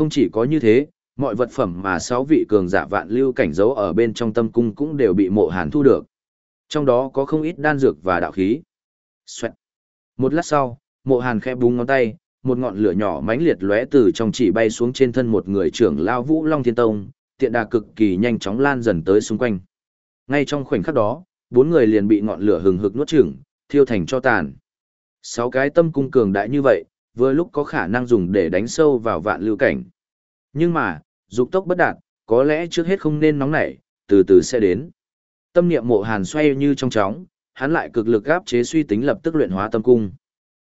Không chỉ có như thế, mọi vật phẩm mà sáu vị cường giả vạn lưu cảnh giấu ở bên trong tâm cung cũng đều bị mộ hàn thu được. Trong đó có không ít đan dược và đạo khí. Xoẹt. Một lát sau, mộ hàn khẽ búng ngón tay, một ngọn lửa nhỏ mãnh liệt lóe từ trong chỉ bay xuống trên thân một người trưởng lao vũ Long Thiên Tông, tiện đà cực kỳ nhanh chóng lan dần tới xung quanh. Ngay trong khoảnh khắc đó, bốn người liền bị ngọn lửa hừng hực nuốt chửng, thiêu thành cho tàn. Sáu cái tâm cung cường đại như vậy, vừa lúc có khả năng dùng để đánh sâu vào vạn lưu cảnh. Nhưng mà, dục tốc bất đạt, có lẽ trước hết không nên nóng nảy, từ từ sẽ đến. Tâm niệm mộ hàn xoay như trong chóng, hắn lại cực lực áp chế suy tính lập tức luyện hóa tâm cung.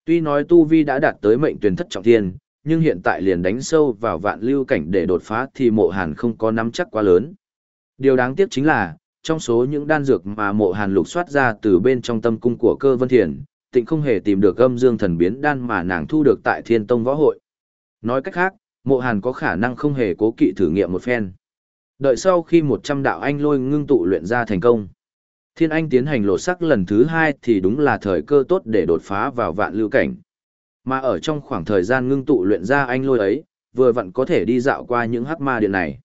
Tuy nói tu vi đã đạt tới mệnh tuyển thất trọng thiên, nhưng hiện tại liền đánh sâu vào vạn lưu cảnh để đột phá thì mộ hàn không có nắm chắc quá lớn. Điều đáng tiếc chính là, trong số những đan dược mà mộ hàn lục soát ra từ bên trong tâm cung của cơ vân thiền, tịnh không hề tìm được âm dương thần biến đan mà nàng thu được tại thiên tông võ hội. Nói cách khác, mộ hàn có khả năng không hề cố kỵ thử nghiệm một phen. Đợi sau khi 100 đạo anh lôi ngưng tụ luyện ra thành công. Thiên Anh tiến hành lột sắc lần thứ hai thì đúng là thời cơ tốt để đột phá vào vạn lưu cảnh. Mà ở trong khoảng thời gian ngưng tụ luyện ra anh lôi ấy, vừa vặn có thể đi dạo qua những hắc ma điện này.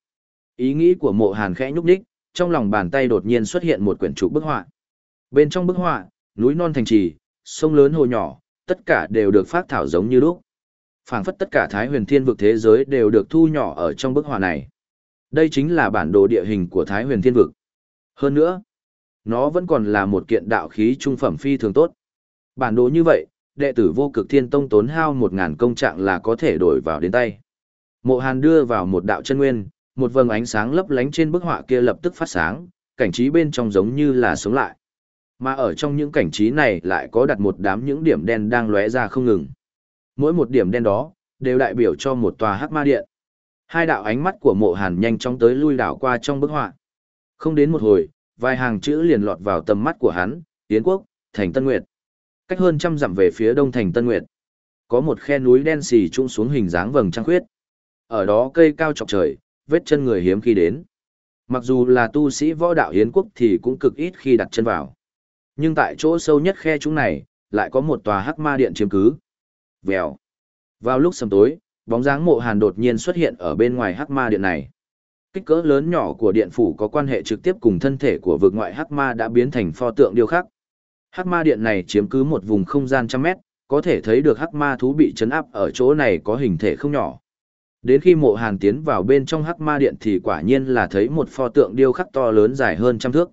Ý nghĩ của mộ hàn khẽ nhúc đích, trong lòng bàn tay đột nhiên xuất hiện một quyển trục bức họa. Bên trong bức họa, núi non thành trì, sông lớn hồ nhỏ, tất cả đều được phát thảo giống như lúc. phảng phất tất cả thái huyền thiên vực thế giới đều được thu nhỏ ở trong bức họa này. Đây chính là bản đồ địa hình của thái huyền thiên vực. Hơn nữa, nó vẫn còn là một kiện đạo khí trung phẩm phi thường tốt. Bản đồ như vậy, đệ tử vô cực thiên tông tốn hao một ngàn công trạng là có thể đổi vào đến tay. Mộ Hàn đưa vào một đạo chân nguyên, một vầng ánh sáng lấp lánh trên bức họa kia lập tức phát sáng, cảnh trí bên trong giống như là sống lại. Mà ở trong những cảnh trí này lại có đặt một đám những điểm đen đang lóe ra không ngừng. Mỗi một điểm đen đó, đều đại biểu cho một tòa hắc ma điện. Hai đạo ánh mắt của mộ hàn nhanh chóng tới lui đảo qua trong bức họa. Không đến một hồi, vài hàng chữ liền lọt vào tầm mắt của hắn, Tiến Quốc, Thành Tân Nguyệt. Cách hơn trăm dặm về phía đông Thành Tân Nguyệt. Có một khe núi đen xì trung xuống hình dáng vầng trăng khuyết. Ở đó cây cao chọc trời, vết chân người hiếm khi đến. Mặc dù là tu sĩ võ đạo hiến quốc thì cũng cực ít khi đặt chân vào. Nhưng tại chỗ sâu nhất khe chúng này, lại có một tòa hắc ma điện chiếm cứ. Vèo. Vào lúc sầm tối, bóng dáng mộ hàn đột nhiên xuất hiện ở bên ngoài hắc ma điện này. Kích cỡ lớn nhỏ của điện phủ có quan hệ trực tiếp cùng thân thể của vực ngoại hắc ma đã biến thành pho tượng điêu khắc. Hắc ma điện này chiếm cứ một vùng không gian trăm mét, có thể thấy được hắc ma thú bị chấn áp ở chỗ này có hình thể không nhỏ. Đến khi mộ hàn tiến vào bên trong hắc ma điện thì quả nhiên là thấy một pho tượng điêu khắc to lớn dài hơn trăm thước.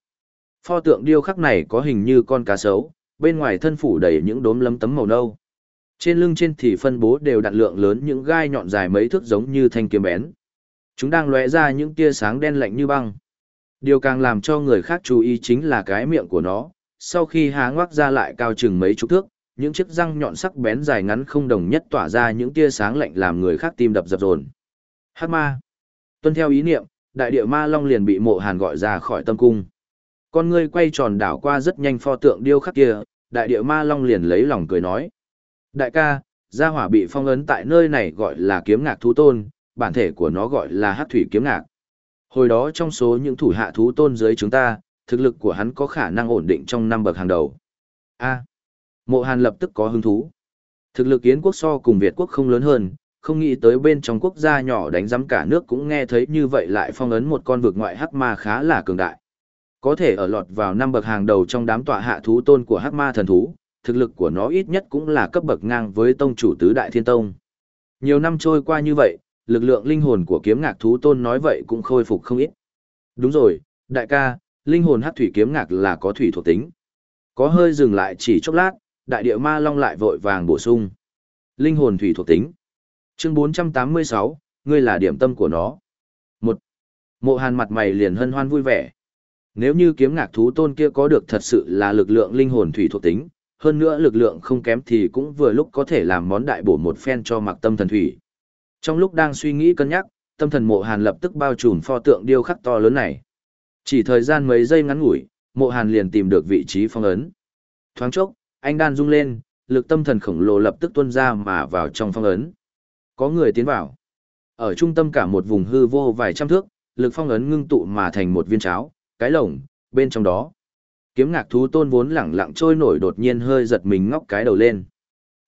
Pho tượng điêu khắc này có hình như con cá sấu, bên ngoài thân phủ đầy những đốm lấm tấm màu nâu. Trên lưng trên thì phân bố đều đặn lượng lớn những gai nhọn dài mấy thước giống như thanh kiếm bén. Chúng đang lóe ra những tia sáng đen lạnh như băng. Điều càng làm cho người khác chú ý chính là cái miệng của nó, sau khi há ngoác ra lại cao chừng mấy chục thước, những chiếc răng nhọn sắc bén dài ngắn không đồng nhất tỏa ra những tia sáng lạnh làm người khác tim đập dập dồn. Hắc ma. Tuân theo ý niệm, đại địa ma long liền bị mộ hàn gọi ra khỏi tâm cung. Con ngươi quay tròn đảo qua rất nhanh pho tượng điêu khắc kia, đại địa ma long liền lấy lòng cười nói. Đại ca, gia hỏa bị phong ấn tại nơi này gọi là kiếm ngạc thú tôn, bản thể của nó gọi là hát thủy kiếm ngạc. Hồi đó trong số những thủ hạ thú tôn dưới chúng ta, thực lực của hắn có khả năng ổn định trong năm bậc hàng đầu. A. À, mộ Hàn lập tức có hứng thú. Thực lực Yến quốc so cùng Việt quốc không lớn hơn, không nghĩ tới bên trong quốc gia nhỏ đánh giám cả nước cũng nghe thấy như vậy lại phong ấn một con vực ngoại hắc ma khá là cường đại. Có thể ở lọt vào năm bậc hàng đầu trong đám tọa hạ thú tôn của hắc ma thần thú, thực lực của nó ít nhất cũng là cấp bậc ngang với tông chủ tứ đại thiên tông. Nhiều năm trôi qua như vậy, lực lượng linh hồn của kiếm ngạc thú tôn nói vậy cũng khôi phục không ít. Đúng rồi, đại ca, linh hồn hắc thủy kiếm ngạc là có thủy thuộc tính. Có hơi dừng lại chỉ chốc lát, đại địa ma long lại vội vàng bổ sung. Linh hồn thủy thuộc tính. Chương 486, ngươi là điểm tâm của nó. Một. Mộ hàn mặt mày liền hân hoan vui vẻ. Nếu như kiếm ngạc thú tôn kia có được thật sự là lực lượng linh hồn thủy thuộc tính, hơn nữa lực lượng không kém thì cũng vừa lúc có thể làm món đại bổ một phen cho mặc tâm thần thủy. Trong lúc đang suy nghĩ cân nhắc, tâm thần mộ hàn lập tức bao trùm pho tượng điêu khắc to lớn này. Chỉ thời gian mấy giây ngắn ngủi, mộ hàn liền tìm được vị trí phong ấn. Thoáng chốc, anh đan rung lên, lực tâm thần khổng lồ lập tức tuôn ra mà vào trong phong ấn. Có người tiến vào. Ở trung tâm cả một vùng hư vô vài trăm thước, lực phong ấn ngưng tụ mà thành một viên cháo, cái lồng, bên trong đó. Kiếm ngạc thú tôn vốn lẳng lặng trôi nổi đột nhiên hơi giật mình ngóc cái đầu lên.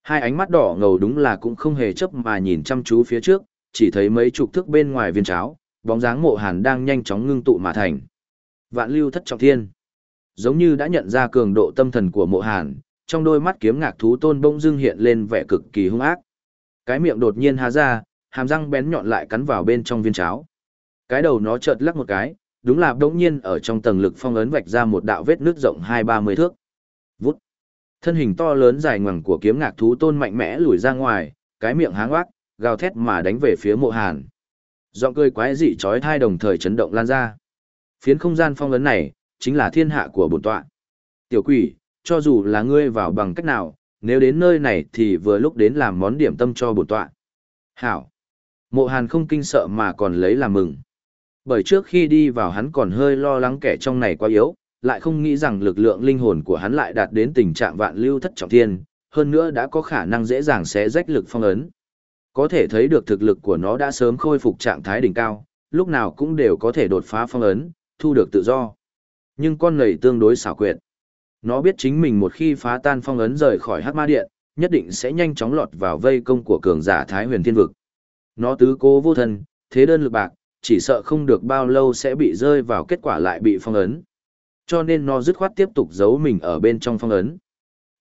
Hai ánh mắt đỏ ngầu đúng là cũng không hề chấp mà nhìn chăm chú phía trước, chỉ thấy mấy chục thước bên ngoài viên cháo, bóng dáng mộ hàn đang nhanh chóng ngưng tụ mà thành. Vạn lưu thất trọng thiên. Giống như đã nhận ra cường độ tâm thần của mộ hàn, trong đôi mắt kiếm ngạc thú tôn bỗng dưng hiện lên vẻ cực kỳ hung ác. Cái miệng đột nhiên há ra, hàm răng bén nhọn lại cắn vào bên trong viên cháo. Cái đầu nó chợt lắc một cái, đúng là đống nhiên ở trong tầng lực phong ấn vạch ra một đạo vết nước rộng hai ba mươi thước. Vút. Thân hình to lớn dài ngoằng của kiếm ngạc thú tôn mạnh mẽ lùi ra ngoài, cái miệng háng oác, gào thét mà đánh về phía mộ hàn. Giọng cười quái dị chói thai đồng thời chấn động lan ra. Phiến không gian phong ấn này, chính là thiên hạ của bổn tọa. Tiểu quỷ, cho dù là ngươi vào bằng cách nào, nếu đến nơi này thì vừa lúc đến làm món điểm tâm cho bổn tọa. Hảo. Mộ hàn không kinh sợ mà còn lấy làm mừng. Bởi trước khi đi vào hắn còn hơi lo lắng kẻ trong này quá yếu, lại không nghĩ rằng lực lượng linh hồn của hắn lại đạt đến tình trạng vạn lưu thất trọng thiên, hơn nữa đã có khả năng dễ dàng xé rách lực phong ấn. Có thể thấy được thực lực của nó đã sớm khôi phục trạng thái đỉnh cao, lúc nào cũng đều có thể đột phá phong ấn, thu được tự do. Nhưng con này tương đối xảo quyệt. Nó biết chính mình một khi phá tan phong ấn rời khỏi hắc ma điện, nhất định sẽ nhanh chóng lọt vào vây công của cường giả Thái huyền thiên vực. Nó tứ cố vô thân, thế đơn lực bạc, chỉ sợ không được bao lâu sẽ bị rơi vào kết quả lại bị phong ấn. Cho nên nó dứt khoát tiếp tục giấu mình ở bên trong phong ấn.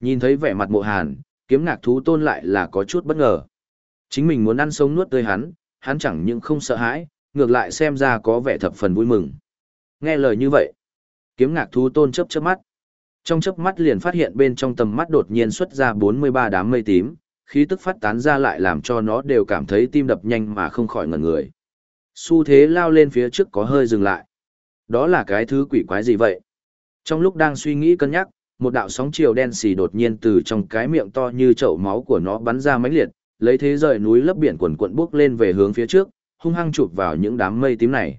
Nhìn thấy vẻ mặt mộ hàn, kiếm ngạc thú tôn lại là có chút bất ngờ. Chính mình muốn ăn sống nuốt tươi hắn, hắn chẳng những không sợ hãi, ngược lại xem ra có vẻ thập phần vui mừng. Nghe lời như vậy, kiếm ngạc thú tôn chớp chớp mắt. Trong chớp mắt liền phát hiện bên trong tầm mắt đột nhiên xuất ra 43 đám mây tím, khí tức phát tán ra lại làm cho nó đều cảm thấy tim đập nhanh mà không khỏi ngẩn người. Xu thế lao lên phía trước có hơi dừng lại. Đó là cái thứ quỷ quái gì vậy? Trong lúc đang suy nghĩ cân nhắc, một đạo sóng chiều đen xì đột nhiên từ trong cái miệng to như chậu máu của nó bắn ra mãnh liệt, lấy thế rời núi lấp biển quần quận bước lên về hướng phía trước, hung hăng chụp vào những đám mây tím này.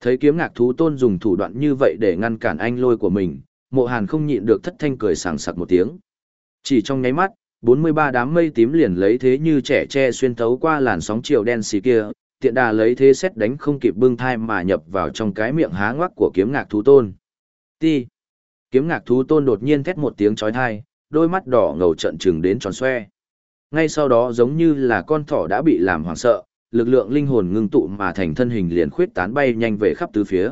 Thấy kiếm ngạc thú tôn dùng thủ đoạn như vậy để ngăn cản anh lôi của mình, mộ hàn không nhịn được thất thanh cười sảng sặc một tiếng. Chỉ trong nháy mắt, 43 đám mây tím liền lấy thế như trẻ tre xuyên thấu qua làn sóng chiều đen xì kia, tiện đà lấy thế xét đánh không kịp bưng thai mà nhập vào trong cái miệng há ngoắc của kiếm ngạc thú tôn. Ti. Kiếm ngạc thú tôn đột nhiên thét một tiếng chói tai, đôi mắt đỏ ngầu trận trừng đến tròn xoe. Ngay sau đó giống như là con thỏ đã bị làm hoảng sợ, lực lượng linh hồn ngưng tụ mà thành thân hình liền khuyết tán bay nhanh về khắp tứ phía.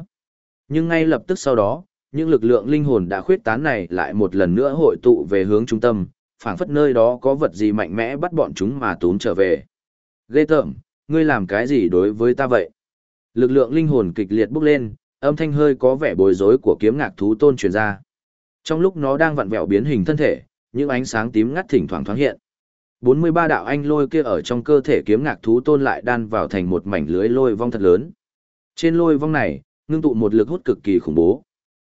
Nhưng ngay lập tức sau đó, những lực lượng linh hồn đã khuyết tán này lại một lần nữa hội tụ về hướng trung tâm, phảng phất nơi đó có vật gì mạnh mẽ bắt bọn chúng mà tún trở về. Ghê tởm, ngươi làm cái gì đối với ta vậy? Lực lượng linh hồn kịch liệt bốc lên, âm thanh hơi có vẻ bối rối của kiếm ngạc thú tôn truyền ra. Trong lúc nó đang vặn vẹo biến hình thân thể, những ánh sáng tím ngắt thỉnh thoảng thoáng hiện. 43 đạo anh lôi kia ở trong cơ thể kiếm ngạc thú tôn lại đan vào thành một mảnh lưới lôi vong thật lớn. Trên lôi vong này, ngưng tụ một lực hút cực kỳ khủng bố.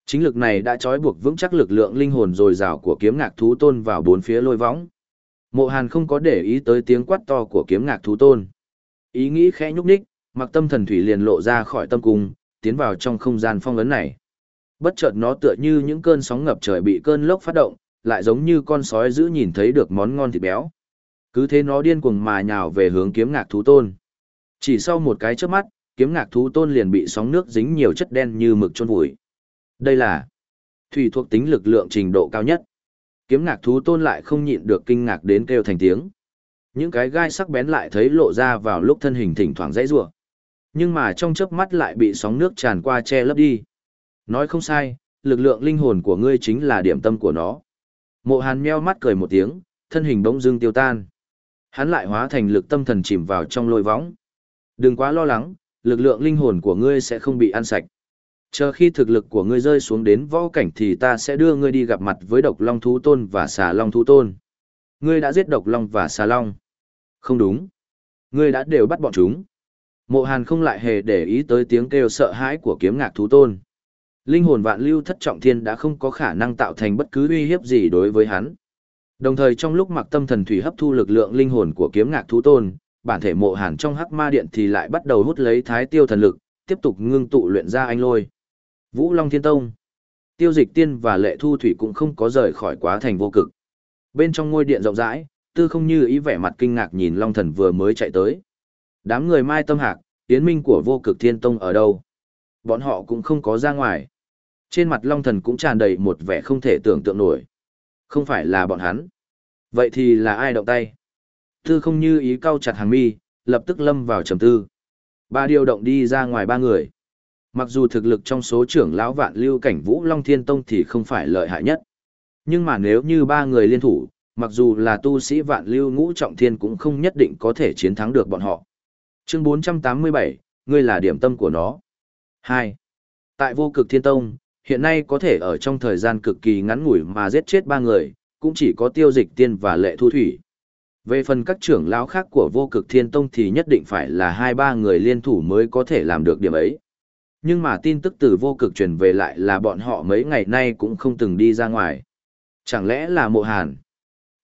Chính lực này đã trói buộc vững chắc lực lượng linh hồn dồi dào của kiếm ngạc thú tôn vào bốn phía lôi võng. Mộ Hàn không có để ý tới tiếng quát to của kiếm ngạc thú tôn. Ý nghĩ khẽ nhúc nhích, mặc tâm thần thủy liền lộ ra khỏi tâm cung, tiến vào trong không gian phong ấn này. Bất chợt nó tựa như những cơn sóng ngập trời bị cơn lốc phát động, lại giống như con sói giữ nhìn thấy được món ngon thịt béo. Cứ thế nó điên cuồng mà nhào về hướng kiếm ngạc thú tôn. Chỉ sau một cái chớp mắt, kiếm ngạc thú tôn liền bị sóng nước dính nhiều chất đen như mực chôn vùi. Đây là thủy thuộc tính lực lượng trình độ cao nhất. Kiếm ngạc thú tôn lại không nhịn được kinh ngạc đến kêu thành tiếng. Những cái gai sắc bén lại thấy lộ ra vào lúc thân hình thỉnh thoảng dãy rủa. Nhưng mà trong chớp mắt lại bị sóng nước tràn qua che lấp đi. Nói không sai, lực lượng linh hồn của ngươi chính là điểm tâm của nó. Mộ Hàn meo mắt cười một tiếng, thân hình bỗng dưng tiêu tan. Hắn lại hóa thành lực tâm thần chìm vào trong lôi võng. Đừng quá lo lắng, lực lượng linh hồn của ngươi sẽ không bị ăn sạch. Chờ khi thực lực của ngươi rơi xuống đến võ cảnh thì ta sẽ đưa ngươi đi gặp mặt với độc long thú tôn và xà long thú tôn. Ngươi đã giết độc long và xà long. Không đúng. Ngươi đã đều bắt bọn chúng. Mộ hàn không lại hề để ý tới tiếng kêu sợ hãi của kiếm ngạc thú tôn. Linh hồn vạn lưu thất trọng thiên đã không có khả năng tạo thành bất cứ uy hiếp gì đối với hắn. Đồng thời trong lúc mặc tâm thần thủy hấp thu lực lượng linh hồn của kiếm ngạc thú tôn, bản thể mộ hàn trong hắc ma điện thì lại bắt đầu hút lấy thái tiêu thần lực, tiếp tục ngưng tụ luyện ra anh lôi. Vũ Long Thiên Tông. Tiêu dịch tiên và lệ thu thủy cũng không có rời khỏi quá thành vô cực. Bên trong ngôi điện rộng rãi, tư không như ý vẻ mặt kinh ngạc nhìn Long Thần vừa mới chạy tới. Đám người mai tâm hạc, tiến minh của vô cực thiên tông ở đâu? Bọn họ cũng không có ra ngoài. Trên mặt Long Thần cũng tràn đầy một vẻ không thể tưởng tượng nổi. Không phải là bọn hắn. Vậy thì là ai động tay? Tư không như ý cau chặt hàng mi, lập tức lâm vào trầm tư. Ba điều động đi ra ngoài ba người. Mặc dù thực lực trong số trưởng lão vạn lưu cảnh Vũ Long Thiên Tông thì không phải lợi hại nhất. Nhưng mà nếu như ba người liên thủ, mặc dù là tu sĩ vạn lưu ngũ trọng thiên cũng không nhất định có thể chiến thắng được bọn họ. Chương 487, ngươi là điểm tâm của nó. 2. Tại vô cực thiên tông, hiện nay có thể ở trong thời gian cực kỳ ngắn ngủi mà giết chết ba người, cũng chỉ có tiêu dịch tiên và lệ thu thủy. Về phần các trưởng lão khác của vô cực thiên tông thì nhất định phải là hai ba người liên thủ mới có thể làm được điểm ấy. Nhưng mà tin tức từ vô cực truyền về lại là bọn họ mấy ngày nay cũng không từng đi ra ngoài. Chẳng lẽ là mộ hàn?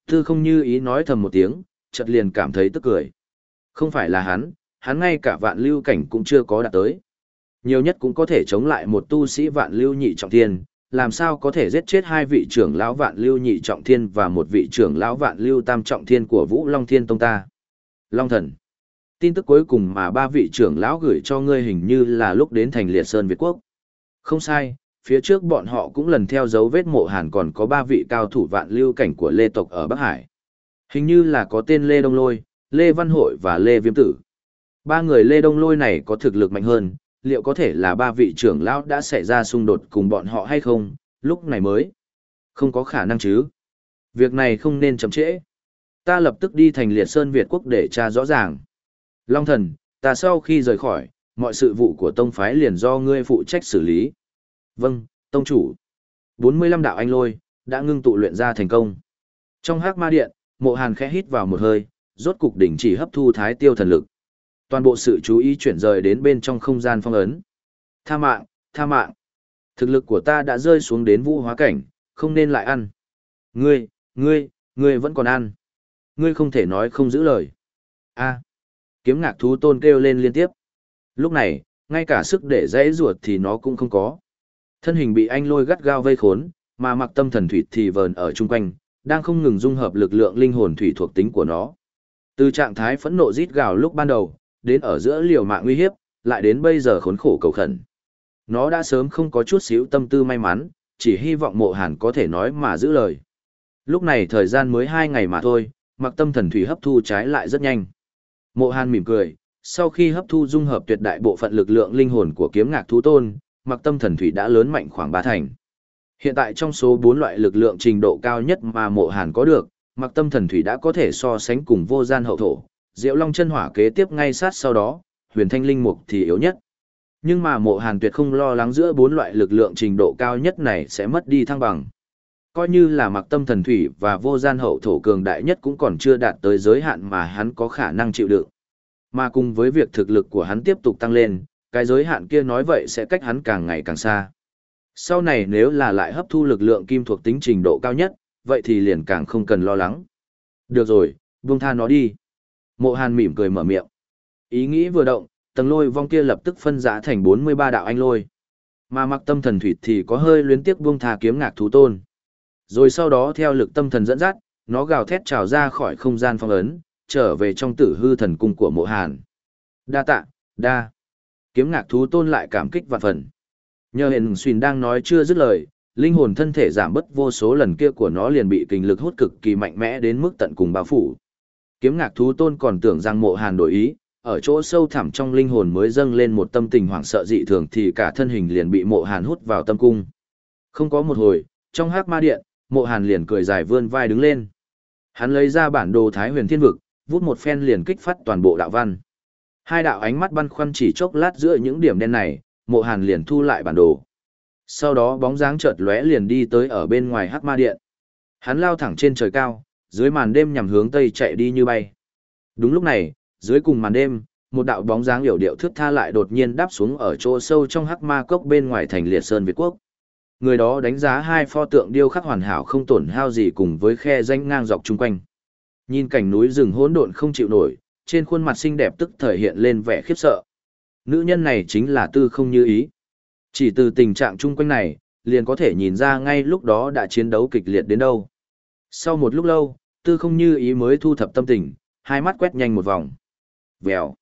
Tư không như ý nói thầm một tiếng, chợt liền cảm thấy tức cười. Không phải là hắn, hắn ngay cả vạn lưu cảnh cũng chưa có đạt tới. Nhiều nhất cũng có thể chống lại một tu sĩ vạn lưu nhị trọng thiên, làm sao có thể giết chết hai vị trưởng lão vạn lưu nhị trọng thiên và một vị trưởng lão vạn lưu tam trọng thiên của Vũ Long Thiên Tông ta. Long thần. Tin tức cuối cùng mà ba vị trưởng lão gửi cho ngươi hình như là lúc đến thành liệt sơn Việt Quốc. Không sai, phía trước bọn họ cũng lần theo dấu vết mộ hàn còn có ba vị cao thủ vạn lưu cảnh của Lê tộc ở Bắc Hải. Hình như là có tên Lê Đông Lôi, Lê Văn Hội và Lê Viêm Tử. Ba người Lê Đông Lôi này có thực lực mạnh hơn, liệu có thể là ba vị trưởng lão đã xảy ra xung đột cùng bọn họ hay không, lúc này mới. Không có khả năng chứ. Việc này không nên chậm trễ. Ta lập tức đi thành liệt sơn Việt quốc để tra rõ ràng. Long thần, ta sau khi rời khỏi, mọi sự vụ của tông phái liền do ngươi phụ trách xử lý. Vâng, tông chủ. 45 đạo anh lôi, đã ngưng tụ luyện ra thành công. Trong hắc ma điện, mộ hàn khẽ hít vào một hơi, rốt cục đỉnh chỉ hấp thu thái tiêu thần lực. Toàn bộ sự chú ý chuyển rời đến bên trong không gian phong ấn. Tha mạng, tha mạng. Thực lực của ta đã rơi xuống đến vũ hóa cảnh, không nên lại ăn. Ngươi, ngươi, ngươi vẫn còn ăn. Ngươi không thể nói không giữ lời. a kiếm ngạc thú tôn kêu lên liên tiếp. Lúc này, ngay cả sức để dãy ruột thì nó cũng không có. Thân hình bị anh lôi gắt gao vây khốn, mà mặc tâm thần thủy thì vờn ở chung quanh, đang không ngừng dung hợp lực lượng linh hồn thủy thuộc tính của nó. Từ trạng thái phẫn nộ rít gào lúc ban đầu, đến ở giữa liều mạng nguy hiếp, lại đến bây giờ khốn khổ cầu khẩn. Nó đã sớm không có chút xíu tâm tư may mắn, chỉ hy vọng mộ hàn có thể nói mà giữ lời. Lúc này thời gian mới hai ngày mà thôi, mặc tâm thần thủy hấp thu trái lại rất nhanh. Mộ hàn mỉm cười, sau khi hấp thu dung hợp tuyệt đại bộ phận lực lượng linh hồn của kiếm ngạc thú tôn, mặc tâm thần thủy đã lớn mạnh khoảng ba thành. Hiện tại trong số bốn loại lực lượng trình độ cao nhất mà mộ hàn có được, mặc tâm thần thủy đã có thể so sánh cùng vô gian hậu thổ, diệu long chân hỏa kế tiếp ngay sát sau đó, huyền thanh linh mục thì yếu nhất. Nhưng mà mộ hàn tuyệt không lo lắng giữa bốn loại lực lượng trình độ cao nhất này sẽ mất đi thăng bằng. Coi như là mặc tâm thần thủy và vô gian hậu thổ cường đại nhất cũng còn chưa đạt tới giới hạn mà hắn có khả năng chịu đựng. Mà cùng với việc thực lực của hắn tiếp tục tăng lên, cái giới hạn kia nói vậy sẽ cách hắn càng ngày càng xa. Sau này nếu là lại hấp thu lực lượng kim thuộc tính trình độ cao nhất, vậy thì liền càng không cần lo lắng. Được rồi, buông tha nó đi. Mộ Hàn mỉm cười mở miệng. Ý nghĩ vừa động, tầng lôi vong kia lập tức phân giá thành 43 đạo anh lôi. Mà mặc tâm thần thủy thì có hơi luyến tiếc buông tha kiếm ngạc thú tôn. Rồi sau đó theo lực tâm thần dẫn dắt, nó gào thét trào ra khỏi không gian phong ấn, trở về trong tử hư thần cung của mộ hàn. Đa tạ, đa. Kiếm ngạc thú tôn lại cảm kích vạn phần. Nhờ hiện xuyên đang nói chưa dứt lời, linh hồn thân thể giảm bất vô số lần kia của nó liền bị kinh lực hút cực kỳ mạnh mẽ đến mức tận cùng bao phủ. Kiếm ngạc thú tôn còn tưởng rằng mộ hàn đổi ý, ở chỗ sâu thẳm trong linh hồn mới dâng lên một tâm tình hoảng sợ dị thường thì cả thân hình liền bị mộ hàn hút vào tâm cung. Không có một hồi, trong hát ma điện, mộ hàn liền cười dài vươn vai đứng lên. Hắn lấy ra bản đồ Thái huyền thiên vực, vút một phen liền kích phát toàn bộ đạo văn. Hai đạo ánh mắt băn khoăn chỉ chốc lát giữa những điểm đen này, mộ hàn liền thu lại bản đồ. Sau đó bóng dáng chợt lóe liền đi tới ở bên ngoài hắc ma điện. Hắn lao thẳng trên trời cao, dưới màn đêm nhằm hướng tây chạy đi như bay. Đúng lúc này, dưới cùng màn đêm, một đạo bóng dáng hiểu điệu thước tha lại đột nhiên đáp xuống ở chỗ sâu trong hắc ma cốc bên ngoài thành liệt sơn Việt Quốc. Người đó đánh giá hai pho tượng điêu khắc hoàn hảo không tổn hao gì cùng với khe danh ngang dọc chung quanh. Nhìn cảnh núi rừng hỗn độn không chịu nổi, trên khuôn mặt xinh đẹp tức thể hiện lên vẻ khiếp sợ. Nữ nhân này chính là tư không như ý. Chỉ từ tình trạng chung quanh này, liền có thể nhìn ra ngay lúc đó đã chiến đấu kịch liệt đến đâu. Sau một lúc lâu, tư không như ý mới thu thập tâm tình, hai mắt quét nhanh một vòng. Vèo.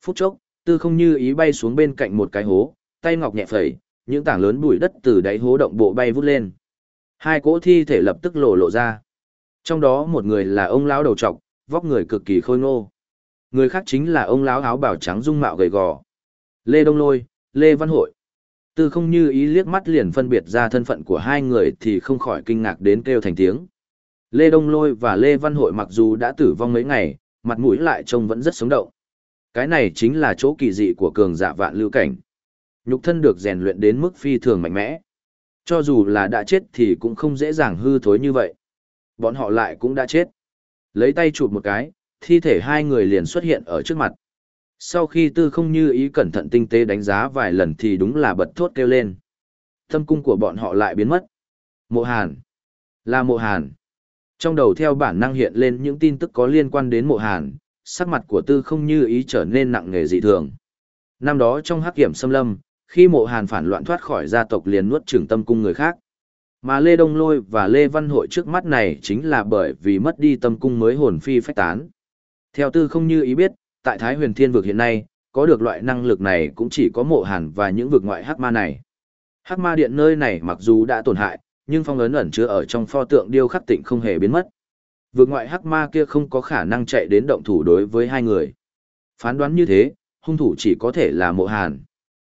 Phút chốc, tư không như ý bay xuống bên cạnh một cái hố, tay ngọc nhẹ phẩy, những tảng lớn bụi đất từ đáy hố động bộ bay vút lên. Hai cỗ thi thể lập tức lộ lộ ra. Trong đó một người là ông lão đầu trọc, vóc người cực kỳ khôi ngô. Người khác chính là ông lão áo bào trắng dung mạo gầy gò. Lê Đông Lôi, Lê Văn Hội. Tư không như ý liếc mắt liền phân biệt ra thân phận của hai người thì không khỏi kinh ngạc đến kêu thành tiếng. Lê Đông Lôi và Lê Văn Hội mặc dù đã tử vong mấy ngày, mặt mũi lại trông vẫn rất sống động. Cái này chính là chỗ kỳ dị của cường giả vạn lưu cảnh. Nhục thân được rèn luyện đến mức phi thường mạnh mẽ. Cho dù là đã chết thì cũng không dễ dàng hư thối như vậy. Bọn họ lại cũng đã chết. Lấy tay chụp một cái, thi thể hai người liền xuất hiện ở trước mặt. Sau khi tư không như ý cẩn thận tinh tế đánh giá vài lần thì đúng là bật thốt kêu lên. Tâm cung của bọn họ lại biến mất. Mộ Hàn. Là Mộ Hàn. Trong đầu theo bản năng hiện lên những tin tức có liên quan đến Mộ Hàn, sắc mặt của tư không như ý trở nên nặng nề dị thường. Năm đó trong hắc kiểm xâm lâm, khi Mộ Hàn phản loạn thoát khỏi gia tộc liền nuốt trưởng tâm cung người khác. Mà Lê Đông Lôi và Lê Văn Hội trước mắt này chính là bởi vì mất đi tâm cung mới hồn phi phách tán. Theo tư không như ý biết, tại Thái huyền thiên vực hiện nay, có được loại năng lực này cũng chỉ có mộ hàn và những vực ngoại hắc ma này. Hắc ma điện nơi này mặc dù đã tổn hại, nhưng phong ấn ẩn chứa ở trong pho tượng điêu khắc tịnh không hề biến mất. Vực ngoại hắc ma kia không có khả năng chạy đến động thủ đối với hai người. Phán đoán như thế, hung thủ chỉ có thể là mộ hàn.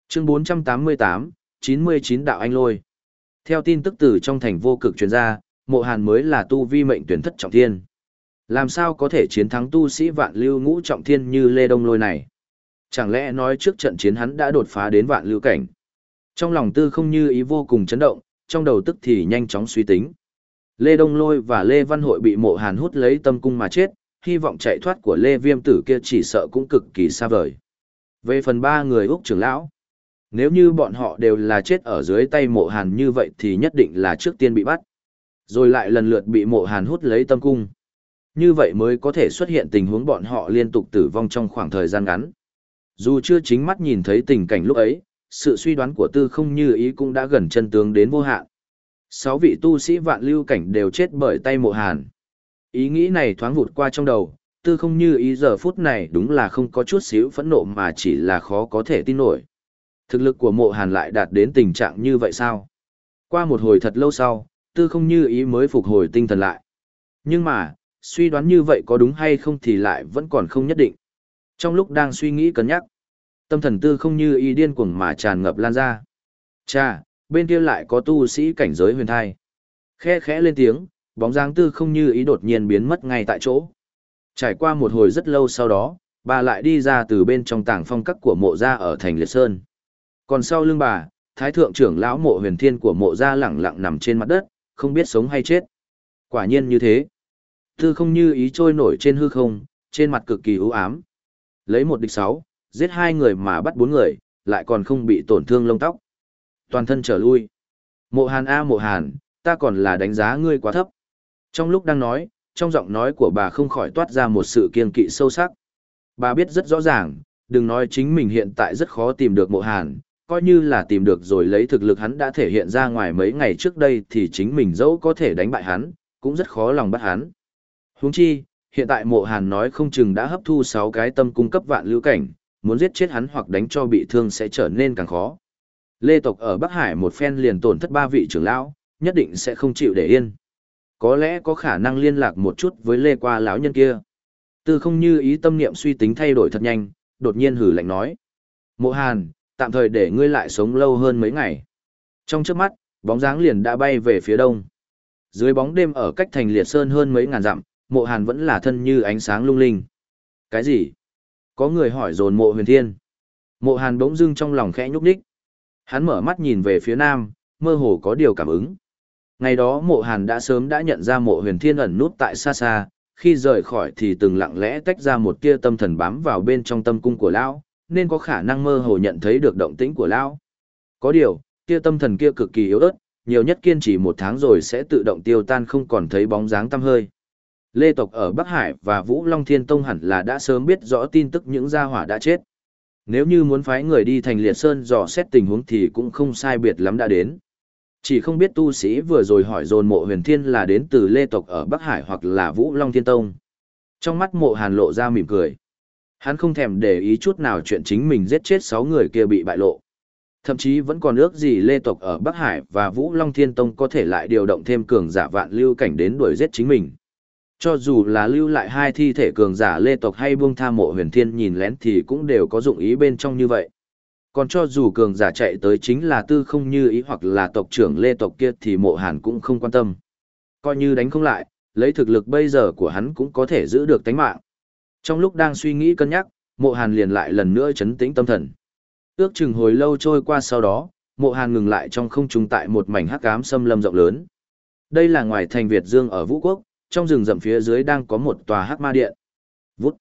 Chương 488, 99 đạo anh lôi. Theo tin tức từ trong thành vô cực truyền ra, mộ hàn mới là tu vi mệnh tuyển thất trọng thiên. Làm sao có thể chiến thắng tu sĩ vạn lưu ngũ trọng thiên như Lê Đông Lôi này? Chẳng lẽ nói trước trận chiến hắn đã đột phá đến vạn lưu cảnh? Trong lòng tư không như ý vô cùng chấn động, trong đầu tức thì nhanh chóng suy tính. Lê Đông Lôi và Lê Văn Hội bị mộ hàn hút lấy tâm cung mà chết, hy vọng chạy thoát của Lê Viêm Tử kia chỉ sợ cũng cực kỳ xa vời. Về phần ba người Úc trưởng lão, nếu như bọn họ đều là chết ở dưới tay mộ hàn như vậy thì nhất định là trước tiên bị bắt. Rồi lại lần lượt bị mộ hàn hút lấy tâm cung. Như vậy mới có thể xuất hiện tình huống bọn họ liên tục tử vong trong khoảng thời gian ngắn. Dù chưa chính mắt nhìn thấy tình cảnh lúc ấy, sự suy đoán của tư không như ý cũng đã gần chân tướng đến vô hạn. Sáu vị tu sĩ vạn lưu cảnh đều chết bởi tay mộ hàn. Ý nghĩ này thoáng vụt qua trong đầu, tư không như ý giờ phút này đúng là không có chút xíu phẫn nộ mà chỉ là khó có thể tin nổi. Thực lực của mộ hàn lại đạt đến tình trạng như vậy sao? Qua một hồi thật lâu sau, tư không như ý mới phục hồi tinh thần lại. Nhưng mà, suy đoán như vậy có đúng hay không thì lại vẫn còn không nhất định. Trong lúc đang suy nghĩ cân nhắc, tâm thần tư không như ý điên cuồng mà tràn ngập lan ra. Cha, bên kia lại có tu sĩ cảnh giới huyền thai. Khẽ khẽ lên tiếng, bóng dáng tư không như ý đột nhiên biến mất ngay tại chỗ. Trải qua một hồi rất lâu sau đó, bà lại đi ra từ bên trong tảng phong cách của mộ gia ở thành Liệt Sơn. Còn sau lưng bà, thái thượng trưởng lão mộ huyền thiên của mộ gia lẳng lặng nằm trên mặt đất, không biết sống hay chết. Quả nhiên như thế. Tư không như ý trôi nổi trên hư không, trên mặt cực kỳ ưu ám. Lấy một địch sáu, giết hai người mà bắt bốn người, lại còn không bị tổn thương lông tóc. Toàn thân trở lui. Mộ hàn a mộ hàn, ta còn là đánh giá ngươi quá thấp. Trong lúc đang nói, trong giọng nói của bà không khỏi toát ra một sự kiên kỵ sâu sắc. Bà biết rất rõ ràng, đừng nói chính mình hiện tại rất khó tìm được mộ hàn, coi như là tìm được rồi lấy thực lực hắn đã thể hiện ra ngoài mấy ngày trước đây thì chính mình dẫu có thể đánh bại hắn, cũng rất khó lòng bắt hắn. Huống chi, hiện tại mộ hàn nói không chừng đã hấp thu 6 cái tâm cung cấp vạn lưu cảnh, muốn giết chết hắn hoặc đánh cho bị thương sẽ trở nên càng khó. Lê tộc ở Bắc Hải một phen liền tổn thất ba vị trưởng lão, nhất định sẽ không chịu để yên. Có lẽ có khả năng liên lạc một chút với Lê qua lão nhân kia. Tư không như ý tâm niệm suy tính thay đổi thật nhanh, đột nhiên hử lạnh nói. Mộ hàn, tạm thời để ngươi lại sống lâu hơn mấy ngày. Trong trước mắt, bóng dáng liền đã bay về phía đông. Dưới bóng đêm ở cách thành liệt sơn hơn mấy ngàn dặm, mộ hàn vẫn là thân như ánh sáng lung linh. Cái gì? Có người hỏi dồn mộ huyền thiên. Mộ hàn bỗng dưng trong lòng khẽ nhúc đích. Hắn mở mắt nhìn về phía nam, mơ hồ có điều cảm ứng. Ngày đó mộ hàn đã sớm đã nhận ra mộ huyền thiên ẩn nút tại xa xa, khi rời khỏi thì từng lặng lẽ tách ra một tia tâm thần bám vào bên trong tâm cung của lão, nên có khả năng mơ hồ nhận thấy được động tĩnh của lão. Có điều, tia tâm thần kia cực kỳ yếu ớt, nhiều nhất kiên trì một tháng rồi sẽ tự động tiêu tan không còn thấy bóng dáng tăm hơi. Lê tộc ở Bắc Hải và Vũ Long Thiên Tông hẳn là đã sớm biết rõ tin tức những gia hỏa đã chết. Nếu như muốn phái người đi thành liệt sơn dò xét tình huống thì cũng không sai biệt lắm đã đến. Chỉ không biết tu sĩ vừa rồi hỏi dồn mộ huyền thiên là đến từ Lê tộc ở Bắc Hải hoặc là Vũ Long Thiên Tông. Trong mắt mộ hàn lộ ra mỉm cười. Hắn không thèm để ý chút nào chuyện chính mình giết chết 6 người kia bị bại lộ. Thậm chí vẫn còn ước gì Lê tộc ở Bắc Hải và Vũ Long Thiên Tông có thể lại điều động thêm cường giả vạn lưu cảnh đến đuổi giết chính mình. Cho dù là lưu lại hai thi thể cường giả lê tộc hay buông tha mộ huyền thiên nhìn lén thì cũng đều có dụng ý bên trong như vậy. Còn cho dù cường giả chạy tới chính là tư không như ý hoặc là tộc trưởng lê tộc kia thì mộ hàn cũng không quan tâm. Coi như đánh không lại, lấy thực lực bây giờ của hắn cũng có thể giữ được tánh mạng. Trong lúc đang suy nghĩ cân nhắc, mộ hàn liền lại lần nữa chấn tĩnh tâm thần. Ước chừng hồi lâu trôi qua sau đó, mộ hàn ngừng lại trong không trung tại một mảnh hắc ám xâm lâm rộng lớn. Đây là ngoài thành Việt Dương ở Vũ Quốc, trong rừng rậm phía dưới đang có một tòa hắc ma điện. Vút.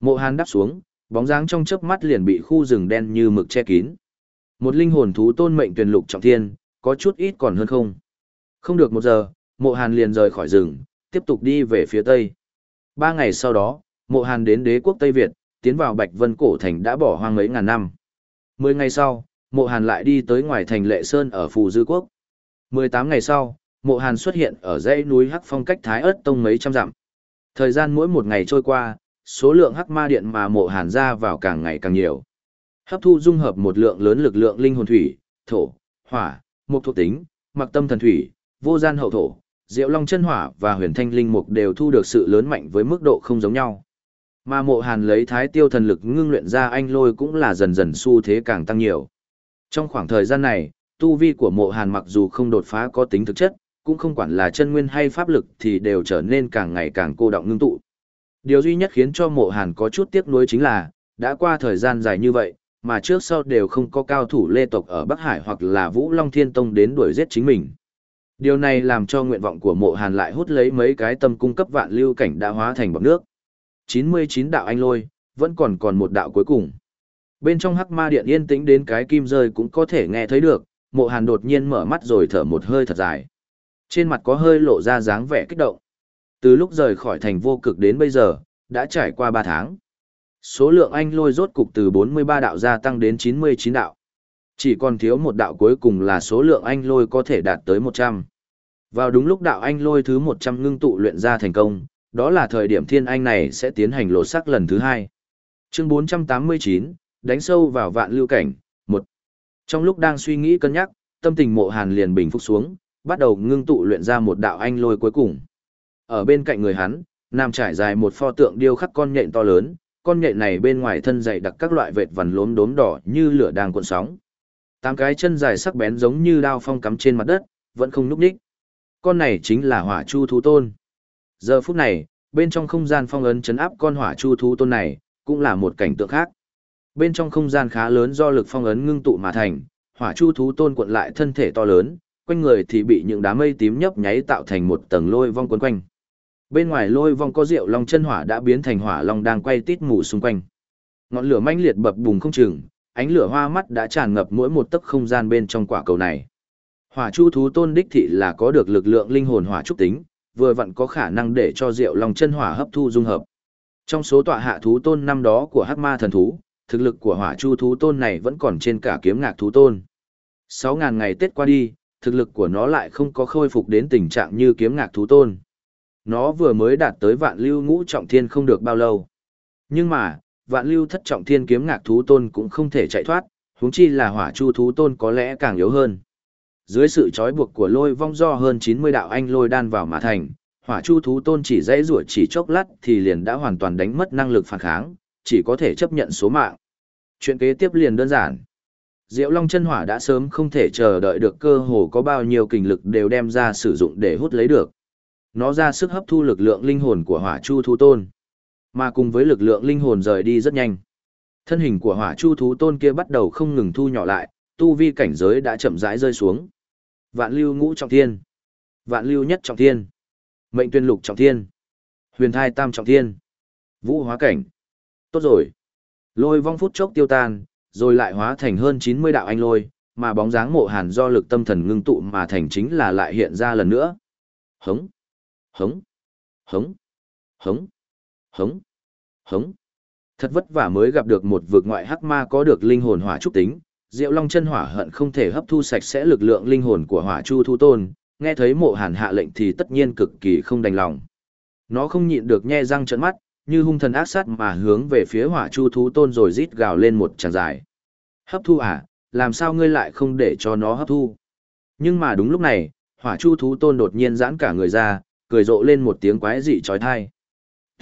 Mộ hàn đáp xuống, bóng dáng trong chớp mắt liền bị khu rừng đen như mực che kín. Một linh hồn thú tôn mệnh tuyển lục trọng thiên, có chút ít còn hơn không. Không được một giờ, mộ hàn liền rời khỏi rừng, tiếp tục đi về phía tây. Ba ngày sau đó, mộ hàn đến đế quốc Tây Việt, tiến vào Bạch Vân Cổ Thành đã bỏ hoang mấy ngàn năm. Mười ngày sau, mộ hàn lại đi tới ngoài thành Lệ Sơn ở Phù Dư Quốc. Mười tám ngày sau, mộ hàn xuất hiện ở dãy núi Hắc Phong cách Thái ớt tông mấy trăm dặm. Thời gian mỗi một ngày trôi qua, số lượng Hắc Ma Điện mà mộ hàn ra vào càng ngày càng nhiều. Hấp thu dung hợp một lượng lớn lực lượng linh hồn thủy, thổ, hỏa, mục thuộc tính, mặc tâm thần thủy, vô gian hậu thổ, diệu long chân hỏa và huyền thanh linh mục đều thu được sự lớn mạnh với mức độ không giống nhau. Mà mộ hàn lấy thái tiêu thần lực ngưng luyện ra anh lôi cũng là dần dần xu thế càng tăng nhiều. Trong khoảng thời gian này, tu vi của mộ hàn mặc dù không đột phá có tính thực chất, cũng không quản là chân nguyên hay pháp lực thì đều trở nên càng ngày càng cô động ngưng tụ. Điều duy nhất khiến cho mộ hàn có chút tiếc nuối chính là, đã qua thời gian dài như vậy, mà trước sau đều không có cao thủ lê tộc ở Bắc Hải hoặc là Vũ Long Thiên Tông đến đuổi giết chính mình. Điều này làm cho nguyện vọng của mộ hàn lại hút lấy mấy cái tâm cung cấp vạn lưu cảnh đã hóa thành bọc nước. 99 đạo anh lôi, vẫn còn còn một đạo cuối cùng. Bên trong hắc ma điện yên tĩnh đến cái kim rơi cũng có thể nghe thấy được, mộ hàn đột nhiên mở mắt rồi thở một hơi thật dài. Trên mặt có hơi lộ ra dáng vẻ kích động. Từ lúc rời khỏi thành vô cực đến bây giờ, đã trải qua 3 tháng. Số lượng anh lôi rốt cục từ 43 đạo gia tăng đến 99 đạo. Chỉ còn thiếu một đạo cuối cùng là số lượng anh lôi có thể đạt tới 100. Vào đúng lúc đạo anh lôi thứ 100 ngưng tụ luyện ra thành công, đó là thời điểm thiên anh này sẽ tiến hành lộ sắc lần thứ hai. Chương 489, đánh sâu vào vạn lưu cảnh, một Trong lúc đang suy nghĩ cân nhắc, tâm tình mộ hàn liền bình phục xuống, bắt đầu ngưng tụ luyện ra một đạo anh lôi cuối cùng. Ở bên cạnh người hắn, nam trải dài một pho tượng điêu khắc con nhện to lớn, con nhện này bên ngoài thân dày đặc các loại vệt vằn lốm đốm đỏ như lửa đang cuộn sóng. Tám cái chân dài sắc bén giống như đao phong cắm trên mặt đất, vẫn không núp đích. Con này chính là hỏa chu thú tôn. Giờ phút này, bên trong không gian phong ấn chấn áp con hỏa chu thú tôn này, cũng là một cảnh tượng khác. Bên trong không gian khá lớn do lực phong ấn ngưng tụ mà thành, hỏa chu thú tôn cuộn lại thân thể to lớn, quanh người thì bị những đám mây tím nhấp nháy tạo thành một tầng lôi vong quấn quanh. Bên ngoài lôi vong có rượu long chân hỏa đã biến thành hỏa long đang quay tít mù xung quanh. Ngọn lửa manh liệt bập bùng không chừng, ánh lửa hoa mắt đã tràn ngập mỗi một tấc không gian bên trong quả cầu này. Hỏa chu thú tôn đích thị là có được lực lượng linh hồn hỏa trúc tính, vừa vặn có khả năng để cho rượu long chân hỏa hấp thu dung hợp. Trong số tọa hạ thú tôn năm đó của hắc ma thần thú, thực lực của hỏa chu thú tôn này vẫn còn trên cả kiếm ngạc thú tôn. 6000 ngày Tết qua đi, thực lực của nó lại không có khôi phục đến tình trạng như kiếm ngạc thú tôn. Nó vừa mới đạt tới vạn lưu ngũ trọng thiên không được bao lâu. Nhưng mà, vạn lưu thất trọng thiên kiếm ngạc thú tôn cũng không thể chạy thoát, huống chi là hỏa chu thú tôn có lẽ càng yếu hơn. Dưới sự trói buộc của lôi vong do hơn 90 đạo anh lôi đan vào mà thành, hỏa chu thú tôn chỉ dãy rủa chỉ chốc lát thì liền đã hoàn toàn đánh mất năng lực phản kháng, chỉ có thể chấp nhận số mạng. Chuyện kế tiếp liền đơn giản. Diệu Long chân hỏa đã sớm không thể chờ đợi được cơ hồ có bao nhiêu kinh lực đều đem ra sử dụng để hút lấy được. Nó ra sức hấp thu lực lượng linh hồn của hỏa chu thú tôn. Mà cùng với lực lượng linh hồn rời đi rất nhanh. Thân hình của hỏa chu thú tôn kia bắt đầu không ngừng thu nhỏ lại, tu vi cảnh giới đã chậm rãi rơi xuống. Vạn lưu ngũ trọng thiên. Vạn lưu nhất trọng thiên. Mệnh tuyên lục trọng thiên. Huyền thai tam trọng thiên. Vũ hóa cảnh. Tốt rồi. Lôi vong phút chốc tiêu tan, rồi lại hóa thành hơn 90 đạo anh lôi, mà bóng dáng mộ hàn do lực tâm thần ngưng tụ mà thành chính là lại hiện ra lần nữa. Hống, hống, hống, hống, hống, hống. Thật vất vả mới gặp được một vực ngoại hắc ma có được linh hồn hỏa trúc tính, Diệu Long chân hỏa hận không thể hấp thu sạch sẽ lực lượng linh hồn của Hỏa Chu Thu Tôn, nghe thấy Mộ Hàn hạ lệnh thì tất nhiên cực kỳ không đành lòng. Nó không nhịn được nhe răng trợn mắt, như hung thần ác sát mà hướng về phía Hỏa Chu Thú Tôn rồi rít gào lên một tràng dài. Hấp thu à, làm sao ngươi lại không để cho nó hấp thu? Nhưng mà đúng lúc này, Hỏa Chu Thú Tôn đột nhiên giãn cả người ra, cười rộ lên một tiếng quái dị trói thai.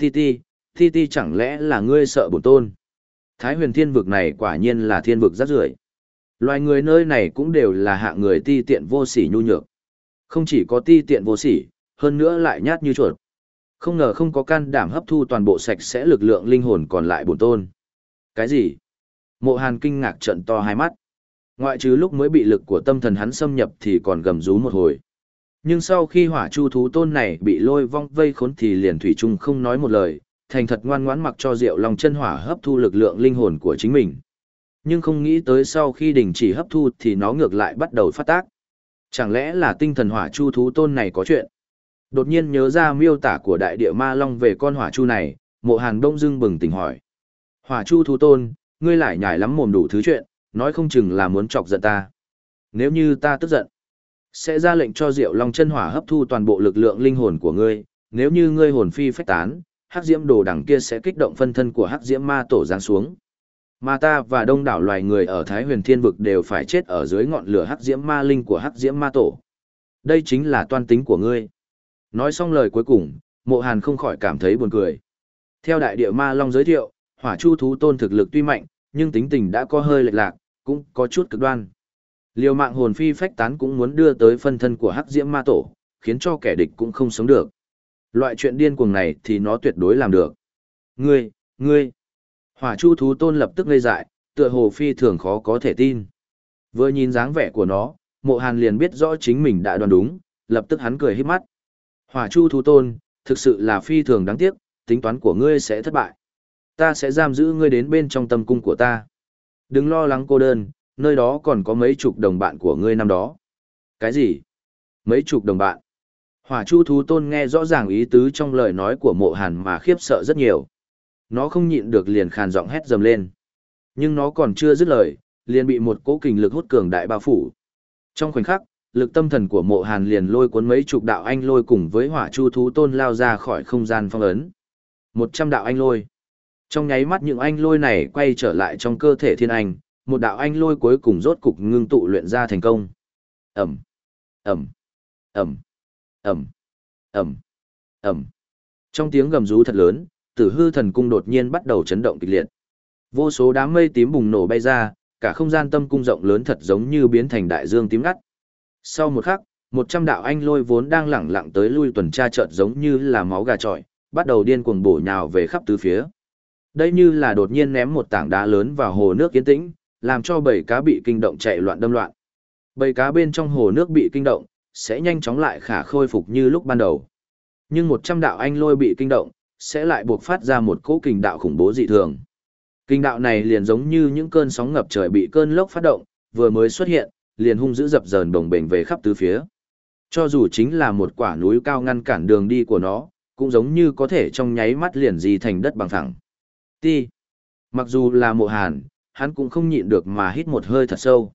Ti ti, ti ti chẳng lẽ là ngươi sợ bổn tôn? Thái huyền thiên vực này quả nhiên là thiên vực rất rưởi. Loài người nơi này cũng đều là hạng người ti tiện vô sỉ nhu nhược. Không chỉ có ti tiện vô sỉ, hơn nữa lại nhát như chuột. Không ngờ không có can đảm hấp thu toàn bộ sạch sẽ lực lượng linh hồn còn lại bổn tôn. Cái gì? Mộ Hàn kinh ngạc trận to hai mắt. Ngoại trừ lúc mới bị lực của tâm thần hắn xâm nhập thì còn gầm rú một hồi. Nhưng sau khi hỏa chu thú tôn này bị lôi vong vây khốn thì liền thủy chung không nói một lời, thành thật ngoan ngoãn mặc cho Diệu Long chân hỏa hấp thu lực lượng linh hồn của chính mình. Nhưng không nghĩ tới sau khi đình chỉ hấp thu thì nó ngược lại bắt đầu phát tác. Chẳng lẽ là tinh thần hỏa chu thú tôn này có chuyện? Đột nhiên nhớ ra miêu tả của đại địa ma long về con hỏa chu này, mộ hàn đông dưng bừng tỉnh hỏi. Hỏa chu thú tôn, ngươi lại nhải lắm mồm đủ thứ chuyện, nói không chừng là muốn chọc giận ta. Nếu như ta tức giận, sẽ ra lệnh cho Diệu Long chân hỏa hấp thu toàn bộ lực lượng linh hồn của ngươi, nếu như ngươi hồn phi phách tán, hắc diễm đồ đằng kia sẽ kích động phân thân của hắc diễm ma tổ giáng xuống. Mà ta và đông đảo loài người ở Thái huyền thiên vực đều phải chết ở dưới ngọn lửa hắc diễm ma linh của hắc diễm ma tổ. Đây chính là toan tính của ngươi. Nói xong lời cuối cùng, mộ hàn không khỏi cảm thấy buồn cười. Theo đại địa ma long giới thiệu, hỏa chu thú tôn thực lực tuy mạnh, nhưng tính tình đã có hơi lệch lạc, cũng có chút cực đoan. Liều mạng hồn phi phách tán cũng muốn đưa tới phân thân của hắc diễm ma tổ, khiến cho kẻ địch cũng không sống được. Loại chuyện điên cuồng này thì nó tuyệt đối làm được. Ngươi, ngươi. Hỏa chu thú tôn lập tức ngây dại, tựa hồ phi thường khó có thể tin. Vừa nhìn dáng vẻ của nó, mộ hàn liền biết rõ chính mình đã đoán đúng, lập tức hắn cười hít mắt. Hỏa chu thú tôn, thực sự là phi thường đáng tiếc, tính toán của ngươi sẽ thất bại. Ta sẽ giam giữ ngươi đến bên trong tâm cung của ta. Đừng lo lắng cô đơn, nơi đó còn có mấy chục đồng bạn của ngươi năm đó. Cái gì? Mấy chục đồng bạn? Hỏa chu thú tôn nghe rõ ràng ý tứ trong lời nói của mộ hàn mà khiếp sợ rất nhiều. Nó không nhịn được liền khàn giọng hét dầm lên. Nhưng nó còn chưa dứt lời, liền bị một cỗ kình lực hút cường đại bao phủ. Trong khoảnh khắc, lực tâm thần của mộ hàn liền lôi cuốn mấy chục đạo anh lôi cùng với hỏa chu thú tôn lao ra khỏi không gian phong ấn. Một trăm đạo anh lôi. Trong nháy mắt những anh lôi này quay trở lại trong cơ thể thiên anh, một đạo anh lôi cuối cùng rốt cục ngưng tụ luyện ra thành công. Ẩm, Ẩm, Ẩm, Ẩm, Ẩm, Ẩm. Trong tiếng gầm rú thật lớn, tử hư thần cung đột nhiên bắt đầu chấn động kịch liệt. Vô số đám mây tím bùng nổ bay ra, cả không gian tâm cung rộng lớn thật giống như biến thành đại dương tím ngắt. Sau một khắc, một trăm đạo anh lôi vốn đang lẳng lặng tới lui tuần tra chợt giống như là máu gà trọi, bắt đầu điên cuồng bổ nhào về khắp tứ phía. Đây như là đột nhiên ném một tảng đá lớn vào hồ nước yên tĩnh, làm cho bầy cá bị kinh động chạy loạn đâm loạn. Bầy cá bên trong hồ nước bị kinh động, sẽ nhanh chóng lại khả khôi phục như lúc ban đầu. Nhưng một trăm đạo anh lôi bị kinh động, sẽ lại buộc phát ra một cỗ kình đạo khủng bố dị thường. Kinh đạo này liền giống như những cơn sóng ngập trời bị cơn lốc phát động, vừa mới xuất hiện, liền hung dữ dập dờn đồng bền về khắp tứ phía. Cho dù chính là một quả núi cao ngăn cản đường đi của nó, cũng giống như có thể trong nháy mắt liền di thành đất bằng phẳng. Ti. Mặc dù là mộ hàn, hắn cũng không nhịn được mà hít một hơi thật sâu.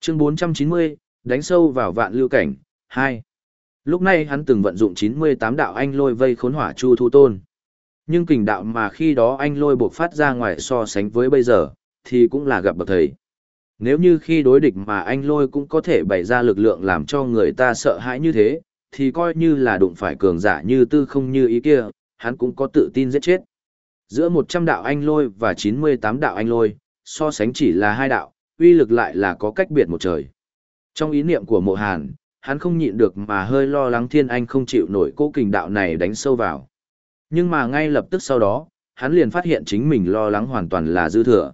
Chương 490, đánh sâu vào vạn lưu cảnh, 2. Lúc này hắn từng vận dụng 98 đạo anh lôi vây khốn hỏa chu thu tôn. Nhưng kình đạo mà khi đó anh lôi buộc phát ra ngoài so sánh với bây giờ, thì cũng là gặp bậc thầy. Nếu như khi đối địch mà anh lôi cũng có thể bày ra lực lượng làm cho người ta sợ hãi như thế, thì coi như là đụng phải cường giả như tư không như ý kia, hắn cũng có tự tin giết chết. Giữa 100 đạo anh lôi và 98 đạo anh lôi, so sánh chỉ là hai đạo, uy lực lại là có cách biệt một trời. Trong ý niệm của mộ hàn, hắn không nhịn được mà hơi lo lắng thiên anh không chịu nổi cố kình đạo này đánh sâu vào. Nhưng mà ngay lập tức sau đó, hắn liền phát hiện chính mình lo lắng hoàn toàn là dư thừa.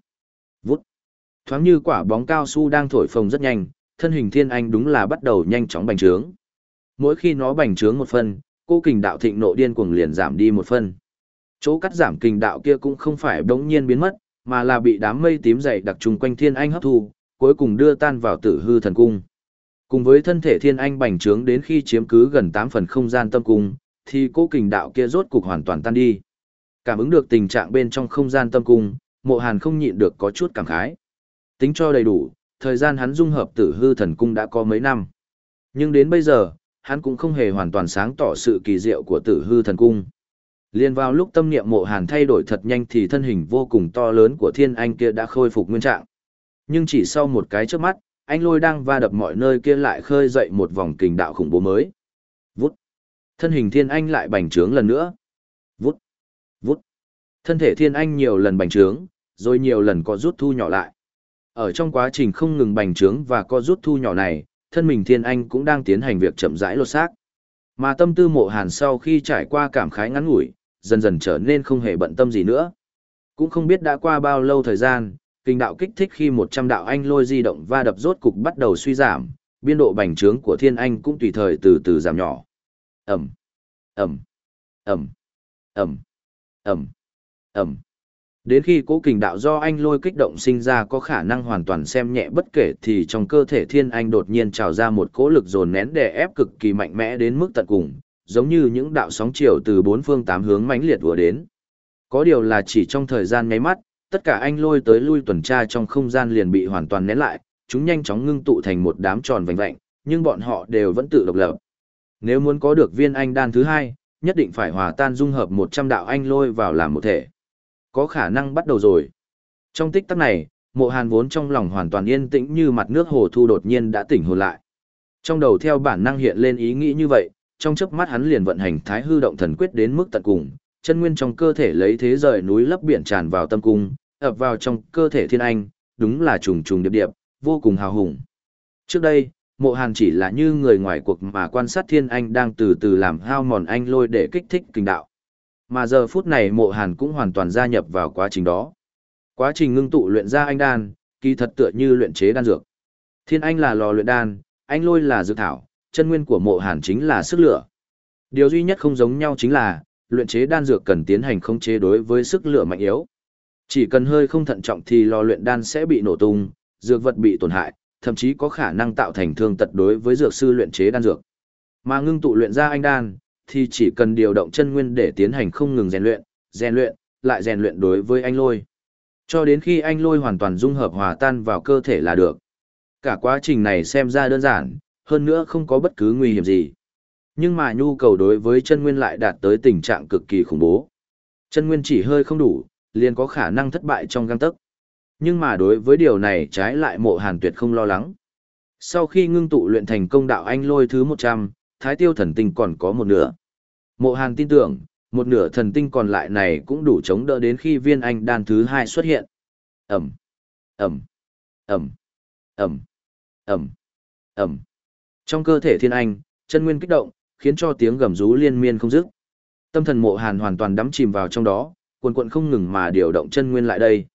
Thoáng như quả bóng cao su đang thổi phồng rất nhanh, thân hình thiên anh đúng là bắt đầu nhanh chóng bành trướng. Mỗi khi nó bành trướng một phân, cô kình đạo thịnh nộ điên cuồng liền giảm đi một phân. Chỗ cắt giảm kình đạo kia cũng không phải đống nhiên biến mất, mà là bị đám mây tím dày đặc trùng quanh thiên anh hấp thu, cuối cùng đưa tan vào tử hư thần cung. Cùng với thân thể thiên anh bành trướng đến khi chiếm cứ gần 8 phần không gian tâm cung, thì cô kình đạo kia rốt cục hoàn toàn tan đi. Cảm ứng được tình trạng bên trong không gian tâm cung, mộ hàn không nhịn được có chút cảm khái. Tính cho đầy đủ, thời gian hắn dung hợp tử hư thần cung đã có mấy năm. Nhưng đến bây giờ, hắn cũng không hề hoàn toàn sáng tỏ sự kỳ diệu của tử hư thần cung. Liên vào lúc tâm niệm mộ hàn thay đổi thật nhanh thì thân hình vô cùng to lớn của thiên anh kia đã khôi phục nguyên trạng. Nhưng chỉ sau một cái trước mắt, anh lôi đang va đập mọi nơi kia lại khơi dậy một vòng kình đạo khủng bố mới. Vút. Thân hình thiên anh lại bành trướng lần nữa. Vút, vút. Thân thể thiên anh nhiều lần bành trướng, rồi nhiều lần có rút thu nhỏ lại. Ở trong quá trình không ngừng bành trướng và co rút thu nhỏ này, thân mình thiên anh cũng đang tiến hành việc chậm rãi lột xác. Mà tâm tư mộ hàn sau khi trải qua cảm khái ngắn ngủi, dần dần trở nên không hề bận tâm gì nữa. Cũng không biết đã qua bao lâu thời gian, kinh đạo kích thích khi 100 đạo anh lôi di động va đập rốt cục bắt đầu suy giảm, biên độ bành trướng của thiên anh cũng tùy thời từ từ giảm nhỏ. Ẩm, Ẩm, Ẩm, Ẩm, Ẩm, Ẩm. Đến khi cố kình đạo do anh lôi kích động sinh ra có khả năng hoàn toàn xem nhẹ bất kể thì trong cơ thể thiên anh đột nhiên trào ra một cỗ lực dồn nén đè ép cực kỳ mạnh mẽ đến mức tận cùng, giống như những đạo sóng chiều từ bốn phương tám hướng mãnh liệt vừa đến. Có điều là chỉ trong thời gian nháy mắt, tất cả anh lôi tới lui tuần tra trong không gian liền bị hoàn toàn nén lại, chúng nhanh chóng ngưng tụ thành một đám tròn vành vạnh, nhưng bọn họ đều vẫn tự độc lập. Nếu muốn có được viên anh đan thứ hai, nhất định phải hòa tan dung hợp 100 đạo anh lôi vào làm một thể. Có khả năng bắt đầu rồi. Trong tích tắc này, mộ hàn vốn trong lòng hoàn toàn yên tĩnh như mặt nước hồ thu đột nhiên đã tỉnh hồn lại. Trong đầu theo bản năng hiện lên ý nghĩ như vậy, trong chớp mắt hắn liền vận hành thái hư động thần quyết đến mức tận cùng, chân nguyên trong cơ thể lấy thế rời núi lấp biển tràn vào tâm cung, ập vào trong cơ thể thiên anh, đúng là trùng trùng điệp điệp, vô cùng hào hùng. Trước đây, mộ hàn chỉ là như người ngoài cuộc mà quan sát thiên anh đang từ từ làm hao mòn anh lôi để kích thích kinh đạo. Mà giờ phút này mộ hàn cũng hoàn toàn gia nhập vào quá trình đó. Quá trình ngưng tụ luyện ra anh đan, kỳ thật tựa như luyện chế đan dược. Thiên anh là lò luyện đan, anh lôi là dược thảo, chân nguyên của mộ hàn chính là sức lửa. Điều duy nhất không giống nhau chính là, luyện chế đan dược cần tiến hành không chế đối với sức lửa mạnh yếu. Chỉ cần hơi không thận trọng thì lò luyện đan sẽ bị nổ tung, dược vật bị tổn hại, thậm chí có khả năng tạo thành thương tật đối với dược sư luyện chế đan dược. Mà ngưng tụ luyện ra anh đan, thì chỉ cần điều động chân nguyên để tiến hành không ngừng rèn luyện, rèn luyện, lại rèn luyện đối với anh lôi. Cho đến khi anh lôi hoàn toàn dung hợp hòa tan vào cơ thể là được. Cả quá trình này xem ra đơn giản, hơn nữa không có bất cứ nguy hiểm gì. Nhưng mà nhu cầu đối với chân nguyên lại đạt tới tình trạng cực kỳ khủng bố. Chân nguyên chỉ hơi không đủ, liền có khả năng thất bại trong găng tấc. Nhưng mà đối với điều này trái lại mộ hàn tuyệt không lo lắng. Sau khi ngưng tụ luyện thành công đạo anh lôi thứ 100, thái tiêu thần tinh còn có một nửa. Mộ hàn tin tưởng, một nửa thần tinh còn lại này cũng đủ chống đỡ đến khi viên anh đan thứ hai xuất hiện. Ẩm, Ẩm, Ẩm, Ẩm, Ẩm, Ẩm. Trong cơ thể thiên anh, chân nguyên kích động, khiến cho tiếng gầm rú liên miên không dứt. Tâm thần mộ hàn hoàn toàn đắm chìm vào trong đó, quần quận không ngừng mà điều động chân nguyên lại đây.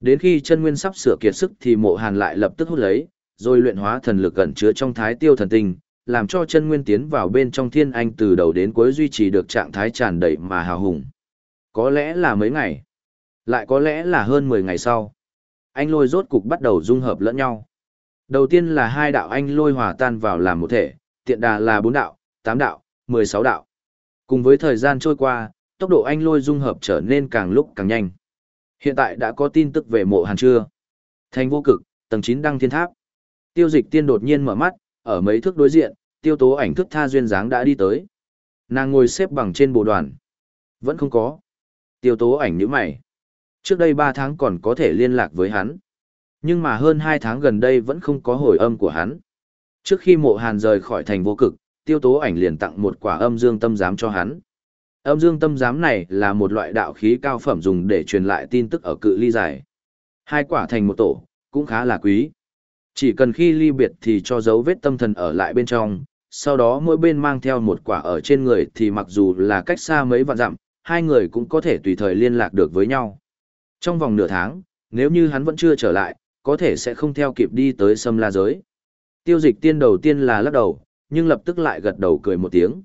Đến khi chân nguyên sắp sửa kiệt sức thì mộ hàn lại lập tức hút lấy, rồi luyện hóa thần lực gần chứa trong thái tiêu thần tinh, làm cho chân nguyên tiến vào bên trong thiên anh từ đầu đến cuối duy trì được trạng thái tràn đầy mà hào hùng. Có lẽ là mấy ngày, lại có lẽ là hơn 10 ngày sau. Anh lôi rốt cục bắt đầu dung hợp lẫn nhau. Đầu tiên là hai đạo anh lôi hòa tan vào làm một thể, tiện đà là bốn đạo, tám đạo, mười sáu đạo. Cùng với thời gian trôi qua, tốc độ anh lôi dung hợp trở nên càng lúc càng nhanh. Hiện tại đã có tin tức về mộ hàn chưa? Thành vô cực, tầng chín đăng thiên tháp. Tiêu dịch tiên đột nhiên mở mắt, ở mấy thước đối diện, tiêu tố ảnh thức tha duyên dáng đã đi tới. Nàng ngồi xếp bằng trên bộ đoàn. Vẫn không có. Tiêu tố ảnh như mày. Trước đây ba tháng còn có thể liên lạc với hắn. Nhưng mà hơn hai tháng gần đây vẫn không có hồi âm của hắn. Trước khi mộ hàn rời khỏi thành vô cực, tiêu tố ảnh liền tặng một quả âm dương tâm giám cho hắn. Âm dương tâm giám này là một loại đạo khí cao phẩm dùng để truyền lại tin tức ở cự ly dài. Hai quả thành một tổ, cũng khá là quý. Chỉ cần khi ly biệt thì cho dấu vết tâm thần ở lại bên trong, sau đó mỗi bên mang theo một quả ở trên người thì mặc dù là cách xa mấy vạn dặm, hai người cũng có thể tùy thời liên lạc được với nhau. Trong vòng nửa tháng, nếu như hắn vẫn chưa trở lại, có thể sẽ không theo kịp đi tới sâm la giới. Tiêu dịch tiên đầu tiên là lắc đầu, nhưng lập tức lại gật đầu cười một tiếng.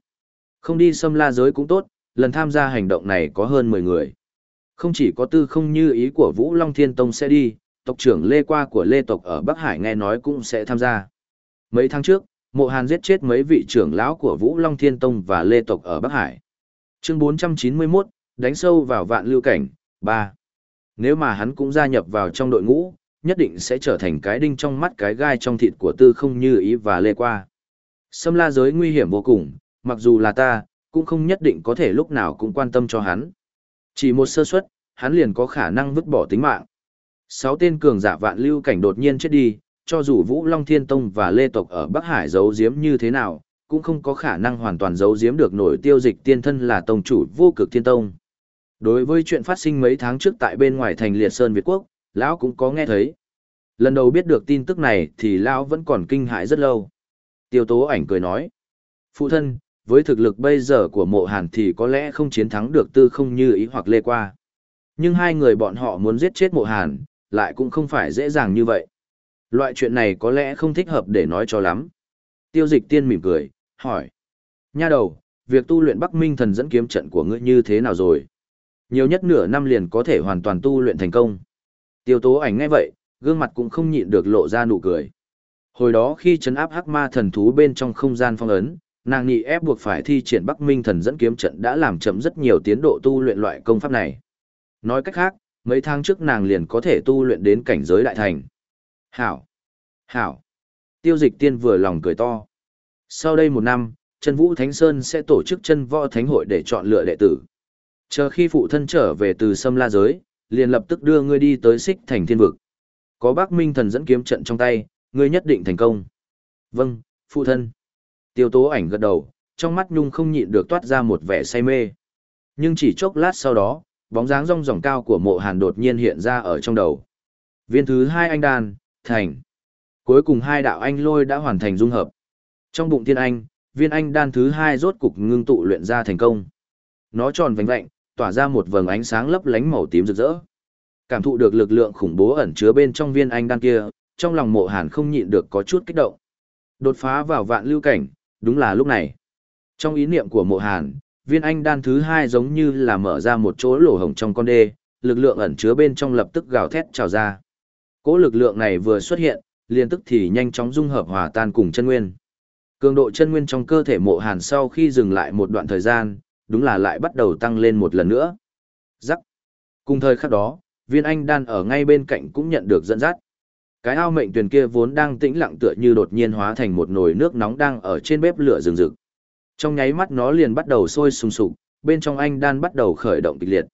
Không đi sâm la giới cũng tốt, lần tham gia hành động này có hơn 10 người. Không chỉ có tư không như ý của Vũ Long Thiên Tông sẽ đi, tộc trưởng Lê Qua của Lê tộc ở Bắc Hải nghe nói cũng sẽ tham gia. Mấy tháng trước, Mộ Hàn giết chết mấy vị trưởng lão của Vũ Long Thiên Tông và Lê tộc ở Bắc Hải. Chương 491, đánh sâu vào vạn lưu cảnh, 3. Nếu mà hắn cũng gia nhập vào trong đội ngũ, nhất định sẽ trở thành cái đinh trong mắt cái gai trong thịt của tư không như ý và Lê Qua. Xâm la giới nguy hiểm vô cùng, mặc dù là ta, cũng không nhất định có thể lúc nào cũng quan tâm cho hắn. Chỉ một sơ suất, hắn liền có khả năng vứt bỏ tính mạng. Sáu tên cường giả vạn lưu cảnh đột nhiên chết đi, cho dù Vũ Long Thiên Tông và Lê tộc ở Bắc Hải giấu giếm như thế nào, cũng không có khả năng hoàn toàn giấu giếm được nổi tiêu dịch tiên thân là tông chủ vô cực thiên tông. Đối với chuyện phát sinh mấy tháng trước tại bên ngoài thành liệt sơn Việt Quốc, lão cũng có nghe thấy. Lần đầu biết được tin tức này thì lão vẫn còn kinh hãi rất lâu. Tiêu tố ảnh cười nói. Phụ thân, với thực lực bây giờ của mộ hàn thì có lẽ không chiến thắng được tư không như ý hoặc lê qua. Nhưng hai người bọn họ muốn giết chết mộ hàn, lại cũng không phải dễ dàng như vậy. Loại chuyện này có lẽ không thích hợp để nói cho lắm. Tiêu dịch tiên mỉm cười, hỏi. Nha đầu, việc tu luyện Bắc Minh thần dẫn kiếm trận của ngươi như thế nào rồi? Nhiều nhất nửa năm liền có thể hoàn toàn tu luyện thành công. Tiêu tố ảnh ngay vậy, gương mặt cũng không nhịn được lộ ra nụ cười. Hồi đó khi chấn áp hắc ma thần thú bên trong không gian phong ấn, nàng nghị ép buộc phải thi triển Bắc Minh thần dẫn kiếm trận đã làm chậm rất nhiều tiến độ tu luyện loại công pháp này. Nói cách khác, mấy tháng trước nàng liền có thể tu luyện đến cảnh giới đại thành. Hảo! Hảo! Tiêu dịch tiên vừa lòng cười to. Sau đây một năm, chân vũ Thánh Sơn sẽ tổ chức chân võ thánh hội để chọn lựa đệ tử. Chờ khi phụ thân trở về từ sâm la giới, liền lập tức đưa ngươi đi tới xích thành thiên vực. Có bác Minh thần dẫn kiếm trận trong tay, ngươi nhất định thành công. Vâng, phụ thân. Tiêu tố ảnh gật đầu, trong mắt nhung không nhịn được toát ra một vẻ say mê. Nhưng chỉ chốc lát sau đó, bóng dáng rong ròng cao của mộ hàn đột nhiên hiện ra ở trong đầu. Viên thứ hai anh đan thành. Cuối cùng hai đạo anh lôi đã hoàn thành dung hợp. Trong bụng thiên anh, viên anh đan thứ hai rốt cục ngưng tụ luyện ra thành công. Nó tròn vành vạnh, tỏa ra một vầng ánh sáng lấp lánh màu tím rực rỡ. Cảm thụ được lực lượng khủng bố ẩn chứa bên trong viên anh đan kia, trong lòng mộ hàn không nhịn được có chút kích động. Đột phá vào vạn lưu cảnh, đúng là lúc này. Trong ý niệm của mộ hàn, viên anh đan thứ hai giống như là mở ra một chỗ lỗ hổng trong con đê, lực lượng ẩn chứa bên trong lập tức gào thét trào ra. Cỗ lực lượng này vừa xuất hiện, liền tức thì nhanh chóng dung hợp hòa tan cùng chân nguyên. Cường độ chân nguyên trong cơ thể mộ hàn sau khi dừng lại một đoạn thời gian, đúng là lại bắt đầu tăng lên một lần nữa. Rắc. Cùng thời khắc đó, viên anh đan ở ngay bên cạnh cũng nhận được dẫn dắt. Cái ao mệnh tuyển kia vốn đang tĩnh lặng tựa như đột nhiên hóa thành một nồi nước nóng đang ở trên bếp lửa rừng rực. Trong nháy mắt nó liền bắt đầu sôi sùng sục, bên trong anh đan bắt đầu khởi động kịch liệt.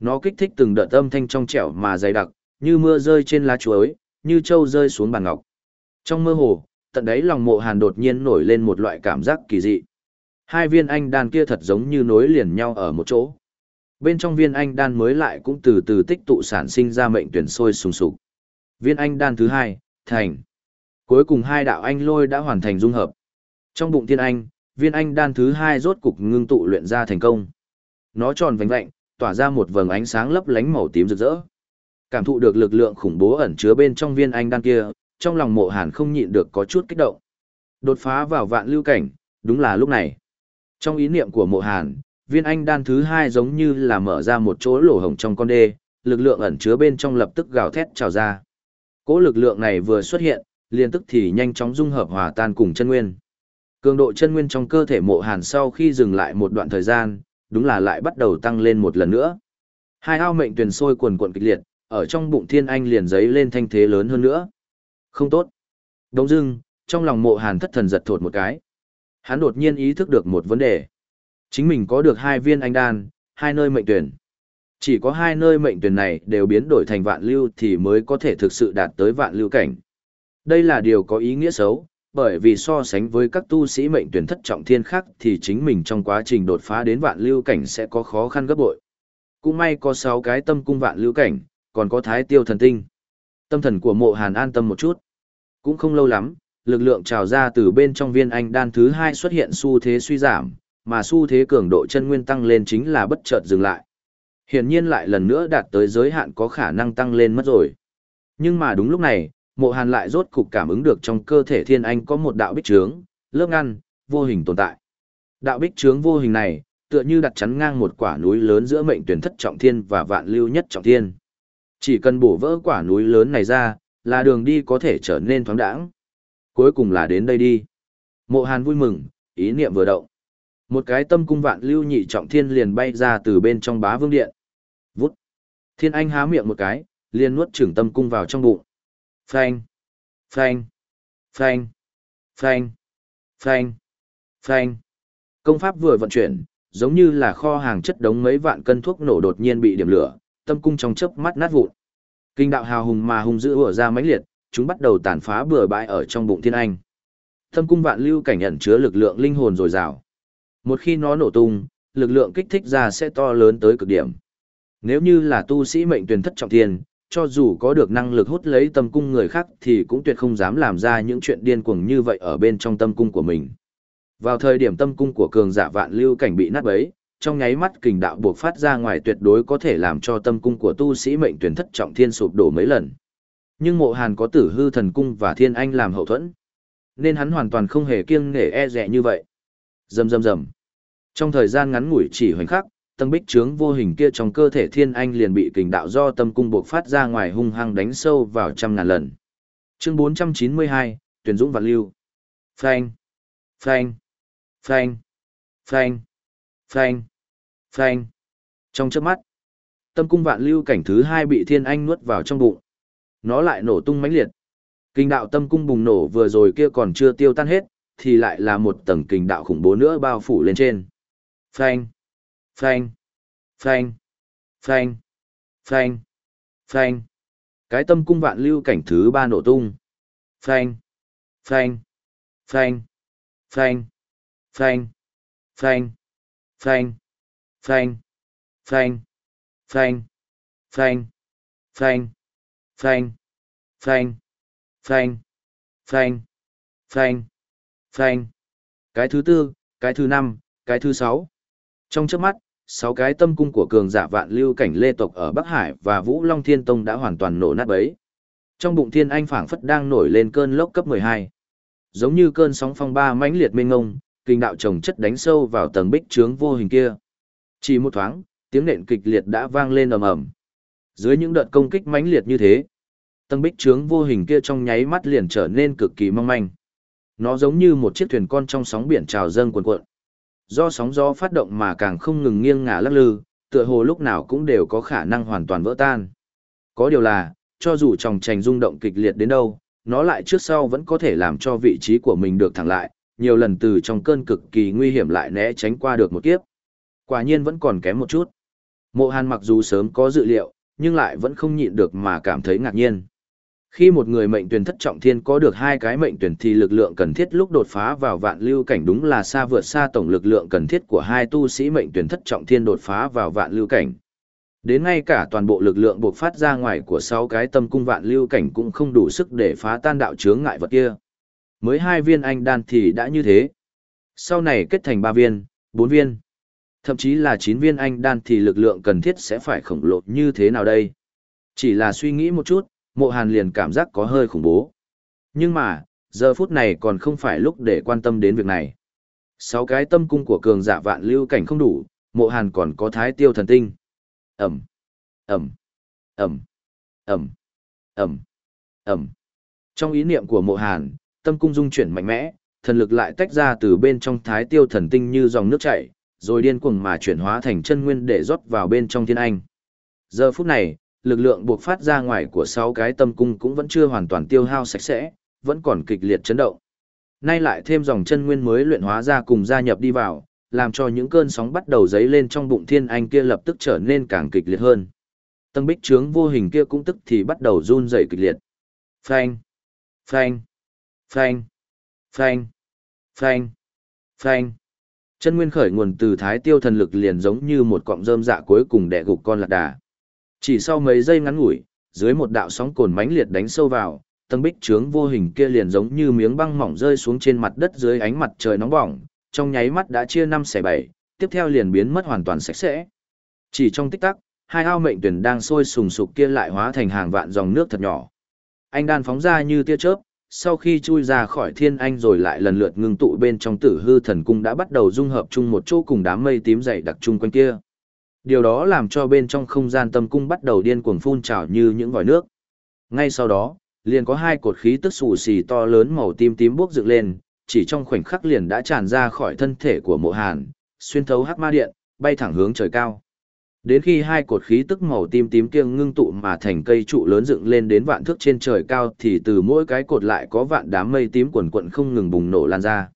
Nó kích thích từng đợt âm thanh trong trẻo mà dày đặc, như mưa rơi trên lá chuối, như trâu rơi xuống bàn ngọc. Trong mơ hồ, tận đấy lòng mộ hàn đột nhiên nổi lên một loại cảm giác kỳ dị. Hai viên anh đan kia thật giống như nối liền nhau ở một chỗ. Bên trong viên anh đan mới lại cũng từ từ tích tụ sản sinh ra mệnh tuyển sôi sùng sục. Viên anh đan thứ hai, thành. Cuối cùng hai đạo anh lôi đã hoàn thành dung hợp. Trong bụng thiên anh, viên anh đan thứ hai rốt cục ngưng tụ luyện ra thành công. Nó tròn vành vạnh, tỏa ra một vầng ánh sáng lấp lánh màu tím rực rỡ. Cảm thụ được lực lượng khủng bố ẩn chứa bên trong viên anh đan kia, trong lòng mộ hàn không nhịn được có chút kích động. Đột phá vào vạn lưu cảnh, đúng là lúc này. Trong ý niệm của mộ hàn, viên anh đan thứ hai giống như là mở ra một chỗ lỗ hổng trong con đê, lực lượng ẩn chứa bên trong lập tức gào thét trào ra. Cỗ lực lượng này vừa xuất hiện, liền tức thì nhanh chóng dung hợp hòa tan cùng chân nguyên. Cường độ chân nguyên trong cơ thể mộ hàn sau khi dừng lại một đoạn thời gian, đúng là lại bắt đầu tăng lên một lần nữa. Hai ao mệnh tuyển sôi cuồn cuộn kịch liệt, ở trong bụng thiên anh liền giấy lên thanh thế lớn hơn nữa. Không tốt. Đông dưng, trong lòng mộ hàn thất thần giật thột một cái. Hắn đột nhiên ý thức được một vấn đề. Chính mình có được hai viên anh đan, hai nơi mệnh tuyển. Chỉ có hai nơi mệnh tuyển này đều biến đổi thành vạn lưu thì mới có thể thực sự đạt tới vạn lưu cảnh. Đây là điều có ý nghĩa xấu, bởi vì so sánh với các tu sĩ mệnh tuyển thất trọng thiên khác thì chính mình trong quá trình đột phá đến vạn lưu cảnh sẽ có khó khăn gấp bội. Cũng may có 6 cái tâm cung vạn lưu cảnh, còn có thái tiêu thần tinh. Tâm thần của mộ hàn an tâm một chút. Cũng không lâu lắm, lực lượng trào ra từ bên trong viên anh đan thứ hai xuất hiện xu thế suy giảm, mà xu thế cường độ chân nguyên tăng lên chính là bất chợt dừng lại. Hiển nhiên lại lần nữa đạt tới giới hạn có khả năng tăng lên mất rồi. Nhưng mà đúng lúc này, mộ hàn lại rốt cục cảm ứng được trong cơ thể thiên anh có một đạo bích trướng, lớp ngăn, vô hình tồn tại. Đạo bích trướng vô hình này, tựa như đặt chắn ngang một quả núi lớn giữa mệnh tuyển thất trọng thiên và vạn lưu nhất trọng thiên. Chỉ cần bổ vỡ quả núi lớn này ra, là đường đi có thể trở nên thoáng đãng. Cuối cùng là đến đây đi. Mộ Hàn vui mừng, ý niệm vừa động. Một cái tâm cung vạn lưu nhị trọng thiên liền bay ra từ bên trong bá vương điện. Vút. Thiên Anh há miệng một cái, liền nuốt trưởng tâm cung vào trong bụng. Phanh. Phanh. Phanh. Phanh. Phanh. Phanh. Công pháp vừa vận chuyển, giống như là kho hàng chất đống mấy vạn cân thuốc nổ đột nhiên bị điểm lửa, tâm cung trong chớp mắt nát vụn. Kinh đạo hào hùng mà hùng dữ ùa ra mãnh liệt, chúng bắt đầu tàn phá bừa bãi ở trong bụng thiên anh. Tâm cung vạn lưu cảnh ẩn chứa lực lượng linh hồn dồi dào. Một khi nó nổ tung, lực lượng kích thích ra sẽ to lớn tới cực điểm. Nếu như là tu sĩ mệnh tuyển thất trọng thiên, cho dù có được năng lực hút lấy tâm cung người khác thì cũng tuyệt không dám làm ra những chuyện điên cuồng như vậy ở bên trong tâm cung của mình. Vào thời điểm tâm cung của cường giả vạn lưu cảnh bị nát bấy, trong nháy mắt kình đạo buộc phát ra ngoài tuyệt đối có thể làm cho tâm cung của tu sĩ mệnh tuyển thất trọng thiên sụp đổ mấy lần. Nhưng mộ hàn có tử hư thần cung và thiên anh làm hậu thuẫn. Nên hắn hoàn toàn không hề kiêng nể e rẻ như vậy. Rầm rầm rầm. Trong thời gian ngắn ngủi chỉ hoành khắc, tầng bích trướng vô hình kia trong cơ thể thiên anh liền bị kình đạo do tâm cung buộc phát ra ngoài hung hăng đánh sâu vào trăm ngàn lần. Chương 492, tuyển dũng và lưu. Phanh. Phanh. Phanh. Phanh. Phanh. Phanh. Trong chớp mắt, tâm cung vạn lưu cảnh thứ hai bị thiên anh nuốt vào trong bụng. Nó lại nổ tung mãnh liệt. kình đạo tâm cung bùng nổ vừa rồi kia còn chưa tiêu tan hết, thì lại là một tầng kình đạo khủng bố nữa bao phủ lên trên. Phanh. Phanh. Phanh. Phanh. Phanh. Phanh. Cái tâm cung vạn lưu cảnh thứ ba nổ tung. Phanh. Phanh. Phanh. Phanh. Phanh. Phanh. Phanh. Phanh. Phanh. Phanh. Phanh. Phanh. Phanh. Phanh. Phanh. Phanh. Phanh. Phanh. Cái thứ tư, cái thứ năm, cái thứ sáu. Trong trước mắt, sáu cái tâm cung của cường giả vạn lưu cảnh lê tộc ở Bắc Hải và Vũ Long Thiên Tông đã hoàn toàn nổ nát bấy. Trong bụng thiên anh phảng phất đang nổi lên cơn lốc cấp 12. Giống như cơn sóng phong ba mãnh liệt mênh ngông, kinh đạo trồng chất đánh sâu vào tầng bích trướng vô hình kia. Chỉ một thoáng, tiếng nện kịch liệt đã vang lên ầm ầm. Dưới những đợt công kích mãnh liệt như thế, tầng bích trướng vô hình kia trong nháy mắt liền trở nên cực kỳ mong manh. Nó giống như một chiếc thuyền con trong sóng biển trào dâng cuồn cuộn. Do sóng gió phát động mà càng không ngừng nghiêng ngả lắc lư, tựa hồ lúc nào cũng đều có khả năng hoàn toàn vỡ tan. Có điều là, cho dù tròng trành rung động kịch liệt đến đâu, nó lại trước sau vẫn có thể làm cho vị trí của mình được thẳng lại, nhiều lần từ trong cơn cực kỳ nguy hiểm lại né tránh qua được một kiếp. Quả nhiên vẫn còn kém một chút. Mộ Hàn mặc dù sớm có dự liệu, nhưng lại vẫn không nhịn được mà cảm thấy ngạc nhiên. Khi một người mệnh tuyển thất trọng thiên có được hai cái mệnh tuyển thì lực lượng cần thiết lúc đột phá vào vạn lưu cảnh đúng là xa vượt xa tổng lực lượng cần thiết của hai tu sĩ mệnh tuyển thất trọng thiên đột phá vào vạn lưu cảnh. Đến ngay cả toàn bộ lực lượng buộc phát ra ngoài của sáu cái tâm cung vạn lưu cảnh cũng không đủ sức để phá tan đạo chướng ngại vật kia. Mới hai viên anh đan thì đã như thế. Sau này kết thành ba viên, bốn viên. Thậm chí là chín viên anh đan thì lực lượng cần thiết sẽ phải khổng lồ như thế nào đây? Chỉ là suy nghĩ một chút, mộ hàn liền cảm giác có hơi khủng bố. Nhưng mà, giờ phút này còn không phải lúc để quan tâm đến việc này. Sáu cái tâm cung của cường giả vạn lưu cảnh không đủ, mộ hàn còn có thái tiêu thần tinh. Ẩm, Ẩm, Ẩm, Ẩm, Ẩm, Ẩm. Trong ý niệm của mộ hàn, tâm cung dung chuyển mạnh mẽ, thần lực lại tách ra từ bên trong thái tiêu thần tinh như dòng nước chảy, rồi điên cuồng mà chuyển hóa thành chân nguyên để rót vào bên trong thiên anh. Giờ phút này, lực lượng buộc phát ra ngoài của sáu cái tâm cung cũng vẫn chưa hoàn toàn tiêu hao sạch sẽ, vẫn còn kịch liệt chấn động. Nay lại thêm dòng chân nguyên mới luyện hóa ra cùng gia nhập đi vào, làm cho những cơn sóng bắt đầu dấy lên trong bụng thiên anh kia lập tức trở nên càng kịch liệt hơn. Tầng bích trướng vô hình kia cũng tức thì bắt đầu run rẩy kịch liệt. Phanh, phanh, phanh, phanh, phanh, phanh. Chân nguyên khởi nguồn từ thái tiêu thần lực liền giống như một cọng rơm dạ cuối cùng đè gục con lạc đà. Chỉ sau mấy giây ngắn ngủi, dưới một đạo sóng cồn mãnh liệt đánh sâu vào, tầng bích trướng vô hình kia liền giống như miếng băng mỏng rơi xuống trên mặt đất dưới ánh mặt trời nóng bỏng, trong nháy mắt đã chia năm xẻ bảy, tiếp theo liền biến mất hoàn toàn sạch sẽ. Chỉ trong tích tắc, hai ao mệnh tuyển đang sôi sùng sục kia lại hóa thành hàng vạn dòng nước thật nhỏ. Anh đan phóng ra như tia chớp, sau khi chui ra khỏi thiên anh rồi lại lần lượt ngưng tụ bên trong tử hư thần cung đã bắt đầu dung hợp chung một chỗ cùng đám mây tím dày đặc chung quanh kia. Điều đó làm cho bên trong không gian tâm cung bắt đầu điên cuồng phun trào như những vòi nước. Ngay sau đó, liền có hai cột khí tức xù xì to lớn màu tím tím bốc dựng lên, chỉ trong khoảnh khắc liền đã tràn ra khỏi thân thể của mộ hàn, xuyên thấu hắc ma điện, bay thẳng hướng trời cao. Đến khi hai cột khí tức màu tím tím kia ngưng tụ mà thành cây trụ lớn dựng lên đến vạn thước trên trời cao thì từ mỗi cái cột lại có vạn đám mây tím quần quận không ngừng bùng nổ lan ra.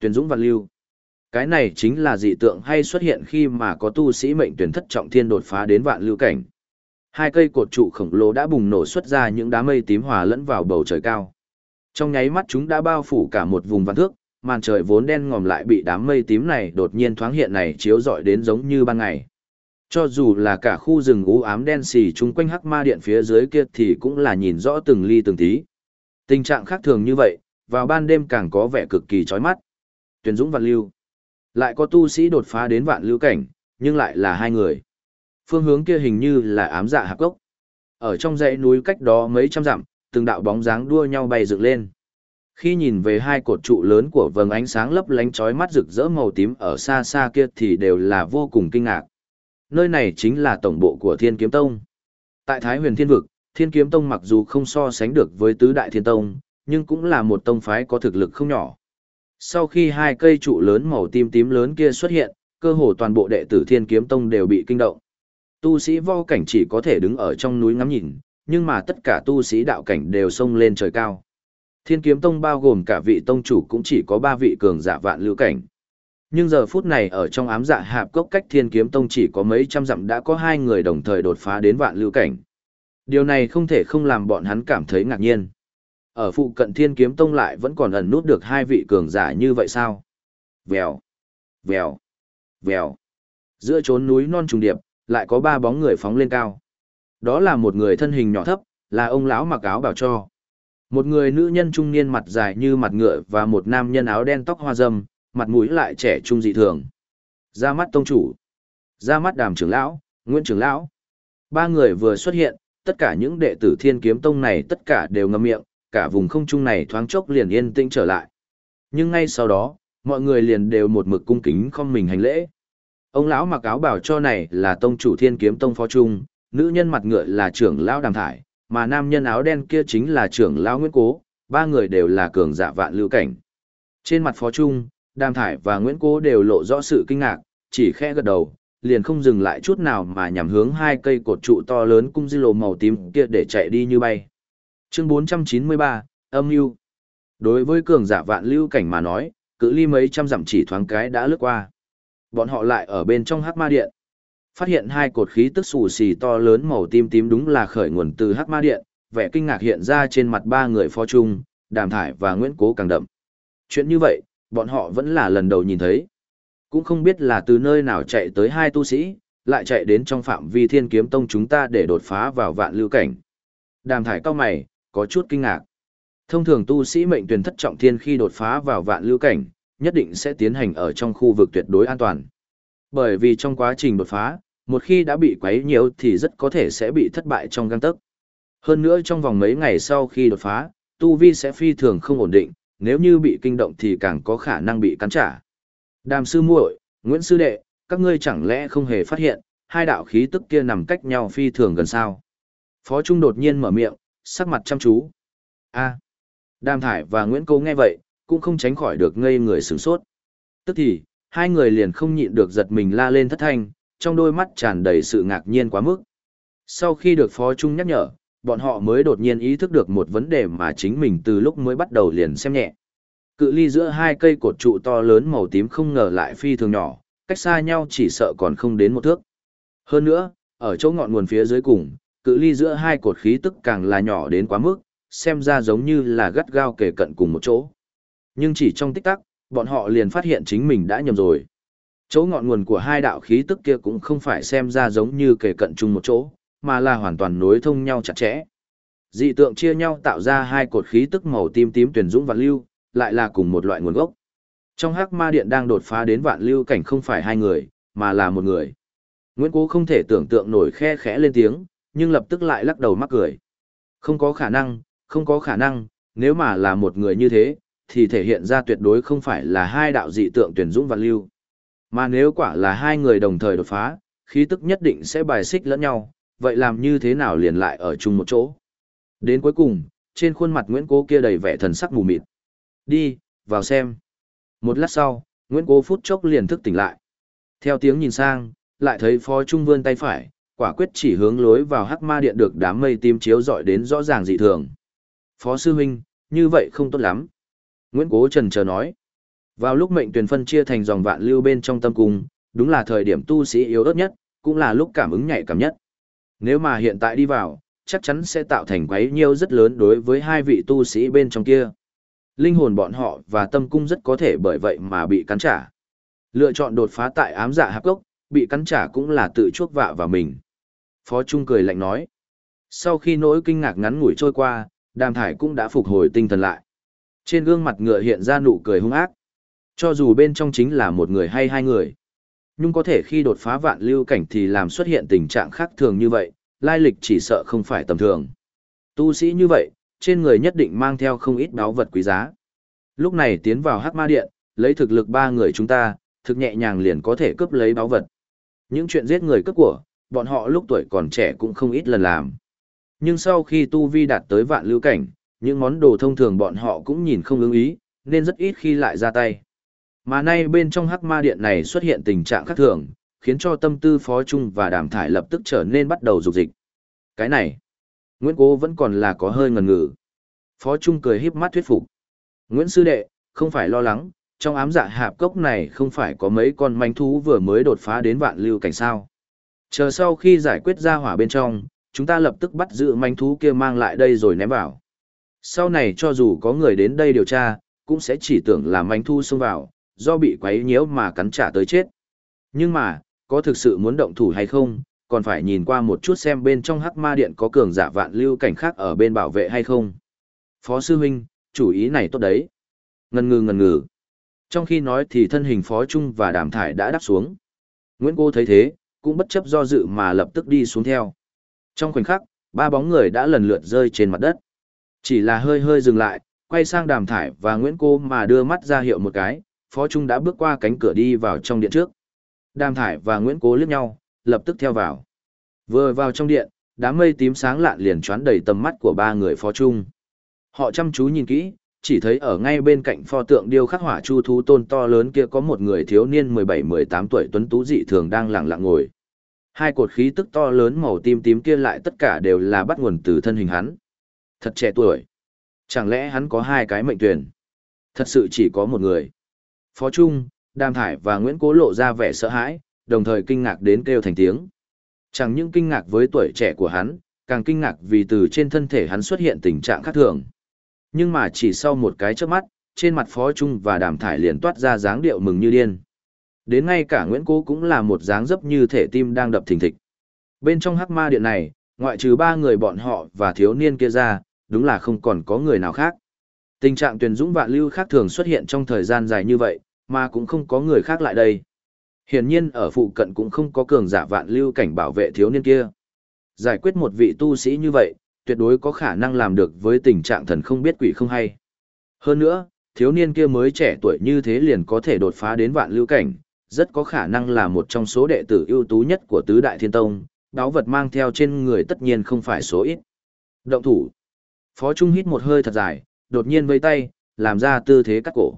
Tuyển dũng vạn lưu. Cái này chính là dị tượng hay xuất hiện khi mà có tu sĩ mệnh tuyển thất trọng thiên đột phá đến vạn lưu cảnh. Hai cây cột trụ khổng lồ đã bùng nổ xuất ra những đám mây tím hòa lẫn vào bầu trời cao. Trong nháy mắt chúng đã bao phủ cả một vùng vạn thước, màn trời vốn đen ngòm lại bị đám mây tím này đột nhiên thoáng hiện này chiếu rọi đến giống như ban ngày. Cho dù là cả khu rừng u ám đen xì chung quanh hắc ma điện phía dưới kia thì cũng là nhìn rõ từng ly từng tí. Tình trạng khác thường như vậy, vào ban đêm càng có vẻ cực kỳ chói mắt. Tuyển Dũng Văn Lưu. Lại có tu sĩ đột phá đến vạn lưu cảnh, nhưng lại là hai người. Phương hướng kia hình như là ám dạ hạp gốc. Ở trong dãy núi cách đó mấy trăm dặm, từng đạo bóng dáng đua nhau bay dựng lên. Khi nhìn về hai cột trụ lớn của vầng ánh sáng lấp lánh chói mắt rực rỡ màu tím ở xa xa kia thì đều là vô cùng kinh ngạc. Nơi này chính là tổng bộ của Thiên Kiếm Tông. Tại Thái Huyền Thiên Vực, Thiên Kiếm Tông mặc dù không so sánh được với Tứ Đại Thiên Tông, nhưng cũng là một tông phái có thực lực không nhỏ. Sau khi hai cây trụ lớn màu tím tím lớn kia xuất hiện, cơ hồ toàn bộ đệ tử Thiên Kiếm Tông đều bị kinh động. Tu sĩ vo cảnh chỉ có thể đứng ở trong núi ngắm nhìn, nhưng mà tất cả tu sĩ đạo cảnh đều xông lên trời cao. Thiên kiếm tông bao gồm cả vị tông chủ cũng chỉ có ba vị cường giả vạn lưu cảnh. Nhưng giờ phút này ở trong ám dạ hạp cốc cách thiên kiếm tông chỉ có mấy trăm dặm đã có hai người đồng thời đột phá đến vạn lưu cảnh. Điều này không thể không làm bọn hắn cảm thấy ngạc nhiên. Ở phụ cận thiên kiếm tông lại vẫn còn ẩn nút được hai vị cường giả như vậy sao? Vèo, vèo, vèo. Giữa chốn núi non trùng điệp, lại có ba bóng người phóng lên cao. Đó là một người thân hình nhỏ thấp, là ông lão mặc áo bảo cho. Một người nữ nhân trung niên mặt dài như mặt ngựa và một nam nhân áo đen tóc hoa râm, mặt mũi lại trẻ trung dị thường. Ra mắt tông chủ. Ra mắt đàm trưởng lão, Nguyễn trưởng lão. Ba người vừa xuất hiện, tất cả những đệ tử thiên kiếm tông này tất cả đều ngậm miệng, cả vùng không trung này thoáng chốc liền yên tĩnh trở lại. Nhưng ngay sau đó, mọi người liền đều một mực cung kính không mình hành lễ. Ông lão mặc áo bảo cho này là tông chủ thiên kiếm tông phó trung, nữ nhân mặt ngựa là trưởng lão đàm thải, mà nam nhân áo đen kia chính là trưởng lão Nguyễn Cố, ba người đều là cường giả vạn lưu cảnh. Trên mặt phó trung, đàm thải và Nguyễn Cố đều lộ rõ sự kinh ngạc, chỉ khẽ gật đầu, liền không dừng lại chút nào mà nhằm hướng hai cây cột trụ to lớn cung di lộ màu tím kia để chạy đi như bay. Chương 493, âm lưu. Đối với cường giả vạn lưu cảnh mà nói, cự ly mấy trăm dặm chỉ thoáng cái đã lướt qua. Bọn họ lại ở bên trong hắc ma điện. Phát hiện hai cột khí tức xù xì to lớn màu tím tím đúng là khởi nguồn từ hắc ma điện, vẻ kinh ngạc hiện ra trên mặt ba người phó trung, đàm thải và Nguyễn Cố càng đậm. Chuyện như vậy, bọn họ vẫn là lần đầu nhìn thấy. Cũng không biết là từ nơi nào chạy tới hai tu sĩ, lại chạy đến trong phạm vi thiên kiếm tông chúng ta để đột phá vào vạn lưu cảnh. Đàm thải cao mày, có chút kinh ngạc. Thông thường tu sĩ mệnh tuyển thất trọng thiên khi đột phá vào vạn lưu cảnh, nhất định sẽ tiến hành ở trong khu vực tuyệt đối an toàn. Bởi vì trong quá trình đột phá, một khi đã bị quấy nhiều thì rất có thể sẽ bị thất bại trong găng tấc. Hơn nữa trong vòng mấy ngày sau khi đột phá, tu vi sẽ phi thường không ổn định, nếu như bị kinh động thì càng có khả năng bị cắn trả. Đàm sư muội, Nguyễn sư đệ, các ngươi chẳng lẽ không hề phát hiện, hai đạo khí tức kia nằm cách nhau phi thường gần sao? Phó Trung đột nhiên mở miệng, sắc mặt chăm chú. A. Đàm Thải và Nguyễn Cố nghe vậy, cũng không tránh khỏi được ngây người sửng sốt. Tức thì, hai người liền không nhịn được giật mình la lên thất thanh, trong đôi mắt tràn đầy sự ngạc nhiên quá mức. Sau khi được Phó Trung nhắc nhở, bọn họ mới đột nhiên ý thức được một vấn đề mà chính mình từ lúc mới bắt đầu liền xem nhẹ. Cự ly giữa hai cây cột trụ to lớn màu tím không ngờ lại phi thường nhỏ, cách xa nhau chỉ sợ còn không đến một thước. Hơn nữa, ở chỗ ngọn nguồn phía dưới cùng, cự ly giữa hai cột khí tức càng là nhỏ đến quá mức, xem ra giống như là gắt gao kề cận cùng một chỗ. Nhưng chỉ trong tích tắc, bọn họ liền phát hiện chính mình đã nhầm rồi. Chỗ ngọn nguồn của hai đạo khí tức kia cũng không phải xem ra giống như kề cận chung một chỗ, mà là hoàn toàn nối thông nhau chặt chẽ. Dị tượng chia nhau tạo ra hai cột khí tức màu tím tím tuyển dũng và lưu, lại là cùng một loại nguồn gốc. Trong hắc ma điện đang đột phá đến vạn lưu cảnh không phải hai người, mà là một người. Nguyễn Cố không thể tưởng tượng nổi khe khẽ lên tiếng, nhưng lập tức lại lắc đầu mắc cười. Không có khả năng, không có khả năng, nếu mà là một người như thế, thì thể hiện ra tuyệt đối không phải là hai đạo dị tượng tuyển dũng và lưu. Mà nếu quả là hai người đồng thời đột phá, khí tức nhất định sẽ bài xích lẫn nhau, vậy làm như thế nào liền lại ở chung một chỗ. Đến cuối cùng, trên khuôn mặt Nguyễn Cố kia đầy vẻ thần sắc mù mịt. Đi, vào xem. Một lát sau, Nguyễn Cố phút chốc liền thức tỉnh lại. Theo tiếng nhìn sang, lại thấy Phó Trung vươn tay phải, quả quyết chỉ hướng lối vào hắc ma điện được đám mây tím chiếu dọi đến rõ ràng dị thường. Phó sư huynh, như vậy không tốt lắm. Nguyễn Cố Trần chờ nói. Vào lúc mệnh tuyển phân chia thành dòng vạn lưu bên trong tâm cung, đúng là thời điểm tu sĩ yếu ớt nhất, cũng là lúc cảm ứng nhạy cảm nhất. Nếu mà hiện tại đi vào, chắc chắn sẽ tạo thành quấy nhiêu rất lớn đối với hai vị tu sĩ bên trong kia. Linh hồn bọn họ và tâm cung rất có thể bởi vậy mà bị cắn trả. Lựa chọn đột phá tại ám dạ hạp gốc, bị cắn trả cũng là tự chuốc vạ vào mình. Phó Trung cười lạnh nói. Sau khi nỗi kinh ngạc ngắn ngủi trôi qua, đàm thải cũng đã phục hồi tinh thần lại. Trên gương mặt ngựa hiện ra nụ cười hung ác. Cho dù bên trong chính là một người hay hai người. Nhưng có thể khi đột phá vạn lưu cảnh thì làm xuất hiện tình trạng khác thường như vậy, lai lịch chỉ sợ không phải tầm thường. Tu sĩ như vậy, trên người nhất định mang theo không ít báo vật quý giá. Lúc này tiến vào hắc ma điện, lấy thực lực ba người chúng ta, thực nhẹ nhàng liền có thể cướp lấy báo vật. Những chuyện giết người cướp của, bọn họ lúc tuổi còn trẻ cũng không ít lần làm. Nhưng sau khi tu vi đạt tới vạn lưu cảnh, những món đồ thông thường bọn họ cũng nhìn không ứng ý, nên rất ít khi lại ra tay. Mà nay bên trong hắc ma điện này xuất hiện tình trạng khác thường, khiến cho tâm tư phó trung và đàm thải lập tức trở nên bắt đầu dục dịch. Cái này, Nguyễn Cố vẫn còn là có hơi ngần ngừ. Phó trung cười híp mắt thuyết phục. Nguyễn Sư Đệ, không phải lo lắng, trong ám dạ hạp cốc này không phải có mấy con manh thú vừa mới đột phá đến vạn lưu cảnh sao. Chờ sau khi giải quyết ra hỏa bên trong, chúng ta lập tức bắt giữ manh thú kia mang lại đây rồi ném vào. Sau này cho dù có người đến đây điều tra, cũng sẽ chỉ tưởng là manh thú xông vào, do bị quấy nhiễu mà cắn trả tới chết. Nhưng mà, có thực sự muốn động thủ hay không, còn phải nhìn qua một chút xem bên trong hắc ma điện có cường giả vạn lưu cảnh khác ở bên bảo vệ hay không. Phó sư huynh, chủ ý này tốt đấy. Ngần ngừ ngần ngừ. Trong khi nói thì thân hình phó trung và đàm thải đã đáp xuống. Nguyễn cô thấy thế, cũng bất chấp do dự mà lập tức đi xuống theo. Trong khoảnh khắc, ba bóng người đã lần lượt rơi trên mặt đất. Chỉ là hơi hơi dừng lại, quay sang đàm thải và Nguyễn cô mà đưa mắt ra hiệu một cái, phó trung đã bước qua cánh cửa đi vào trong điện trước. Đàm thải và Nguyễn cố liếc nhau, lập tức theo vào. Vừa vào trong điện, đám mây tím sáng lạn liền choán đầy tầm mắt của ba người phó trung. Họ chăm chú nhìn kỹ, chỉ thấy ở ngay bên cạnh pho tượng điêu khắc hỏa chu thú tôn to lớn kia có một người thiếu niên 17-18 tuổi tuấn tú dị thường đang lặng lặng ngồi. Hai cột khí tức to lớn màu tím tím kia lại tất cả đều là bắt nguồn từ thân hình hắn. Thật trẻ tuổi. Chẳng lẽ hắn có hai cái mệnh tuyển? Thật sự chỉ có một người. Phó Trung, Đàm Thải và Nguyễn Cố lộ ra vẻ sợ hãi, đồng thời kinh ngạc đến kêu thành tiếng. Chẳng những kinh ngạc với tuổi trẻ của hắn, càng kinh ngạc vì từ trên thân thể hắn xuất hiện tình trạng khác thường. Nhưng mà chỉ sau một cái chớp mắt, trên mặt Phó Trung và Đàm Thải liền toát ra dáng điệu mừng như điên. Đến ngay cả Nguyễn Cố cũng là một dáng dấp như thể tim đang đập thình thịch. Bên trong hắc ma điện này, ngoại trừ ba người bọn họ và thiếu niên kia ra, đúng là không còn có người nào khác. Tình trạng tuyển dũng vạn lưu khác thường xuất hiện trong thời gian dài như vậy, mà cũng không có người khác lại đây. Hiển nhiên ở phụ cận cũng không có cường giả vạn lưu cảnh bảo vệ thiếu niên kia. Giải quyết một vị tu sĩ như vậy, tuyệt đối có khả năng làm được với tình trạng thần không biết quỷ không hay. Hơn nữa, thiếu niên kia mới trẻ tuổi như thế liền có thể đột phá đến vạn lưu cảnh, rất có khả năng là một trong số đệ tử ưu tú nhất của tứ đại thiên tông, đáo vật mang theo trên người tất nhiên không phải số ít. Động thủ. Phó Trung hít một hơi thật dài, đột nhiên vây tay, làm ra tư thế cắt cổ.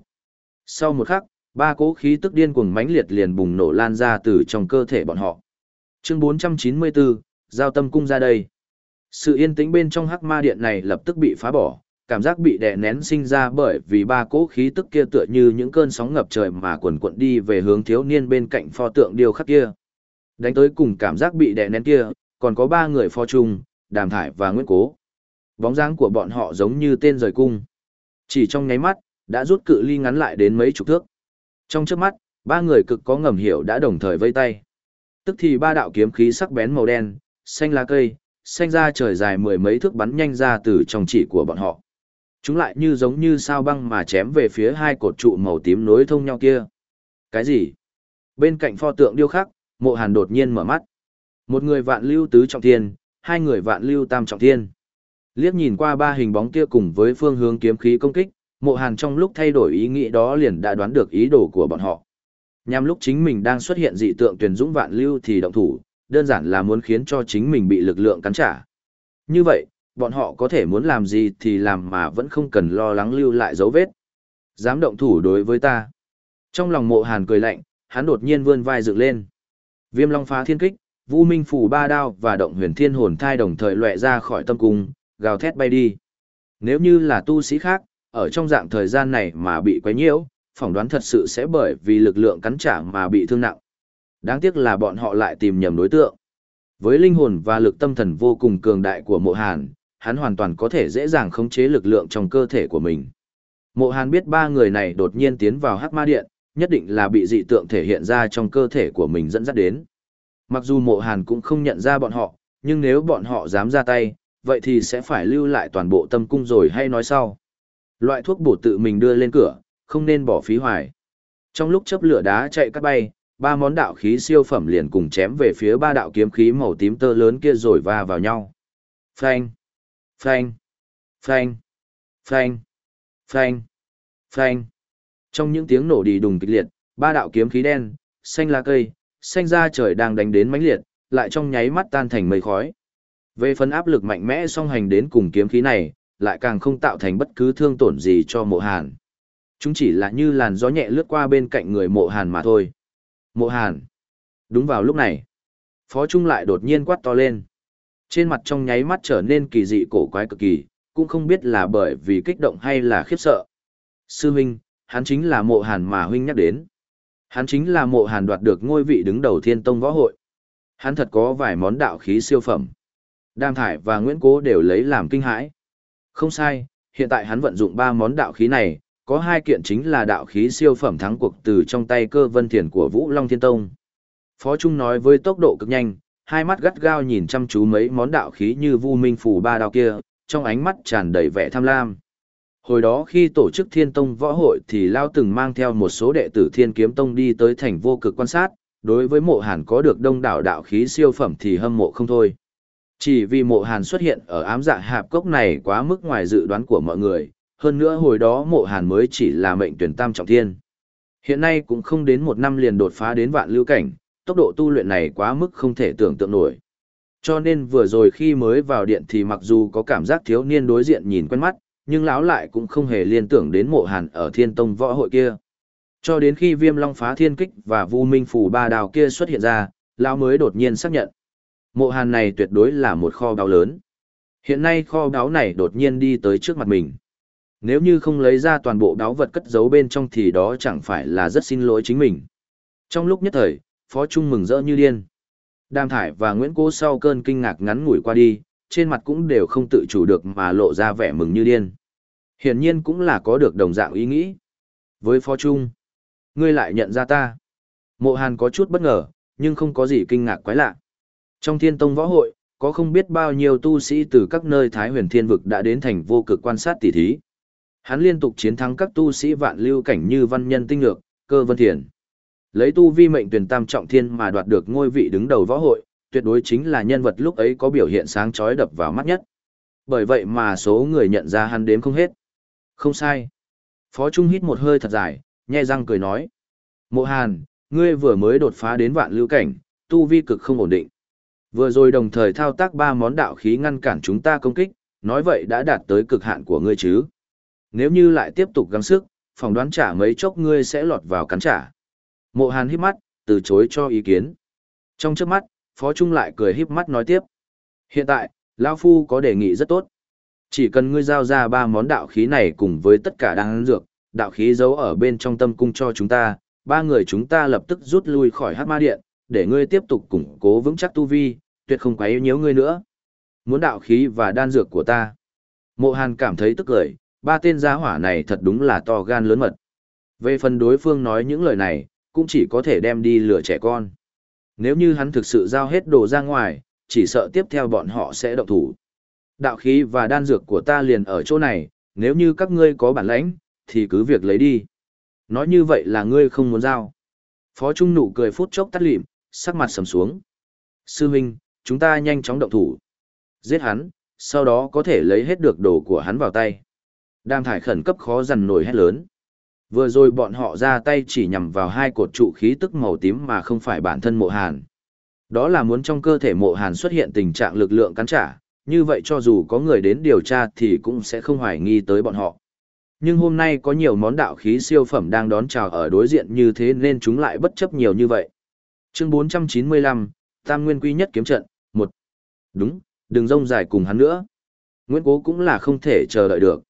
Sau một khắc, ba cỗ khí tức điên cuồng mãnh liệt liền bùng nổ lan ra từ trong cơ thể bọn họ. Chương 494, giao tâm cung ra đây. Sự yên tĩnh bên trong hắc ma điện này lập tức bị phá bỏ, cảm giác bị đè nén sinh ra bởi vì ba cỗ khí tức kia tựa như những cơn sóng ngập trời mà quần quận đi về hướng thiếu niên bên cạnh pho tượng điêu khắc kia. Đánh tới cùng cảm giác bị đè nén kia, còn có ba người pho chung, Đàm Thải và Nguyễn Cố. Bóng dáng của bọn họ giống như tên rời cung. Chỉ trong nháy mắt, đã rút cự ly ngắn lại đến mấy chục thước. Trong trước mắt, ba người cực có ngầm hiểu đã đồng thời vây tay. Tức thì ba đạo kiếm khí sắc bén màu đen, xanh lá cây, xanh ra trời dài mười mấy thước bắn nhanh ra từ trong chỉ của bọn họ. Chúng lại như giống như sao băng mà chém về phía hai cột trụ màu tím nối thông nhau kia. Cái gì? Bên cạnh pho tượng điêu khắc, mộ hàn đột nhiên mở mắt. Một người vạn lưu tứ trọng thiên, hai người vạn lưu tam trọng thiên. Liếc nhìn qua ba hình bóng kia cùng với phương hướng kiếm khí công kích, mộ hàn trong lúc thay đổi ý nghĩ đó liền đã đoán được ý đồ của bọn họ. Nhằm lúc chính mình đang xuất hiện dị tượng tuyển dũng vạn lưu thì động thủ, đơn giản là muốn khiến cho chính mình bị lực lượng cắn trả. Như vậy, bọn họ có thể muốn làm gì thì làm mà vẫn không cần lo lắng lưu lại dấu vết. Dám động thủ đối với ta. Trong lòng mộ hàn cười lạnh, hắn đột nhiên vươn vai dựng lên. Viêm long phá thiên kích, vũ minh phủ ba đao và động huyền thiên hồn thai đồng thời lệ ra khỏi tâm cung, gào thét bay đi. Nếu như là tu sĩ khác, ở trong dạng thời gian này mà bị quấy nhiễu, phỏng đoán thật sự sẽ bởi vì lực lượng cắn trả mà bị thương nặng. Đáng tiếc là bọn họ lại tìm nhầm đối tượng. Với linh hồn và lực tâm thần vô cùng cường đại của mộ hàn, hắn hoàn toàn có thể dễ dàng khống chế lực lượng trong cơ thể của mình. Mộ Hàn biết ba người này đột nhiên tiến vào hắc ma điện, nhất định là bị dị tượng thể hiện ra trong cơ thể của mình dẫn dắt đến. Mặc dù mộ Hàn cũng không nhận ra bọn họ, nhưng nếu bọn họ dám ra tay, vậy thì sẽ phải lưu lại toàn bộ tâm cung rồi hay nói sau. Loại thuốc bổ tự mình đưa lên cửa, không nên bỏ phí hoài. Trong lúc chấp lửa đá chạy cắt bay, ba món đạo khí siêu phẩm liền cùng chém về phía ba đạo kiếm khí màu tím tơ lớn kia rồi va vào nhau. Phanh, phanh, phanh, phanh, phanh, phanh. Trong những tiếng nổ đi đùng kịch liệt, ba đạo kiếm khí đen, xanh lá cây, xanh da trời đang đánh đến mãnh liệt, lại trong nháy mắt tan thành mây khói. Về phần áp lực mạnh mẽ song hành đến cùng kiếm khí này, lại càng không tạo thành bất cứ thương tổn gì cho mộ hàn. Chúng chỉ là như làn gió nhẹ lướt qua bên cạnh người mộ hàn mà thôi. Mộ hàn. Đúng vào lúc này, Phó Trung lại đột nhiên quát to lên. Trên mặt trong nháy mắt trở nên kỳ dị cổ quái cực kỳ, cũng không biết là bởi vì kích động hay là khiếp sợ. Sư huynh, hắn chính là mộ hàn mà huynh nhắc đến. Hắn chính là mộ hàn đoạt được ngôi vị đứng đầu thiên tông võ hội. Hắn thật có vài món đạo khí siêu phẩm. Đam Thải và Nguyễn Cố đều lấy làm kinh hãi. Không sai, hiện tại hắn vận dụng ba món đạo khí này, có hai kiện chính là đạo khí siêu phẩm thắng cuộc từ trong tay cơ vân thiền của Vũ Long Thiên Tông. Phó Trung nói với tốc độ cực nhanh, hai mắt gắt gao nhìn chăm chú mấy món đạo khí như vu minh phủ ba đao kia, trong ánh mắt tràn đầy vẻ tham lam. Hồi đó khi tổ chức Thiên Tông võ hội thì Lao từng mang theo một số đệ tử Thiên Kiếm Tông đi tới thành vô cực quan sát, đối với mộ hàn có được đông đảo đạo khí siêu phẩm thì hâm mộ không thôi. Chỉ vì mộ hàn xuất hiện ở ám dạ hạp cốc này quá mức ngoài dự đoán của mọi người, hơn nữa hồi đó mộ hàn mới chỉ là mệnh tuyển tam trọng thiên. Hiện nay cũng không đến một năm liền đột phá đến vạn lưu cảnh, tốc độ tu luyện này quá mức không thể tưởng tượng nổi. Cho nên vừa rồi khi mới vào điện thì mặc dù có cảm giác thiếu niên đối diện nhìn quen mắt, nhưng lão lại cũng không hề liên tưởng đến mộ hàn ở thiên tông võ hội kia. Cho đến khi viêm long phá thiên kích và vu minh phủ ba đào kia xuất hiện ra, lão mới đột nhiên xác nhận. Mộ hàn này tuyệt đối là một kho báo lớn. Hiện nay kho báo này đột nhiên đi tới trước mặt mình. Nếu như không lấy ra toàn bộ báo vật cất giấu bên trong thì đó chẳng phải là rất xin lỗi chính mình. Trong lúc nhất thời, Phó Trung mừng rỡ như điên. Đàm Thải và Nguyễn Cố sau cơn kinh ngạc ngắn ngủi qua đi, trên mặt cũng đều không tự chủ được mà lộ ra vẻ mừng như điên. Hiển nhiên cũng là có được đồng dạng ý nghĩ. Với Phó Trung, ngươi lại nhận ra ta. Mộ Hàn có chút bất ngờ, nhưng không có gì kinh ngạc quái lạ. Trong thiên tông võ hội, có không biết bao nhiêu tu sĩ từ các nơi Thái huyền thiên vực đã đến thành vô cực quan sát tỉ thí. Hắn liên tục chiến thắng các tu sĩ vạn lưu cảnh như văn nhân tinh lược, cơ vân thiền. Lấy tu vi mệnh tuyển tam trọng thiên mà đoạt được ngôi vị đứng đầu võ hội, tuyệt đối chính là nhân vật lúc ấy có biểu hiện sáng chói đập vào mắt nhất. Bởi vậy mà số người nhận ra hắn đếm không hết. Không sai. Phó Trung hít một hơi thật dài, nhẹ răng cười nói. Mộ Hàn, ngươi vừa mới đột phá đến vạn lưu cảnh, tu vi cực không ổn định. Vừa rồi đồng thời thao tác ba món đạo khí ngăn cản chúng ta công kích, nói vậy đã đạt tới cực hạn của ngươi chứ. Nếu như lại tiếp tục gắng sức, phỏng đoán trả mấy chốc ngươi sẽ lọt vào cắn trả. Mộ Hàn híp mắt, từ chối cho ý kiến. Trong trước mắt, Phó Trung lại cười híp mắt nói tiếp. Hiện tại, Lao Phu có đề nghị rất tốt. Chỉ cần ngươi giao ra ba món đạo khí này cùng với tất cả đan dược, đạo khí giấu ở bên trong tâm cung cho chúng ta, ba người chúng ta lập tức rút lui khỏi hát ma điện, để ngươi tiếp tục củng cố vững chắc tu vi, tuyệt không quấy nhiễu ngươi nữa. Muốn đạo khí và đan dược của ta. Mộ Hàn cảm thấy tức cười, ba tên gia hỏa này thật đúng là to gan lớn mật. Về phần đối phương nói những lời này, cũng chỉ có thể đem đi lừa trẻ con. Nếu như hắn thực sự giao hết đồ ra ngoài, chỉ sợ tiếp theo bọn họ sẽ động thủ. Đạo khí và đan dược của ta liền ở chỗ này, nếu như các ngươi có bản lãnh, thì cứ việc lấy đi. Nói như vậy là ngươi không muốn giao. Phó Trung nụ cười phút chốc tắt lịm, sắc mặt sầm xuống. Sư huynh, chúng ta nhanh chóng động thủ. Giết hắn, sau đó có thể lấy hết được đồ của hắn vào tay. Đàm thải khẩn cấp khó dằn nổi hét lớn. Vừa rồi bọn họ ra tay chỉ nhằm vào hai cột trụ khí tức màu tím mà không phải bản thân mộ hàn. Đó là muốn trong cơ thể mộ hàn xuất hiện tình trạng lực lượng cắn trả, như vậy cho dù có người đến điều tra thì cũng sẽ không hoài nghi tới bọn họ. Nhưng hôm nay có nhiều món đạo khí siêu phẩm đang đón chào ở đối diện như thế nên chúng lại bất chấp nhiều như vậy. Chương 495, Tam Nguyên Quy Nhất Kiếm Trận, 1. Đúng, đừng rông dài cùng hắn nữa. Nguyễn Cố cũng là không thể chờ đợi được.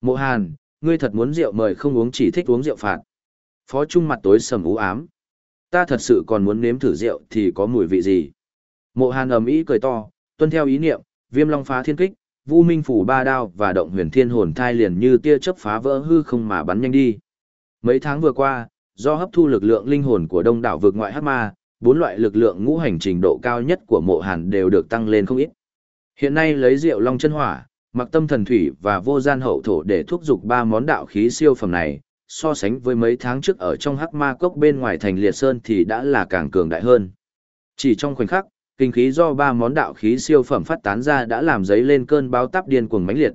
Mộ Hàn, ngươi thật muốn rượu mời không uống chỉ thích uống rượu phạt. Phó Trung mặt tối sầm u ám. Ta thật sự còn muốn nếm thử rượu thì có mùi vị gì. Mộ Hàn ầm ĩ cười to, tuân theo ý niệm, viêm long phá thiên kích, Vu Minh phủ ba đao và động huyền thiên hồn thai liền như tia chớp phá vỡ hư không mà bắn nhanh đi. Mấy tháng vừa qua, do hấp thu lực lượng linh hồn của đông đảo vực ngoại hắc ma, bốn loại lực lượng ngũ hành trình độ cao nhất của mộ hàn đều được tăng lên không ít. Hiện nay lấy rượu long chân hỏa, mặc tâm thần thủy và vô gian hậu thổ để thúc giục ba món đạo khí siêu phẩm này, so sánh với mấy tháng trước ở trong hắc ma cốc bên ngoài thành liệt sơn thì đã là càng cường đại hơn. Chỉ trong khoảnh khắc, kinh khí do ba món đạo khí siêu phẩm phát tán ra đã làm dấy lên cơn báo táp điên cuồng mãnh liệt.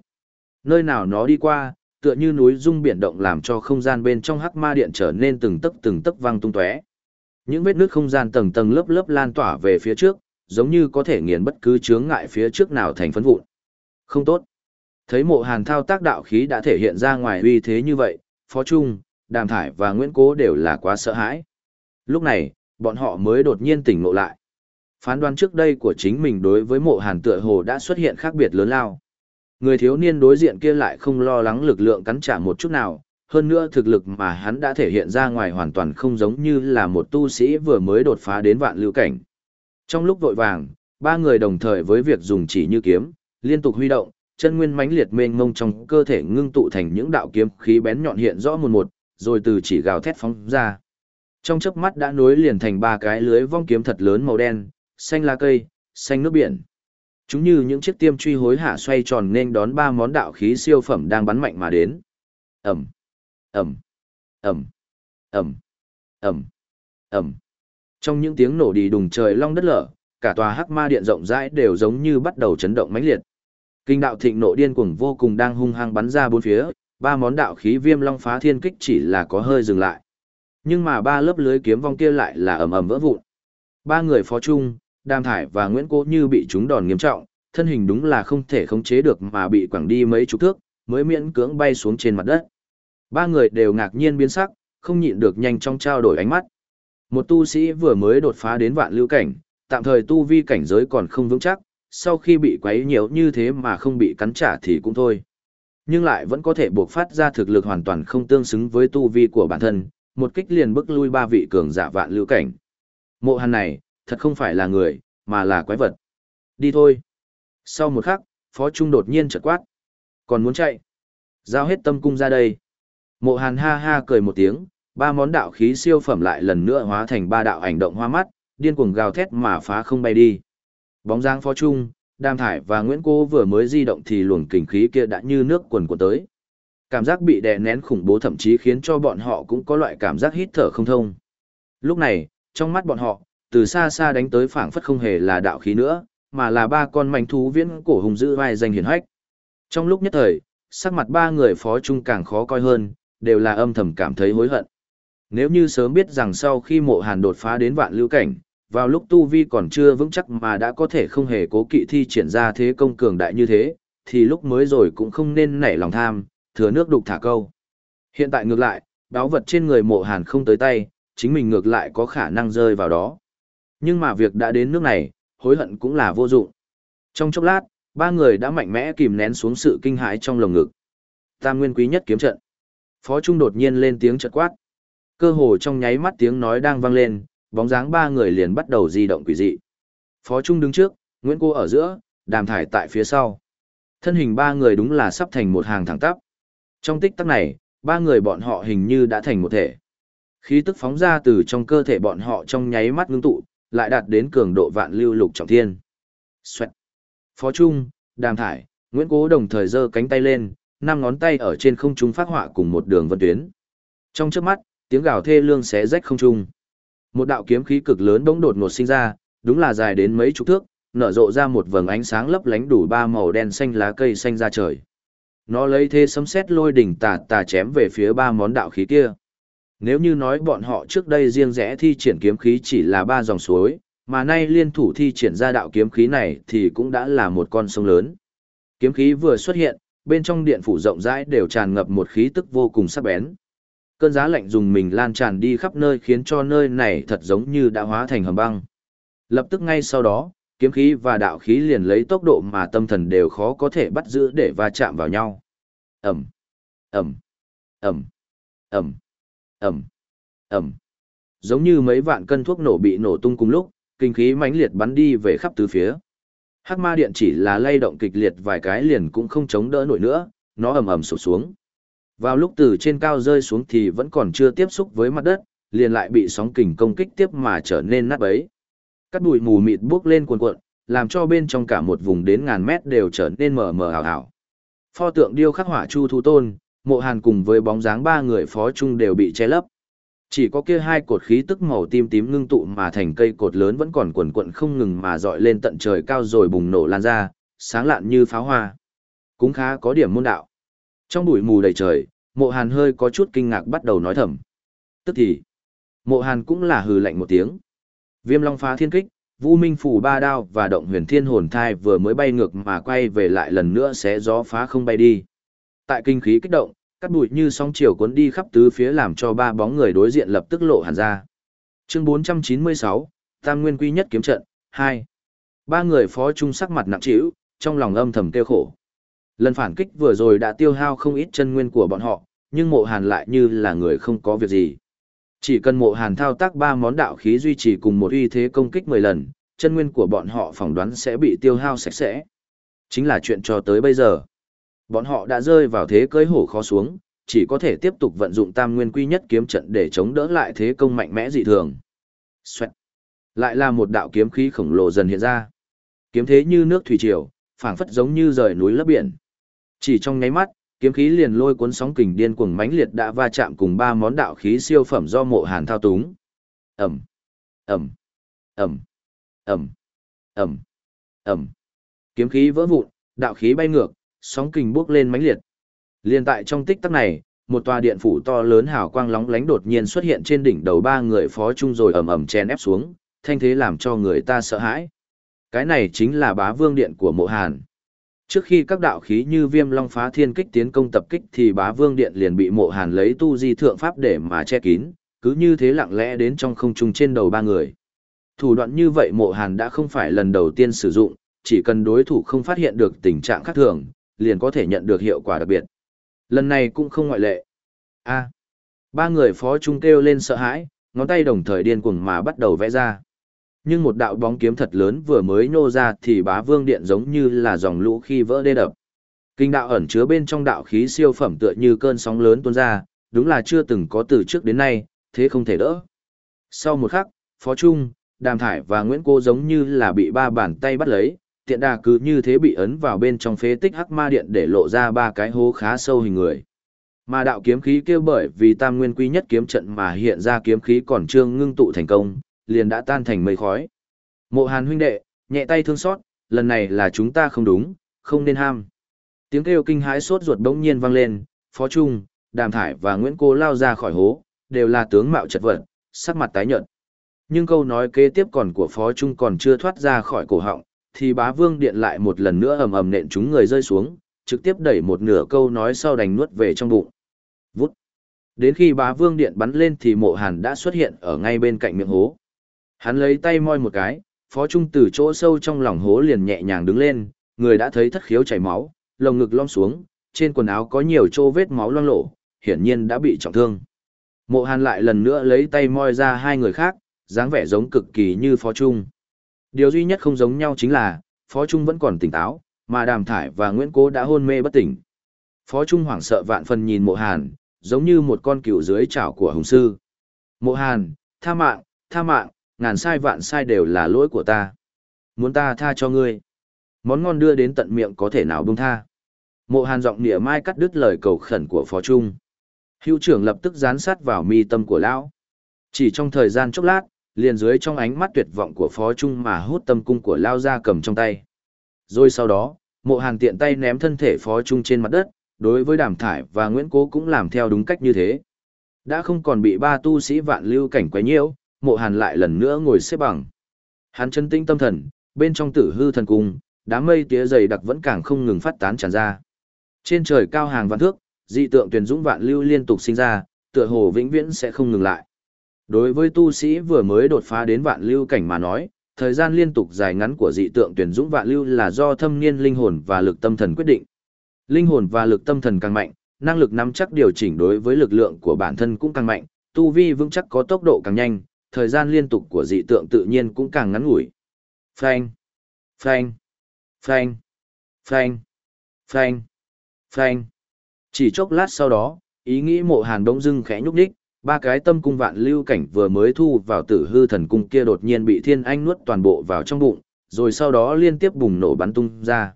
Nơi nào nó đi qua, tựa như núi rung biển động làm cho không gian bên trong hắc ma điện trở nên từng tấc từng tấc vang tung tóe. Những vết nước không gian tầng tầng lớp lớp lan tỏa về phía trước, giống như có thể nghiền bất cứ chướng ngại phía trước nào thành phấn vụn. Không tốt. Thấy mộ hàn thao tác đạo khí đã thể hiện ra ngoài uy thế như vậy, Phó Trung, Đàm Thải và Nguyễn Cố đều là quá sợ hãi. Lúc này, bọn họ mới đột nhiên tỉnh ngộ lại. Phán đoán trước đây của chính mình đối với mộ hàn tựa hồ đã xuất hiện khác biệt lớn lao. Người thiếu niên đối diện kia lại không lo lắng lực lượng cắn trả một chút nào, hơn nữa thực lực mà hắn đã thể hiện ra ngoài hoàn toàn không giống như là một tu sĩ vừa mới đột phá đến vạn lưu cảnh. Trong lúc vội vàng, ba người đồng thời với việc dùng chỉ như kiếm, liên tục huy động, chân nguyên mãnh liệt mênh mông trong cơ thể ngưng tụ thành những đạo kiếm khí bén nhọn hiện rõ một một, rồi từ chỉ gào thét phóng ra. Trong chớp mắt đã nối liền thành ba cái lưới vong kiếm thật lớn màu đen, xanh lá cây, xanh nước biển. Chúng như những chiếc tiêm truy hối hạ xoay tròn nên đón ba món đạo khí siêu phẩm đang bắn mạnh mà đến. Ẩm, Ẩm, Ẩm, Ẩm, Ẩm, Ẩm. Trong những tiếng nổ đi đùng trời long đất lở, cả tòa hắc ma điện rộng rãi đều giống như bắt đầu chấn động mãnh liệt. Kinh đạo thịnh nộ điên cuồng vô cùng đang hung hăng bắn ra bốn phía, ba món đạo khí viêm long phá thiên kích chỉ là có hơi dừng lại. Nhưng mà ba lớp lưới kiếm vong kia lại là ầm ầm vỡ vụn. Ba người phó trung, Đàm Thải và Nguyễn Cố như bị chúng đòn nghiêm trọng, thân hình đúng là không thể khống chế được mà bị quẳng đi mấy chục thước, mới miễn cưỡng bay xuống trên mặt đất. Ba người đều ngạc nhiên biến sắc, không nhịn được nhanh trong trao đổi ánh mắt. Một tu sĩ vừa mới đột phá đến vạn lưu cảnh, tạm thời tu vi cảnh giới còn không vững chắc, sau khi bị quấy nhiễu như thế mà không bị cắn trả thì cũng thôi. Nhưng lại vẫn có thể buộc phát ra thực lực hoàn toàn không tương xứng với tu vi của bản thân, một kích liền bức lui ba vị cường giả vạn lưu cảnh. Mộ hàn này, thật không phải là người, mà là quái vật. Đi thôi. Sau một khắc, Phó Trung đột nhiên chợt quát. Còn muốn chạy? Giao hết tâm cung ra đây. Mộ hàn ha ha cười một tiếng, ba món đạo khí siêu phẩm lại lần nữa hóa thành ba đạo ảnh động hoa mắt, điên cuồng gào thét mà phá không bay đi. Bóng dáng Phó Trung, Đàm Thải và Nguyễn Cô vừa mới di động thì luồng kình khí kia đã như nước quần của tới. Cảm giác bị đè nén khủng bố thậm chí khiến cho bọn họ cũng có loại cảm giác hít thở không thông. Lúc này, trong mắt bọn họ, từ xa xa đánh tới phảng phất không hề là đạo khí nữa, mà là ba con mảnh thú viễn cổ hùng dữ vai danh hiển hách. Trong lúc nhất thời, sắc mặt ba người phó trung càng khó coi hơn, đều là âm thầm cảm thấy hối hận. Nếu như sớm biết rằng sau khi mộ hàn đột phá đến vạn lưu cảnh, vào lúc tu vi còn chưa vững chắc mà đã có thể không hề cố kỵ thi triển ra thế công cường đại như thế, thì lúc mới rồi cũng không nên nảy lòng tham, thừa nước đục thả câu. Hiện tại ngược lại, báo vật trên người mộ hàn không tới tay, chính mình ngược lại có khả năng rơi vào đó. Nhưng mà việc đã đến nước này, hối hận cũng là vô dụng. Trong chốc lát, ba người đã mạnh mẽ kìm nén xuống sự kinh hãi trong lồng ngực. Tam nguyên quý nhất kiếm trận. Phó Trung đột nhiên lên tiếng chợt quát. Cơ hồ trong nháy mắt tiếng nói đang vang lên, bóng dáng ba người liền bắt đầu di động quỷ dị. Phó Trung đứng trước, Nguyễn Cô ở giữa, Đàm Thải tại phía sau. Thân hình ba người đúng là sắp thành một hàng thẳng tắp. Trong tích tắc này, ba người bọn họ hình như đã thành một thể. Khí tức phóng ra từ trong cơ thể bọn họ trong nháy mắt ngưng tụ, lại đạt đến cường độ vạn lưu lục trọng thiên. Xoẹt. Phó Trung, Đàm Thải, Nguyễn Cố đồng thời giơ cánh tay lên, năm ngón tay ở trên không trung phát họa cùng một đường vân tuyến. Trong chớp mắt, tiếng gào thê lương xé rách không trung. Một đạo kiếm khí cực lớn bỗng đột ngột sinh ra, đúng là dài đến mấy chục thước, nở rộ ra một vầng ánh sáng lấp lánh đủ ba màu đen xanh lá cây xanh ra trời. Nó lấy thế sấm sét lôi đỉnh tà tà chém về phía ba món đạo khí kia. Nếu như nói bọn họ trước đây riêng rẽ thi triển kiếm khí chỉ là ba dòng suối, mà nay liên thủ thi triển ra đạo kiếm khí này thì cũng đã là một con sông lớn. Kiếm khí vừa xuất hiện, bên trong điện phủ rộng rãi đều tràn ngập một khí tức vô cùng sắc bén. Cơn giá lạnh dùng mình lan tràn đi khắp nơi khiến cho nơi này thật giống như đã hóa thành hầm băng. Lập tức ngay sau đó, kiếm khí và đạo khí liền lấy tốc độ mà tâm thần đều khó có thể bắt giữ để va chạm vào nhau. Ẩm, Ẩm, Ẩm, Ẩm ẩm ẩm giống như mấy vạn cân thuốc nổ bị nổ tung cùng lúc kinh khí mãnh liệt bắn đi về khắp tứ phía Hắc ma điện chỉ là lay động kịch liệt vài cái liền cũng không chống đỡ nổi nữa, nó ầm ầm sụp xuống. Vào lúc từ trên cao rơi xuống thì vẫn còn chưa tiếp xúc với mặt đất, liền lại bị sóng kình công kích tiếp mà trở nên nát bấy. Cắt bụi mù mịt bước lên cuồn cuộn, làm cho bên trong cả một vùng đến ngàn mét đều trở nên mờ mờ ảo ảo. Pho tượng điêu khắc họa Chu Thu Tôn, Mộ Hàn cùng với bóng dáng ba người phó chung đều bị che lấp. Chỉ có kia hai cột khí tức màu tím tím ngưng tụ mà thành cây cột lớn vẫn còn quần quận không ngừng mà dọi lên tận trời cao rồi bùng nổ lan ra, sáng lạn như pháo hoa. Cũng khá có điểm môn đạo. Trong bụi mù đầy trời, mộ hàn hơi có chút kinh ngạc bắt đầu nói thầm. Tức thì, mộ hàn cũng là hừ lạnh một tiếng. Viêm long phá thiên kích, vũ minh phủ ba đao và động huyền thiên hồn thai vừa mới bay ngược mà quay về lại lần nữa sẽ gió phá không bay đi. Tại kinh khí kích động, cắt bụi như sóng chiều cuốn đi khắp tứ phía làm cho ba bóng người đối diện lập tức lộ hẳn ra. Chương 496, Tam Nguyên Quy Nhất Kiếm Trận, 2. Ba người phó trung sắc mặt nặng trĩu, trong lòng âm thầm kêu khổ. Lần phản kích vừa rồi đã tiêu hao không ít chân nguyên của bọn họ, nhưng mộ hàn lại như là người không có việc gì. Chỉ cần mộ hàn thao tác ba món đạo khí duy trì cùng một uy thế công kích 10 lần, chân nguyên của bọn họ phỏng đoán sẽ bị tiêu hao sạch sẽ. Chính là chuyện cho tới bây giờ. Bọn họ đã rơi vào thế cưới hổ khó xuống, chỉ có thể tiếp tục vận dụng tam nguyên quy nhất kiếm trận để chống đỡ lại thế công mạnh mẽ dị thường. Xoẹt. Lại là một đạo kiếm khí khổng lồ dần hiện ra. Kiếm thế như nước thủy triều, phảng phất giống như rời núi lấp biển. Chỉ trong nháy mắt, kiếm khí liền lôi cuốn sóng kình điên cuồng mãnh liệt đã va chạm cùng ba món đạo khí siêu phẩm do mộ hàn thao túng. Ẩm, Ẩm, Ẩm, Ẩm, Ẩm, Ẩm. Kiếm khí vỡ vụn, đạo khí bay ngược, sóng kình bước lên mãnh liệt. Liên tại trong tích tắc này, một tòa điện phủ to lớn hào quang lóng lánh đột nhiên xuất hiện trên đỉnh đầu ba người phó trung rồi ầm ầm chen ép xuống, thanh thế làm cho người ta sợ hãi. Cái này chính là bá vương điện của mộ hàn. Trước khi các đạo khí như viêm long phá thiên kích tiến công tập kích thì bá vương điện liền bị mộ hàn lấy tu di thượng pháp để mà che kín, cứ như thế lặng lẽ đến trong không trung trên đầu ba người. Thủ đoạn như vậy mộ hàn đã không phải lần đầu tiên sử dụng, chỉ cần đối thủ không phát hiện được tình trạng khác thường, liền có thể nhận được hiệu quả đặc biệt. Lần này cũng không ngoại lệ. A. ba người phó trung kêu lên sợ hãi, ngón tay đồng thời điên cuồng mà bắt đầu vẽ ra. Nhưng một đạo bóng kiếm thật lớn vừa mới nô ra thì bá vương điện giống như là dòng lũ khi vỡ đê đập. Kinh đạo ẩn chứa bên trong đạo khí siêu phẩm tựa như cơn sóng lớn tuôn ra, đúng là chưa từng có từ trước đến nay, thế không thể đỡ. Sau một khắc, Phó Trung, Đàm Thải và Nguyễn Cô giống như là bị ba bàn tay bắt lấy, tiện đà cứ như thế bị ấn vào bên trong phế tích hắc ma điện để lộ ra ba cái hố khá sâu hình người. Mà đạo kiếm khí kêu bởi vì tam nguyên quy nhất kiếm trận mà hiện ra kiếm khí còn chưa ngưng tụ thành công, liền đã tan thành mây khói. Mộ Hàn huynh đệ, nhẹ tay thương xót, lần này là chúng ta không đúng, không nên ham. Tiếng kêu kinh hãi sốt ruột bỗng nhiên vang lên, Phó Trung, Đàm Thải và Nguyễn Cô lao ra khỏi hố, đều là tướng mạo chật vật, sắc mặt tái nhợt. Nhưng câu nói kế tiếp còn của Phó Trung còn chưa thoát ra khỏi cổ họng, thì bá vương điện lại một lần nữa ầm ầm nện chúng người rơi xuống, trực tiếp đẩy một nửa câu nói sau đành nuốt về trong bụng. Vút. Đến khi bá vương điện bắn lên thì mộ hàn đã xuất hiện ở ngay bên cạnh miệng hố. Hắn lấy tay moi một cái, phó trung từ chỗ sâu trong lòng hố liền nhẹ nhàng đứng lên, người đã thấy thất khiếu chảy máu, lồng ngực lom xuống, trên quần áo có nhiều chỗ vết máu loang lổ, hiển nhiên đã bị trọng thương. Mộ hàn lại lần nữa lấy tay moi ra hai người khác, dáng vẻ giống cực kỳ như phó trung. Điều duy nhất không giống nhau chính là, Phó Trung vẫn còn tỉnh táo, mà Đàm Thải và Nguyễn Cố đã hôn mê bất tỉnh. Phó Trung hoảng sợ vạn phần nhìn mộ hàn, giống như một con cừu dưới chảo của hùng sư. Mộ hàn, tha mạng, tha mạng, ngàn sai vạn sai đều là lỗi của ta. Muốn ta tha cho ngươi. Món ngon đưa đến tận miệng có thể nào buông tha. Mộ hàn giọng nịa mai cắt đứt lời cầu khẩn của Phó Trung. Hữu trưởng lập tức dán sát vào mi tâm của lão. Chỉ trong thời gian chốc lát, liền dưới trong ánh mắt tuyệt vọng của phó trung mà hút tâm cung của lao ra cầm trong tay. Rồi sau đó, mộ hàn tiện tay ném thân thể phó trung trên mặt đất, đối với đàm thải và Nguyễn Cố cũng làm theo đúng cách như thế. Đã không còn bị ba tu sĩ vạn lưu cảnh quấy nhiễu, mộ hàn lại lần nữa ngồi xếp bằng. Hắn chân tinh tâm thần, bên trong tử hư thần cung, đám mây tía dày đặc vẫn càng không ngừng phát tán tràn ra. Trên trời cao hàng vạn thước, dị tượng tuyển dũng vạn lưu liên tục sinh ra, tựa hồ vĩnh viễn sẽ không ngừng lại. Đối với tu sĩ vừa mới đột phá đến vạn lưu cảnh mà nói, thời gian liên tục dài ngắn của dị tượng tuyển dũng vạn lưu là do thâm niên linh hồn và lực tâm thần quyết định. Linh hồn và lực tâm thần càng mạnh, năng lực nắm chắc điều chỉnh đối với lực lượng của bản thân cũng càng mạnh, tu vi vững chắc có tốc độ càng nhanh, thời gian liên tục của dị tượng tự nhiên cũng càng ngắn ngủi. Phanh, phanh, Phanh, phanh, phanh, phanh. Chỉ chốc lát sau đó, ý nghĩ mộ hàn đông dưng khẽ nhúc đích, ba cái tâm cung vạn lưu cảnh vừa mới thu vào tử hư thần cung kia đột nhiên bị thiên anh nuốt toàn bộ vào trong bụng, rồi sau đó liên tiếp bùng nổ bắn tung ra.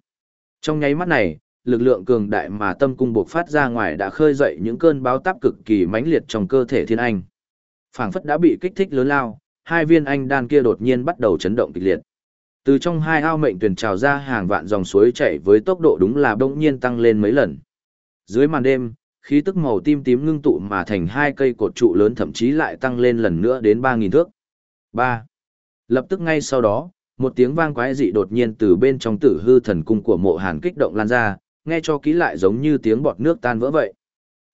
Trong nháy mắt này, lực lượng cường đại mà tâm cung buộc phát ra ngoài đã khơi dậy những cơn báo táp cực kỳ mãnh liệt trong cơ thể thiên anh phảng phất đã bị kích thích lớn lao, hai viên anh đan kia đột nhiên bắt đầu chấn động kịch liệt. Từ trong hai ao mệnh tuyển trào ra hàng vạn dòng suối chảy với tốc độ đúng là bỗng nhiên tăng lên mấy lần. Dưới màn đêm, khí tức màu tím tím ngưng tụ mà thành hai cây cột trụ lớn thậm chí lại tăng lên lần nữa đến 3000 thước. 3. Lập tức ngay sau đó, một tiếng vang quái dị đột nhiên từ bên trong tử hư thần cung của mộ hàn kích động lan ra, nghe cho kỹ lại giống như tiếng bọt nước tan vỡ vậy.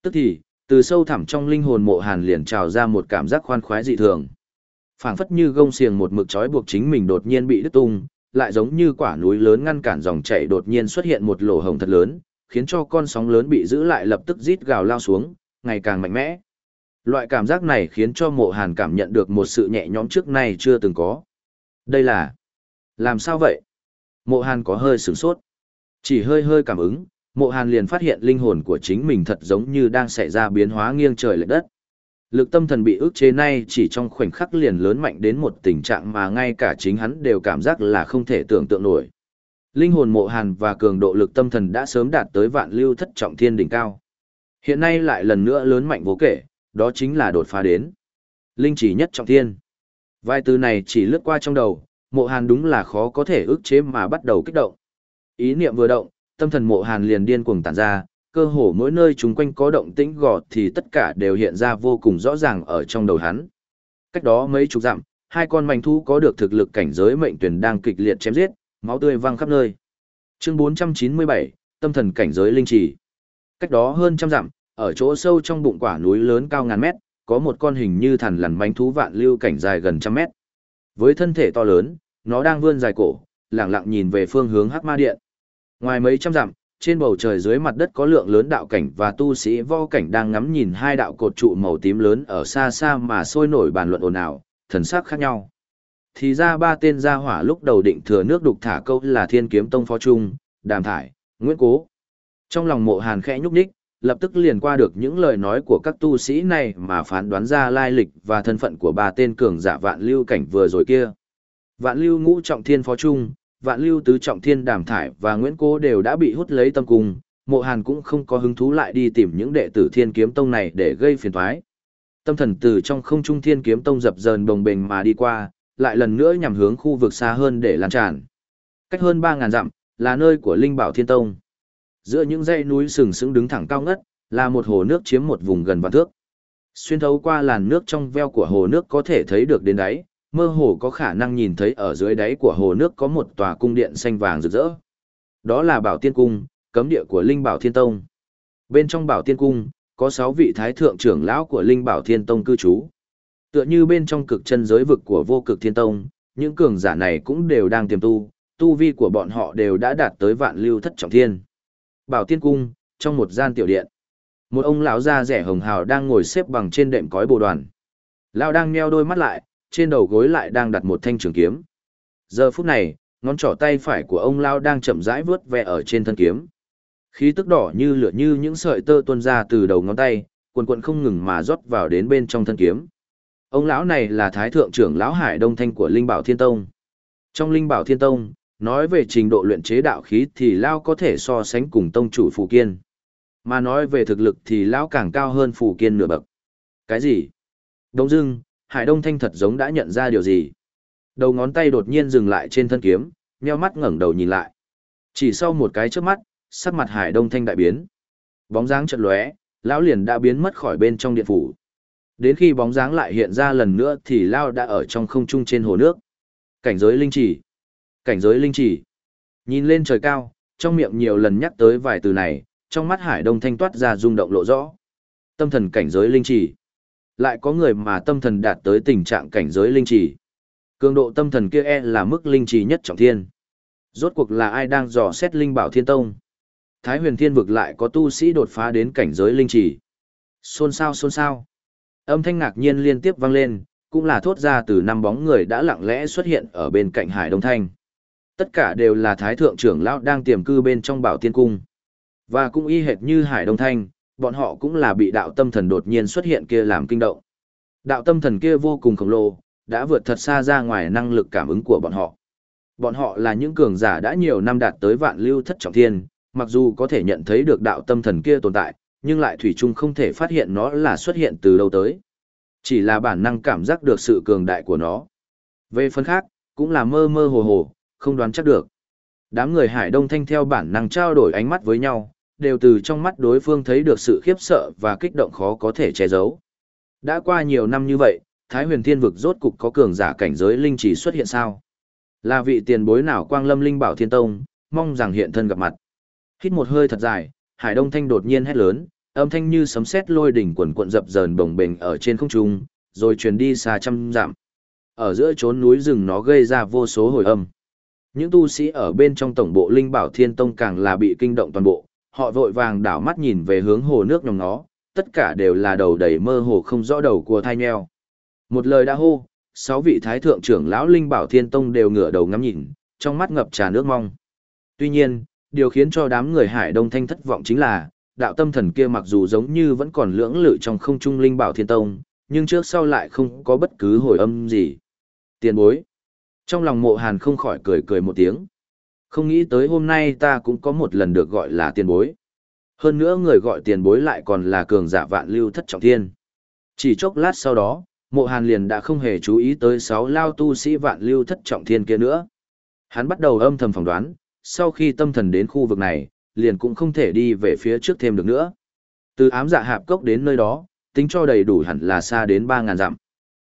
Tức thì, từ sâu thẳm trong linh hồn mộ hàn liền trào ra một cảm giác khoan khoái dị thường. phảng phất như gông xiềng một mực trói buộc chính mình đột nhiên bị đứt tung, lại giống như quả núi lớn ngăn cản dòng chảy đột nhiên xuất hiện một lỗ hồng thật lớn, khiến cho con sóng lớn bị giữ lại lập tức rít gào lao xuống, ngày càng mạnh mẽ. Loại cảm giác này khiến cho mộ hàn cảm nhận được một sự nhẹ nhõm trước nay chưa từng có. Đây là... Làm sao vậy? Mộ hàn có hơi sửng sốt. Chỉ hơi hơi cảm ứng, mộ hàn liền phát hiện linh hồn của chính mình thật giống như đang xảy ra biến hóa nghiêng trời lệ đất. Lực tâm thần bị ức chế nay chỉ trong khoảnh khắc liền lớn mạnh đến một tình trạng mà ngay cả chính hắn đều cảm giác là không thể tưởng tượng nổi. Linh hồn mộ hàn và cường độ lực tâm thần đã sớm đạt tới vạn lưu thất trọng thiên đỉnh cao. Hiện nay lại lần nữa lớn mạnh vô kể, đó chính là đột phá đến. Linh chỉ nhất trọng thiên. Vài từ này chỉ lướt qua trong đầu, mộ hàn đúng là khó có thể ức chế mà bắt đầu kích động. Ý niệm vừa động, tâm thần mộ hàn liền điên cuồng tản ra, cơ hồ mỗi nơi chúng quanh có động tĩnh gọt thì tất cả đều hiện ra vô cùng rõ ràng ở trong đầu hắn. Cách đó mấy chục dặm, hai con manh thú có được thực lực cảnh giới mệnh tuyển đang kịch liệt chém giết, máu tươi văng khắp nơi. Chương 497, tâm thần cảnh giới linh trì. Cách đó hơn trăm dặm, ở chỗ sâu trong bụng quả núi lớn cao ngàn mét, có một con hình như thần lằn manh thú vạn lưu cảnh dài gần trăm mét. Với thân thể to lớn, nó đang vươn dài cổ, lẳng lặng nhìn về phương hướng Hắc Ma Điện. Ngoài mấy trăm dặm, trên bầu trời dưới mặt đất có lượng lớn đạo cảnh và tu sĩ vo cảnh đang ngắm nhìn hai đạo cột trụ màu tím lớn ở xa xa mà sôi nổi bàn luận ồn ào, thần sắc khác nhau. Thì ra ba tên gia hỏa lúc đầu định thừa nước đục thả câu là Thiên Kiếm Tông Phó Trung, Đàm Thải, Nguyễn Cố. Trong lòng mộ hàn khẽ nhúc nhích, lập tức liền qua được những lời nói của các tu sĩ này mà phán đoán ra lai lịch và thân phận của ba tên cường giả vạn lưu cảnh vừa rồi kia. Vạn lưu ngũ trọng thiên phó trung, vạn lưu tứ trọng thiên đàm thải và Nguyễn Cố đều đã bị hút lấy tâm cung, mộ hàn cũng không có hứng thú lại đi tìm những đệ tử thiên kiếm tông này để gây phiền thoái. Tâm thần từ trong không trung thiên kiếm tông dập dờn đồng bình mà đi qua, lại lần nữa nhằm hướng khu vực xa hơn để lan tràn. Cách hơn 3.000 dặm, là nơi của Linh Bảo Thiên Tông. Giữa những dãy núi sừng sững đứng thẳng cao ngất, là một hồ nước chiếm một vùng gần vạn thước. Xuyên thấu qua làn nước trong veo của hồ nước có thể thấy được đến đáy, mơ hồ có khả năng nhìn thấy ở dưới đáy của hồ nước có một tòa cung điện xanh vàng rực rỡ. Đó là Bảo Tiên Cung, cấm địa của Linh Bảo Thiên Tông. Bên trong Bảo Tiên Cung, có 6 vị thái thượng trưởng lão của Linh Bảo Thiên Tông cư trú. Tựa như bên trong cực chân giới vực của vô cực thiên tông, những cường giả này cũng đều đang tiềm tu, tu vi của bọn họ đều đã đạt tới vạn lưu thất trọng thiên. Bảo Tiên Cung, trong một gian tiểu điện. Một ông lão da rẻ hồng hào đang ngồi xếp bằng trên đệm cói bồ đoàn. Lão đang nheo đôi mắt lại, trên đầu gối lại đang đặt một thanh trường kiếm. Giờ phút này, ngón trỏ tay phải của ông lão đang chậm rãi vướt ve ở trên thân kiếm. Khí tức đỏ như lửa như những sợi tơ tuôn ra từ đầu ngón tay, quần quần không ngừng mà rót vào đến bên trong thân kiếm. Ông lão này là thái thượng trưởng lão Hải Đông Thanh của Linh Bảo Thiên Tông. Trong Linh Bảo Thiên Tông, nói về trình độ luyện chế đạo khí thì lão có thể so sánh cùng tông chủ Phù Kiên. Mà nói về thực lực thì lão càng cao hơn Phù Kiên nửa bậc. Cái gì? Đông dưng, Hải Đông Thanh thật giống đã nhận ra điều gì. Đầu ngón tay đột nhiên dừng lại trên thân kiếm, nheo mắt ngẩng đầu nhìn lại. Chỉ sau một cái chớp mắt, sắc mặt Hải Đông Thanh đại biến. Bóng dáng chợt lóe, lão liền đã biến mất khỏi bên trong điện phủ. Đến khi bóng dáng lại hiện ra lần nữa thì Lao đã ở trong không trung trên hồ nước. Cảnh giới linh chỉ. Cảnh giới linh chỉ. Nhìn lên trời cao, trong miệng nhiều lần nhắc tới vài từ này, trong mắt Hải Đông Thanh toát ra rung động lộ rõ. Tâm thần cảnh giới linh chỉ. Lại có người mà tâm thần đạt tới tình trạng cảnh giới linh chỉ. Cường độ tâm thần kia e là mức linh chỉ nhất trọng thiên. Rốt cuộc là ai đang dò xét linh bảo thiên tông? Thái huyền thiên vực lại có tu sĩ đột phá đến cảnh giới linh chỉ. Xôn xao xôn xao. Âm thanh ngạc nhiên liên tiếp vang lên, cũng là thốt ra từ năm bóng người đã lặng lẽ xuất hiện ở bên cạnh Hải Đông Thanh. Tất cả đều là thái thượng trưởng lão đang tiềm cư bên trong bảo tiên cung. Và cũng y hệt như Hải Đông Thanh, bọn họ cũng là bị đạo tâm thần đột nhiên xuất hiện kia làm kinh động. Đạo tâm thần kia vô cùng khổng lồ, đã vượt thật xa ra ngoài năng lực cảm ứng của bọn họ. Bọn họ là những cường giả đã nhiều năm đạt tới vạn lưu thất trọng thiên, mặc dù có thể nhận thấy được đạo tâm thần kia tồn tại, nhưng lại thủy chung không thể phát hiện nó là xuất hiện từ đâu tới. Chỉ là bản năng cảm giác được sự cường đại của nó. Về phần khác, cũng là mơ mơ hồ hồ, không đoán chắc được. Đám người Hải Đông Thanh theo bản năng trao đổi ánh mắt với nhau, đều từ trong mắt đối phương thấy được sự khiếp sợ và kích động khó có thể che giấu. Đã qua nhiều năm như vậy, Thái huyền thiên vực rốt cục có cường giả cảnh giới linh chỉ xuất hiện sao? Là vị tiền bối nào quang lâm linh bảo thiên tông, mong rằng hiện thân gặp mặt. Hít một hơi thật dài, Hải Đông Thanh đột nhiên hét lớn, âm thanh như sấm sét lôi đỉnh quần cuộn dập dờn bồng bềnh ở trên không trung, rồi truyền đi xa trăm dặm. Ở giữa chốn núi rừng nó gây ra vô số hồi âm. Những tu sĩ ở bên trong tổng bộ Linh Bảo Thiên Tông càng là bị kinh động toàn bộ, họ vội vàng đảo mắt nhìn về hướng hồ nước nhỏ nó, tất cả đều là đầu đầy mơ hồ không rõ đầu của thai nheo. Một lời đã hô, sáu vị thái thượng trưởng lão Linh Bảo Thiên Tông đều ngửa đầu ngắm nhìn, trong mắt ngập trà nước mong. Tuy nhiên, điều khiến cho đám người Hải Đông Thanh thất vọng chính là, đạo tâm thần kia mặc dù giống như vẫn còn lưỡng lự trong không trung Linh Bảo Thiên Tông, nhưng trước sau lại không có bất cứ hồi âm gì. Tiền bối. Trong lòng mộ hàn không khỏi cười cười một tiếng. Không nghĩ tới hôm nay ta cũng có một lần được gọi là tiền bối. Hơn nữa người gọi tiền bối lại còn là cường giả vạn lưu thất trọng thiên. Chỉ chốc lát sau đó, mộ hàn liền đã không hề chú ý tới sáu lao tu sĩ vạn lưu thất trọng thiên kia nữa. Hắn bắt đầu âm thầm phỏng đoán, sau khi tâm thần đến khu vực này, liền cũng không thể đi về phía trước thêm được nữa. Từ ám dạ hạp cốc đến nơi đó, tính cho đầy đủ hẳn là xa đến 3.000 dặm.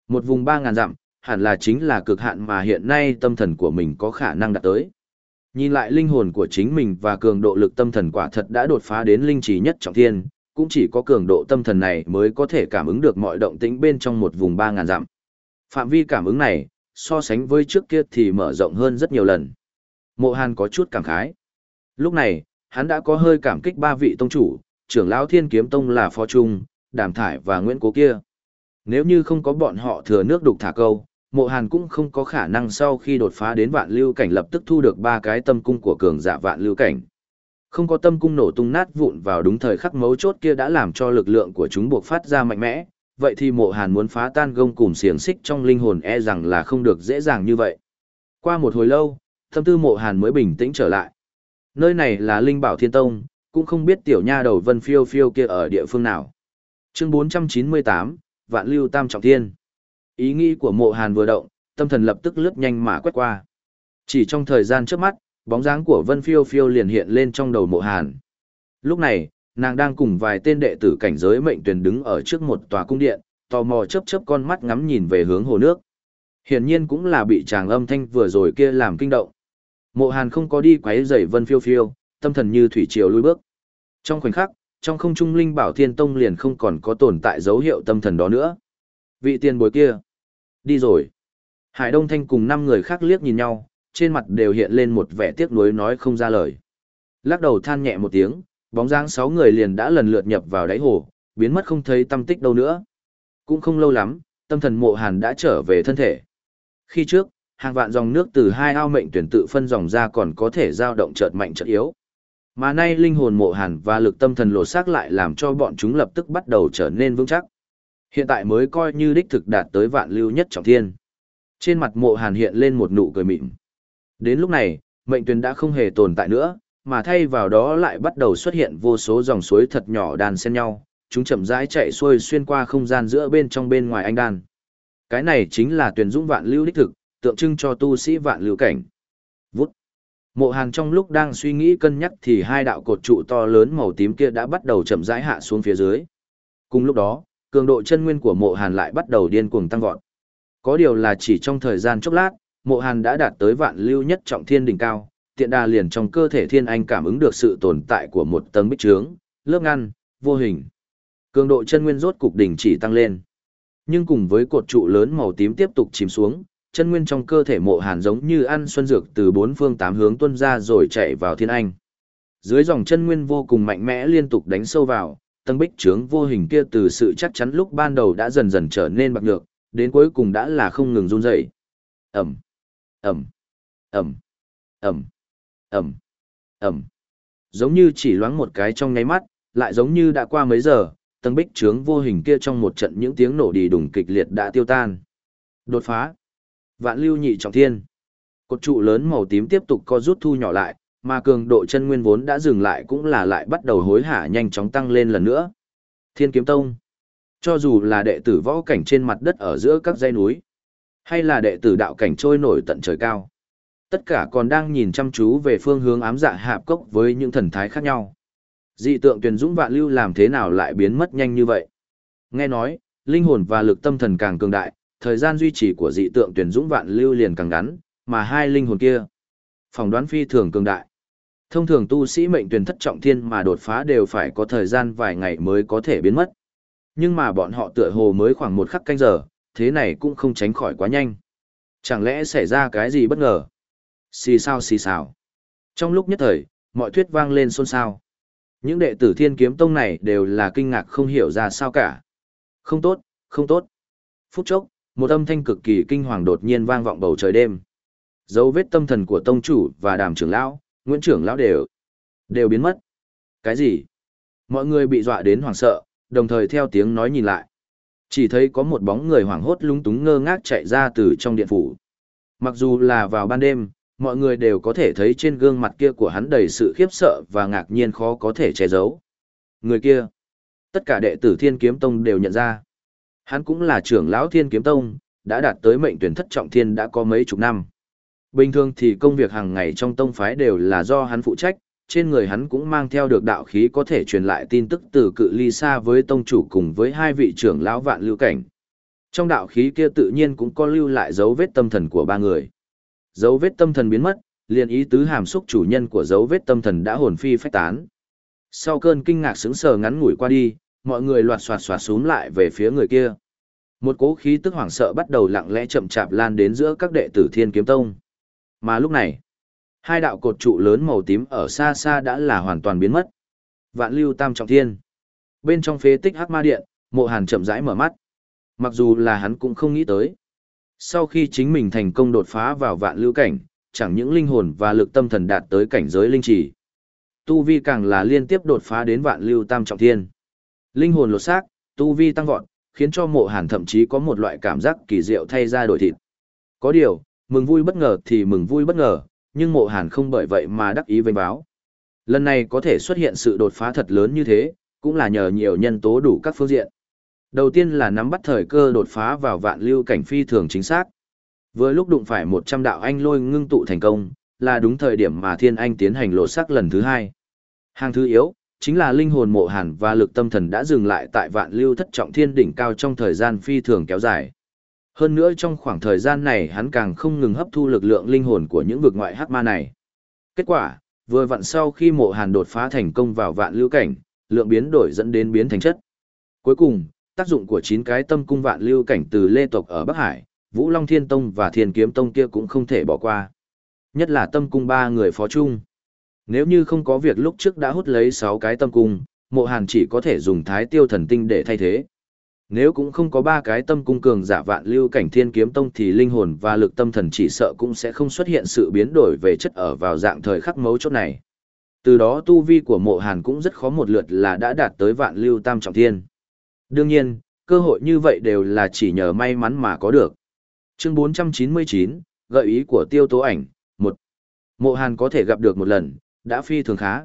Một vùng 3.000 dặm, hẳn là chính là cực hạn mà hiện nay tâm thần của mình có khả năng đạt tới. Nhìn lại linh hồn của chính mình và cường độ lực tâm thần quả thật đã đột phá đến linh trí nhất trọng thiên, cũng chỉ có cường độ tâm thần này mới có thể cảm ứng được mọi động tĩnh bên trong một vùng 3.000 dặm. Phạm vi cảm ứng này, so sánh với trước kia thì mở rộng hơn rất nhiều lần. Mộ Hàn có chút cảm khái. Lúc này, hắn đã có hơi cảm kích ba vị tông chủ, trưởng lão Thiên Kiếm Tông là Phó Trung, Đàm Thải và Nguyễn Cố kia. Nếu như không có bọn họ thừa nước đục thả câu, Mộ Hàn cũng không có khả năng sau khi đột phá đến vạn lưu cảnh lập tức thu được ba cái tâm cung của cường giả vạn lưu cảnh. Không có tâm cung nổ tung nát vụn vào đúng thời khắc mấu chốt kia đã làm cho lực lượng của chúng buộc phát ra mạnh mẽ, vậy thì mộ hàn muốn phá tan gông cùng xiềng xích trong linh hồn e rằng là không được dễ dàng như vậy. Qua một hồi lâu, thâm tư mộ hàn mới bình tĩnh trở lại. Nơi này là Linh Bảo Thiên Tông, cũng không biết tiểu nha đầu vân phiêu phiêu kia ở địa phương nào. Chương 498, Vạn Lưu Tam Trọng Thiên. Ý nghĩ của mộ hàn vừa động, tâm thần lập tức lướt nhanh mà quét qua. Chỉ trong thời gian trước mắt, bóng dáng của Vân Phiêu Phiêu liền hiện lên trong đầu mộ hàn. Lúc này, nàng đang cùng vài tên đệ tử cảnh giới mệnh tuyển đứng ở trước một tòa cung điện, tò mò chớp chớp con mắt ngắm nhìn về hướng hồ nước. Hiển nhiên cũng là bị chàng âm thanh vừa rồi kia làm kinh động. Mộ Hàn không có đi quấy rầy Vân Phiêu Phiêu, tâm thần như thủy triều lùi bước. Trong khoảnh khắc, trong không trung linh bảo thiên tông liền không còn có tồn tại dấu hiệu tâm thần đó nữa. Vị tiền bối kia, đi rồi. Hải Đông Thanh cùng năm người khác liếc nhìn nhau, trên mặt đều hiện lên một vẻ tiếc nuối nói không ra lời. Lắc đầu than nhẹ một tiếng, bóng dáng sáu người liền đã lần lượt nhập vào đáy hồ, biến mất không thấy tâm tích đâu nữa. Cũng không lâu lắm, tâm thần mộ hàn đã trở về thân thể. Khi trước, hàng vạn dòng nước từ hai ao mệnh tuyển tự phân dòng ra còn có thể dao động chợt mạnh chợt yếu. Mà nay linh hồn mộ hàn và lực tâm thần lột xác lại làm cho bọn chúng lập tức bắt đầu trở nên vững chắc. Hiện tại mới coi như đích thực đạt tới vạn lưu nhất trọng thiên. Trên mặt mộ hàn hiện lên một nụ cười mịn. Đến lúc này, mệnh tuyến đã không hề tồn tại nữa, mà thay vào đó lại bắt đầu xuất hiện vô số dòng suối thật nhỏ đàn xen nhau, chúng chậm rãi chạy xuôi xuyên qua không gian giữa bên trong bên ngoài anh đan. Cái này chính là tuyển dũng vạn lưu đích thực, tượng trưng cho tu sĩ vạn lưu cảnh. Vút. Mộ Hàn trong lúc đang suy nghĩ cân nhắc thì hai đạo cột trụ to lớn màu tím kia đã bắt đầu chậm rãi hạ xuống phía dưới. Cùng lúc đó, cường độ chân nguyên của Mộ Hàn lại bắt đầu điên cuồng tăng vọt. Có điều là chỉ trong thời gian chốc lát, mộ hàn đã đạt tới vạn lưu nhất trọng thiên đỉnh cao, tiện đà liền trong cơ thể thiên anh cảm ứng được sự tồn tại của một tầng bích trướng, lớp ngăn, vô hình. Cường độ chân nguyên rốt cục đỉnh chỉ tăng lên. Nhưng cùng với cột trụ lớn màu tím tiếp tục chìm xuống, chân nguyên trong cơ thể mộ hàn giống như ăn xuân dược từ bốn phương tám hướng tuân ra rồi chạy vào thiên anh. Dưới dòng chân nguyên vô cùng mạnh mẽ liên tục đánh sâu vào, tầng bích trướng vô hình kia từ sự chắc chắn lúc ban đầu đã dần dần trở nên bạc nhược, đến cuối cùng đã là không ngừng run dậy. Ẩm ẩm ẩm Ẩm, Ẩm, Ẩm. Giống như chỉ loáng một cái trong nháy mắt, lại giống như đã qua mấy giờ, tầng bích trướng vô hình kia trong một trận những tiếng nổ đi đùng kịch liệt đã tiêu tan. Đột phá. Vạn lưu nhị trọng thiên. Cột trụ lớn màu tím tiếp tục co rút thu nhỏ lại, mà cường độ chân nguyên vốn đã dừng lại cũng là lại bắt đầu hối hả nhanh chóng tăng lên lần nữa. Thiên kiếm tông. Cho dù là đệ tử võ cảnh trên mặt đất ở giữa các dãy núi, hay là đệ tử đạo cảnh trôi nổi tận trời cao. Tất cả còn đang nhìn chăm chú về phương hướng ám dạ hạp cốc với những thần thái khác nhau. Dị tượng tuyển dũng vạn lưu làm thế nào lại biến mất nhanh như vậy? Nghe nói, linh hồn và lực tâm thần càng cường đại, thời gian duy trì của dị tượng tuyển dũng vạn lưu liền càng ngắn, mà hai linh hồn kia, phỏng đoán phi thường cường đại. Thông thường tu sĩ mệnh tuyển thất trọng thiên mà đột phá đều phải có thời gian vài ngày mới có thể biến mất. Nhưng mà bọn họ tựa hồ mới khoảng một khắc canh giờ, thế này cũng không tránh khỏi quá nhanh. Chẳng lẽ xảy ra cái gì bất ngờ? Xì sao xì xào. Trong lúc nhất thời, mọi thuyết vang lên xôn xao. Những đệ tử thiên kiếm tông này đều là kinh ngạc không hiểu ra sao cả. Không tốt, không tốt. Phút chốc, một âm thanh cực kỳ kinh hoàng đột nhiên vang vọng bầu trời đêm. Dấu vết tâm thần của tông chủ và đàm trưởng lão, Nguyễn trưởng lão đều đều biến mất. Cái gì? Mọi người bị dọa đến hoảng sợ, đồng thời theo tiếng nói nhìn lại. Chỉ thấy có một bóng người hoảng hốt lúng túng ngơ ngác chạy ra từ trong điện phủ. Mặc dù là vào ban đêm, mọi người đều có thể thấy trên gương mặt kia của hắn đầy sự khiếp sợ và ngạc nhiên khó có thể che giấu. Người kia, tất cả đệ tử Thiên Kiếm Tông đều nhận ra. Hắn cũng là trưởng lão Thiên Kiếm Tông, đã đạt tới mệnh tuyển thất trọng thiên đã có mấy chục năm. Bình thường thì công việc hàng ngày trong tông phái đều là do hắn phụ trách, trên người hắn cũng mang theo được đạo khí có thể truyền lại tin tức từ cự ly xa với tông chủ cùng với hai vị trưởng lão vạn lưu cảnh. Trong đạo khí kia tự nhiên cũng có lưu lại dấu vết tâm thần của ba người. Dấu vết tâm thần biến mất, liền ý tứ hàm xúc chủ nhân của dấu vết tâm thần đã hồn phi phách tán. Sau cơn kinh ngạc sững sờ ngắn ngủi qua đi, mọi người loạt xoạt xoạt xuống lại về phía người kia. Một cố khí tức hoảng sợ bắt đầu lặng lẽ chậm chạp lan đến giữa các đệ tử Thiên Kiếm Tông. Mà lúc này, hai đạo cột trụ lớn màu tím ở xa xa đã là hoàn toàn biến mất. Vạn lưu tam trọng thiên. Bên trong phế tích hắc ma điện, mộ hàn chậm rãi mở mắt. Mặc dù là hắn cũng không nghĩ tới. Sau khi chính mình thành công đột phá vào vạn lưu cảnh, chẳng những linh hồn và lực tâm thần đạt tới cảnh giới linh trì. Tu vi càng là liên tiếp đột phá đến vạn lưu tam trọng thiên. Linh hồn lột xác, tu vi tăng vọt, khiến cho mộ hàn thậm chí có một loại cảm giác kỳ diệu thay ra đổi thịt. Có điều, mừng vui bất ngờ thì mừng vui bất ngờ, nhưng mộ hàn không bởi vậy mà đắc ý vênh báo. Lần này có thể xuất hiện sự đột phá thật lớn như thế, cũng là nhờ nhiều nhân tố đủ các phương diện. Đầu tiên là nắm bắt thời cơ đột phá vào vạn lưu cảnh phi thường chính xác. Vừa lúc đụng phải 100 đạo anh lôi ngưng tụ thành công, là đúng thời điểm mà thiên anh tiến hành lộ sắc lần thứ hai. Hàng thứ yếu, chính là linh hồn mộ hàn và lực tâm thần đã dừng lại tại vạn lưu thất trọng thiên đỉnh cao trong thời gian phi thường kéo dài. Hơn nữa trong khoảng thời gian này hắn càng không ngừng hấp thu lực lượng linh hồn của những vực ngoại hắc ma này. Kết quả, vừa vặn sau khi mộ hàn đột phá thành công vào vạn lưu cảnh, lượng biến đổi dẫn đến biến thành chất. Cuối cùng, tác dụng của chín cái tâm cung vạn lưu cảnh từ lê tộc ở Bắc Hải, Vũ Long Thiên Tông và Thiên Kiếm Tông kia cũng không thể bỏ qua. Nhất là tâm cung ba người phó chung. Nếu như không có việc lúc trước đã hút lấy sáu cái tâm cung, mộ hàn chỉ có thể dùng thái tiêu thần tinh để thay thế. Nếu cũng không có ba cái tâm cung cường giả vạn lưu cảnh thiên kiếm tông thì linh hồn và lực tâm thần chỉ sợ cũng sẽ không xuất hiện sự biến đổi về chất ở vào dạng thời khắc mấu chốt này. Từ đó tu vi của mộ hàn cũng rất khó một lượt là đã đạt tới vạn lưu tam trọng thiên. Đương nhiên, cơ hội như vậy đều là chỉ nhờ may mắn mà có được. Chương 499, gợi ý của tiêu tố ảnh, một Mộ hàn có thể gặp được một lần, đã phi thường khá.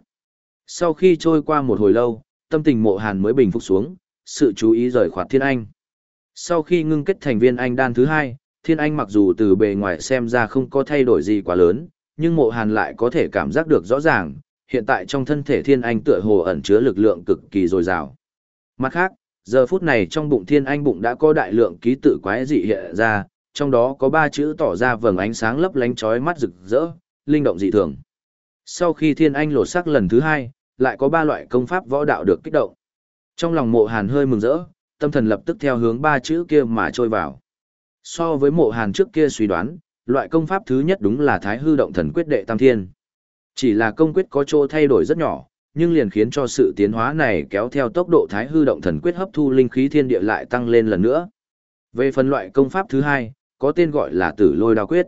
Sau khi trôi qua một hồi lâu, tâm tình mộ hàn mới bình phục xuống, sự chú ý rời khoạt thiên anh. Sau khi ngưng kết thành viên anh đan thứ hai, thiên anh mặc dù từ bề ngoài xem ra không có thay đổi gì quá lớn, nhưng mộ hàn lại có thể cảm giác được rõ ràng, hiện tại trong thân thể thiên anh tựa hồ ẩn chứa lực lượng cực kỳ dồi dào. Mặt khác, giờ phút này trong bụng thiên anh bụng đã có đại lượng ký tự quái dị hiện ra, trong đó có ba chữ tỏ ra vầng ánh sáng lấp lánh chói mắt rực rỡ, linh động dị thường. Sau khi thiên anh lột sắc lần thứ hai, lại có ba loại công pháp võ đạo được kích động. Trong lòng mộ hàn hơi mừng rỡ, tâm thần lập tức theo hướng ba chữ kia mà trôi vào. So với mộ hàn trước kia suy đoán, loại công pháp thứ nhất đúng là thái hư động thần quyết đệ tam thiên. Chỉ là công quyết có chỗ thay đổi rất nhỏ, nhưng liền khiến cho sự tiến hóa này kéo theo tốc độ thái hư động thần quyết hấp thu linh khí thiên địa lại tăng lên lần nữa. Về phần loại công pháp thứ hai, có tên gọi là tử lôi đao quyết.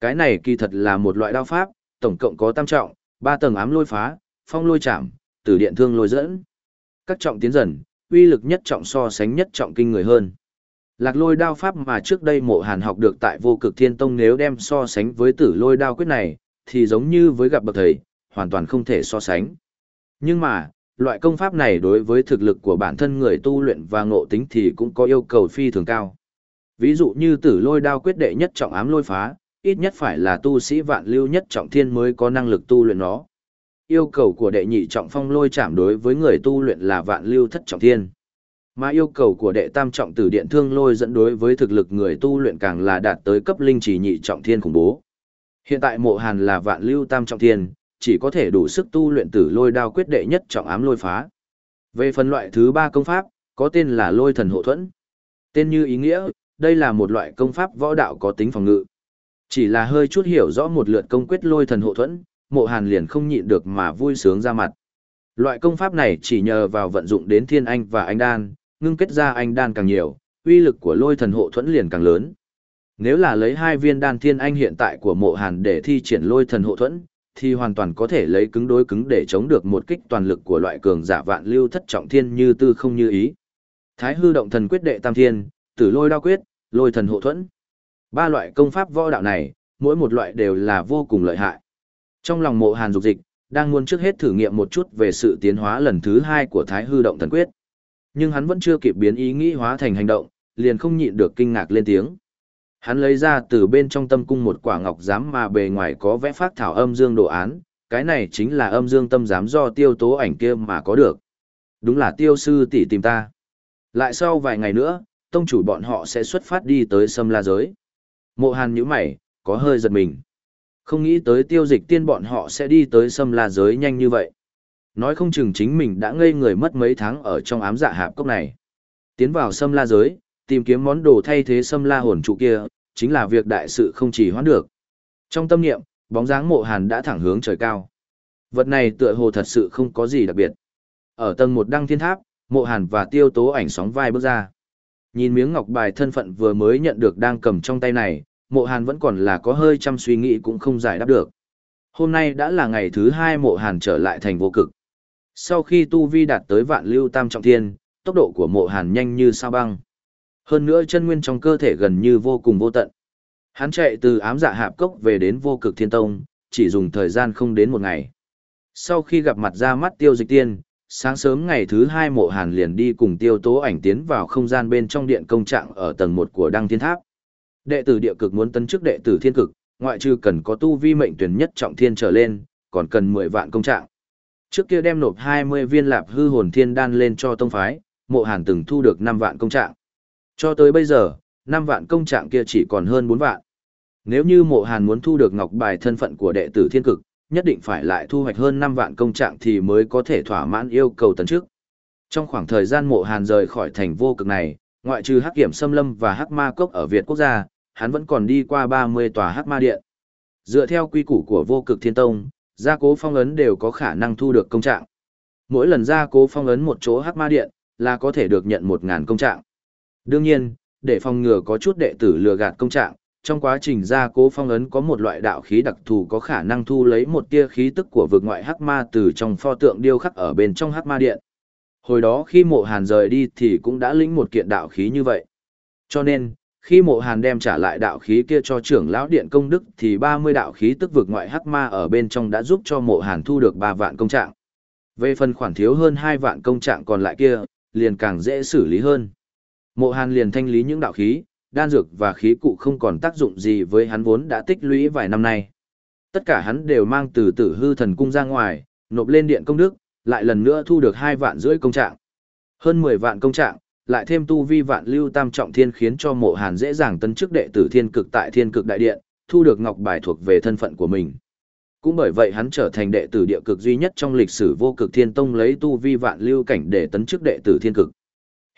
Cái này kỳ thật là một loại đao pháp, tổng cộng có tam trọng, ba tầng ám lôi phá, phong lôi chạm, tử điện thương lôi dẫn. Các trọng tiến dần, uy lực nhất trọng so sánh nhất trọng kinh người hơn. Lạc lôi đao pháp mà trước đây mộ hàn học được tại vô cực thiên tông nếu đem so sánh với tử lôi đao quyết này, thì giống như với gặp bậc thầy, hoàn toàn không thể so sánh. Nhưng mà, loại công pháp này đối với thực lực của bản thân người tu luyện và ngộ tính thì cũng có yêu cầu phi thường cao. Ví dụ như tử lôi đao quyết đệ nhất trọng ám lôi phá, ít nhất phải là tu sĩ vạn lưu nhất trọng thiên mới có năng lực tu luyện nó. Yêu cầu của đệ nhị trọng phong lôi chạm đối với người tu luyện là vạn lưu thất trọng thiên. Mà yêu cầu của đệ tam trọng tử điện thương lôi dẫn đối với thực lực người tu luyện càng là đạt tới cấp linh chỉ nhị trọng thiên khủng bố. Hiện tại mộ hàn là vạn lưu tam trọng thiên, chỉ có thể đủ sức tu luyện tử lôi đao quyết đệ nhất trọng ám lôi phá. Về phần loại thứ ba công pháp, có tên là lôi thần hộ thuẫn. Tên như ý nghĩa, đây là một loại công pháp võ đạo có tính phòng ngự. Chỉ là hơi chút hiểu rõ một lượt công quyết lôi thần hộ thuẫn, mộ hàn liền không nhịn được mà vui sướng ra mặt. Loại công pháp này chỉ nhờ vào vận dụng đến thiên anh và anh đan, ngưng kết ra anh đan càng nhiều, uy lực của lôi thần hộ thuẫn liền càng lớn. Nếu là lấy hai viên đan thiên anh hiện tại của mộ hàn để thi triển lôi thần hộ thuẫn, thì hoàn toàn có thể lấy cứng đối cứng để chống được một kích toàn lực của loại cường giả vạn lưu thất trọng thiên như tư không như ý. Thái hư động thần quyết đệ tam thiên, tử lôi đao quyết, lôi thần hộ thuẫn. Ba loại công pháp võ đạo này, mỗi một loại đều là vô cùng lợi hại. Trong lòng mộ hàn dục dịch, đang muốn trước hết thử nghiệm một chút về sự tiến hóa lần thứ hai của thái hư động thần quyết. Nhưng hắn vẫn chưa kịp biến ý nghĩ hóa thành hành động, liền không nhịn được kinh ngạc lên tiếng. Hắn lấy ra từ bên trong tâm cung một quả ngọc giám mà bề ngoài có vẽ phát thảo âm dương đồ án, cái này chính là âm dương tâm giám do tiêu tố ảnh kia mà có được. Đúng là tiêu sư tỷ tìm ta. Lại sau vài ngày nữa, tông chủ bọn họ sẽ xuất phát đi tới sâm la giới. Mộ hàn nhíu mày, có hơi giật mình. Không nghĩ tới tiêu dịch tiên bọn họ sẽ đi tới sâm la giới nhanh như vậy. Nói không chừng chính mình đã ngây người mất mấy tháng ở trong ám dạ hạp cốc này. Tiến vào sâm la giới, tìm kiếm món đồ thay thế sâm la hồn trụ kia, chính là việc đại sự không chỉ hoãn được. Trong tâm niệm, bóng dáng mộ hàn đã thẳng hướng trời cao. Vật này tựa hồ thật sự không có gì đặc biệt. Ở tầng một đăng thiên tháp, mộ hàn và tiêu tố ảnh sóng vai bước ra. Nhìn miếng ngọc bài thân phận vừa mới nhận được đang cầm trong tay này, mộ hàn vẫn còn là có hơi chăm suy nghĩ cũng không giải đáp được. Hôm nay đã là ngày thứ hai mộ hàn trở lại thành vô cực. Sau khi tu vi đạt tới vạn lưu tam trọng thiên, tốc độ của mộ hàn nhanh như sao băng. Hơn nữa chân nguyên trong cơ thể gần như vô cùng vô tận. Hắn chạy từ ám dạ hạp cốc về đến vô cực thiên tông, chỉ dùng thời gian không đến một ngày. Sau khi gặp mặt ra mắt tiêu dịch tiên, sáng sớm ngày thứ hai mộ hàn liền đi cùng tiêu tố ảnh tiến vào không gian bên trong điện công trạng ở tầng một của đăng thiên tháp. Đệ tử địa cực muốn tấn chức đệ tử thiên cực, ngoại trừ cần có tu vi mệnh tuyển nhất trọng thiên trở lên, còn cần 10 vạn công trạng. Trước kia đem nộp 20 viên lạp hư hồn thiên đan lên cho tông phái, mộ hàn từng thu được 5 vạn công trạng. Cho tới bây giờ, 5 vạn công trạng kia chỉ còn hơn 4 vạn. Nếu như mộ hàn muốn thu được ngọc bài thân phận của đệ tử thiên cực, nhất định phải lại thu hoạch hơn 5 vạn công trạng thì mới có thể thỏa mãn yêu cầu tấn trước. Trong khoảng thời gian mộ hàn rời khỏi thành vô cực này, ngoại trừ hắc kiểm xâm lâm và hắc ma cốc ở Việt quốc gia, hắn vẫn còn đi qua 30 tòa hắc ma điện. Dựa theo quy củ của vô cực thiên tông, gia cố phong ấn đều có khả năng thu được công trạng. Mỗi lần gia cố phong ấn một chỗ hắc ma điện, là có thể được nhận 1.000 công trạng. Đương nhiên, để phòng ngừa có chút đệ tử lừa gạt công trạng, trong quá trình gia cố phong ấn có một loại đạo khí đặc thù có khả năng thu lấy một tia khí tức của vực ngoại hắc ma từ trong pho tượng điêu khắc ở bên trong hắc ma điện. Hồi đó khi mộ hàn rời đi thì cũng đã lĩnh một kiện đạo khí như vậy. Cho nên, khi mộ hàn đem trả lại đạo khí kia cho trưởng lão điện công đức thì 30 đạo khí tức vực ngoại hắc ma ở bên trong đã giúp cho mộ hàn thu được 3 vạn công trạng. Về phần khoản thiếu hơn 2 vạn công trạng còn lại kia, liền càng dễ xử lý hơn. Mộ hàn liền thanh lý những đạo khí, đan dược và khí cụ không còn tác dụng gì với hắn vốn đã tích lũy vài năm nay. Tất cả hắn đều mang từ tử hư thần cung ra ngoài, nộp lên điện công đức, lại lần nữa thu được 2 vạn rưỡi công trạng. Hơn 10 vạn công trạng, lại thêm tu vi vạn lưu tam trọng thiên khiến cho mộ hàn dễ dàng tấn chức đệ tử thiên cực tại thiên cực đại điện, thu được ngọc bài thuộc về thân phận của mình. Cũng bởi vậy hắn trở thành đệ tử địa cực duy nhất trong lịch sử vô cực thiên tông lấy tu vi vạn lưu cảnh để tấn chức đệ tử thiên cực.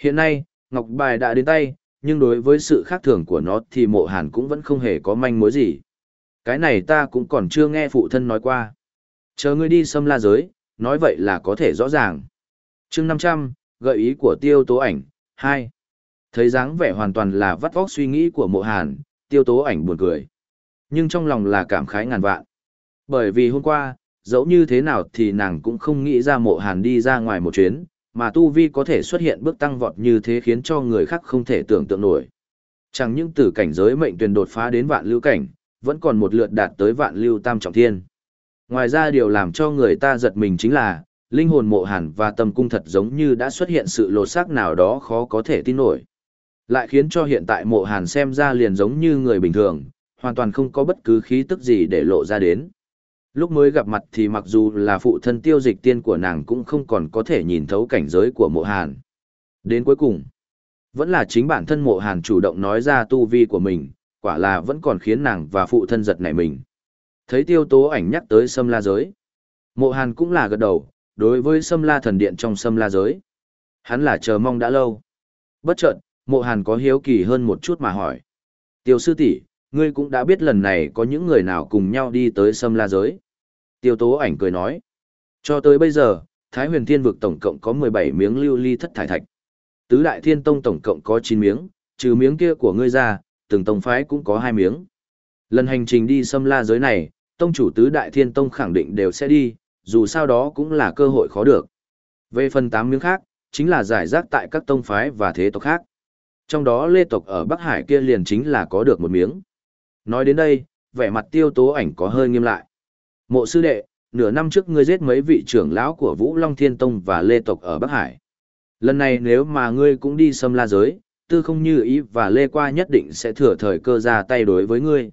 Hiện nay, ngọc bài đã đến tay, nhưng đối với sự khác thường của nó thì mộ hàn cũng vẫn không hề có manh mối gì. Cái này ta cũng còn chưa nghe phụ thân nói qua. Chờ ngươi đi xâm la giới, nói vậy là có thể rõ ràng. chương 500, gợi ý của tiêu tố ảnh, hai, Thấy dáng vẻ hoàn toàn là vắt vóc suy nghĩ của mộ hàn, tiêu tố ảnh buồn cười. Nhưng trong lòng là cảm khái ngàn vạn. Bởi vì hôm qua, dẫu như thế nào thì nàng cũng không nghĩ ra mộ hàn đi ra ngoài một chuyến, mà tu vi có thể xuất hiện bước tăng vọt như thế khiến cho người khác không thể tưởng tượng nổi. Chẳng những từ cảnh giới mệnh tuyển đột phá đến vạn lưu cảnh, vẫn còn một lượt đạt tới vạn lưu tam trọng thiên. Ngoài ra điều làm cho người ta giật mình chính là, linh hồn mộ hàn và tâm cung thật giống như đã xuất hiện sự lột xác nào đó khó có thể tin nổi. Lại khiến cho hiện tại mộ hàn xem ra liền giống như người bình thường, hoàn toàn không có bất cứ khí tức gì để lộ ra đến. Lúc mới gặp mặt thì mặc dù là phụ thân tiêu dịch tiên của nàng cũng không còn có thể nhìn thấu cảnh giới của mộ hàn. Đến cuối cùng, vẫn là chính bản thân mộ hàn chủ động nói ra tu vi của mình, quả là vẫn còn khiến nàng và phụ thân giật nảy mình. Thấy tiêu tố ảnh nhắc tới sâm la giới. Mộ hàn cũng là gật đầu, đối với sâm la thần điện trong sâm la giới. Hắn là chờ mong đã lâu. Bất chợt, mộ hàn có hiếu kỳ hơn một chút mà hỏi. Tiêu sư tỷ ngươi cũng đã biết lần này có những người nào cùng nhau đi tới sâm la giới. Tiêu tố ảnh cười nói. Cho tới bây giờ, Thái huyền thiên vực tổng cộng có 17 miếng lưu ly thất thải thạch. Tứ đại thiên tông tổng cộng có 9 miếng, trừ miếng kia của ngươi ra, từng tông phái cũng có 2 miếng. Lần hành trình đi sâm la giới này, tông chủ tứ đại thiên tông khẳng định đều sẽ đi, dù sao đó cũng là cơ hội khó được. Về phần 8 miếng khác, chính là giải rác tại các tông phái và thế tộc khác. Trong đó lê tộc ở Bắc Hải kia liền chính là có được một miếng. Nói đến đây, vẻ mặt tiêu tố ảnh có hơi nghiêm lại. Mộ sư đệ, nửa năm trước ngươi giết mấy vị trưởng lão của Vũ Long Thiên Tông và Lê Tộc ở Bắc Hải. Lần này nếu mà ngươi cũng đi xâm la giới, tư không như ý và Lê Qua nhất định sẽ thừa thời cơ ra tay đối với ngươi.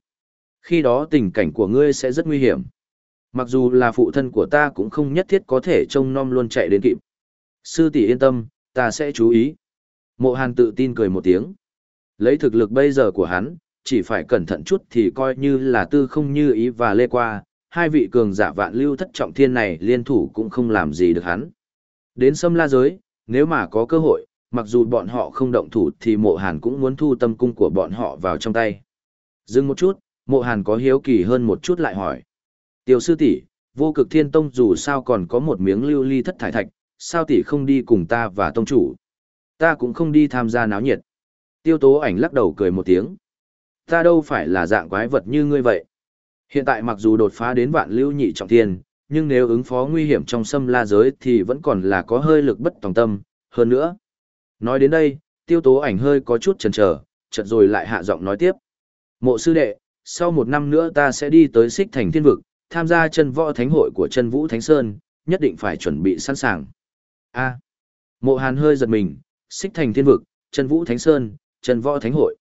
Khi đó tình cảnh của ngươi sẽ rất nguy hiểm. Mặc dù là phụ thân của ta cũng không nhất thiết có thể trông nom luôn chạy đến kịp. Sư tỷ yên tâm, ta sẽ chú ý. Mộ Hàn tự tin cười một tiếng. Lấy thực lực bây giờ của hắn, chỉ phải cẩn thận chút thì coi như là tư không như ý và lê qua, hai vị cường giả vạn lưu thất trọng thiên này liên thủ cũng không làm gì được hắn. Đến xâm la giới, nếu mà có cơ hội, mặc dù bọn họ không động thủ thì mộ hàn cũng muốn thu tâm cung của bọn họ vào trong tay. Dừng một chút, mộ hàn có hiếu kỳ hơn một chút lại hỏi. Tiêu sư tỷ vô cực thiên tông dù sao còn có một miếng lưu ly thất thải thạch, sao tỷ không đi cùng ta và tông chủ? Ta cũng không đi tham gia náo nhiệt. Tiêu tố ảnh lắc đầu cười một tiếng ta đâu phải là dạng quái vật như ngươi vậy. Hiện tại mặc dù đột phá đến vạn lưu nhị trọng thiên, nhưng nếu ứng phó nguy hiểm trong xâm la giới thì vẫn còn là có hơi lực bất tòng tâm, hơn nữa. Nói đến đây, tiêu tố ảnh hơi có chút chần chờ, chợt rồi lại hạ giọng nói tiếp. Mộ sư đệ, sau một năm nữa ta sẽ đi tới xích thành thiên vực, tham gia chân võ thánh hội của chân vũ thánh sơn, nhất định phải chuẩn bị sẵn sàng. A. mộ hàn hơi giật mình, xích thành thiên vực, chân vũ thánh sơn, chân võ thánh hội.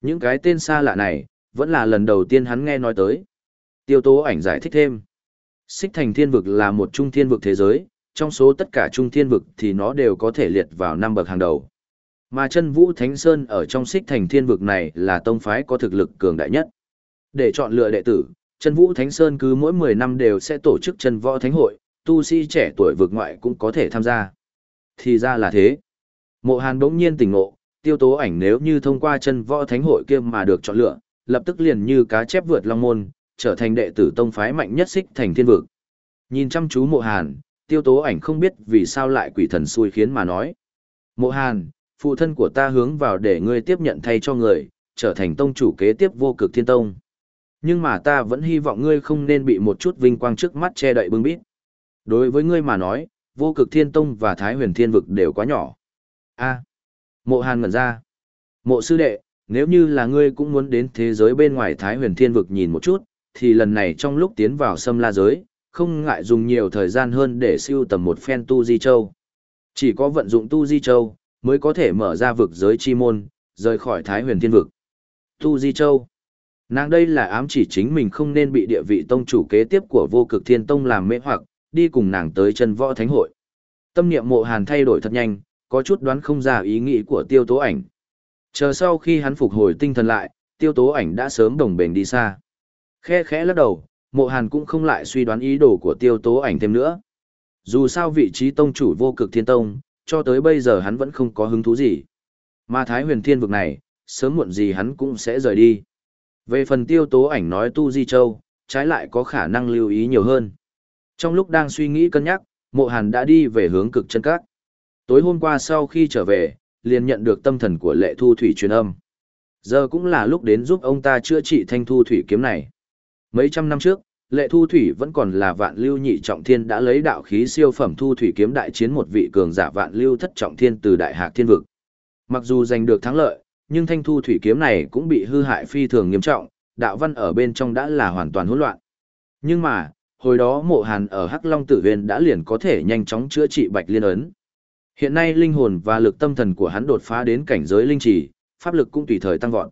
Những cái tên xa lạ này, vẫn là lần đầu tiên hắn nghe nói tới. Tiêu tố ảnh giải thích thêm. Xích thành thiên vực là một trung thiên vực thế giới, trong số tất cả trung thiên vực thì nó đều có thể liệt vào năm bậc hàng đầu. Mà chân vũ Thánh Sơn ở trong xích thành thiên vực này là tông phái có thực lực cường đại nhất. Để chọn lựa đệ tử, chân vũ Thánh Sơn cứ mỗi 10 năm đều sẽ tổ chức chân võ thánh hội, tu sĩ trẻ tuổi vực ngoại cũng có thể tham gia. Thì ra là thế. Mộ Hàn đống nhiên tỉnh ngộ, tiêu tố ảnh nếu như thông qua chân võ thánh hội kia mà được chọn lựa, lập tức liền như cá chép vượt long môn, trở thành đệ tử tông phái mạnh nhất xích thành thiên vực. Nhìn chăm chú mộ hàn, tiêu tố ảnh không biết vì sao lại quỷ thần xui khiến mà nói. Mộ hàn, phụ thân của ta hướng vào để ngươi tiếp nhận thay cho người, trở thành tông chủ kế tiếp vô cực thiên tông. Nhưng mà ta vẫn hy vọng ngươi không nên bị một chút vinh quang trước mắt che đậy bưng bít. Đối với ngươi mà nói, vô cực thiên tông và thái huyền thiên vực đều quá nhỏ. a Mộ Hàn ngẩn ra. Mộ sư đệ, nếu như là ngươi cũng muốn đến thế giới bên ngoài Thái huyền thiên vực nhìn một chút, thì lần này trong lúc tiến vào xâm la giới, không ngại dùng nhiều thời gian hơn để siêu tầm một phen tu di châu. Chỉ có vận dụng tu di châu, mới có thể mở ra vực giới chi môn, rời khỏi Thái huyền thiên vực. Tu di châu. Nàng đây là ám chỉ chính mình không nên bị địa vị tông chủ kế tiếp của vô cực thiên tông làm mê hoặc, đi cùng nàng tới chân võ thánh hội. Tâm niệm mộ hàn thay đổi thật nhanh, có chút đoán không ra ý nghĩ của tiêu tố ảnh. Chờ sau khi hắn phục hồi tinh thần lại, tiêu tố ảnh đã sớm đồng bền đi xa. Khe khẽ lắc đầu, mộ hàn cũng không lại suy đoán ý đồ của tiêu tố ảnh thêm nữa. Dù sao vị trí tông chủ vô cực thiên tông, cho tới bây giờ hắn vẫn không có hứng thú gì. Mà thái huyền thiên vực này, sớm muộn gì hắn cũng sẽ rời đi. Về phần tiêu tố ảnh nói tu di châu, trái lại có khả năng lưu ý nhiều hơn. Trong lúc đang suy nghĩ cân nhắc, mộ hàn đã đi về hướng cực chân các. Tối hôm qua sau khi trở về, liền nhận được tâm thần của lệ thu thủy truyền âm. Giờ cũng là lúc đến giúp ông ta chữa trị thanh thu thủy kiếm này. Mấy trăm năm trước, Lệ Thu Thủy vẫn còn là vạn lưu nhị trọng thiên đã lấy đạo khí siêu phẩm Thu Thủy kiếm đại chiến một vị cường giả vạn lưu thất trọng thiên từ đại hạc thiên vực. Mặc dù giành được thắng lợi, nhưng thanh Thu Thủy kiếm này cũng bị hư hại phi thường nghiêm trọng, đạo văn ở bên trong đã là hoàn toàn hỗn loạn. Nhưng mà, hồi đó mộ hàn ở Hắc Long Tử Viên đã liền có thể nhanh chóng chữa trị bạch liên ấn. Hiện nay linh hồn và lực tâm thần của hắn đột phá đến cảnh giới linh trì, pháp lực cũng tùy thời tăng vọt.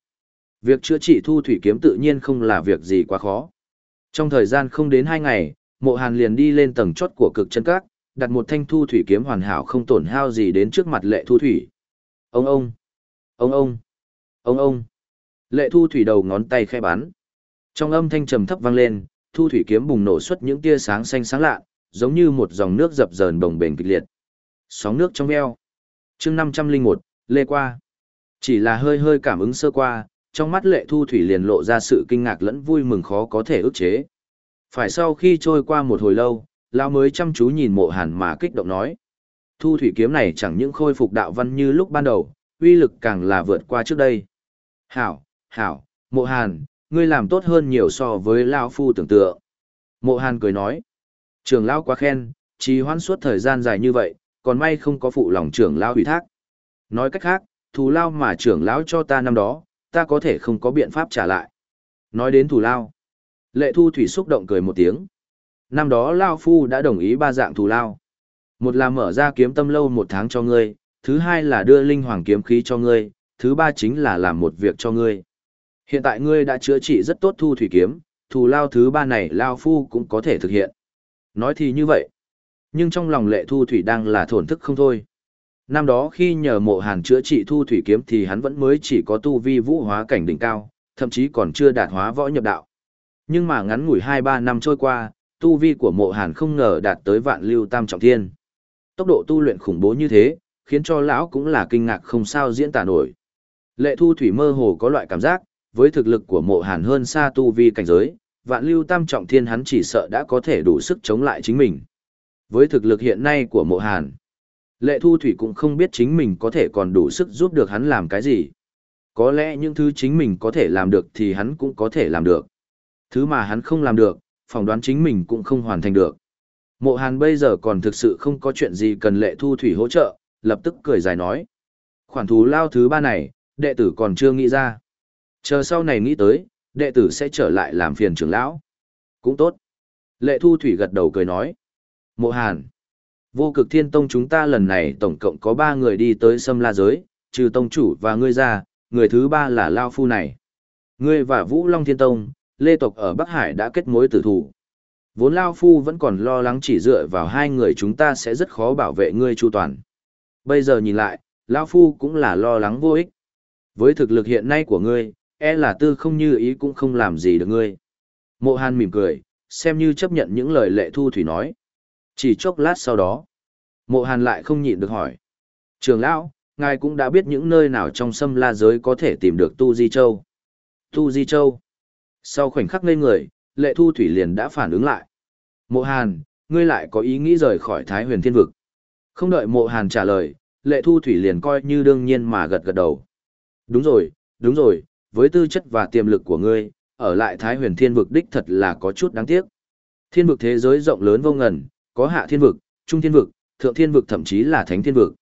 Việc chữa trị thu thủy kiếm tự nhiên không là việc gì quá khó. Trong thời gian không đến hai ngày, mộ hàn liền đi lên tầng chốt của cực chân các, đặt một thanh thu thủy kiếm hoàn hảo không tổn hao gì đến trước mặt lệ thu thủy. Ông ông! Ông ông! Ông ông! Lệ thu thủy đầu ngón tay khẽ bắn. Trong âm thanh trầm thấp vang lên, thu thủy kiếm bùng nổ xuất những tia sáng xanh sáng lạ, giống như một dòng nước dập dờn bồng bềnh kịch liệt. Sóng nước trong veo. chương 501, lê qua. Chỉ là hơi hơi cảm ứng sơ qua, trong mắt lệ thu thủy liền lộ ra sự kinh ngạc lẫn vui mừng khó có thể ức chế. Phải sau khi trôi qua một hồi lâu, Lao mới chăm chú nhìn mộ hàn mà kích động nói. Thu thủy kiếm này chẳng những khôi phục đạo văn như lúc ban đầu, uy lực càng là vượt qua trước đây. Hảo, hảo, mộ hàn, ngươi làm tốt hơn nhiều so với Lao Phu tưởng tượng. Mộ hàn cười nói. Trường Lao quá khen, trì hoãn suốt thời gian dài như vậy, còn may không có phụ lòng trưởng Lao ủy thác. Nói cách khác, thù lao mà trưởng lão cho ta năm đó, ta có thể không có biện pháp trả lại. Nói đến thù lao. Lệ thu thủy xúc động cười một tiếng. Năm đó Lao Phu đã đồng ý ba dạng thù lao. Một là mở ra kiếm tâm lâu một tháng cho ngươi, thứ hai là đưa linh hoàng kiếm khí cho ngươi, thứ ba chính là làm một việc cho ngươi. Hiện tại ngươi đã chữa trị rất tốt thu thủy kiếm, thù lao thứ ba này Lao Phu cũng có thể thực hiện. Nói thì như vậy. Nhưng trong lòng lệ thu thủy đang là thổn thức không thôi. Năm đó khi nhờ mộ hàn chữa trị thu thủy kiếm thì hắn vẫn mới chỉ có tu vi vũ hóa cảnh đỉnh cao, thậm chí còn chưa đạt hóa võ nhập đạo. Nhưng mà ngắn ngủi 2-3 năm trôi qua, tu vi của mộ hàn không ngờ đạt tới vạn lưu tam trọng thiên. Tốc độ tu luyện khủng bố như thế, khiến cho lão cũng là kinh ngạc không sao diễn tả nổi. Lệ thu thủy mơ hồ có loại cảm giác, với thực lực của mộ hàn hơn xa tu vi cảnh giới, vạn lưu tam trọng thiên hắn chỉ sợ đã có thể đủ sức chống lại chính mình. Với thực lực hiện nay của mộ hàn, Lệ Thu Thủy cũng không biết chính mình có thể còn đủ sức giúp được hắn làm cái gì. Có lẽ những thứ chính mình có thể làm được thì hắn cũng có thể làm được. Thứ mà hắn không làm được, phỏng đoán chính mình cũng không hoàn thành được. Mộ Hàn bây giờ còn thực sự không có chuyện gì cần Lệ Thu Thủy hỗ trợ, lập tức cười dài nói. Khoản thú lao thứ ba này, đệ tử còn chưa nghĩ ra. Chờ sau này nghĩ tới, đệ tử sẽ trở lại làm phiền trưởng lão. Cũng tốt. Lệ Thu Thủy gật đầu cười nói. Mộ Hàn. Vô cực thiên tông chúng ta lần này tổng cộng có ba người đi tới sâm la giới, trừ tông chủ và ngươi ra, người thứ ba là Lao Phu này. Ngươi và Vũ Long Thiên Tông, Lê Tộc ở Bắc Hải đã kết mối tử thủ. Vốn Lao Phu vẫn còn lo lắng chỉ dựa vào hai người chúng ta sẽ rất khó bảo vệ ngươi chu toàn. Bây giờ nhìn lại, Lao Phu cũng là lo lắng vô ích. Với thực lực hiện nay của ngươi, e là tư không như ý cũng không làm gì được ngươi. Mộ Hàn mỉm cười, xem như chấp nhận những lời lệ thu thủy nói. Chỉ chốc lát sau đó, mộ hàn lại không nhịn được hỏi. Trường lão, ngài cũng đã biết những nơi nào trong sâm la giới có thể tìm được Tu Di Châu. Tu Di Châu. Sau khoảnh khắc ngây người, lệ thu thủy liền đã phản ứng lại. Mộ hàn, ngươi lại có ý nghĩ rời khỏi Thái huyền thiên vực. Không đợi mộ hàn trả lời, lệ thu thủy liền coi như đương nhiên mà gật gật đầu. Đúng rồi, đúng rồi, với tư chất và tiềm lực của ngươi, ở lại Thái huyền thiên vực đích thật là có chút đáng tiếc. Thiên vực thế giới rộng lớn vô ngần, có hạ thiên vực, trung thiên vực, thượng thiên vực thậm chí là thánh thiên vực.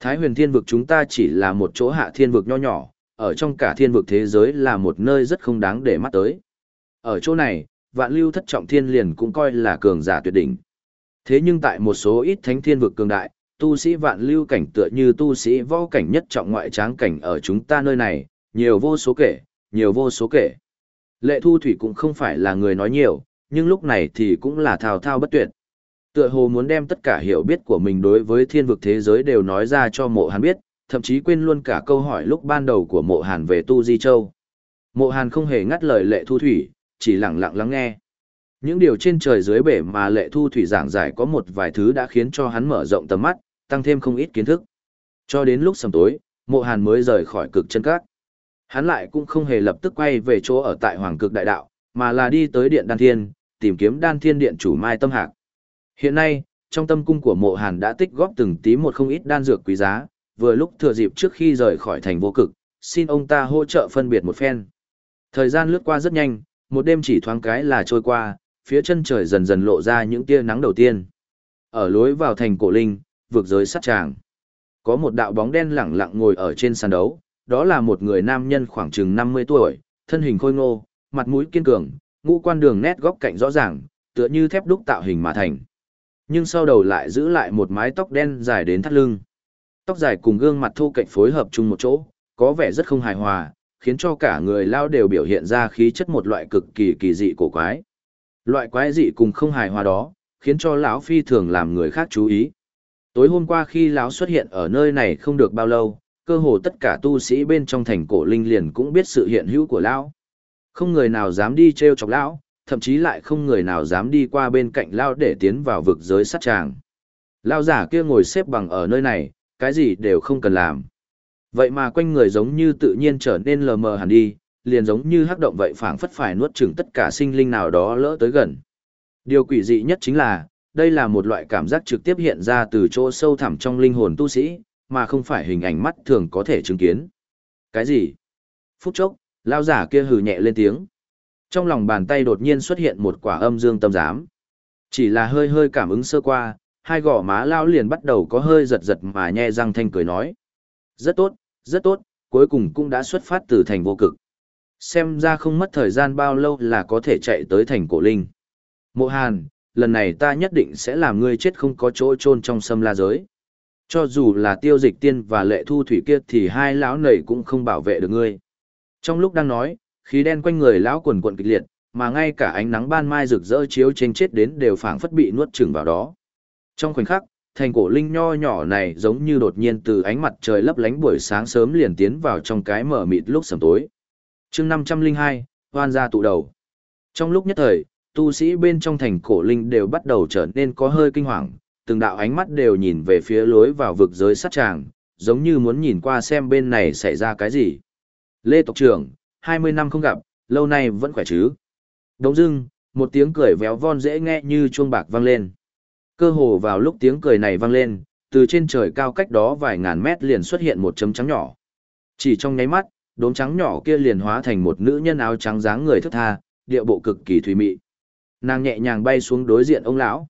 Thái huyền thiên vực chúng ta chỉ là một chỗ hạ thiên vực nho nhỏ, ở trong cả thiên vực thế giới là một nơi rất không đáng để mắt tới. Ở chỗ này, vạn lưu thất trọng thiên liền cũng coi là cường giả tuyệt đỉnh. Thế nhưng tại một số ít thánh thiên vực cường đại, tu sĩ vạn lưu cảnh tựa như tu sĩ võ cảnh nhất trọng ngoại tráng cảnh ở chúng ta nơi này, nhiều vô số kể, nhiều vô số kể. Lệ thu thủy cũng không phải là người nói nhiều, nhưng lúc này thì cũng là thao thao bất tuyệt. Tựa hồ muốn đem tất cả hiểu biết của mình đối với thiên vực thế giới đều nói ra cho mộ hàn biết, thậm chí quên luôn cả câu hỏi lúc ban đầu của mộ hàn về Tu Di Châu. Mộ hàn không hề ngắt lời lệ thu thủy, chỉ lặng lặng lắng nghe. Những điều trên trời dưới bể mà lệ thu thủy giảng giải có một vài thứ đã khiến cho hắn mở rộng tầm mắt, tăng thêm không ít kiến thức. Cho đến lúc sầm tối, mộ hàn mới rời khỏi cực chân cát. Hắn lại cũng không hề lập tức quay về chỗ ở tại Hoàng cực đại đạo, mà là đi tới điện đan thiên, tìm kiếm đan thiên điện chủ Mai Tâm Hạc. Hiện nay, trong tâm cung của mộ hàn đã tích góp từng tí một không ít đan dược quý giá, vừa lúc thừa dịp trước khi rời khỏi thành vô cực, xin ông ta hỗ trợ phân biệt một phen. Thời gian lướt qua rất nhanh, một đêm chỉ thoáng cái là trôi qua, phía chân trời dần dần lộ ra những tia nắng đầu tiên. Ở lối vào thành cổ linh, vượt giới sát tràng. Có một đạo bóng đen lẳng lặng ngồi ở trên sàn đấu, đó là một người nam nhân khoảng chừng 50 tuổi, thân hình khôi ngô, mặt mũi kiên cường, ngũ quan đường nét góc cạnh rõ ràng, tựa như thép đúc tạo hình mà thành. Nhưng sau đầu lại giữ lại một mái tóc đen dài đến thắt lưng. Tóc dài cùng gương mặt thô cạnh phối hợp chung một chỗ, có vẻ rất không hài hòa, khiến cho cả người lao đều biểu hiện ra khí chất một loại cực kỳ kỳ dị cổ quái. Loại quái dị cùng không hài hòa đó, khiến cho lão phi thường làm người khác chú ý. Tối hôm qua khi lão xuất hiện ở nơi này không được bao lâu, cơ hồ tất cả tu sĩ bên trong thành cổ linh liền cũng biết sự hiện hữu của lão. Không người nào dám đi treo chọc lão, thậm chí lại không người nào dám đi qua bên cạnh lão để tiến vào vực giới sát tràng. Lão giả kia ngồi xếp bằng ở nơi này, cái gì đều không cần làm. Vậy mà quanh người giống như tự nhiên trở nên lờ mờ hẳn đi, liền giống như hắc động vậy phảng phất phải nuốt chửng tất cả sinh linh nào đó lỡ tới gần. Điều quỷ dị nhất chính là, đây là một loại cảm giác trực tiếp hiện ra từ chỗ sâu thẳm trong linh hồn tu sĩ, mà không phải hình ảnh mắt thường có thể chứng kiến. Cái gì? Phút chốc, lao giả kia hừ nhẹ lên tiếng. Trong lòng bàn tay đột nhiên xuất hiện một quả âm dương tâm giám. Chỉ là hơi hơi cảm ứng sơ qua, hai gò má lao liền bắt đầu có hơi giật giật mà nhe răng thanh cười nói. Rất tốt, rất tốt, cuối cùng cũng đã xuất phát từ thành vô cực. Xem ra không mất thời gian bao lâu là có thể chạy tới thành cổ linh. Mộ Hàn, lần này ta nhất định sẽ làm ngươi chết không có chỗ chôn trong sâm la giới. Cho dù là tiêu dịch tiên và lệ thu thủy kia thì hai lão nầy cũng không bảo vệ được ngươi. Trong lúc đang nói, khí đen quanh người lão quần quận kịch liệt, mà ngay cả ánh nắng ban mai rực rỡ chiếu trên chết đến đều phảng phất bị nuốt chửng vào đó. Trong khoảnh khắc, thành cổ linh nho nhỏ này giống như đột nhiên từ ánh mặt trời lấp lánh buổi sáng sớm liền tiến vào trong cái mở mịt lúc sầm tối. chương 502, hoan gia tụ đầu. Trong lúc nhất thời, tu sĩ bên trong thành cổ linh đều bắt đầu trở nên có hơi kinh hoàng, từng đạo ánh mắt đều nhìn về phía lối vào vực giới sát tràng, giống như muốn nhìn qua xem bên này xảy ra cái gì. Lê Tộc trưởng, 20 năm không gặp, lâu nay vẫn khỏe chứ. Đống dưng, một tiếng cười véo von dễ nghe như chuông bạc vang lên. Cơ hồ vào lúc tiếng cười này vang lên, từ trên trời cao cách đó vài ngàn mét liền xuất hiện một chấm trắng nhỏ. Chỉ trong nháy mắt, đốm trắng nhỏ kia liền hóa thành một nữ nhân áo trắng dáng người thức tha, địa bộ cực kỳ thùy mị. Nàng nhẹ nhàng bay xuống đối diện ông lão.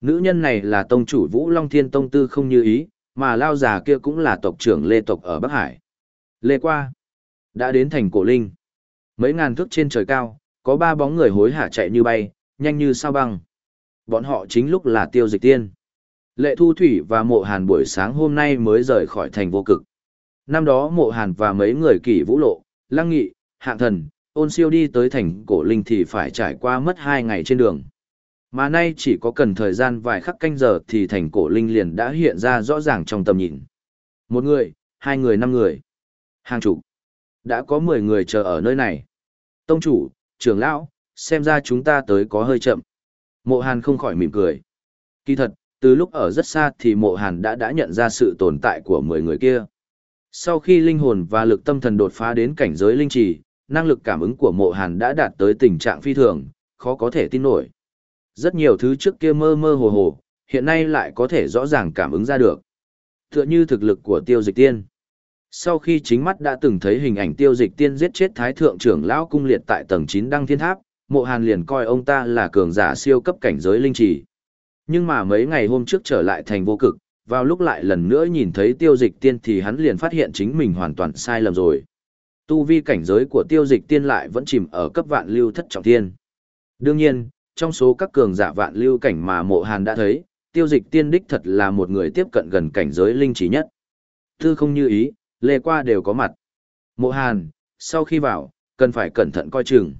Nữ nhân này là tông chủ Vũ Long Thiên Tông Tư không như ý, mà lao già kia cũng là tộc trưởng Lê tộc ở Bắc Hải. Lê qua, đã đến thành cổ linh. Mấy ngàn thước trên trời cao, có ba bóng người hối hả chạy như bay, nhanh như sao băng. Bọn họ chính lúc là tiêu dịch tiên. Lệ Thu Thủy và Mộ Hàn buổi sáng hôm nay mới rời khỏi thành vô cực. Năm đó Mộ Hàn và mấy người kỷ vũ lộ, lăng nghị, hạng thần, ôn siêu đi tới thành cổ linh thì phải trải qua mất hai ngày trên đường. Mà nay chỉ có cần thời gian vài khắc canh giờ thì thành cổ linh liền đã hiện ra rõ ràng trong tầm nhìn. Một người, hai người, năm người, hàng chục. Đã có mười người chờ ở nơi này. Tông chủ, trưởng lão, xem ra chúng ta tới có hơi chậm. Mộ Hàn không khỏi mỉm cười. Kỳ thật, từ lúc ở rất xa thì mộ Hàn đã đã nhận ra sự tồn tại của mười người kia. Sau khi linh hồn và lực tâm thần đột phá đến cảnh giới linh trì, năng lực cảm ứng của mộ Hàn đã đạt tới tình trạng phi thường, khó có thể tin nổi. Rất nhiều thứ trước kia mơ mơ hồ hồ, hiện nay lại có thể rõ ràng cảm ứng ra được. Tựa như thực lực của tiêu dịch tiên. Sau khi chính mắt đã từng thấy hình ảnh tiêu dịch tiên giết chết thái thượng trưởng lão cung liệt tại tầng 9 đăng thiên tháp, mộ hàn liền coi ông ta là cường giả siêu cấp cảnh giới linh trì. Nhưng mà mấy ngày hôm trước trở lại thành vô cực, vào lúc lại lần nữa nhìn thấy tiêu dịch tiên thì hắn liền phát hiện chính mình hoàn toàn sai lầm rồi. Tu vi cảnh giới của tiêu dịch tiên lại vẫn chìm ở cấp vạn lưu thất trọng thiên. Đương nhiên, trong số các cường giả vạn lưu cảnh mà mộ hàn đã thấy, tiêu dịch tiên đích thật là một người tiếp cận gần cảnh giới linh trí nhất. Tư không như ý, lê qua đều có mặt. Mộ hàn, sau khi vào, cần phải cẩn thận coi chừng.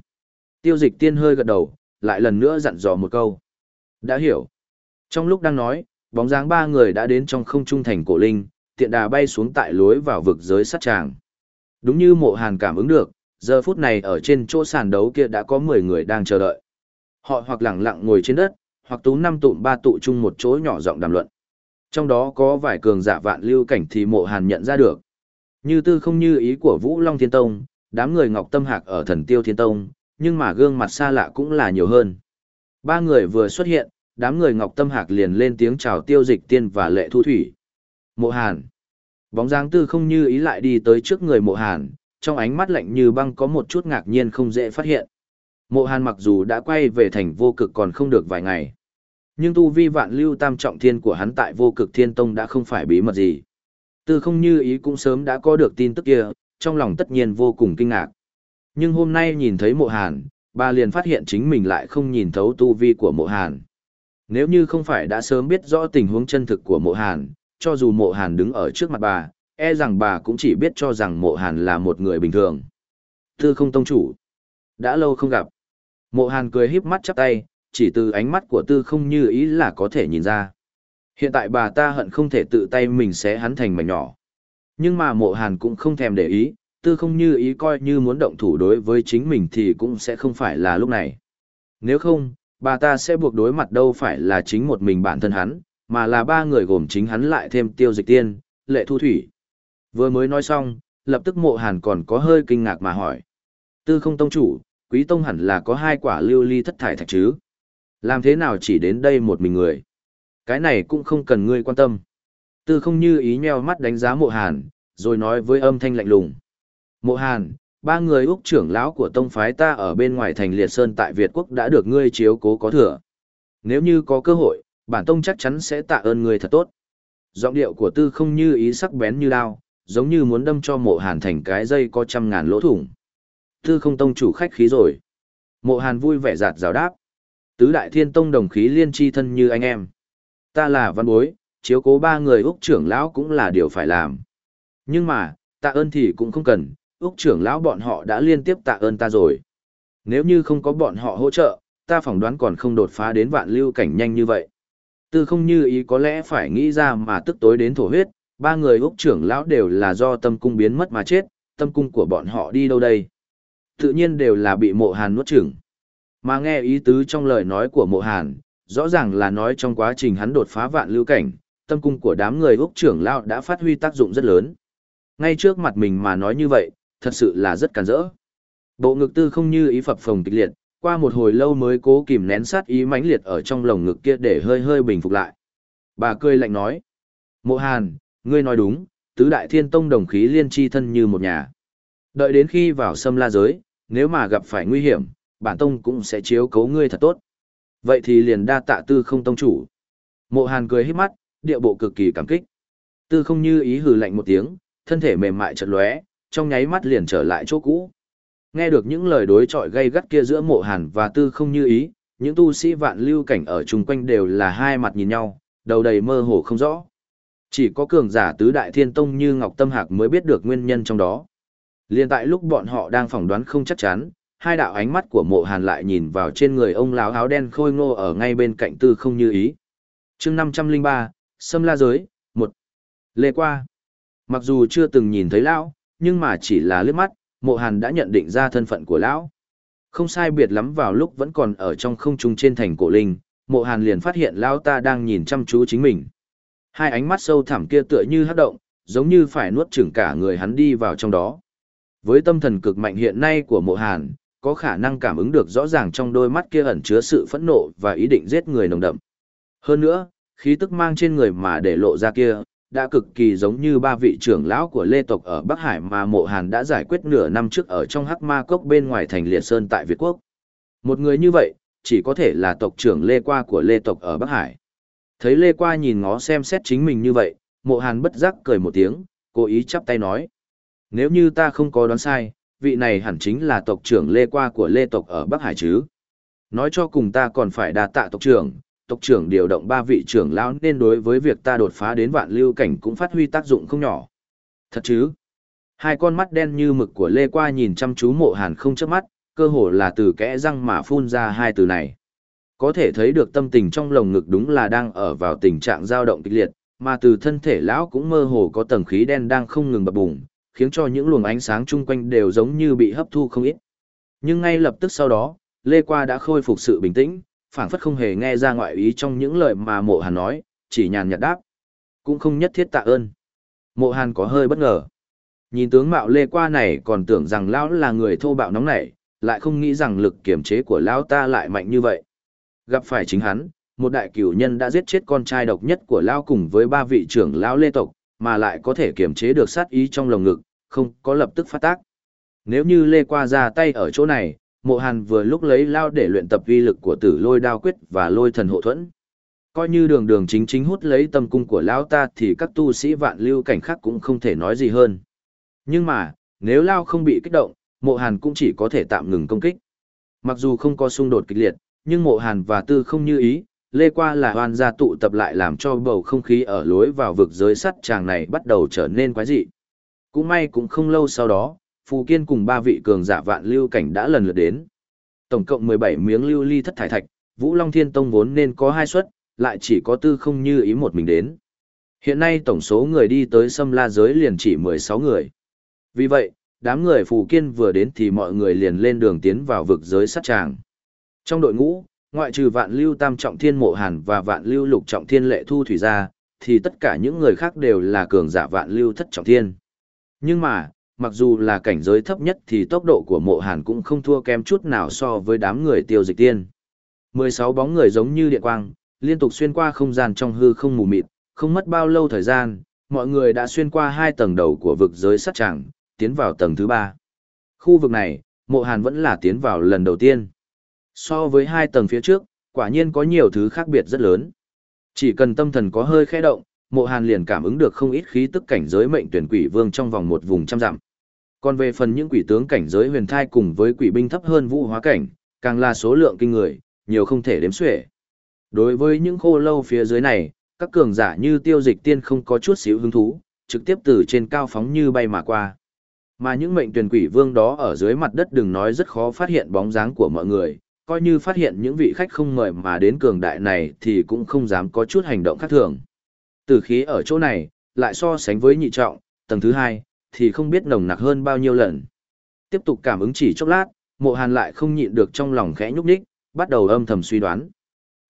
Tiêu dịch tiên hơi gật đầu, lại lần nữa dặn dò một câu. Đã hiểu. Trong lúc đang nói, bóng dáng ba người đã đến trong không trung thành cổ linh, tiện đà bay xuống tại lối vào vực giới sát tràng. Đúng như mộ hàn cảm ứng được, giờ phút này ở trên chỗ sàn đấu kia đã có 10 người đang chờ đợi. Họ hoặc lặng lặng ngồi trên đất, hoặc tú năm tụm ba tụ chung một chỗ nhỏ giọng đàm luận. Trong đó có vài cường giả vạn lưu cảnh thì mộ hàn nhận ra được. Như tư không như ý của Vũ Long Thiên Tông, đám người Ngọc Tâm Hạc ở thần Tiêu Thiên Tông, nhưng mà gương mặt xa lạ cũng là nhiều hơn. Ba người vừa xuất hiện, đám người Ngọc Tâm Hạc liền lên tiếng chào tiêu dịch tiên và lệ thu thủy. Mộ Hàn. Bóng dáng tư không như ý lại đi tới trước người mộ Hàn, trong ánh mắt lạnh như băng có một chút ngạc nhiên không dễ phát hiện. Mộ Hàn mặc dù đã quay về thành vô cực còn không được vài ngày. Nhưng tu vi vạn lưu tam trọng thiên của hắn tại vô cực thiên tông đã không phải bí mật gì. Tư không như ý cũng sớm đã có được tin tức kia, trong lòng tất nhiên vô cùng kinh ngạc. Nhưng hôm nay nhìn thấy mộ hàn, bà liền phát hiện chính mình lại không nhìn thấu tu vi của mộ hàn. Nếu như không phải đã sớm biết rõ tình huống chân thực của mộ hàn, cho dù mộ hàn đứng ở trước mặt bà, e rằng bà cũng chỉ biết cho rằng mộ hàn là một người bình thường. Tư không tông chủ. Đã lâu không gặp. Mộ hàn cười híp mắt chắp tay, chỉ từ ánh mắt của tư không như ý là có thể nhìn ra. Hiện tại bà ta hận không thể tự tay mình sẽ hắn thành mảnh nhỏ. Nhưng mà mộ hàn cũng không thèm để ý, tư không như ý coi như muốn động thủ đối với chính mình thì cũng sẽ không phải là lúc này. Nếu không, bà ta sẽ buộc đối mặt đâu phải là chính một mình bản thân hắn, mà là ba người gồm chính hắn lại thêm tiêu dịch tiên, lệ thu thủy. Vừa mới nói xong, lập tức mộ hàn còn có hơi kinh ngạc mà hỏi. Tư không tông chủ, quý tông hẳn là có hai quả lưu ly thất thải thạch chứ. Làm thế nào chỉ đến đây một mình người? Cái này cũng không cần ngươi quan tâm. Tư không như ý nheo mắt đánh giá mộ hàn, rồi nói với âm thanh lạnh lùng. Mộ hàn, ba người úc trưởng lão của tông phái ta ở bên ngoài thành liệt sơn tại Việt Quốc đã được ngươi chiếu cố có thừa. Nếu như có cơ hội, bản tông chắc chắn sẽ tạ ơn ngươi thật tốt. Giọng điệu của tư không như ý sắc bén như đao, giống như muốn đâm cho mộ hàn thành cái dây có trăm ngàn lỗ thủng. Tư không tông chủ khách khí rồi. Mộ hàn vui vẻ giạt rào đáp. Tứ đại thiên tông đồng khí liên chi thân như anh em. Ta là văn bối, chiếu cố ba người Úc trưởng lão cũng là điều phải làm. Nhưng mà, tạ ơn thì cũng không cần, Úc trưởng lão bọn họ đã liên tiếp tạ ơn ta rồi. Nếu như không có bọn họ hỗ trợ, ta phỏng đoán còn không đột phá đến vạn lưu cảnh nhanh như vậy. Tư không như ý có lẽ phải nghĩ ra mà tức tối đến thổ huyết, ba người Úc trưởng lão đều là do tâm cung biến mất mà chết, tâm cung của bọn họ đi đâu đây? Tự nhiên đều là bị mộ hàn nuốt chửng. Mà nghe ý tứ trong lời nói của mộ hàn, rõ ràng là nói trong quá trình hắn đột phá vạn lưu cảnh, tâm cung của đám người Úc trưởng lão đã phát huy tác dụng rất lớn. Ngay trước mặt mình mà nói như vậy, thật sự là rất cản rỡ. Bộ ngực tư không như ý phập phồng kịch liệt, qua một hồi lâu mới cố kìm nén sát ý mãnh liệt ở trong lồng ngực kia để hơi hơi bình phục lại. Bà cười lạnh nói, Mộ Hàn, ngươi nói đúng, tứ đại thiên tông đồng khí liên chi thân như một nhà. Đợi đến khi vào xâm la giới, nếu mà gặp phải nguy hiểm, bản tông cũng sẽ chiếu cấu ngươi thật tốt. Vậy thì liền đa tạ tư không tông chủ. Mộ Hàn cười hít mắt, địa bộ cực kỳ cảm kích. Tư không như ý hừ lạnh một tiếng, thân thể mềm mại chợt lóe, trong nháy mắt liền trở lại chỗ cũ. Nghe được những lời đối chọi gay gắt kia giữa Mộ Hàn và Tư không như ý, những tu sĩ vạn lưu cảnh ở chung quanh đều là hai mặt nhìn nhau, đầu đầy mơ hồ không rõ. Chỉ có cường giả tứ đại thiên tông như Ngọc Tâm Hạc mới biết được nguyên nhân trong đó. Liên tại lúc bọn họ đang phỏng đoán không chắc chắn, hai đạo ánh mắt của mộ hàn lại nhìn vào trên người ông lão áo đen khôi ngô ở ngay bên cạnh tư không như ý. chương 503, Sâm La Giới, một Lê Qua. Mặc dù chưa từng nhìn thấy lão, nhưng mà chỉ là lướt mắt, mộ hàn đã nhận định ra thân phận của lão. Không sai biệt lắm vào lúc vẫn còn ở trong không trung trên thành cổ linh, mộ hàn liền phát hiện lão ta đang nhìn chăm chú chính mình. Hai ánh mắt sâu thẳm kia tựa như hấp động, giống như phải nuốt chửng cả người hắn đi vào trong đó. Với tâm thần cực mạnh hiện nay của mộ hàn, có khả năng cảm ứng được rõ ràng trong đôi mắt kia ẩn chứa sự phẫn nộ và ý định giết người nồng đậm. Hơn nữa, khí tức mang trên người mà để lộ ra kia, đã cực kỳ giống như ba vị trưởng lão của Lê tộc ở Bắc Hải mà Mộ Hàn đã giải quyết nửa năm trước ở trong Hắc Ma Cốc bên ngoài thành Liệt Sơn tại Việt Quốc. Một người như vậy, chỉ có thể là tộc trưởng Lê Qua của Lê tộc ở Bắc Hải. Thấy Lê Qua nhìn ngó xem xét chính mình như vậy, Mộ Hàn bất giác cười một tiếng, cố ý chắp tay nói. Nếu như ta không có đoán sai, vị này hẳn chính là tộc trưởng Lê Qua của Lê tộc ở Bắc Hải chứ. Nói cho cùng ta còn phải đa tạ tộc trưởng, tộc trưởng điều động ba vị trưởng lão nên đối với việc ta đột phá đến vạn lưu cảnh cũng phát huy tác dụng không nhỏ. Thật chứ? Hai con mắt đen như mực của Lê Qua nhìn chăm chú mộ hàn không chớp mắt, cơ hồ là từ kẽ răng mà phun ra hai từ này. Có thể thấy được tâm tình trong lồng ngực đúng là đang ở vào tình trạng dao động kịch liệt, mà từ thân thể lão cũng mơ hồ có tầng khí đen đang không ngừng bập bùng, khiến cho những luồng ánh sáng chung quanh đều giống như bị hấp thu không ít. Nhưng ngay lập tức sau đó, Lê Qua đã khôi phục sự bình tĩnh, phảng phất không hề nghe ra ngoại ý trong những lời mà mộ hàn nói, chỉ nhàn nhạt đáp. Cũng không nhất thiết tạ ơn. Mộ hàn có hơi bất ngờ. Nhìn tướng mạo Lê Qua này còn tưởng rằng lão là người thô bạo nóng nảy, lại không nghĩ rằng lực kiểm chế của lão ta lại mạnh như vậy. Gặp phải chính hắn, một đại cửu nhân đã giết chết con trai độc nhất của lão cùng với ba vị trưởng lão Lê tộc, mà lại có thể kiểm chế được sát ý trong lồng ngực, không có lập tức phát tác. Nếu như Lê Qua ra tay ở chỗ này, mộ hàn vừa lúc lấy lao để luyện tập vi lực của tử lôi đao quyết và lôi thần hộ thuẫn. Coi như đường đường chính chính hút lấy tâm cung của lao ta thì các tu sĩ vạn lưu cảnh khác cũng không thể nói gì hơn. Nhưng mà, nếu lao không bị kích động, mộ hàn cũng chỉ có thể tạm ngừng công kích. Mặc dù không có xung đột kịch liệt, nhưng mộ hàn và tư không như ý, lê qua là hoan gia tụ tập lại làm cho bầu không khí ở lối vào vực giới sắt chàng này bắt đầu trở nên quái dị. Cũng may cũng không lâu sau đó, Phù Kiên cùng ba vị cường giả vạn lưu cảnh đã lần lượt đến. Tổng cộng 17 miếng lưu ly thất thải thạch, Vũ Long Thiên Tông vốn nên có hai suất, lại chỉ có tư không như ý một mình đến. Hiện nay tổng số người đi tới xâm la giới liền chỉ 16 người. Vì vậy, đám người Phù Kiên vừa đến thì mọi người liền lên đường tiến vào vực giới sát tràng. Trong đội ngũ, ngoại trừ vạn lưu tam trọng thiên mộ hàn và vạn lưu lục trọng thiên lệ thu thủy ra, thì tất cả những người khác đều là cường giả vạn lưu thất trọng thiên. Nhưng mà, mặc dù là cảnh giới thấp nhất thì tốc độ của mộ hàn cũng không thua kém chút nào so với đám người tiêu dịch tiên. 16 bóng người giống như điện quang, liên tục xuyên qua không gian trong hư không mù mịt, không mất bao lâu thời gian, mọi người đã xuyên qua hai tầng đầu của vực giới sát chẳng, tiến vào tầng thứ ba. Khu vực này, mộ hàn vẫn là tiến vào lần đầu tiên. So với hai tầng phía trước, quả nhiên có nhiều thứ khác biệt rất lớn. Chỉ cần tâm thần có hơi khẽ động, mộ hàn liền cảm ứng được không ít khí tức cảnh giới mệnh tuyển quỷ vương trong vòng một vùng trăm dặm. Còn về phần những quỷ tướng cảnh giới huyền thai cùng với quỷ binh thấp hơn vũ hóa cảnh, càng là số lượng kinh người, nhiều không thể đếm xuể. Đối với những khô lâu phía dưới này, các cường giả như tiêu dịch tiên không có chút xíu hứng thú, trực tiếp từ trên cao phóng như bay mà qua. Mà những mệnh tuyển quỷ vương đó ở dưới mặt đất đừng nói rất khó phát hiện bóng dáng của mọi người, coi như phát hiện những vị khách không mời mà đến cường đại này thì cũng không dám có chút hành động khác thường. Tử khí ở chỗ này, lại so sánh với nhị trọng, tầng thứ hai, thì không biết nồng nặc hơn bao nhiêu lần. Tiếp tục cảm ứng chỉ chốc lát, mộ hàn lại không nhịn được trong lòng khẽ nhúc nhích, bắt đầu âm thầm suy đoán.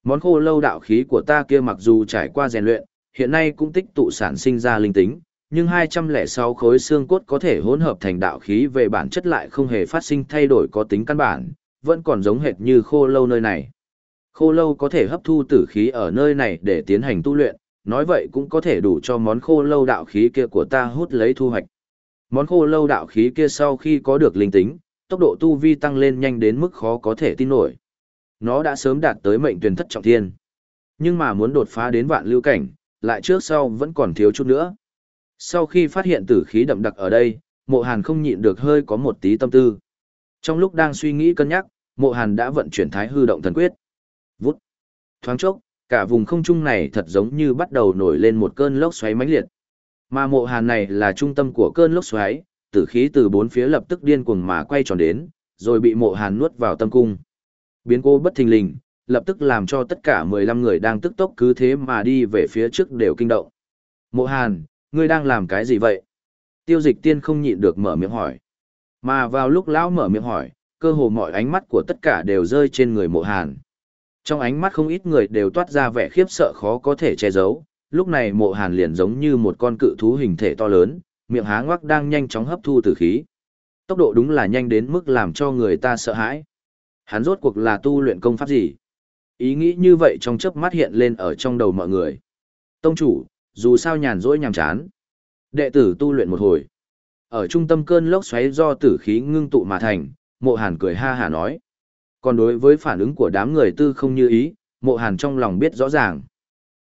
Món khô lâu đạo khí của ta kia mặc dù trải qua rèn luyện, hiện nay cũng tích tụ sản sinh ra linh tính, nhưng 206 khối xương cốt có thể hỗn hợp thành đạo khí về bản chất lại không hề phát sinh thay đổi có tính căn bản, vẫn còn giống hệt như khô lâu nơi này. Khô lâu có thể hấp thu tử khí ở nơi này để tiến hành tu luyện, nói vậy cũng có thể đủ cho món khô lâu đạo khí kia của ta hút lấy thu hoạch. Món khô lâu đạo khí kia sau khi có được linh tính, tốc độ tu vi tăng lên nhanh đến mức khó có thể tin nổi. Nó đã sớm đạt tới mệnh tuyển thất trọng thiên. Nhưng mà muốn đột phá đến vạn lưu cảnh, lại trước sau vẫn còn thiếu chút nữa. Sau khi phát hiện tử khí đậm đặc ở đây, mộ hàn không nhịn được hơi có một tí tâm tư. Trong lúc đang suy nghĩ cân nhắc, mộ hàn đã vận chuyển thái hư động thần quyết. Vút. Thoáng chốc, cả vùng không trung này thật giống như bắt đầu nổi lên một cơn lốc xoáy mãnh liệt. Mà mộ hàn này là trung tâm của cơn lốc xoáy, tử khí từ bốn phía lập tức điên cuồng mà quay tròn đến, rồi bị mộ hàn nuốt vào tâm cung. Biến cô bất thình lình, lập tức làm cho tất cả 15 người đang tức tốc cứ thế mà đi về phía trước đều kinh động. Mộ hàn, ngươi đang làm cái gì vậy? Tiêu dịch tiên không nhịn được mở miệng hỏi. Mà vào lúc lão mở miệng hỏi, cơ hồ mọi ánh mắt của tất cả đều rơi trên người mộ hàn. Trong ánh mắt không ít người đều toát ra vẻ khiếp sợ khó có thể che giấu, lúc này mộ hàn liền giống như một con cự thú hình thể to lớn, miệng há ngoác đang nhanh chóng hấp thu tử khí. Tốc độ đúng là nhanh đến mức làm cho người ta sợ hãi. Hắn rốt cuộc là tu luyện công pháp gì? Ý nghĩ như vậy trong chớp mắt hiện lên ở trong đầu mọi người. Tông chủ, dù sao nhàn rỗi nhàm chán. Đệ tử tu luyện một hồi. Ở trung tâm cơn lốc xoáy do tử khí ngưng tụ mà thành, mộ hàn cười ha hà nói. Còn đối với phản ứng của đám người tư không như ý, mộ hàn trong lòng biết rõ ràng.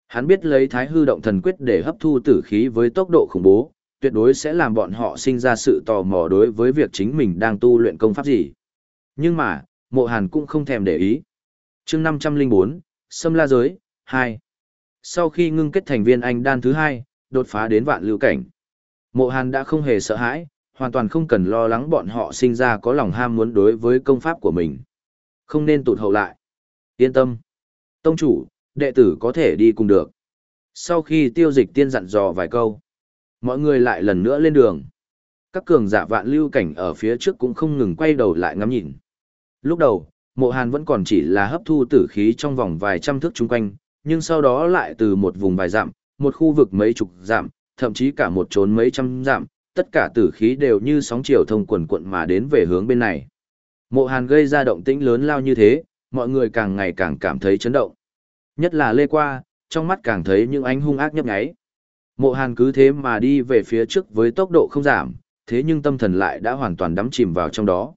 Hắn biết lấy thái hư động thần quyết để hấp thu tử khí với tốc độ khủng bố, tuyệt đối sẽ làm bọn họ sinh ra sự tò mò đối với việc chính mình đang tu luyện công pháp gì. Nhưng mà, mộ hàn cũng không thèm để ý. chương 504, Sâm La Giới, 2. Sau khi ngưng kết thành viên anh đan thứ hai, đột phá đến vạn lưu cảnh. Mộ hàn đã không hề sợ hãi, hoàn toàn không cần lo lắng bọn họ sinh ra có lòng ham muốn đối với công pháp của mình. Không nên tụt hậu lại. Yên tâm. Tông chủ, đệ tử có thể đi cùng được. Sau khi tiêu dịch tiên dặn dò vài câu, mọi người lại lần nữa lên đường. Các cường giả vạn lưu cảnh ở phía trước cũng không ngừng quay đầu lại ngắm nhìn. Lúc đầu, mộ hàn vẫn còn chỉ là hấp thu tử khí trong vòng vài trăm thước chung quanh, nhưng sau đó lại từ một vùng vài dặm, một khu vực mấy chục dặm, thậm chí cả một trốn mấy trăm dặm, tất cả tử khí đều như sóng chiều thông quần quận mà đến về hướng bên này. Mộ Hàn gây ra động tĩnh lớn lao như thế, mọi người càng ngày càng cảm thấy chấn động. Nhất là Lê Qua, trong mắt càng thấy những ánh hung ác nhấp nháy. Mộ Hàn cứ thế mà đi về phía trước với tốc độ không giảm, thế nhưng tâm thần lại đã hoàn toàn đắm chìm vào trong đó.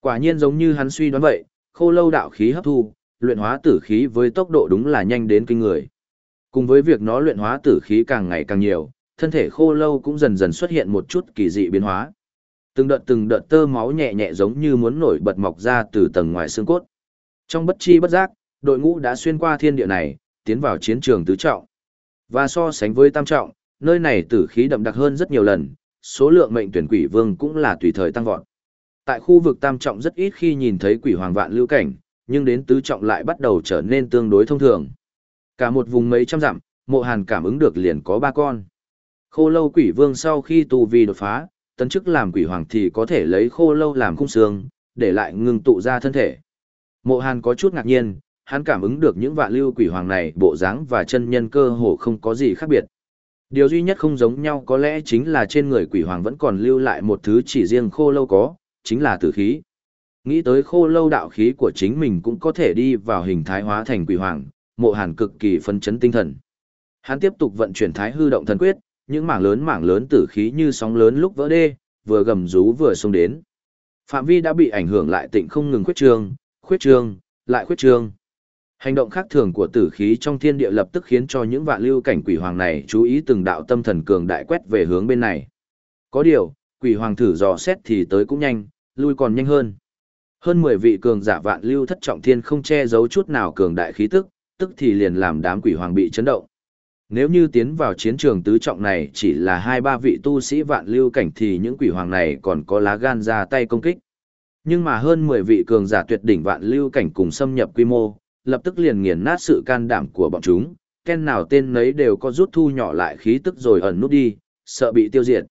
Quả nhiên giống như hắn suy đoán vậy, khô lâu đạo khí hấp thu, luyện hóa tử khí với tốc độ đúng là nhanh đến kinh người. Cùng với việc nó luyện hóa tử khí càng ngày càng nhiều, thân thể khô lâu cũng dần dần xuất hiện một chút kỳ dị biến hóa. Từng đợt từng đợt tơ máu nhẹ nhẹ giống như muốn nổi bật mọc ra từ tầng ngoài xương cốt. Trong bất chi bất giác, đội ngũ đã xuyên qua thiên địa này, tiến vào chiến trường tứ trọng. Và so sánh với tam trọng, nơi này tử khí đậm đặc hơn rất nhiều lần, số lượng mệnh tuyển quỷ vương cũng là tùy thời tăng vọt. Tại khu vực tam trọng rất ít khi nhìn thấy quỷ hoàng vạn lưu cảnh, nhưng đến tứ trọng lại bắt đầu trở nên tương đối thông thường. Cả một vùng mấy trăm dặm, mộ hàn cảm ứng được liền có ba con. Khô lâu quỷ vương sau khi tu vi đột phá, tấn chức làm quỷ hoàng thì có thể lấy khô lâu làm khung xương, để lại ngừng tụ ra thân thể. Mộ hàn có chút ngạc nhiên, hắn cảm ứng được những vạn lưu quỷ hoàng này bộ dáng và chân nhân cơ hồ không có gì khác biệt. Điều duy nhất không giống nhau có lẽ chính là trên người quỷ hoàng vẫn còn lưu lại một thứ chỉ riêng khô lâu có, chính là tử khí. Nghĩ tới khô lâu đạo khí của chính mình cũng có thể đi vào hình thái hóa thành quỷ hoàng, mộ hàn cực kỳ phấn chấn tinh thần. Hắn tiếp tục vận chuyển thái hư động thần quyết, những mảng lớn mảng lớn tử khí như sóng lớn lúc vỡ đê, vừa gầm rú vừa xông đến. Phạm vi đã bị ảnh hưởng lại tịnh không ngừng khuyết trương, khuyết trương, lại khuyết trương. Hành động khác thường của tử khí trong thiên địa lập tức khiến cho những vạn lưu cảnh quỷ hoàng này chú ý từng đạo tâm thần cường đại quét về hướng bên này. Có điều, quỷ hoàng thử dò xét thì tới cũng nhanh, lui còn nhanh hơn. Hơn 10 vị cường giả vạn lưu thất trọng thiên không che giấu chút nào cường đại khí tức, tức thì liền làm đám quỷ hoàng bị chấn động. Nếu như tiến vào chiến trường tứ trọng này chỉ là hai ba vị tu sĩ vạn lưu cảnh thì những quỷ hoàng này còn có lá gan ra tay công kích. Nhưng mà hơn 10 vị cường giả tuyệt đỉnh vạn lưu cảnh cùng xâm nhập quy mô, lập tức liền nghiền nát sự can đảm của bọn chúng, ken nào tên nấy đều có rút thu nhỏ lại khí tức rồi ẩn nút đi, sợ bị tiêu diệt.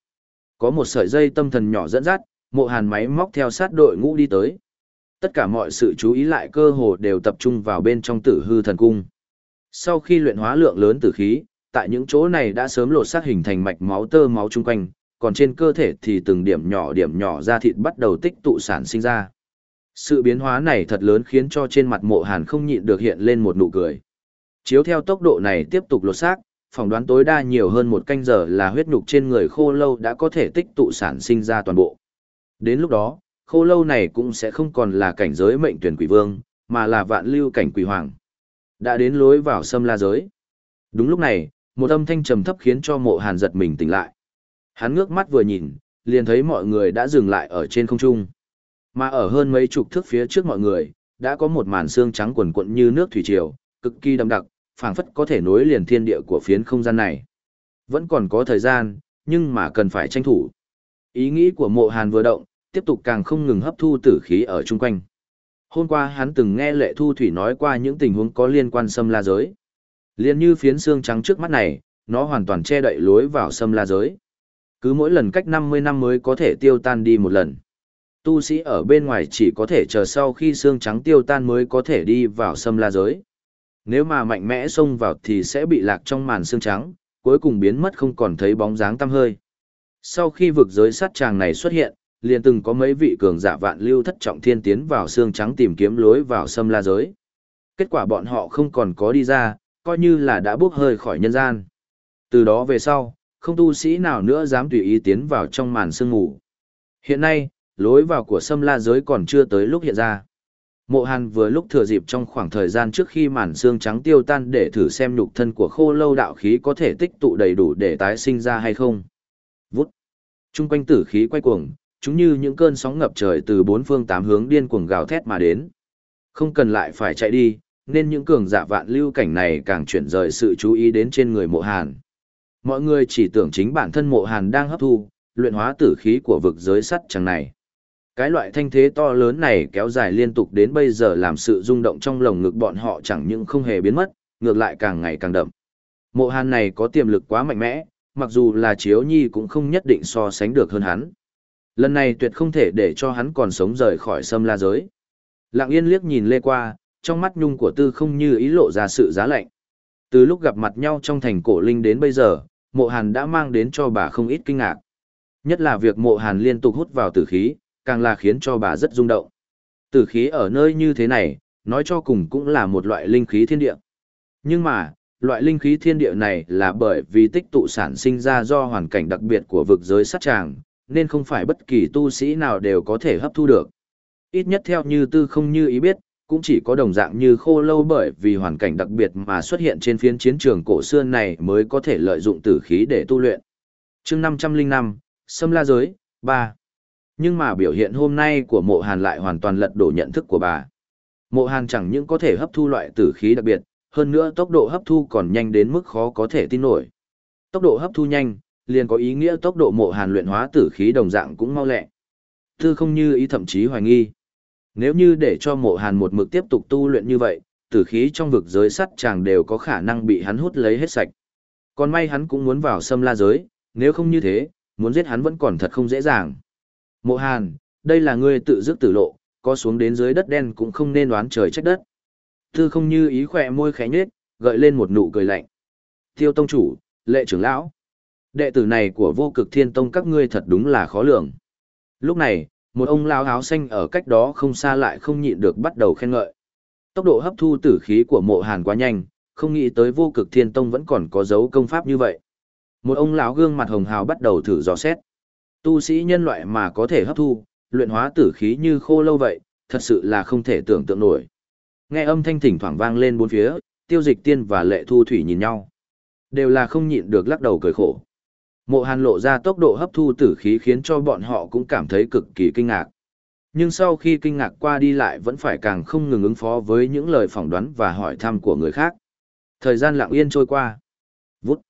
Có một sợi dây tâm thần nhỏ dẫn dắt, mộ hàn máy móc theo sát đội ngũ đi tới. Tất cả mọi sự chú ý lại cơ hồ đều tập trung vào bên trong tử hư thần cung. Sau khi luyện hóa lượng lớn tử khí, tại những chỗ này đã sớm lột xác hình thành mạch máu tơ máu chung quanh, còn trên cơ thể thì từng điểm nhỏ điểm nhỏ da thịt bắt đầu tích tụ sản sinh ra. Sự biến hóa này thật lớn khiến cho trên mặt mộ hàn không nhịn được hiện lên một nụ cười. Chiếu theo tốc độ này tiếp tục lột xác, phỏng đoán tối đa nhiều hơn một canh giờ là huyết nhục trên người khô lâu đã có thể tích tụ sản sinh ra toàn bộ. Đến lúc đó, khô lâu này cũng sẽ không còn là cảnh giới mệnh tuyển quỷ vương, mà là vạn lưu cảnh quỷ hoàng. Đã đến lối vào Sâm la giới. Đúng lúc này, một âm thanh trầm thấp khiến cho mộ hàn giật mình tỉnh lại. Hắn ngước mắt vừa nhìn, liền thấy mọi người đã dừng lại ở trên không trung. Mà ở hơn mấy chục thước phía trước mọi người, đã có một màn xương trắng quần quận như nước thủy triều, cực kỳ đậm đặc, phảng phất có thể nối liền thiên địa của phiến không gian này. Vẫn còn có thời gian, nhưng mà cần phải tranh thủ. Ý nghĩ của mộ hàn vừa động, tiếp tục càng không ngừng hấp thu tử khí ở chung quanh. Hôm qua hắn từng nghe lệ thu thủy nói qua những tình huống có liên quan xâm la giới. Liên như phiến xương trắng trước mắt này, nó hoàn toàn che đậy lối vào xâm la giới. Cứ mỗi lần cách 50 năm mới có thể tiêu tan đi một lần. Tu sĩ ở bên ngoài chỉ có thể chờ sau khi xương trắng tiêu tan mới có thể đi vào xâm la giới. Nếu mà mạnh mẽ xông vào thì sẽ bị lạc trong màn xương trắng, cuối cùng biến mất không còn thấy bóng dáng tăm hơi. Sau khi vực giới sát tràng này xuất hiện, liền từng có mấy vị cường giả vạn lưu thất trọng thiên tiến vào xương trắng tìm kiếm lối vào xâm la giới. Kết quả bọn họ không còn có đi ra, coi như là đã bước hơi khỏi nhân gian. Từ đó về sau, không tu sĩ nào nữa dám tùy ý tiến vào trong màn sương ngủ. Hiện nay, lối vào của xâm la giới còn chưa tới lúc hiện ra. Mộ Hàn vừa lúc thừa dịp trong khoảng thời gian trước khi màn xương trắng tiêu tan để thử xem nhục thân của khô lâu đạo khí có thể tích tụ đầy đủ để tái sinh ra hay không. Vút. Trung quanh tử khí quay cuồng, chúng như những cơn sóng ngập trời từ bốn phương tám hướng điên cuồng gào thét mà đến. Không cần lại phải chạy đi, nên những cường giả vạn lưu cảnh này càng chuyển rời sự chú ý đến trên người mộ hàn. Mọi người chỉ tưởng chính bản thân mộ hàn đang hấp thu, luyện hóa tử khí của vực giới sắt chẳng này. Cái loại thanh thế to lớn này kéo dài liên tục đến bây giờ làm sự rung động trong lồng ngực bọn họ chẳng những không hề biến mất, ngược lại càng ngày càng đậm. Mộ hàn này có tiềm lực quá mạnh mẽ, mặc dù là chiếu nhi cũng không nhất định so sánh được hơn hắn. Lần này tuyệt không thể để cho hắn còn sống rời khỏi sâm la giới. Lặng yên liếc nhìn lê qua, trong mắt nhung của tư không như ý lộ ra sự giá lạnh. Từ lúc gặp mặt nhau trong thành cổ linh đến bây giờ, mộ hàn đã mang đến cho bà không ít kinh ngạc. Nhất là việc mộ hàn liên tục hút vào tử khí, càng là khiến cho bà rất rung động. Tử khí ở nơi như thế này, nói cho cùng cũng là một loại linh khí thiên địa. Nhưng mà, loại linh khí thiên địa này là bởi vì tích tụ sản sinh ra do hoàn cảnh đặc biệt của vực giới sát tràng, nên không phải bất kỳ tu sĩ nào đều có thể hấp thu được. ít nhất theo như tư không như ý biết, cũng chỉ có đồng dạng như khô lâu bởi vì hoàn cảnh đặc biệt mà xuất hiện trên phiến chiến trường cổ xưa này mới có thể lợi dụng tử khí để tu luyện. chương 505, Sâm La Giới, 3. Nhưng mà biểu hiện hôm nay của mộ hàn lại hoàn toàn lật đổ nhận thức của bà. Mộ hàn chẳng những có thể hấp thu loại tử khí đặc biệt, hơn nữa tốc độ hấp thu còn nhanh đến mức khó có thể tin nổi. Tốc độ hấp thu nhanh, liền có ý nghĩa tốc độ mộ hàn luyện hóa tử khí đồng dạng cũng mau lẹ. Tư không như ý thậm chí hoài nghi. Nếu như để cho mộ hàn một mực tiếp tục tu luyện như vậy, tử khí trong vực giới sắt chàng đều có khả năng bị hắn hút lấy hết sạch. Còn may hắn cũng muốn vào xâm la giới, nếu không như thế, muốn giết hắn vẫn còn thật không dễ dàng. Mộ hàn, đây là ngươi tự dứt tử lộ, có xuống đến dưới đất đen cũng không nên đoán trời trách đất. Tư không như ý khỏe môi khẽ nhết, gợi lên một nụ cười lạnh. Tiêu tông chủ, lệ trưởng lão. Đệ tử này của vô cực thiên tông các ngươi thật đúng là khó lường. Lúc này, một ông lao áo xanh ở cách đó không xa lại không nhịn được bắt đầu khen ngợi. Tốc độ hấp thu tử khí của mộ hàn quá nhanh, không nghĩ tới vô cực thiên tông vẫn còn có dấu công pháp như vậy. Một ông lão gương mặt hồng hào bắt đầu thử dò xét. Tu sĩ nhân loại mà có thể hấp thu, luyện hóa tử khí như khô lâu vậy, thật sự là không thể tưởng tượng nổi. Nghe âm thanh thỉnh thoảng vang lên bốn phía, tiêu dịch tiên và lệ thu thủy nhìn nhau. Đều là không nhịn được lắc đầu cười khổ. Mộ hàn lộ ra tốc độ hấp thu tử khí khiến cho bọn họ cũng cảm thấy cực kỳ kinh ngạc. Nhưng sau khi kinh ngạc qua đi lại vẫn phải càng không ngừng ứng phó với những lời phỏng đoán và hỏi thăm của người khác. Thời gian lặng yên trôi qua. Vút.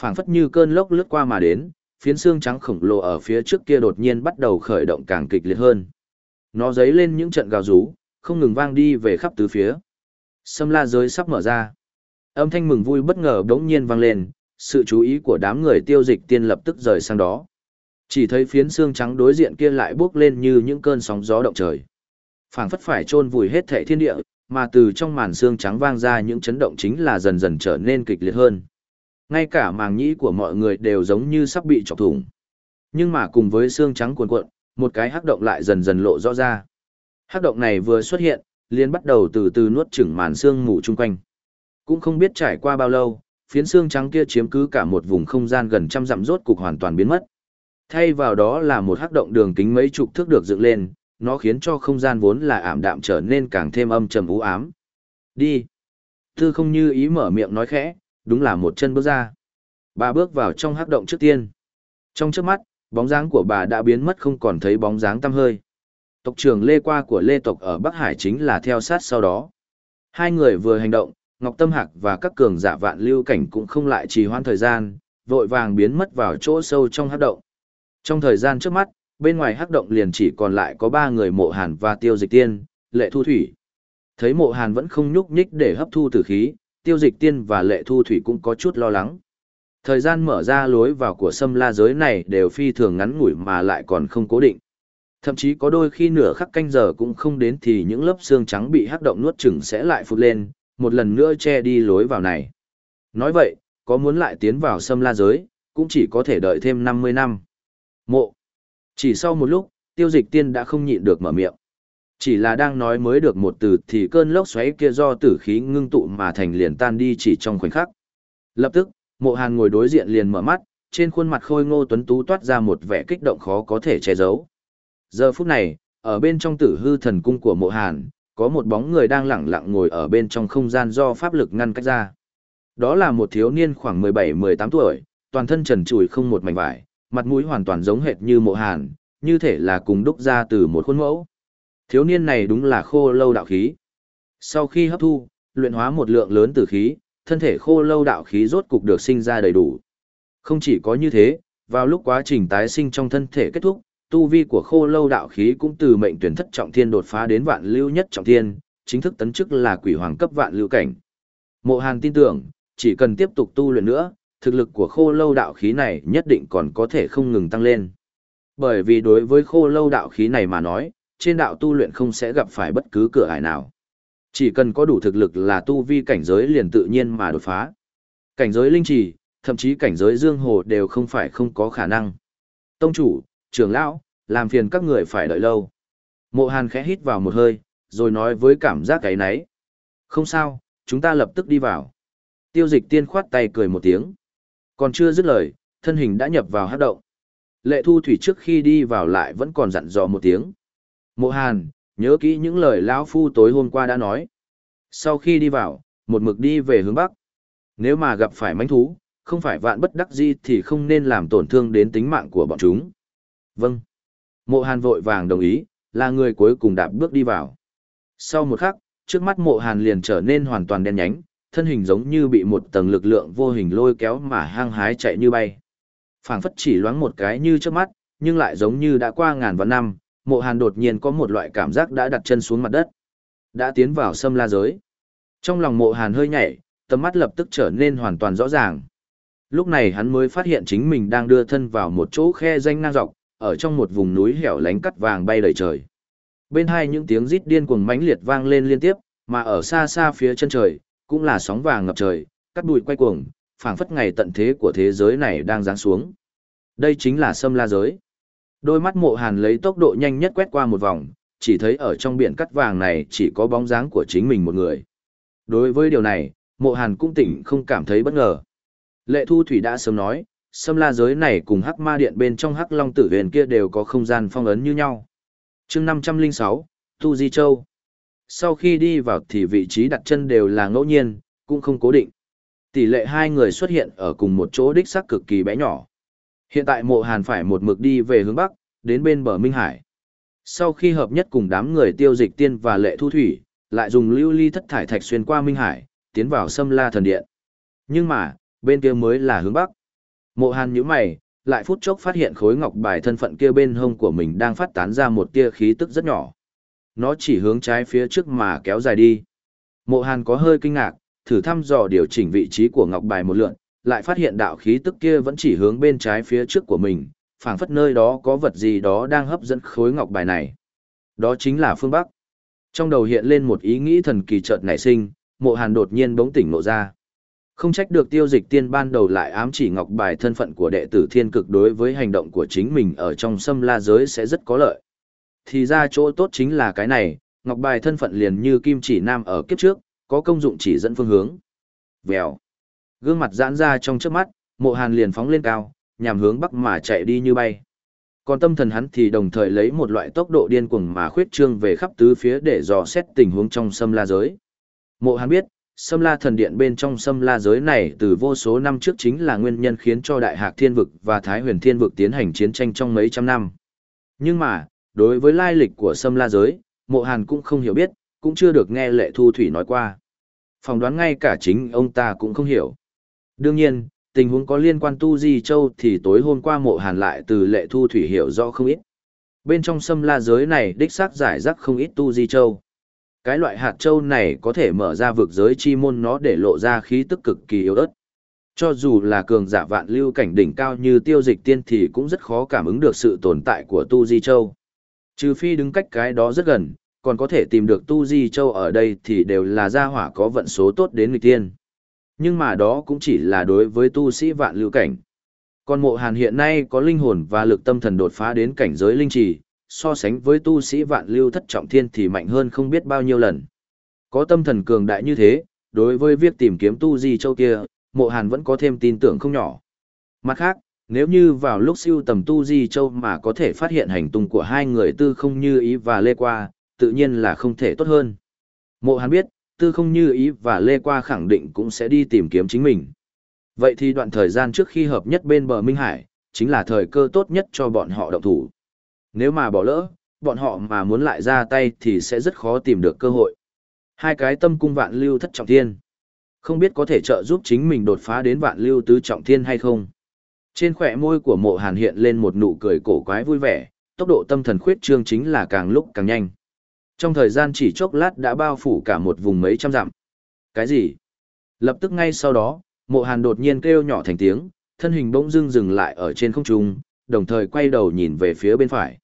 phảng phất như cơn lốc lướt qua mà đến, phiến xương trắng khổng lồ ở phía trước kia đột nhiên bắt đầu khởi động càng kịch liệt hơn. Nó dấy lên những trận gào rú, không ngừng vang đi về khắp tứ phía. Sâm la giới sắp mở ra. Âm thanh mừng vui bất ngờ đống nhiên vang lên, sự chú ý của đám người tiêu dịch tiên lập tức rời sang đó. Chỉ thấy phiến xương trắng đối diện kia lại bước lên như những cơn sóng gió động trời. phảng phất phải trôn vùi hết thảy thiên địa, mà từ trong màn xương trắng vang ra những chấn động chính là dần dần trở nên kịch liệt hơn. Ngay cả màng nhĩ của mọi người đều giống như sắp bị chọc thủng. Nhưng mà cùng với xương trắng cuồn cuộn, một cái hắc động lại dần dần lộ rõ ra. Hắc động này vừa xuất hiện, liền bắt đầu từ từ nuốt chửng màn xương mù chung quanh. Cũng không biết trải qua bao lâu, phiến xương trắng kia chiếm cứ cả một vùng không gian gần trăm dặm rốt cục hoàn toàn biến mất. Thay vào đó là một hắc động đường kính mấy chục thước được dựng lên, nó khiến cho không gian vốn là ảm đạm trở nên càng thêm âm trầm u ám. Đi. Tư không như ý mở miệng nói khẽ, đúng là một chân bước ra. Bà bước vào trong hắc động trước tiên. Trong trước mắt, bóng dáng của bà đã biến mất không còn thấy bóng dáng tăm hơi. Tộc trưởng Lê Qua của Lê Tộc ở Bắc Hải chính là theo sát sau đó. Hai người vừa hành động, Ngọc Tâm Hạc và các cường giả vạn lưu cảnh cũng không lại trì hoãn thời gian, vội vàng biến mất vào chỗ sâu trong hắc động. Trong thời gian trước mắt, bên ngoài hắc động liền chỉ còn lại có ba người mộ hàn và tiêu dịch tiên, lệ thu thủy. Thấy mộ hàn vẫn không nhúc nhích để hấp thu tử khí, tiêu dịch tiên và lệ thu thủy cũng có chút lo lắng. Thời gian mở ra lối vào của sâm la giới này đều phi thường ngắn ngủi mà lại còn không cố định. Thậm chí có đôi khi nửa khắc canh giờ cũng không đến thì những lớp xương trắng bị hắc động nuốt chửng sẽ lại phụt lên, một lần nữa che đi lối vào này. Nói vậy, có muốn lại tiến vào sâm la giới, cũng chỉ có thể đợi thêm 50 năm. Mộ. Chỉ sau một lúc, tiêu dịch tiên đã không nhịn được mở miệng. Chỉ là đang nói mới được một từ thì cơn lốc xoáy kia do tử khí ngưng tụ mà thành liền tan đi chỉ trong khoảnh khắc. Lập tức, mộ hàn ngồi đối diện liền mở mắt, trên khuôn mặt khôi ngô tuấn tú toát ra một vẻ kích động khó có thể che giấu. Giờ phút này, ở bên trong tử hư thần cung của mộ hàn, có một bóng người đang lẳng lặng ngồi ở bên trong không gian do pháp lực ngăn cách ra. Đó là một thiếu niên khoảng 17-18 tuổi, toàn thân trần trụi không một mảnh vải, mặt mũi hoàn toàn giống hệt như mộ hàn, như thể là cùng đúc ra từ một khuôn mẫu. Thiếu niên này đúng là khô lâu đạo khí. Sau khi hấp thu, luyện hóa một lượng lớn tử khí, thân thể khô lâu đạo khí rốt cục được sinh ra đầy đủ. Không chỉ có như thế, vào lúc quá trình tái sinh trong thân thể kết thúc, tu vi của khô lâu đạo khí cũng từ mệnh tuyển thất trọng thiên đột phá đến vạn lưu nhất trọng thiên, chính thức tấn chức là quỷ hoàng cấp vạn lưu cảnh. Mộ Hàn tin tưởng, chỉ cần tiếp tục tu luyện nữa, thực lực của khô lâu đạo khí này nhất định còn có thể không ngừng tăng lên. Bởi vì đối với khô lâu đạo khí này mà nói, trên đạo tu luyện không sẽ gặp phải bất cứ cửa ải nào. Chỉ cần có đủ thực lực là tu vi cảnh giới liền tự nhiên mà đột phá. Cảnh giới linh trì, thậm chí cảnh giới dương hồ đều không phải không có khả năng. Tông chủ, trưởng lão, làm phiền các người phải đợi lâu. Mộ hàn khẽ hít vào một hơi, rồi nói với cảm giác cái nấy. Không sao, chúng ta lập tức đi vào. Tiêu dịch tiên khoát tay cười một tiếng. Còn chưa dứt lời, thân hình đã nhập vào hát động. Lệ thu thủy trước khi đi vào lại vẫn còn dặn dò một tiếng. Mộ hàn, nhớ kỹ những lời lão phu tối hôm qua đã nói. Sau khi đi vào, một mực đi về hướng bắc. Nếu mà gặp phải manh thú, không phải vạn bất đắc di thì không nên làm tổn thương đến tính mạng của bọn chúng. Vâng. Mộ Hàn vội vàng đồng ý, là người cuối cùng đạp bước đi vào. Sau một khắc, trước mắt mộ Hàn liền trở nên hoàn toàn đen nhánh, thân hình giống như bị một tầng lực lượng vô hình lôi kéo mà hang hái chạy như bay. phảng phất chỉ loáng một cái như trước mắt, nhưng lại giống như đã qua ngàn vạn năm, mộ Hàn đột nhiên có một loại cảm giác đã đặt chân xuống mặt đất. Đã tiến vào xâm la giới. Trong lòng mộ Hàn hơi nhảy, tầm mắt lập tức trở nên hoàn toàn rõ ràng. Lúc này hắn mới phát hiện chính mình đang đưa thân vào một chỗ khe danh ngang dọc, ở trong một vùng núi hẻo lánh cắt vàng bay đầy trời. Bên hai những tiếng rít điên cuồng mãnh liệt vang lên liên tiếp, mà ở xa xa phía chân trời, cũng là sóng vàng ngập trời, cắt bụi quay cuồng, phảng phất ngày tận thế của thế giới này đang giáng xuống. Đây chính là sâm la giới. Đôi mắt mộ hàn lấy tốc độ nhanh nhất quét qua một vòng, chỉ thấy ở trong biển cắt vàng này chỉ có bóng dáng của chính mình một người. Đối với điều này, mộ hàn cũng tỉnh không cảm thấy bất ngờ. Lệ Thu Thủy đã sớm nói, Sâm La giới này cùng Hắc Ma Điện bên trong Hắc Long Tử Huyền kia đều có không gian phong ấn như nhau. Chương 506, Tu Di Châu. Sau khi đi vào thì vị trí đặt chân đều là ngẫu nhiên, cũng không cố định. Tỷ lệ hai người xuất hiện ở cùng một chỗ đích xác cực kỳ bé nhỏ. Hiện tại Mộ Hàn phải một mực đi về hướng bắc, đến bên bờ Minh Hải. Sau khi hợp nhất cùng đám người tiêu dịch tiên và lệ thu thủy, lại dùng lưu ly thất thải thạch xuyên qua Minh Hải, tiến vào Sâm La thần điện. Nhưng mà, bên kia mới là hướng bắc. Mộ Hàn nhíu mày, lại phút chốc phát hiện khối ngọc bài thân phận kia bên hông của mình đang phát tán ra một tia khí tức rất nhỏ. Nó chỉ hướng trái phía trước mà kéo dài đi. Mộ Hàn có hơi kinh ngạc, thử thăm dò điều chỉnh vị trí của ngọc bài một lượn, lại phát hiện đạo khí tức kia vẫn chỉ hướng bên trái phía trước của mình, phảng phất nơi đó có vật gì đó đang hấp dẫn khối ngọc bài này. Đó chính là phương Bắc. Trong đầu hiện lên một ý nghĩ thần kỳ chợt nảy sinh, mộ hàn đột nhiên bỗng tỉnh ngộ ra. Không trách được tiêu dịch tiên ban đầu lại ám chỉ ngọc bài thân phận của đệ tử thiên cực đối với hành động của chính mình ở trong xâm la giới sẽ rất có lợi. Thì ra chỗ tốt chính là cái này, ngọc bài thân phận liền như kim chỉ nam ở kiếp trước, có công dụng chỉ dẫn phương hướng. Vèo. Gương mặt giãn ra trong trước mắt, mộ hàn liền phóng lên cao, nhằm hướng bắc mà chạy đi như bay. Còn tâm thần hắn thì đồng thời lấy một loại tốc độ điên cuồng mà khuyết trương về khắp tứ phía để dò xét tình huống trong xâm la giới. Mộ hàn biết, Sâm La thần điện bên trong Sâm La giới này từ vô số năm trước chính là nguyên nhân khiến cho Đại Hạc Thiên vực và Thái Huyền Thiên vực tiến hành chiến tranh trong mấy trăm năm. Nhưng mà, đối với lai lịch của Sâm La giới, Mộ Hàn cũng không hiểu biết, cũng chưa được nghe Lệ Thu Thủy nói qua. Phỏng đoán ngay cả chính ông ta cũng không hiểu. Đương nhiên, tình huống có liên quan Tu Di Châu thì tối hôm qua Mộ Hàn lại từ Lệ Thu Thủy hiểu rõ không ít. Bên trong Sâm La giới này đích xác giải rắc không ít Tu Di Châu cái loại hạt châu này có thể mở ra vực giới chi môn nó để lộ ra khí tức cực kỳ yếu ớt. Cho dù là cường giả vạn lưu cảnh đỉnh cao như tiêu dịch tiên thì cũng rất khó cảm ứng được sự tồn tại của Tu Di Châu. Trừ phi đứng cách cái đó rất gần, còn có thể tìm được Tu Di Châu ở đây thì đều là gia hỏa có vận số tốt đến người tiên. Nhưng mà đó cũng chỉ là đối với tu sĩ vạn lưu cảnh. Còn mộ hàn hiện nay có linh hồn và lực tâm thần đột phá đến cảnh giới linh trì, so sánh với tu sĩ vạn lưu thất trọng thiên thì mạnh hơn không biết bao nhiêu lần. Có tâm thần cường đại như thế, đối với việc tìm kiếm tu di châu kia, mộ hàn vẫn có thêm tin tưởng không nhỏ. Mặt khác, nếu như vào lúc siêu tầm tu di châu mà có thể phát hiện hành tung của hai người tư không như ý và lê qua, tự nhiên là không thể tốt hơn. Mộ hàn biết, tư không như ý và lê qua khẳng định cũng sẽ đi tìm kiếm chính mình. Vậy thì đoạn thời gian trước khi hợp nhất bên bờ Minh Hải, chính là thời cơ tốt nhất cho bọn họ động thủ nếu mà bỏ lỡ, bọn họ mà muốn lại ra tay thì sẽ rất khó tìm được cơ hội. Hai cái tâm cung vạn lưu thất trọng thiên. Không biết có thể trợ giúp chính mình đột phá đến vạn lưu tứ trọng thiên hay không. Trên khỏe môi của mộ hàn hiện lên một nụ cười cổ quái vui vẻ, tốc độ tâm thần khuyết trương chính là càng lúc càng nhanh. Trong thời gian chỉ chốc lát đã bao phủ cả một vùng mấy trăm dặm. Cái gì? Lập tức ngay sau đó, mộ hàn đột nhiên kêu nhỏ thành tiếng, thân hình bỗng dưng dừng lại ở trên không trung, đồng thời quay đầu nhìn về phía bên phải.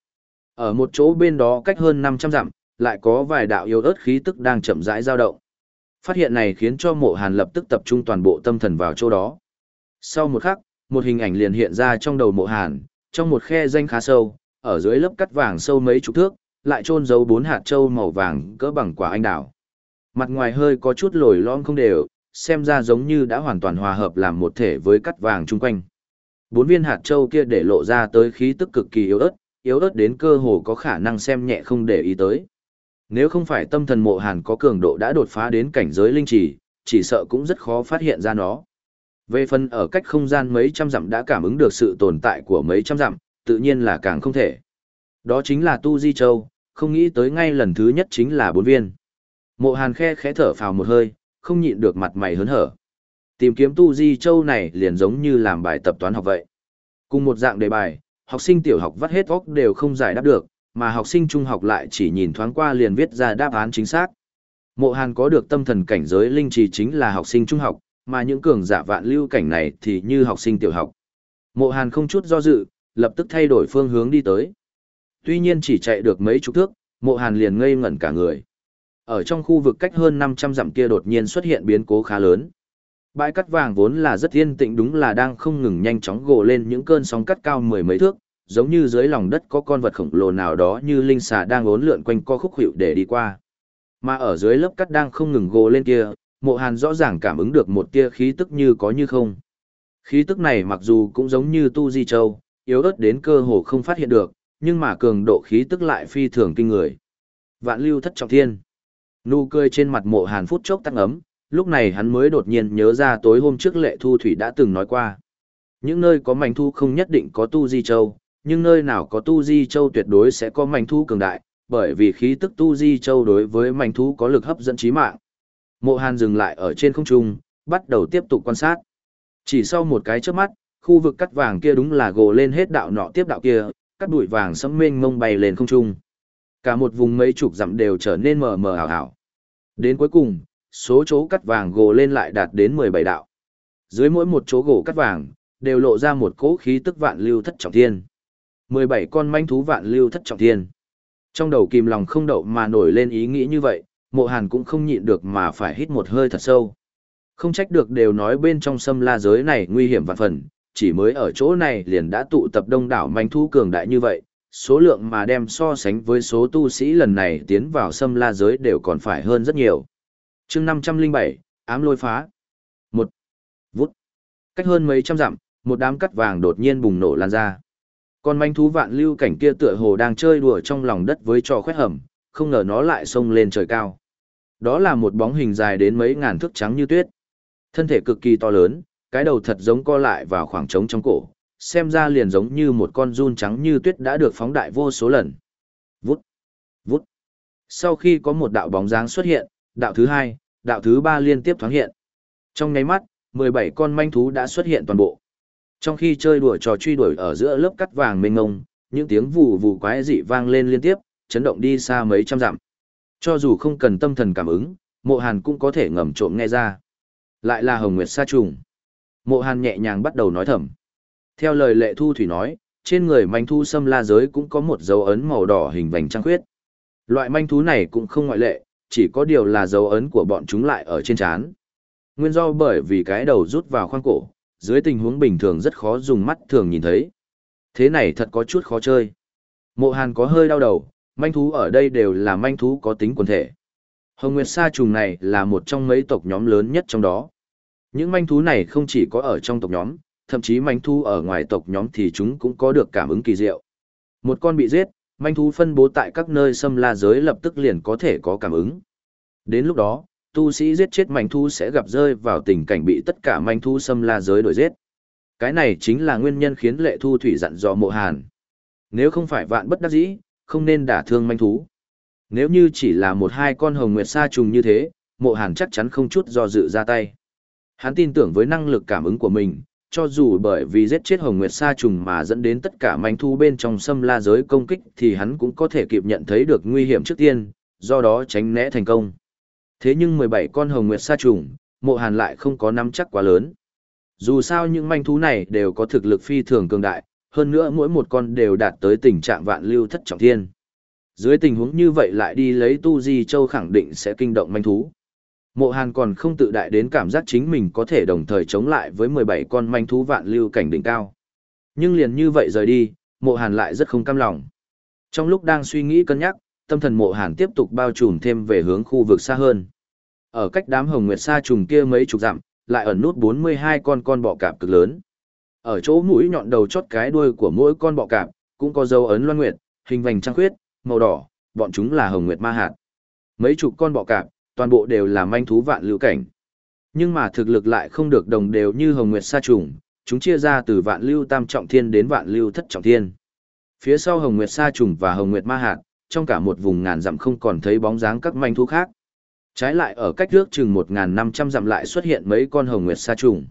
Ở một chỗ bên đó cách hơn 500 dặm, lại có vài đạo yếu ớt khí tức đang chậm rãi dao động. Phát hiện này khiến cho mộ hàn lập tức tập trung toàn bộ tâm thần vào chỗ đó. Sau một khắc, một hình ảnh liền hiện ra trong đầu mộ hàn, trong một khe danh khá sâu, ở dưới lớp cắt vàng sâu mấy chục thước, lại trôn giấu bốn hạt châu màu vàng cỡ bằng quả anh đào. Mặt ngoài hơi có chút lồi lõm không đều, xem ra giống như đã hoàn toàn hòa hợp làm một thể với cắt vàng chung quanh. Bốn viên hạt châu kia để lộ ra tới khí tức cực kỳ yếu ớt, yếu ớt đến cơ hồ có khả năng xem nhẹ không để ý tới. Nếu không phải tâm thần mộ hàn có cường độ đã đột phá đến cảnh giới linh trì, chỉ sợ cũng rất khó phát hiện ra nó. Về phần ở cách không gian mấy trăm dặm đã cảm ứng được sự tồn tại của mấy trăm dặm, tự nhiên là càng không thể. Đó chính là Tu Di Châu, không nghĩ tới ngay lần thứ nhất chính là bốn viên. Mộ Hàn khe khẽ thở phào một hơi, không nhịn được mặt mày hớn hở. Tìm kiếm Tu Di Châu này liền giống như làm bài tập toán học vậy. Cùng một dạng đề bài, học sinh tiểu học vắt hết óc đều không giải đáp được, mà học sinh trung học lại chỉ nhìn thoáng qua liền viết ra đáp án chính xác. Mộ Hàn có được tâm thần cảnh giới linh trì chính là học sinh trung học, mà những cường giả vạn lưu cảnh này thì như học sinh tiểu học. Mộ Hàn không chút do dự, lập tức thay đổi phương hướng đi tới. Tuy nhiên chỉ chạy được mấy chục thước, Mộ Hàn liền ngây ngẩn cả người. Ở trong khu vực cách hơn 500 dặm kia đột nhiên xuất hiện biến cố khá lớn. Bãi cắt vàng vốn là rất yên tĩnh đúng là đang không ngừng nhanh chóng gồ lên những cơn sóng cắt cao mười mấy thước, giống như dưới lòng đất có con vật khổng lồ nào đó như linh xà đang uốn lượn quanh co khúc hiệu để đi qua. Mà ở dưới lớp cắt đang không ngừng gồ lên kia, mộ hàn rõ ràng cảm ứng được một tia khí tức như có như không. Khí tức này mặc dù cũng giống như tu di châu, yếu ớt đến cơ hồ không phát hiện được, nhưng mà cường độ khí tức lại phi thường kinh người. Vạn lưu thất trọng thiên. Nụ cười trên mặt mộ hàn phút chốc tăng ấm, lúc này hắn mới đột nhiên nhớ ra tối hôm trước lệ thu thủy đã từng nói qua. Những nơi có mảnh thu không nhất định có tu di châu, nhưng nơi nào có tu di châu tuyệt đối sẽ có mảnh thu cường đại, bởi vì khí tức tu di châu đối với mảnh thu có lực hấp dẫn trí mạng. Mộ Hàn dừng lại ở trên không trung, bắt đầu tiếp tục quan sát. Chỉ sau một cái chớp mắt, khu vực cắt vàng kia đúng là gồ lên hết đạo nọ tiếp đạo kia, cắt đuổi vàng sẫm mênh mông bay lên không trung. Cả một vùng mấy chục dặm đều trở nên mờ mờ ảo ảo. Đến cuối cùng, số chỗ cắt vàng gồ lên lại đạt đến 17 đạo. Dưới mỗi một chỗ gỗ cắt vàng, đều lộ ra một cỗ khí tức vạn lưu thất trọng thiên. 17 con manh thú vạn lưu thất trọng thiên. Trong đầu kìm lòng không đậu mà nổi lên ý nghĩ như vậy, mộ hàn cũng không nhịn được mà phải hít một hơi thật sâu. Không trách được đều nói bên trong sâm la giới này nguy hiểm vạn phần, chỉ mới ở chỗ này liền đã tụ tập đông đảo manh thú cường đại như vậy, số lượng mà đem so sánh với số tu sĩ lần này tiến vào sâm la giới đều còn phải hơn rất nhiều chương 507, ám lôi phá. một Vút. Cách hơn mấy trăm dặm, một đám cắt vàng đột nhiên bùng nổ lan ra. Con manh thú vạn lưu cảnh kia tựa hồ đang chơi đùa trong lòng đất với trò khoét hầm, không ngờ nó lại xông lên trời cao. Đó là một bóng hình dài đến mấy ngàn thước trắng như tuyết. Thân thể cực kỳ to lớn, cái đầu thật giống co lại vào khoảng trống trong cổ, xem ra liền giống như một con run trắng như tuyết đã được phóng đại vô số lần. Vút, vút. Sau khi có một đạo bóng dáng xuất hiện, đạo thứ hai, đạo thứ ba liên tiếp thoáng hiện. Trong nháy mắt, 17 con manh thú đã xuất hiện toàn bộ. Trong khi chơi đùa trò truy đuổi ở giữa lớp cắt vàng mênh ngông, những tiếng vù vù quái dị vang lên liên tiếp, chấn động đi xa mấy trăm dặm. Cho dù không cần tâm thần cảm ứng, mộ hàn cũng có thể ngầm trộm nghe ra. Lại là Hồng Nguyệt Sa Trùng. Mộ hàn nhẹ nhàng bắt đầu nói thầm. Theo lời lệ thu thủy nói, trên người manh thu xâm la giới cũng có một dấu ấn màu đỏ hình vành trăng khuyết. Loại manh thú này cũng không ngoại lệ, chỉ có điều là dấu ấn của bọn chúng lại ở trên trán. Nguyên do bởi vì cái đầu rút vào khoang cổ, dưới tình huống bình thường rất khó dùng mắt thường nhìn thấy. Thế này thật có chút khó chơi. Mộ Hàn có hơi đau đầu, manh thú ở đây đều là manh thú có tính quần thể. Hồng Nguyệt Sa trùng này là một trong mấy tộc nhóm lớn nhất trong đó. Những manh thú này không chỉ có ở trong tộc nhóm, thậm chí manh thú ở ngoài tộc nhóm thì chúng cũng có được cảm ứng kỳ diệu. Một con bị giết, manh thú phân bố tại các nơi xâm la giới lập tức liền có thể có cảm ứng. Đến lúc đó, tu sĩ giết chết manh thú sẽ gặp rơi vào tình cảnh bị tất cả manh thú xâm la giới đổi giết. Cái này chính là nguyên nhân khiến lệ thu thủy dặn dò mộ hàn. Nếu không phải vạn bất đắc dĩ, không nên đả thương manh thú. Nếu như chỉ là một hai con hồng nguyệt sa trùng như thế, mộ hàn chắc chắn không chút do dự ra tay. Hắn tin tưởng với năng lực cảm ứng của mình, cho dù bởi vì giết chết hồng nguyệt sa trùng mà dẫn đến tất cả manh thú bên trong xâm la giới công kích thì hắn cũng có thể kịp nhận thấy được nguy hiểm trước tiên, do đó tránh né thành công. Thế nhưng 17 con hồng nguyệt sa trùng, mộ hàn lại không có nắm chắc quá lớn. Dù sao những manh thú này đều có thực lực phi thường cường đại, hơn nữa mỗi một con đều đạt tới tình trạng vạn lưu thất trọng thiên. Dưới tình huống như vậy lại đi lấy tu di châu khẳng định sẽ kinh động manh thú. Mộ Hàn còn không tự đại đến cảm giác chính mình có thể đồng thời chống lại với 17 con manh thú vạn lưu cảnh đỉnh cao. Nhưng liền như vậy rời đi, Mộ Hàn lại rất không cam lòng. Trong lúc đang suy nghĩ cân nhắc, tâm thần Mộ Hàn tiếp tục bao trùm thêm về hướng khu vực xa hơn. Ở cách đám hồng nguyệt sa trùng kia mấy chục dặm, lại ẩn nút 42 con con bọ cạp cực lớn. Ở chỗ mũi nhọn đầu chót cái đuôi của mỗi con bọ cạp, cũng có dấu ấn loan nguyệt, hình vành trăng khuyết, màu đỏ, bọn chúng là hồng nguyệt ma hạt. Mấy chục con bọ cạp, toàn bộ đều là manh thú vạn lưu cảnh. Nhưng mà thực lực lại không được đồng đều như Hồng Nguyệt Sa trùng, chúng chia ra từ vạn lưu tam trọng thiên đến vạn lưu thất trọng thiên. Phía sau Hồng Nguyệt Sa trùng và Hồng Nguyệt Ma Hạt, trong cả một vùng ngàn dặm không còn thấy bóng dáng các manh thú khác. Trái lại ở cách nước chừng 1.500 dặm lại xuất hiện mấy con Hồng Nguyệt Sa trùng.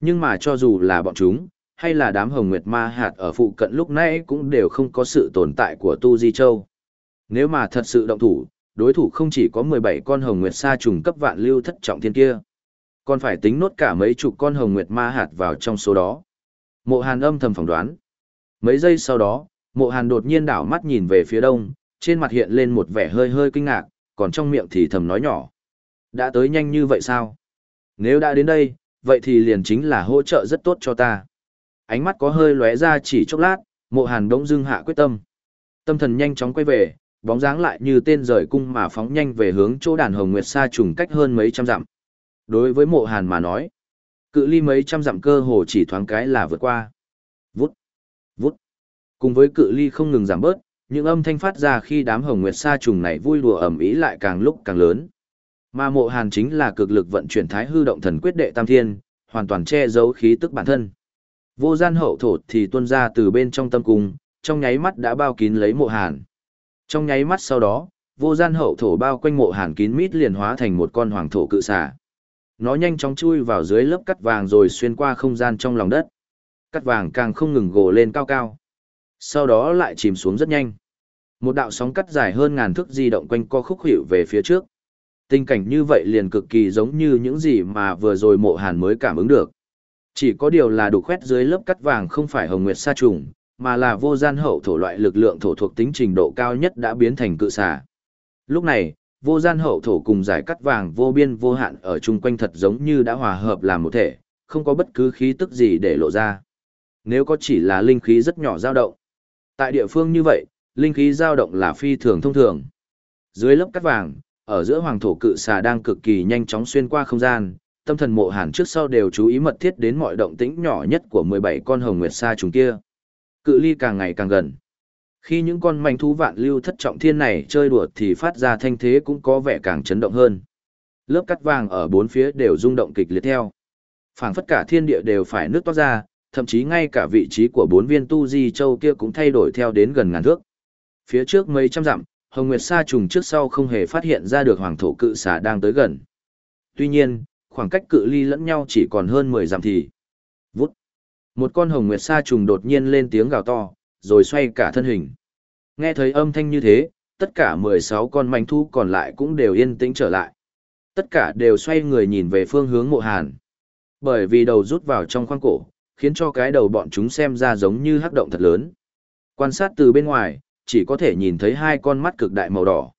Nhưng mà cho dù là bọn chúng, hay là đám Hồng Nguyệt Ma Hạt ở phụ cận lúc nãy cũng đều không có sự tồn tại của Tu Di Châu. Nếu mà thật sự động thủ, đối thủ không chỉ có 17 con hồng nguyệt sa trùng cấp vạn lưu thất trọng thiên kia, còn phải tính nốt cả mấy chục con hồng nguyệt ma hạt vào trong số đó. Mộ Hàn âm thầm phỏng đoán. Mấy giây sau đó, Mộ Hàn đột nhiên đảo mắt nhìn về phía đông, trên mặt hiện lên một vẻ hơi hơi kinh ngạc, còn trong miệng thì thầm nói nhỏ. Đã tới nhanh như vậy sao? Nếu đã đến đây, vậy thì liền chính là hỗ trợ rất tốt cho ta. Ánh mắt có hơi lóe ra chỉ chốc lát, Mộ Hàn đống dưng hạ quyết tâm. Tâm thần nhanh chóng quay về, bóng dáng lại như tên rời cung mà phóng nhanh về hướng chỗ đàn hồng nguyệt sa trùng cách hơn mấy trăm dặm. Đối với mộ hàn mà nói, cự ly mấy trăm dặm cơ hồ chỉ thoáng cái là vượt qua. Vút, vút. Cùng với cự ly không ngừng giảm bớt, những âm thanh phát ra khi đám hồng nguyệt sa trùng này vui đùa ẩm ý lại càng lúc càng lớn. Mà mộ hàn chính là cực lực vận chuyển thái hư động thần quyết đệ tam thiên, hoàn toàn che giấu khí tức bản thân. Vô gian hậu thổ thì tuôn ra từ bên trong tâm cung, trong nháy mắt đã bao kín lấy mộ hàn. Trong nháy mắt sau đó, vô gian hậu thổ bao quanh mộ hàn kín mít liền hóa thành một con hoàng thổ cự xà. Nó nhanh chóng chui vào dưới lớp cắt vàng rồi xuyên qua không gian trong lòng đất. Cắt vàng càng không ngừng gồ lên cao cao. Sau đó lại chìm xuống rất nhanh. Một đạo sóng cắt dài hơn ngàn thước di động quanh co khúc hiệu về phía trước. Tình cảnh như vậy liền cực kỳ giống như những gì mà vừa rồi mộ hàn mới cảm ứng được. Chỉ có điều là đủ khoét dưới lớp cắt vàng không phải hồng nguyệt sa trùng, mà là vô gian hậu thổ loại lực lượng thổ thuộc tính trình độ cao nhất đã biến thành cự xà. Lúc này, vô gian hậu thổ cùng giải cắt vàng vô biên vô hạn ở chung quanh thật giống như đã hòa hợp làm một thể, không có bất cứ khí tức gì để lộ ra. Nếu có chỉ là linh khí rất nhỏ dao động. Tại địa phương như vậy, linh khí dao động là phi thường thông thường. Dưới lớp cắt vàng, ở giữa hoàng thổ cự xà đang cực kỳ nhanh chóng xuyên qua không gian, tâm thần mộ hàn trước sau đều chú ý mật thiết đến mọi động tĩnh nhỏ nhất của 17 con hồng nguyệt sa trùng kia cự ly càng ngày càng gần. Khi những con manh thú vạn lưu thất trọng thiên này chơi đùa thì phát ra thanh thế cũng có vẻ càng chấn động hơn. Lớp cắt vàng ở bốn phía đều rung động kịch liệt theo. phảng phất cả thiên địa đều phải nước toát ra, thậm chí ngay cả vị trí của bốn viên tu di châu kia cũng thay đổi theo đến gần ngàn thước. Phía trước mấy trăm dặm, Hồng Nguyệt Sa trùng trước sau không hề phát hiện ra được hoàng thổ cự xà đang tới gần. Tuy nhiên, khoảng cách cự ly lẫn nhau chỉ còn hơn 10 dặm thì. Một con hồng nguyệt sa trùng đột nhiên lên tiếng gào to, rồi xoay cả thân hình. Nghe thấy âm thanh như thế, tất cả 16 con manh thu còn lại cũng đều yên tĩnh trở lại. Tất cả đều xoay người nhìn về phương hướng mộ hàn. Bởi vì đầu rút vào trong khoang cổ, khiến cho cái đầu bọn chúng xem ra giống như hắc động thật lớn. Quan sát từ bên ngoài, chỉ có thể nhìn thấy hai con mắt cực đại màu đỏ.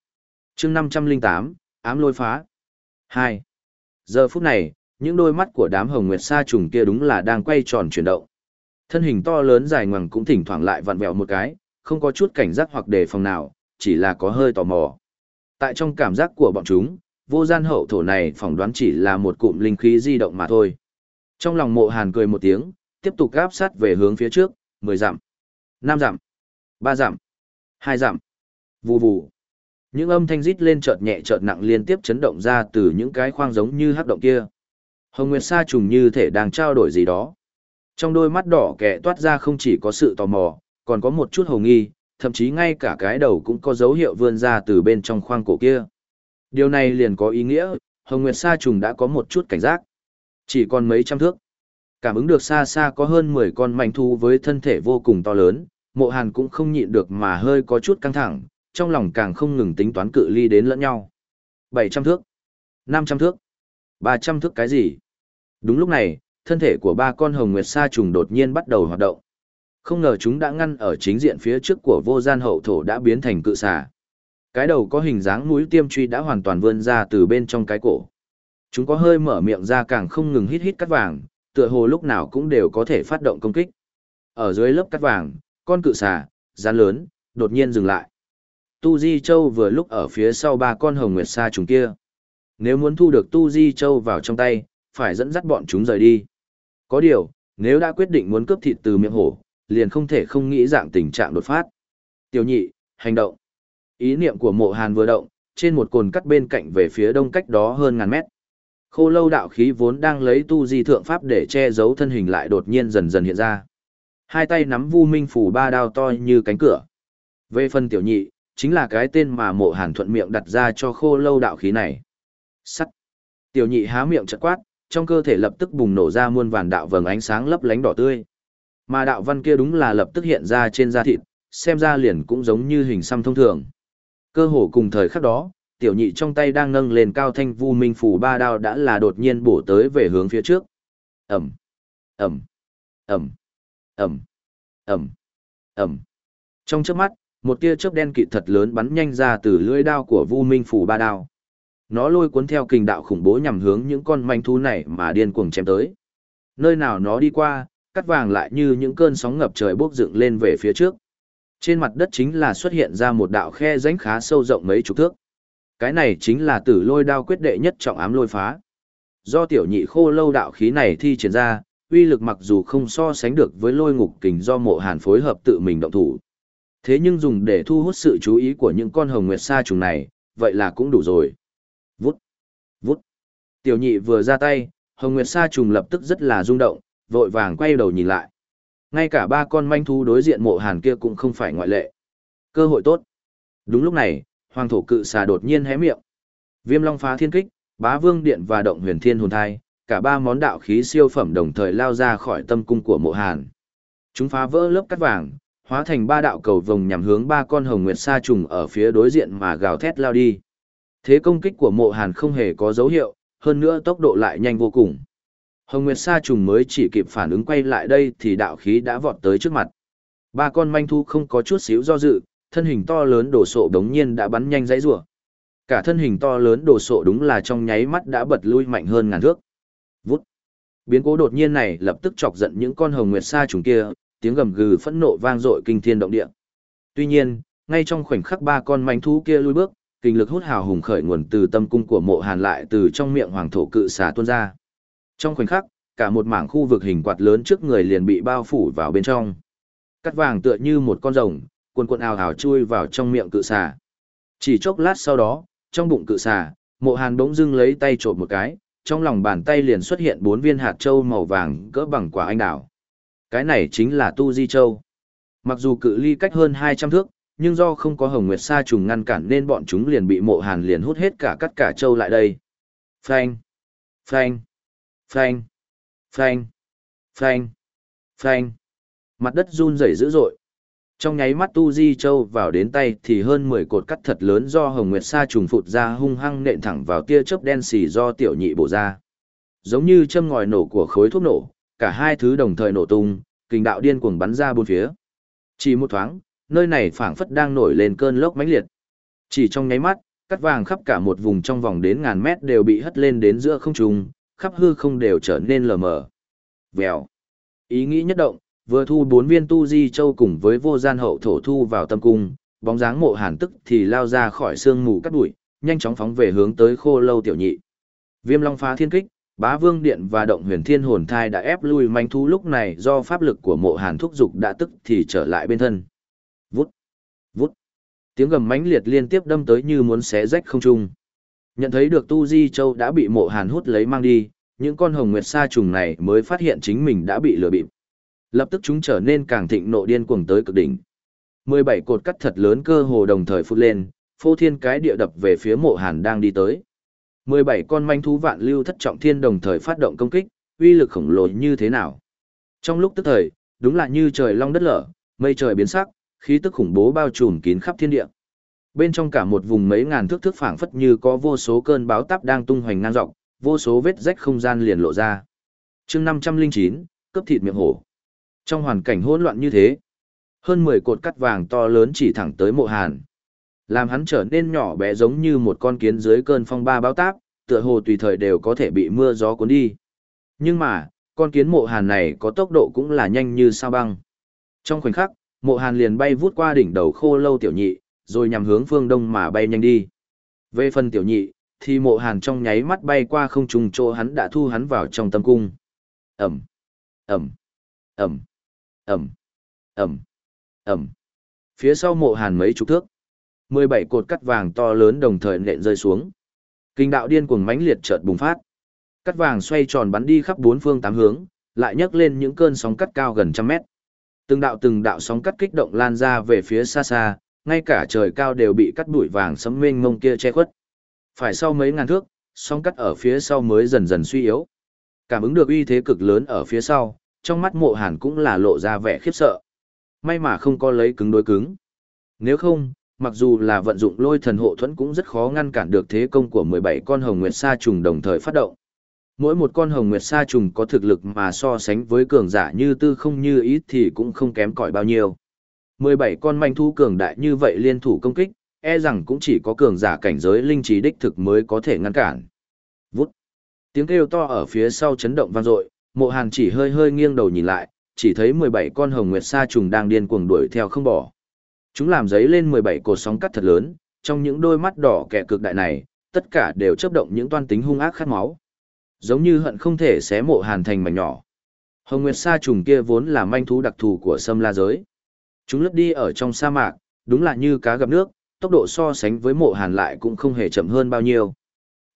chương 508, ám lôi phá. 2. Giờ phút này, những đôi mắt của đám hồng nguyệt sa trùng kia đúng là đang quay tròn chuyển động. Thân hình to lớn dài ngoằng cũng thỉnh thoảng lại vặn vẹo một cái, không có chút cảnh giác hoặc đề phòng nào, chỉ là có hơi tò mò. Tại trong cảm giác của bọn chúng, vô gian hậu thổ này phỏng đoán chỉ là một cụm linh khí di động mà thôi. Trong lòng mộ hàn cười một tiếng, tiếp tục gáp sát về hướng phía trước, 10 dặm, 5 dặm, 3 dặm, 2 dặm, vù vù. Những âm thanh rít lên chợt nhẹ chợt nặng liên tiếp chấn động ra từ những cái khoang giống như hắc động kia. Hồng Nguyệt Sa trùng như thể đang trao đổi gì đó. Trong đôi mắt đỏ kẻ toát ra không chỉ có sự tò mò, còn có một chút hồ nghi, thậm chí ngay cả cái đầu cũng có dấu hiệu vươn ra từ bên trong khoang cổ kia. Điều này liền có ý nghĩa, Hồng Nguyệt Sa trùng đã có một chút cảnh giác. Chỉ còn mấy trăm thước. Cảm ứng được xa xa có hơn 10 con mảnh thú với thân thể vô cùng to lớn, mộ hàn cũng không nhịn được mà hơi có chút căng thẳng, trong lòng càng không ngừng tính toán cự ly đến lẫn nhau. 700 thước, 500 thước, 300 thước cái gì? Đúng lúc này, thân thể của ba con hồng nguyệt sa trùng đột nhiên bắt đầu hoạt động. Không ngờ chúng đã ngăn ở chính diện phía trước của vô gian hậu thổ đã biến thành cự xà. Cái đầu có hình dáng mũi tiêm truy đã hoàn toàn vươn ra từ bên trong cái cổ. Chúng có hơi mở miệng ra càng không ngừng hít hít cắt vàng, tựa hồ lúc nào cũng đều có thể phát động công kích. Ở dưới lớp cắt vàng, con cự xà, rắn lớn, đột nhiên dừng lại. Tu Di Châu vừa lúc ở phía sau ba con hồng nguyệt sa trùng kia. Nếu muốn thu được Tu Di Châu vào trong tay, phải dẫn dắt bọn chúng rời đi. Có điều, nếu đã quyết định muốn cướp thịt từ miệng hổ, liền không thể không nghĩ dạng tình trạng đột phát. Tiểu nhị, hành động. Ý niệm của mộ hàn vừa động, trên một cồn cắt bên cạnh về phía đông cách đó hơn ngàn mét. Khô lâu đạo khí vốn đang lấy tu di thượng pháp để che giấu thân hình lại đột nhiên dần dần hiện ra. Hai tay nắm vu minh phủ ba đao to như cánh cửa. Về phần tiểu nhị, chính là cái tên mà mộ hàn thuận miệng đặt ra cho khô lâu đạo khí này. Sắt. Tiểu nhị há miệng chật quát, trong cơ thể lập tức bùng nổ ra muôn vàn đạo vầng ánh sáng lấp lánh đỏ tươi. Mà đạo văn kia đúng là lập tức hiện ra trên da thịt, xem ra liền cũng giống như hình xăm thông thường. Cơ hồ cùng thời khắc đó, tiểu nhị trong tay đang nâng lên cao thanh vu minh phủ ba đao đã là đột nhiên bổ tới về hướng phía trước. Ẩm, Ẩm, Ẩm, Ẩm, Ẩm, Ẩm. Trong chớp mắt, một tia chớp đen kịt thật lớn bắn nhanh ra từ lưỡi đao của vu minh phủ ba đao. Nó lôi cuốn theo kình đạo khủng bố nhằm hướng những con manh thú này mà điên cuồng chém tới. Nơi nào nó đi qua, cắt vàng lại như những cơn sóng ngập trời bốc dựng lên về phía trước. Trên mặt đất chính là xuất hiện ra một đạo khe rãnh khá sâu rộng mấy chục thước. Cái này chính là tử lôi đao quyết đệ nhất trọng ám lôi phá. Do tiểu nhị khô lâu đạo khí này thi triển ra, uy lực mặc dù không so sánh được với lôi ngục kình do mộ hàn phối hợp tự mình động thủ. Thế nhưng dùng để thu hút sự chú ý của những con hồng nguyệt sa trùng này, vậy là cũng đủ rồi. Vút. Tiểu nhị vừa ra tay, hồng nguyệt sa trùng lập tức rất là rung động, vội vàng quay đầu nhìn lại. Ngay cả ba con manh thú đối diện mộ hàn kia cũng không phải ngoại lệ. Cơ hội tốt. Đúng lúc này, hoàng thổ cự xà đột nhiên hé miệng. Viêm long phá thiên kích, bá vương điện và động huyền thiên hồn thai, cả ba món đạo khí siêu phẩm đồng thời lao ra khỏi tâm cung của mộ hàn. Chúng phá vỡ lớp cắt vàng, hóa thành ba đạo cầu vồng nhằm hướng ba con hồng nguyệt sa trùng ở phía đối diện mà gào thét lao đi. Thế công kích của mộ hàn không hề có dấu hiệu, hơn nữa tốc độ lại nhanh vô cùng. Hồng Nguyệt Sa trùng mới chỉ kịp phản ứng quay lại đây thì đạo khí đã vọt tới trước mặt. Ba con manh thu không có chút xíu do dự, thân hình to lớn đổ sộ đống nhiên đã bắn nhanh dãy rủa. Cả thân hình to lớn đổ sộ đúng là trong nháy mắt đã bật lui mạnh hơn ngàn thước. Vút. Biến cố đột nhiên này lập tức chọc giận những con hồng nguyệt sa trùng kia, tiếng gầm gừ phẫn nộ vang dội kinh thiên động địa. Tuy nhiên, ngay trong khoảnh khắc ba con manh thú kia lui bước, kinh lực hút hào hùng khởi nguồn từ tâm cung của Mộ Hàn lại từ trong miệng hoàng thổ cự xà tuôn ra. Trong khoảnh khắc, cả một mảng khu vực hình quạt lớn trước người liền bị bao phủ vào bên trong. Cắt vàng tựa như một con rồng, cuồn cuộn ào ào chui vào trong miệng cự xà. Chỉ chốc lát sau đó, trong bụng cự xà, mộ hàn bỗng dưng lấy tay trộm một cái, trong lòng bàn tay liền xuất hiện bốn viên hạt châu màu vàng cỡ bằng quả anh đào. Cái này chính là tu di châu. Mặc dù cự ly cách hơn 200 thước, nhưng do không có hồng nguyệt sa trùng ngăn cản nên bọn chúng liền bị mộ hàn liền hút hết cả cắt cả châu lại đây. Phanh! Phanh! Phanh! Phanh! Phanh! Phanh! Mặt đất run rẩy dữ dội. Trong nháy mắt Tu Di Châu vào đến tay thì hơn 10 cột cắt thật lớn do Hồng Nguyệt Sa trùng phụt ra hung hăng nện thẳng vào tia chớp đen xì do tiểu nhị bổ ra. Giống như châm ngòi nổ của khối thuốc nổ, cả hai thứ đồng thời nổ tung, kình đạo điên cuồng bắn ra bốn phía. Chỉ một thoáng, nơi này phảng phất đang nổi lên cơn lốc mãnh liệt. Chỉ trong nháy mắt, cắt vàng khắp cả một vùng trong vòng đến ngàn mét đều bị hất lên đến giữa không trung, khắp hư không đều trở nên lờ mờ. Vèo. Ý nghĩ nhất động, vừa thu bốn viên tu di châu cùng với vô gian hậu thổ thu vào tâm cung, bóng dáng mộ hàn tức thì lao ra khỏi sương mù cắt bụi, nhanh chóng phóng về hướng tới khô lâu tiểu nhị. Viêm long phá thiên kích, bá vương điện và động huyền thiên hồn thai đã ép lui manh thú lúc này do pháp lực của mộ hàn thúc dục đã tức thì trở lại bên thân. Tiếng gầm mãnh liệt liên tiếp đâm tới như muốn xé rách không trung. Nhận thấy được tu di châu đã bị mộ hàn hút lấy mang đi, những con hồng nguyệt sa trùng này mới phát hiện chính mình đã bị lừa bịp. Lập tức chúng trở nên càng thịnh nộ điên cuồng tới cực đỉnh. 17 cột cắt thật lớn cơ hồ đồng thời phút lên, phô thiên cái địa đập về phía mộ hàn đang đi tới. 17 con manh thú vạn lưu thất trọng thiên đồng thời phát động công kích, uy lực khổng lồ như thế nào. Trong lúc tức thời, đúng là như trời long đất lở, mây trời biến sắc, khí tức khủng bố bao trùm kín khắp thiên địa. Bên trong cả một vùng mấy ngàn thước thước phảng phất như có vô số cơn báo táp đang tung hoành ngang dọc, vô số vết rách không gian liền lộ ra. chương 509, cấp thịt miệng hổ. Trong hoàn cảnh hỗn loạn như thế, hơn 10 cột cắt vàng to lớn chỉ thẳng tới mộ hàn. Làm hắn trở nên nhỏ bé giống như một con kiến dưới cơn phong ba báo táp, tựa hồ tùy thời đều có thể bị mưa gió cuốn đi. Nhưng mà, con kiến mộ hàn này có tốc độ cũng là nhanh như sao băng. Trong khoảnh khắc, mộ hàn liền bay vút qua đỉnh đầu khô lâu tiểu nhị, rồi nhằm hướng phương đông mà bay nhanh đi. Về phần tiểu nhị, thì mộ hàn trong nháy mắt bay qua không trùng chỗ hắn đã thu hắn vào trong tâm cung. Ẩm, Ẩm, Ẩm ẩm ẩm ẩm phía sau mộ hàn mấy chục thước 17 cột cắt vàng to lớn đồng thời nện rơi xuống. Kinh đạo điên cuồng mãnh liệt chợt bùng phát. Cắt vàng xoay tròn bắn đi khắp bốn phương tám hướng, lại nhấc lên những cơn sóng cắt cao gần trăm mét. Từng đạo từng đạo sóng cắt kích động lan ra về phía xa xa, ngay cả trời cao đều bị cắt bụi vàng sấm mênh mông kia che khuất. Phải sau mấy ngàn thước, sóng cắt ở phía sau mới dần dần suy yếu. Cảm ứng được uy thế cực lớn ở phía sau, trong mắt mộ hàn cũng là lộ ra vẻ khiếp sợ. May mà không có lấy cứng đối cứng. Nếu không, mặc dù là vận dụng lôi thần hộ thuẫn cũng rất khó ngăn cản được thế công của 17 con hồng nguyệt sa trùng đồng thời phát động. Mỗi một con hồng nguyệt sa trùng có thực lực mà so sánh với cường giả như tư không như ít thì cũng không kém cỏi bao nhiêu. 17 con manh thú cường đại như vậy liên thủ công kích, e rằng cũng chỉ có cường giả cảnh giới linh trí đích thực mới có thể ngăn cản. Vút. Tiếng kêu to ở phía sau chấn động vang dội, Mộ Hàn chỉ hơi hơi nghiêng đầu nhìn lại, chỉ thấy 17 con hồng nguyệt sa trùng đang điên cuồng đuổi theo không bỏ. Chúng làm giấy lên 17 cột sóng cắt thật lớn, trong những đôi mắt đỏ kẻ cực đại này, tất cả đều chấp động những toan tính hung ác khát máu. Giống như hận không thể xé mộ hàn thành mảnh nhỏ. Hồng Nguyệt Sa trùng kia vốn là manh thú đặc thù của sâm la giới. Chúng lướt đi ở trong sa mạc, đúng là như cá gặp nước, tốc độ so sánh với mộ hàn lại cũng không hề chậm hơn bao nhiêu.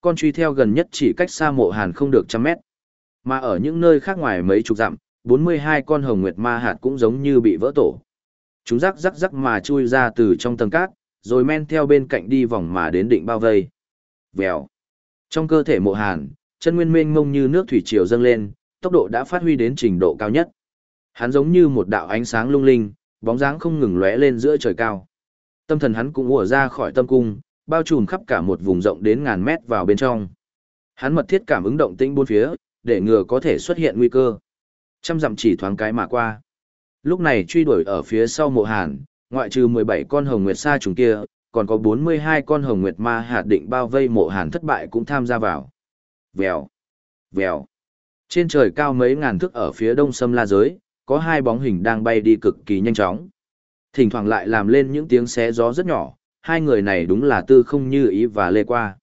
Con truy theo gần nhất chỉ cách xa mộ hàn không được trăm mét. Mà ở những nơi khác ngoài mấy chục dặm, 42 con hồng nguyệt ma hạt cũng giống như bị vỡ tổ. Chúng rắc rắc rắc mà chui ra từ trong tầng cát, rồi men theo bên cạnh đi vòng mà đến định bao vây. Vèo. Trong cơ thể mộ hàn, chân nguyên mênh mông như nước thủy triều dâng lên, tốc độ đã phát huy đến trình độ cao nhất. Hắn giống như một đạo ánh sáng lung linh, bóng dáng không ngừng lóe lên giữa trời cao. Tâm thần hắn cũng ùa ra khỏi tâm cung, bao trùm khắp cả một vùng rộng đến ngàn mét vào bên trong. Hắn mật thiết cảm ứng động tĩnh bốn phía, để ngừa có thể xuất hiện nguy cơ. Trăm dặm chỉ thoáng cái mà qua. Lúc này truy đuổi ở phía sau mộ hàn, ngoại trừ 17 con hồng nguyệt sa trùng kia, còn có 42 con hồng nguyệt ma hạt định bao vây mộ hàn thất bại cũng tham gia vào. Vèo, vèo. Trên trời cao mấy ngàn thước ở phía đông sâm la giới, có hai bóng hình đang bay đi cực kỳ nhanh chóng. Thỉnh thoảng lại làm lên những tiếng xé gió rất nhỏ, hai người này đúng là tư không như ý và lê qua.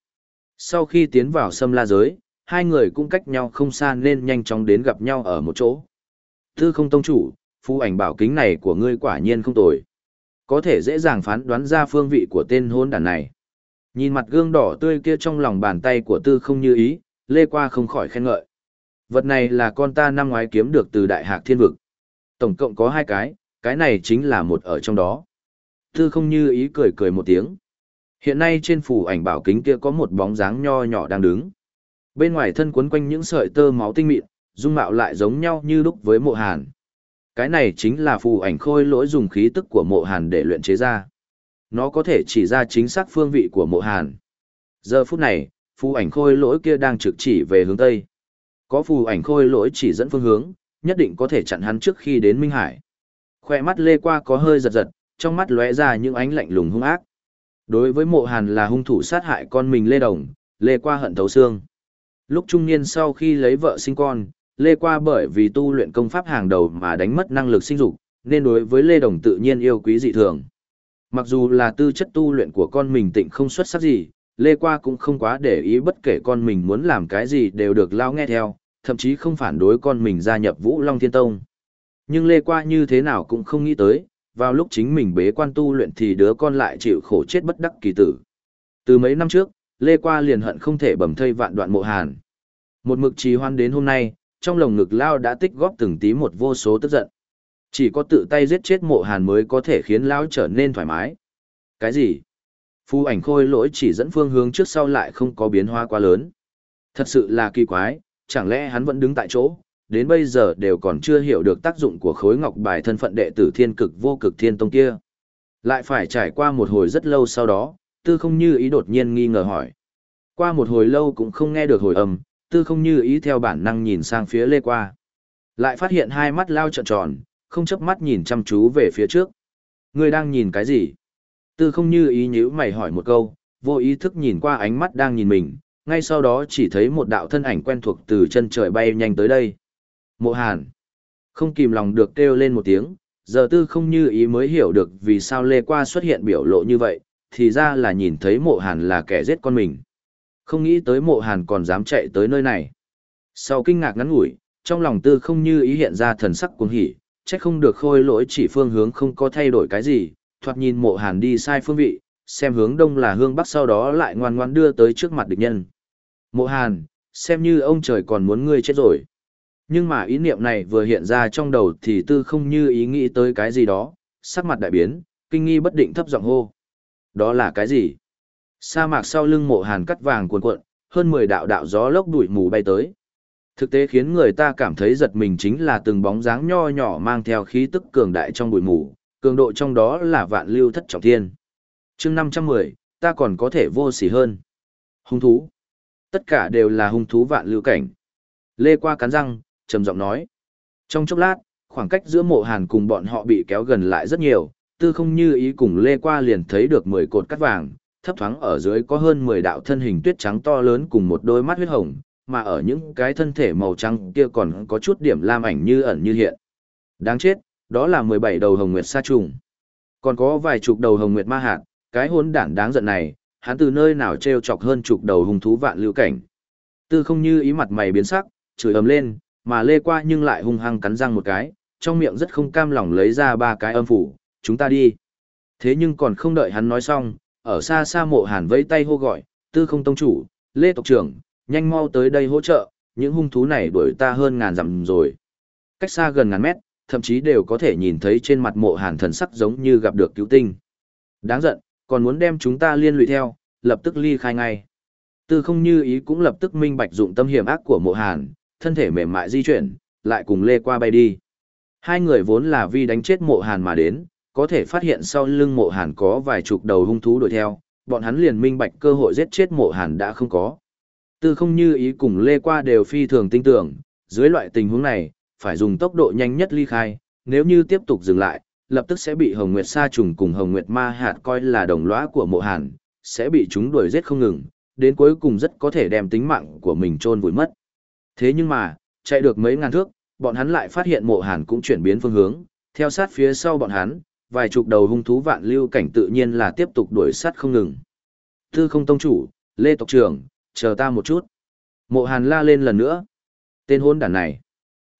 Sau khi tiến vào sâm la giới, hai người cũng cách nhau không xa nên nhanh chóng đến gặp nhau ở một chỗ. Tư không tông chủ, phu ảnh bảo kính này của ngươi quả nhiên không tồi. Có thể dễ dàng phán đoán ra phương vị của tên hôn đàn này. Nhìn mặt gương đỏ tươi kia trong lòng bàn tay của tư không như ý, lê qua không khỏi khen ngợi. Vật này là con ta năm ngoái kiếm được từ đại hạc thiên vực. Tổng cộng có hai cái, cái này chính là một ở trong đó. Tư không như ý cười cười một tiếng. Hiện nay trên phủ ảnh bảo kính kia có một bóng dáng nho nhỏ đang đứng. Bên ngoài thân quấn quanh những sợi tơ máu tinh mịn, dung mạo lại giống nhau như lúc với mộ hàn. Cái này chính là phù ảnh khôi lỗi dùng khí tức của mộ hàn để luyện chế ra. Nó có thể chỉ ra chính xác phương vị của mộ hàn. Giờ phút này, phù ảnh khôi lỗi kia đang trực chỉ về hướng Tây. Có phù ảnh khôi lỗi chỉ dẫn phương hướng, nhất định có thể chặn hắn trước khi đến Minh Hải. Khoe mắt lê qua có hơi giật giật, trong mắt lóe ra những ánh lạnh lùng hung ác. Đối với mộ hàn là hung thủ sát hại con mình lê đồng, lê qua hận thấu xương. Lúc trung niên sau khi lấy vợ sinh con, Lê Qua bởi vì tu luyện công pháp hàng đầu mà đánh mất năng lực sinh dục, nên đối với Lê Đồng tự nhiên yêu quý dị thường. Mặc dù là tư chất tu luyện của con mình tịnh không xuất sắc gì, Lê Qua cũng không quá để ý bất kể con mình muốn làm cái gì đều được lao nghe theo, thậm chí không phản đối con mình gia nhập Vũ Long Thiên Tông. Nhưng Lê Qua như thế nào cũng không nghĩ tới, vào lúc chính mình bế quan tu luyện thì đứa con lại chịu khổ chết bất đắc kỳ tử. Từ mấy năm trước, Lê Qua liền hận không thể bầm thây vạn đoạn mộ hàn. Một mực trì hoan đến hôm nay, trong lồng ngực Lao đã tích góp từng tí một vô số tức giận. Chỉ có tự tay giết chết mộ hàn mới có thể khiến Lao trở nên thoải mái. Cái gì? Phu ảnh khôi lỗi chỉ dẫn phương hướng trước sau lại không có biến hóa quá lớn. Thật sự là kỳ quái, chẳng lẽ hắn vẫn đứng tại chỗ, đến bây giờ đều còn chưa hiểu được tác dụng của khối ngọc bài thân phận đệ tử thiên cực vô cực thiên tông kia. Lại phải trải qua một hồi rất lâu sau đó, tư không như ý đột nhiên nghi ngờ hỏi. Qua một hồi lâu cũng không nghe được hồi âm, tư không như ý theo bản năng nhìn sang phía lê qua. Lại phát hiện hai mắt lao trợn tròn, không chớp mắt nhìn chăm chú về phía trước. Ngươi đang nhìn cái gì? Tư không như ý nhữ mày hỏi một câu, vô ý thức nhìn qua ánh mắt đang nhìn mình, ngay sau đó chỉ thấy một đạo thân ảnh quen thuộc từ chân trời bay nhanh tới đây. Mộ Hàn. Không kìm lòng được kêu lên một tiếng, giờ tư không như ý mới hiểu được vì sao Lê Qua xuất hiện biểu lộ như vậy, thì ra là nhìn thấy mộ Hàn là kẻ giết con mình. Không nghĩ tới mộ hàn còn dám chạy tới nơi này. Sau kinh ngạc ngắn ngủi, trong lòng tư không như ý hiện ra thần sắc cuồng hỉ, chắc không được khôi lỗi chỉ phương hướng không có thay đổi cái gì, thoạt nhìn mộ hàn đi sai phương vị, xem hướng đông là hướng bắc sau đó lại ngoan ngoan đưa tới trước mặt địch nhân. Mộ Hàn, xem như ông trời còn muốn ngươi chết rồi. Nhưng mà ý niệm này vừa hiện ra trong đầu thì tư không như ý nghĩ tới cái gì đó, sắc mặt đại biến, kinh nghi bất định thấp giọng hô. Đó là cái gì? Sa mạc sau lưng mộ hàn cắt vàng cuồn cuộn, hơn 10 đạo đạo gió lốc đuổi mù bay tới. Thực tế khiến người ta cảm thấy giật mình chính là từng bóng dáng nho nhỏ mang theo khí tức cường đại trong bụi mù, cường độ trong đó là vạn lưu thất trọng thiên. chương 510, ta còn có thể vô sỉ hơn. Hung thú. Tất cả đều là hung thú vạn lưu cảnh. Lê qua cắn răng, trầm giọng nói. Trong chốc lát, khoảng cách giữa mộ hàn cùng bọn họ bị kéo gần lại rất nhiều, tư không như ý cùng Lê qua liền thấy được 10 cột cắt vàng, thấp thoáng ở dưới có hơn 10 đạo thân hình tuyết trắng to lớn cùng một đôi mắt huyết hồng, mà ở những cái thân thể màu trắng kia còn có chút điểm lam ảnh như ẩn như hiện. Đáng chết, đó là 17 đầu hồng nguyệt sa trùng. Còn có vài chục đầu hồng nguyệt ma hạt, cái hỗn đản đáng giận này, hắn từ nơi nào treo chọc hơn chục đầu hung thú vạn lưu cảnh. Tư không như ý mặt mày biến sắc, chửi ầm lên, mà lê qua nhưng lại hung hăng cắn răng một cái, trong miệng rất không cam lòng lấy ra ba cái âm phủ, chúng ta đi. Thế nhưng còn không đợi hắn nói xong, ở xa xa mộ hàn vẫy tay hô gọi, tư không tông chủ, lê tộc trưởng, nhanh mau tới đây hỗ trợ, những hung thú này đuổi ta hơn ngàn dặm rồi. Cách xa gần ngàn mét, thậm chí đều có thể nhìn thấy trên mặt mộ hàn thần sắc giống như gặp được cứu tinh. Đáng giận, còn muốn đem chúng ta liên lụy theo, lập tức ly khai ngay. Tư không như ý cũng lập tức minh bạch dụng tâm hiểm ác của mộ hàn, thân thể mềm mại di chuyển, lại cùng lê qua bay đi. Hai người vốn là vì đánh chết mộ hàn mà đến, có thể phát hiện sau lưng mộ hàn có vài chục đầu hung thú đuổi theo, bọn hắn liền minh bạch cơ hội giết chết mộ hàn đã không có. Tư không như ý cùng lê qua đều phi thường tin tưởng, dưới loại tình huống này, phải dùng tốc độ nhanh nhất ly khai, nếu như tiếp tục dừng lại, lập tức sẽ bị Hồng Nguyệt Sa trùng cùng Hồng Nguyệt Ma hạt coi là đồng lõa của mộ hàn, sẽ bị chúng đuổi giết không ngừng, đến cuối cùng rất có thể đem tính mạng của mình trôn vùi mất. Thế nhưng mà, chạy được mấy ngàn thước, bọn hắn lại phát hiện mộ hàn cũng chuyển biến phương hướng, theo sát phía sau bọn hắn, vài chục đầu hung thú vạn lưu cảnh tự nhiên là tiếp tục đuổi sát không ngừng. Tư không tông chủ, Lê Tộc trưởng, chờ ta một chút. Mộ hàn la lên lần nữa. Tên hôn đản này.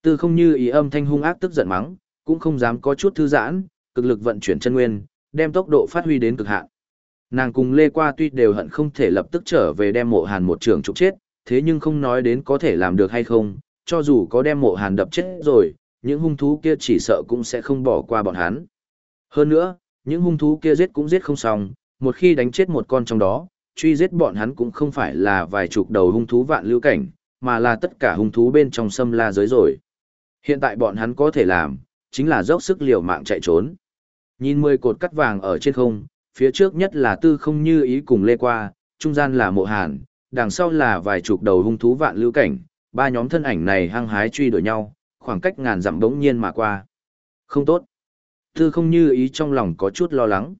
Tư không như ý âm thanh hung ác tức giận mắng, cũng không dám có chút thư giãn, cực lực vận chuyển chân nguyên, đem tốc độ phát huy đến cực hạn. Nàng cùng Lê Qua tuy đều hận không thể lập tức trở về đem mộ hàn một trường trục chết, thế nhưng không nói đến có thể làm được hay không, cho dù có đem mộ hàn đập chết rồi, những hung thú kia chỉ sợ cũng sẽ không bỏ qua bọn hắn. Hơn nữa, những hung thú kia giết cũng giết không xong, một khi đánh chết một con trong đó, truy giết bọn hắn cũng không phải là vài chục đầu hung thú vạn lưu cảnh, mà là tất cả hung thú bên trong sâm la giới rồi. Hiện tại bọn hắn có thể làm, chính là dốc sức liều mạng chạy trốn. Nhìn mười cột cắt vàng ở trên không, phía trước nhất là tư không như ý cùng lê qua, trung gian là mộ hàn, đằng sau là vài chục đầu hung thú vạn lưu cảnh, ba nhóm thân ảnh này hăng hái truy đuổi nhau, khoảng cách ngàn dặm bỗng nhiên mà qua. Không tốt. Tư không như ý trong lòng có chút lo lắng.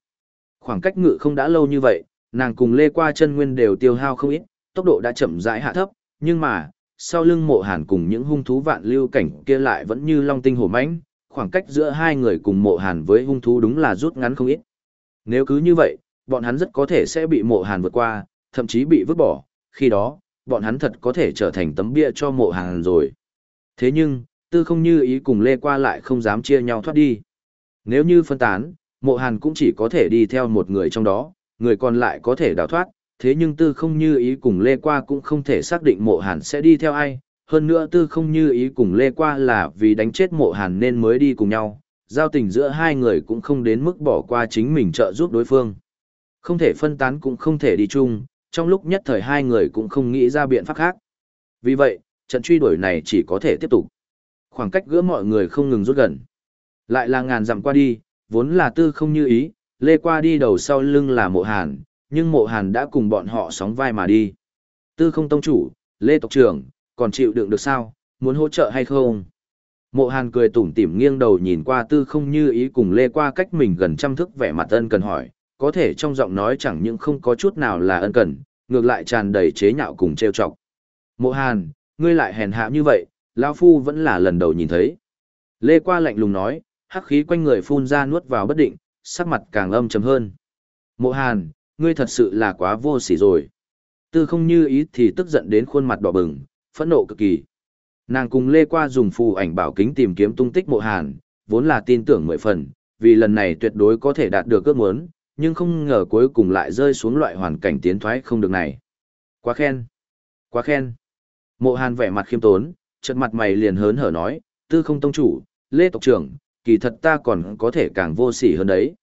Khoảng cách ngự không đã lâu như vậy, nàng cùng lê qua chân nguyên đều tiêu hao không ít, tốc độ đã chậm rãi hạ thấp, nhưng mà, sau lưng mộ hàn cùng những hung thú vạn lưu cảnh kia lại vẫn như long tinh hổ mãnh khoảng cách giữa hai người cùng mộ hàn với hung thú đúng là rút ngắn không ít. Nếu cứ như vậy, bọn hắn rất có thể sẽ bị mộ hàn vượt qua, thậm chí bị vứt bỏ, khi đó, bọn hắn thật có thể trở thành tấm bia cho mộ hàn rồi. Thế nhưng, tư không như ý cùng lê qua lại không dám chia nhau thoát đi. Nếu như phân tán, mộ hàn cũng chỉ có thể đi theo một người trong đó, người còn lại có thể đào thoát, thế nhưng tư không như ý cùng lê qua cũng không thể xác định mộ hàn sẽ đi theo ai. Hơn nữa tư không như ý cùng lê qua là vì đánh chết mộ hàn nên mới đi cùng nhau, giao tình giữa hai người cũng không đến mức bỏ qua chính mình trợ giúp đối phương. Không thể phân tán cũng không thể đi chung, trong lúc nhất thời hai người cũng không nghĩ ra biện pháp khác. Vì vậy, trận truy đuổi này chỉ có thể tiếp tục. Khoảng cách gỡ mọi người không ngừng rút gần. Lại là ngàn dặm qua đi, vốn là tư không như ý, lê qua đi đầu sau lưng là mộ hàn, nhưng mộ hàn đã cùng bọn họ sóng vai mà đi. Tư không tông chủ, lê tộc trưởng, còn chịu đựng được sao, muốn hỗ trợ hay không? Mộ hàn cười tủm tỉm nghiêng đầu nhìn qua tư không như ý cùng lê qua cách mình gần trăm thức vẻ mặt ân cần hỏi, có thể trong giọng nói chẳng những không có chút nào là ân cần, ngược lại tràn đầy chế nhạo cùng trêu chọc. Mộ hàn, ngươi lại hèn hạ như vậy, lão Phu vẫn là lần đầu nhìn thấy. Lê qua lạnh lùng nói, hắc khí quanh người phun ra nuốt vào bất định, sắc mặt càng âm trầm hơn. Mộ hàn, ngươi thật sự là quá vô sỉ rồi. Tư không như ý thì tức giận đến khuôn mặt đỏ bừng, phẫn nộ cực kỳ. Nàng cùng Lê Qua dùng phù ảnh bảo kính tìm kiếm tung tích mộ hàn, vốn là tin tưởng mười phần, vì lần này tuyệt đối có thể đạt được ước muốn, nhưng không ngờ cuối cùng lại rơi xuống loại hoàn cảnh tiến thoái không được này. Quá khen. Quá khen. Mộ Hàn vẻ mặt khiêm tốn, chợt mặt mày liền hớn hở nói, tư không tông chủ, lê tộc trưởng, kỳ thật ta còn có thể càng vô sỉ hơn đấy.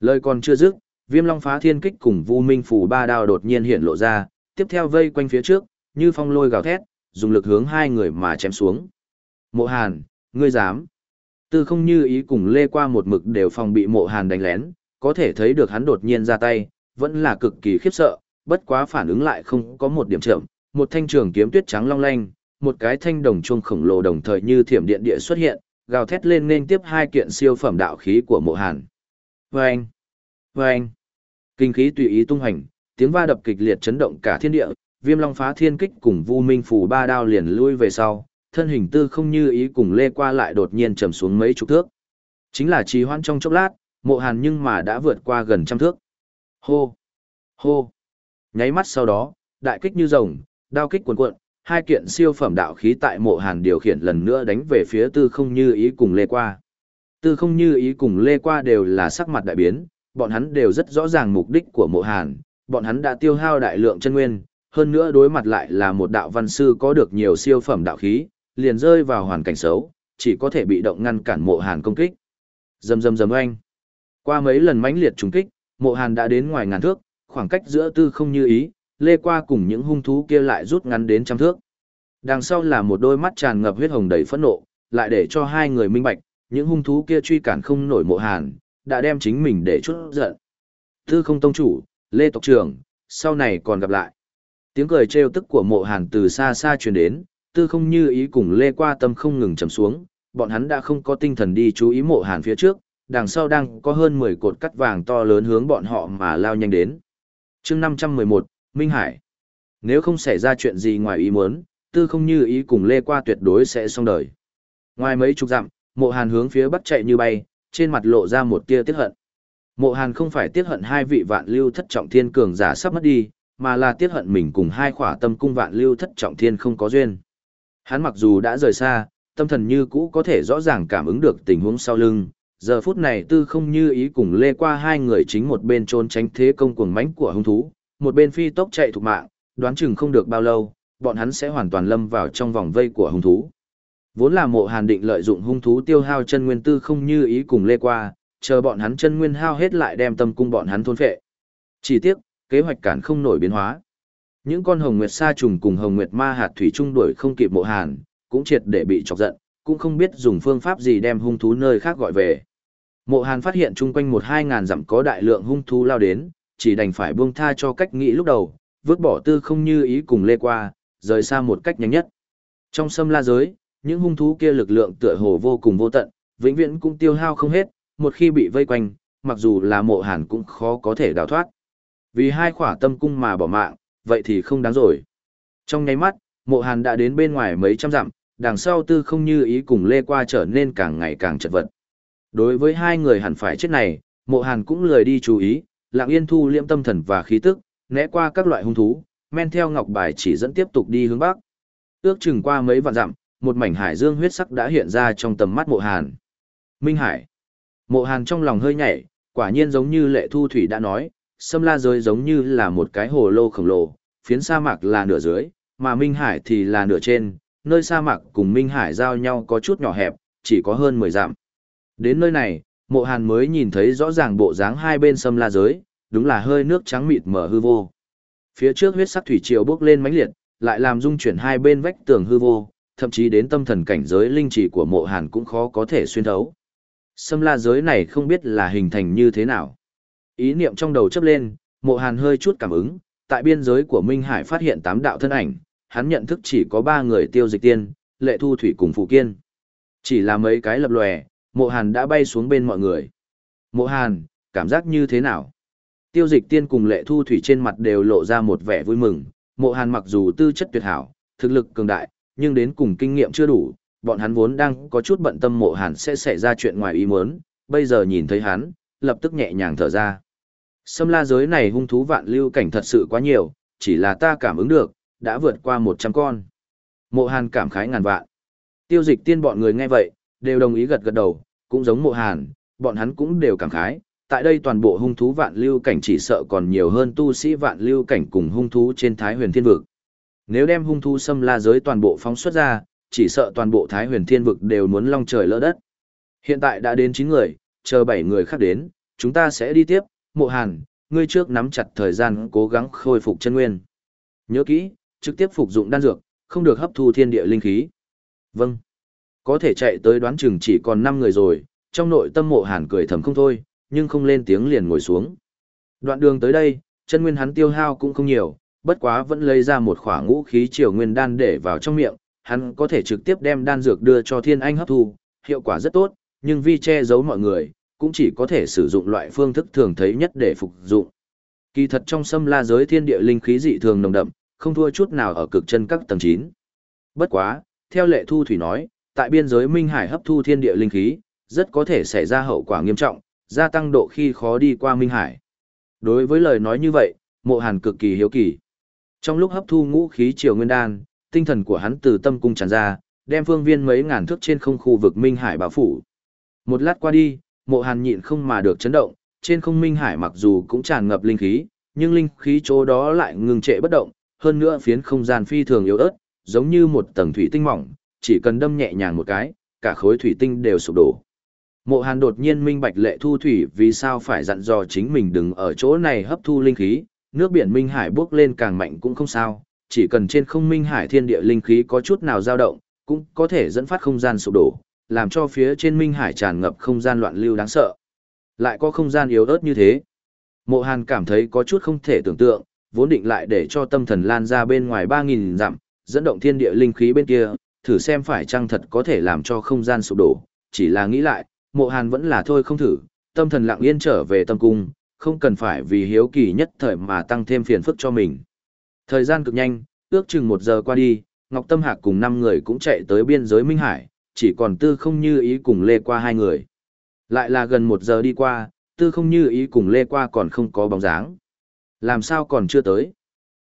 Lời còn chưa dứt, viêm long phá thiên kích cùng vu minh phủ ba đao đột nhiên hiện lộ ra, tiếp theo vây quanh phía trước, như phong lôi gào thét, dùng lực hướng hai người mà chém xuống. Mộ Hàn, ngươi dám. Tư không như ý cùng lê qua một mực đều phòng bị mộ Hàn đánh lén, có thể thấy được hắn đột nhiên ra tay, vẫn là cực kỳ khiếp sợ, bất quá phản ứng lại không có một điểm chậm, một thanh trường kiếm tuyết trắng long lanh, một cái thanh đồng chuông khổng lồ đồng thời như thiểm điện địa xuất hiện, gào thét lên nên tiếp hai kiện siêu phẩm đạo khí của mộ hàn. Vâng! Vâng! Kinh khí tùy ý tung hành, tiếng va đập kịch liệt chấn động cả thiên địa, viêm long phá thiên kích cùng vu minh phủ ba đao liền lui về sau, thân hình tư không như ý cùng lê qua lại đột nhiên trầm xuống mấy chục thước. Chính là trì hoãn trong chốc lát, mộ hàn nhưng mà đã vượt qua gần trăm thước. Hô! Hô! Nháy mắt sau đó, đại kích như rồng, đao kích cuồn cuộn, hai kiện siêu phẩm đạo khí tại mộ hàn điều khiển lần nữa đánh về phía tư không như ý cùng lê qua. Tư không như ý cùng lê qua đều là sắc mặt đại biến, bọn hắn đều rất rõ ràng mục đích của mộ hàn, bọn hắn đã tiêu hao đại lượng chân nguyên, hơn nữa đối mặt lại là một đạo văn sư có được nhiều siêu phẩm đạo khí, liền rơi vào hoàn cảnh xấu, chỉ có thể bị động ngăn cản mộ hàn công kích. Dầm dầm dầm oanh. Qua mấy lần mãnh liệt trùng kích, mộ hàn đã đến ngoài ngàn thước, khoảng cách giữa tư không như ý, lê qua cùng những hung thú kia lại rút ngắn đến trăm thước. Đằng sau là một đôi mắt tràn ngập huyết hồng đầy phẫn nộ, lại để cho hai người minh bạch, những hung thú kia truy cản không nổi mộ hàn, đã đem chính mình để chút giận. Tư không tông chủ, lê tộc trưởng, sau này còn gặp lại. Tiếng cười trêu tức của mộ hàn từ xa xa truyền đến, tư không như ý cùng lê qua tâm không ngừng trầm xuống, bọn hắn đã không có tinh thần đi chú ý mộ hàn phía trước, đằng sau đang có hơn 10 cột cắt vàng to lớn hướng bọn họ mà lao nhanh đến. chương 511, Minh Hải. Nếu không xảy ra chuyện gì ngoài ý muốn, tư không như ý cùng lê qua tuyệt đối sẽ xong đời. Ngoài mấy chục dặm, mộ hàn hướng phía bắc chạy như bay, trên mặt lộ ra một tia tiết hận. Mộ hàn không phải tiết hận hai vị vạn lưu thất trọng thiên cường giả sắp mất đi, mà là tiết hận mình cùng hai khỏa tâm cung vạn lưu thất trọng thiên không có duyên. Hắn mặc dù đã rời xa, tâm thần như cũ có thể rõ ràng cảm ứng được tình huống sau lưng, giờ phút này tư không như ý cùng lê qua hai người chính một bên trốn tránh thế công cuồng mãnh của hung thú, một bên phi tốc chạy thục mạng, đoán chừng không được bao lâu, bọn hắn sẽ hoàn toàn lâm vào trong vòng vây của hung thú. Vốn là mộ hàn định lợi dụng hung thú tiêu hao chân nguyên tư không như ý cùng lê qua, chờ bọn hắn chân nguyên hao hết lại đem tâm cung bọn hắn thôn phệ. Chỉ tiếc, kế hoạch cản không nổi biến hóa. Những con hồng nguyệt sa trùng cùng hồng nguyệt ma hạt thủy trung đuổi không kịp mộ hàn, cũng triệt để bị chọc giận, cũng không biết dùng phương pháp gì đem hung thú nơi khác gọi về. Mộ Hàn phát hiện chung quanh một hai ngàn dặm có đại lượng hung thú lao đến, chỉ đành phải buông tha cho cách nghĩ lúc đầu, vứt bỏ tư không như ý cùng lê qua, rời xa một cách nhanh nhất. Trong sâm la giới, những hung thú kia lực lượng tựa hồ vô cùng vô tận, vĩnh viễn cũng tiêu hao không hết, một khi bị vây quanh, mặc dù là mộ hàn cũng khó có thể đào thoát. Vì hai khỏa tâm cung mà bỏ mạng, vậy thì không đáng rồi. Trong nháy mắt, mộ hàn đã đến bên ngoài mấy trăm dặm, đằng sau tư không như ý cùng lê qua trở nên càng ngày càng chật vật. Đối với hai người hẳn phải chết này, mộ hàn cũng lười đi chú ý, lặng yên thu liễm tâm thần và khí tức, né qua các loại hung thú, men theo ngọc bài chỉ dẫn tiếp tục đi hướng bắc. Ước chừng qua mấy vạn dặm, một mảnh hải dương huyết sắc đã hiện ra trong tầm mắt mộ hàn. Minh Hải. Mộ hàn trong lòng hơi nhảy, quả nhiên giống như lệ thu thủy đã nói, sâm la giới giống như là một cái hồ lô khổng lồ, phiến sa mạc là nửa dưới, mà Minh Hải thì là nửa trên, nơi sa mạc cùng Minh Hải giao nhau có chút nhỏ hẹp, chỉ có hơn 10 dặm. Đến nơi này, mộ hàn mới nhìn thấy rõ ràng bộ dáng hai bên sâm la giới, đúng là hơi nước trắng mịt mở hư vô. Phía trước huyết sắc thủy triều bước lên mãnh liệt, lại làm dung chuyển hai bên vách tường hư vô, thậm chí đến tâm thần cảnh giới linh chỉ của mộ hàn cũng khó có thể xuyên thấu. Sâm la giới này không biết là hình thành như thế nào. Ý niệm trong đầu chấp lên, mộ hàn hơi chút cảm ứng, tại biên giới của Minh Hải phát hiện tám đạo thân ảnh, hắn nhận thức chỉ có ba người tiêu dịch tiên, lệ thu thủy cùng phụ kiên. Chỉ là mấy cái lập lòe, mộ hàn đã bay xuống bên mọi người. Mộ hàn, cảm giác như thế nào? Tiêu dịch tiên cùng lệ thu thủy trên mặt đều lộ ra một vẻ vui mừng, mộ hàn mặc dù tư chất tuyệt hảo, thực lực cường đại, nhưng đến cùng kinh nghiệm chưa đủ, bọn hắn vốn đang có chút bận tâm mộ hàn sẽ xảy ra chuyện ngoài ý muốn, bây giờ nhìn thấy hắn, lập tức nhẹ nhàng thở ra. xâm la giới này hung thú vạn lưu cảnh thật sự quá nhiều, chỉ là ta cảm ứng được, đã vượt qua 100 con. Mộ hàn cảm khái ngàn vạn. Tiêu dịch tiên bọn người nghe vậy, đều đồng ý gật gật đầu, cũng giống mộ hàn, bọn hắn cũng đều cảm khái, tại đây toàn bộ hung thú vạn lưu cảnh chỉ sợ còn nhiều hơn tu sĩ vạn lưu cảnh cùng hung thú trên Thái Huyền Thiên vực. Nếu đem hung thú xâm la giới toàn bộ phóng xuất ra, chỉ sợ toàn bộ Thái Huyền Thiên vực đều muốn long trời lỡ đất. Hiện tại đã đến 9 người, chờ 7 người khác đến, chúng ta sẽ đi tiếp, Mộ Hàn, ngươi trước nắm chặt thời gian cố gắng khôi phục chân nguyên. Nhớ kỹ, trực tiếp phục dụng đan dược, không được hấp thu thiên địa linh khí. Vâng. Có thể chạy tới đoán chừng chỉ còn 5 người rồi, trong nội tâm Mộ Hàn cười thầm không thôi, nhưng không lên tiếng liền ngồi xuống. Đoạn đường tới đây, chân nguyên hắn tiêu hao cũng không nhiều, bất quá vẫn lấy ra một khỏa ngũ khí triều nguyên đan để vào trong miệng, hắn có thể trực tiếp đem đan dược đưa cho thiên anh hấp thu, hiệu quả rất tốt, nhưng vì che giấu mọi người, cũng chỉ có thể sử dụng loại phương thức thường thấy nhất để phục dụng. Kỳ thật trong sâm la giới thiên địa linh khí dị thường nồng đậm, không thua chút nào ở cực chân các tầng 9. Bất quá, theo lệ thu thủy nói, tại biên giới Minh Hải hấp thu thiên địa linh khí, rất có thể xảy ra hậu quả nghiêm trọng, gia tăng độ khi khó đi qua Minh Hải. Đối với lời nói như vậy, mộ hàn cực kỳ hiếu kỳ. Trong lúc hấp thu ngũ khí triều nguyên đan, tinh thần của hắn từ tâm cung tràn ra, đem phương viên mấy ngàn thước trên không khu vực Minh Hải bao phủ. Một lát qua đi, mộ hàn nhịn không mà được chấn động, trên không Minh Hải mặc dù cũng tràn ngập linh khí, nhưng linh khí chỗ đó lại ngừng trệ bất động, hơn nữa phiến không gian phi thường yếu ớt, giống như một tầng thủy tinh mỏng, chỉ cần đâm nhẹ nhàng một cái, cả khối thủy tinh đều sụp đổ. Mộ Hàn đột nhiên minh bạch lệ thu thủy vì sao phải dặn dò chính mình đừng ở chỗ này hấp thu linh khí, nước biển Minh Hải bước lên càng mạnh cũng không sao, chỉ cần trên không Minh Hải thiên địa linh khí có chút nào dao động, cũng có thể dẫn phát không gian sụp đổ, làm cho phía trên Minh Hải tràn ngập không gian loạn lưu đáng sợ. Lại có không gian yếu ớt như thế. Mộ Hàn cảm thấy có chút không thể tưởng tượng, vốn định lại để cho tâm thần lan ra bên ngoài 3.000 dặm, dẫn động thiên địa linh khí bên kia, thử xem phải chăng thật có thể làm cho không gian sụp đổ, chỉ là nghĩ lại, mộ hàn vẫn là thôi không thử, tâm thần lặng yên trở về tâm cung, không cần phải vì hiếu kỳ nhất thời mà tăng thêm phiền phức cho mình. Thời gian cực nhanh, ước chừng một giờ qua đi, Ngọc Tâm Hạc cùng năm người cũng chạy tới biên giới Minh Hải, chỉ còn tư không như ý cùng lê qua hai người. Lại là gần một giờ đi qua, tư không như ý cùng lê qua còn không có bóng dáng. Làm sao còn chưa tới?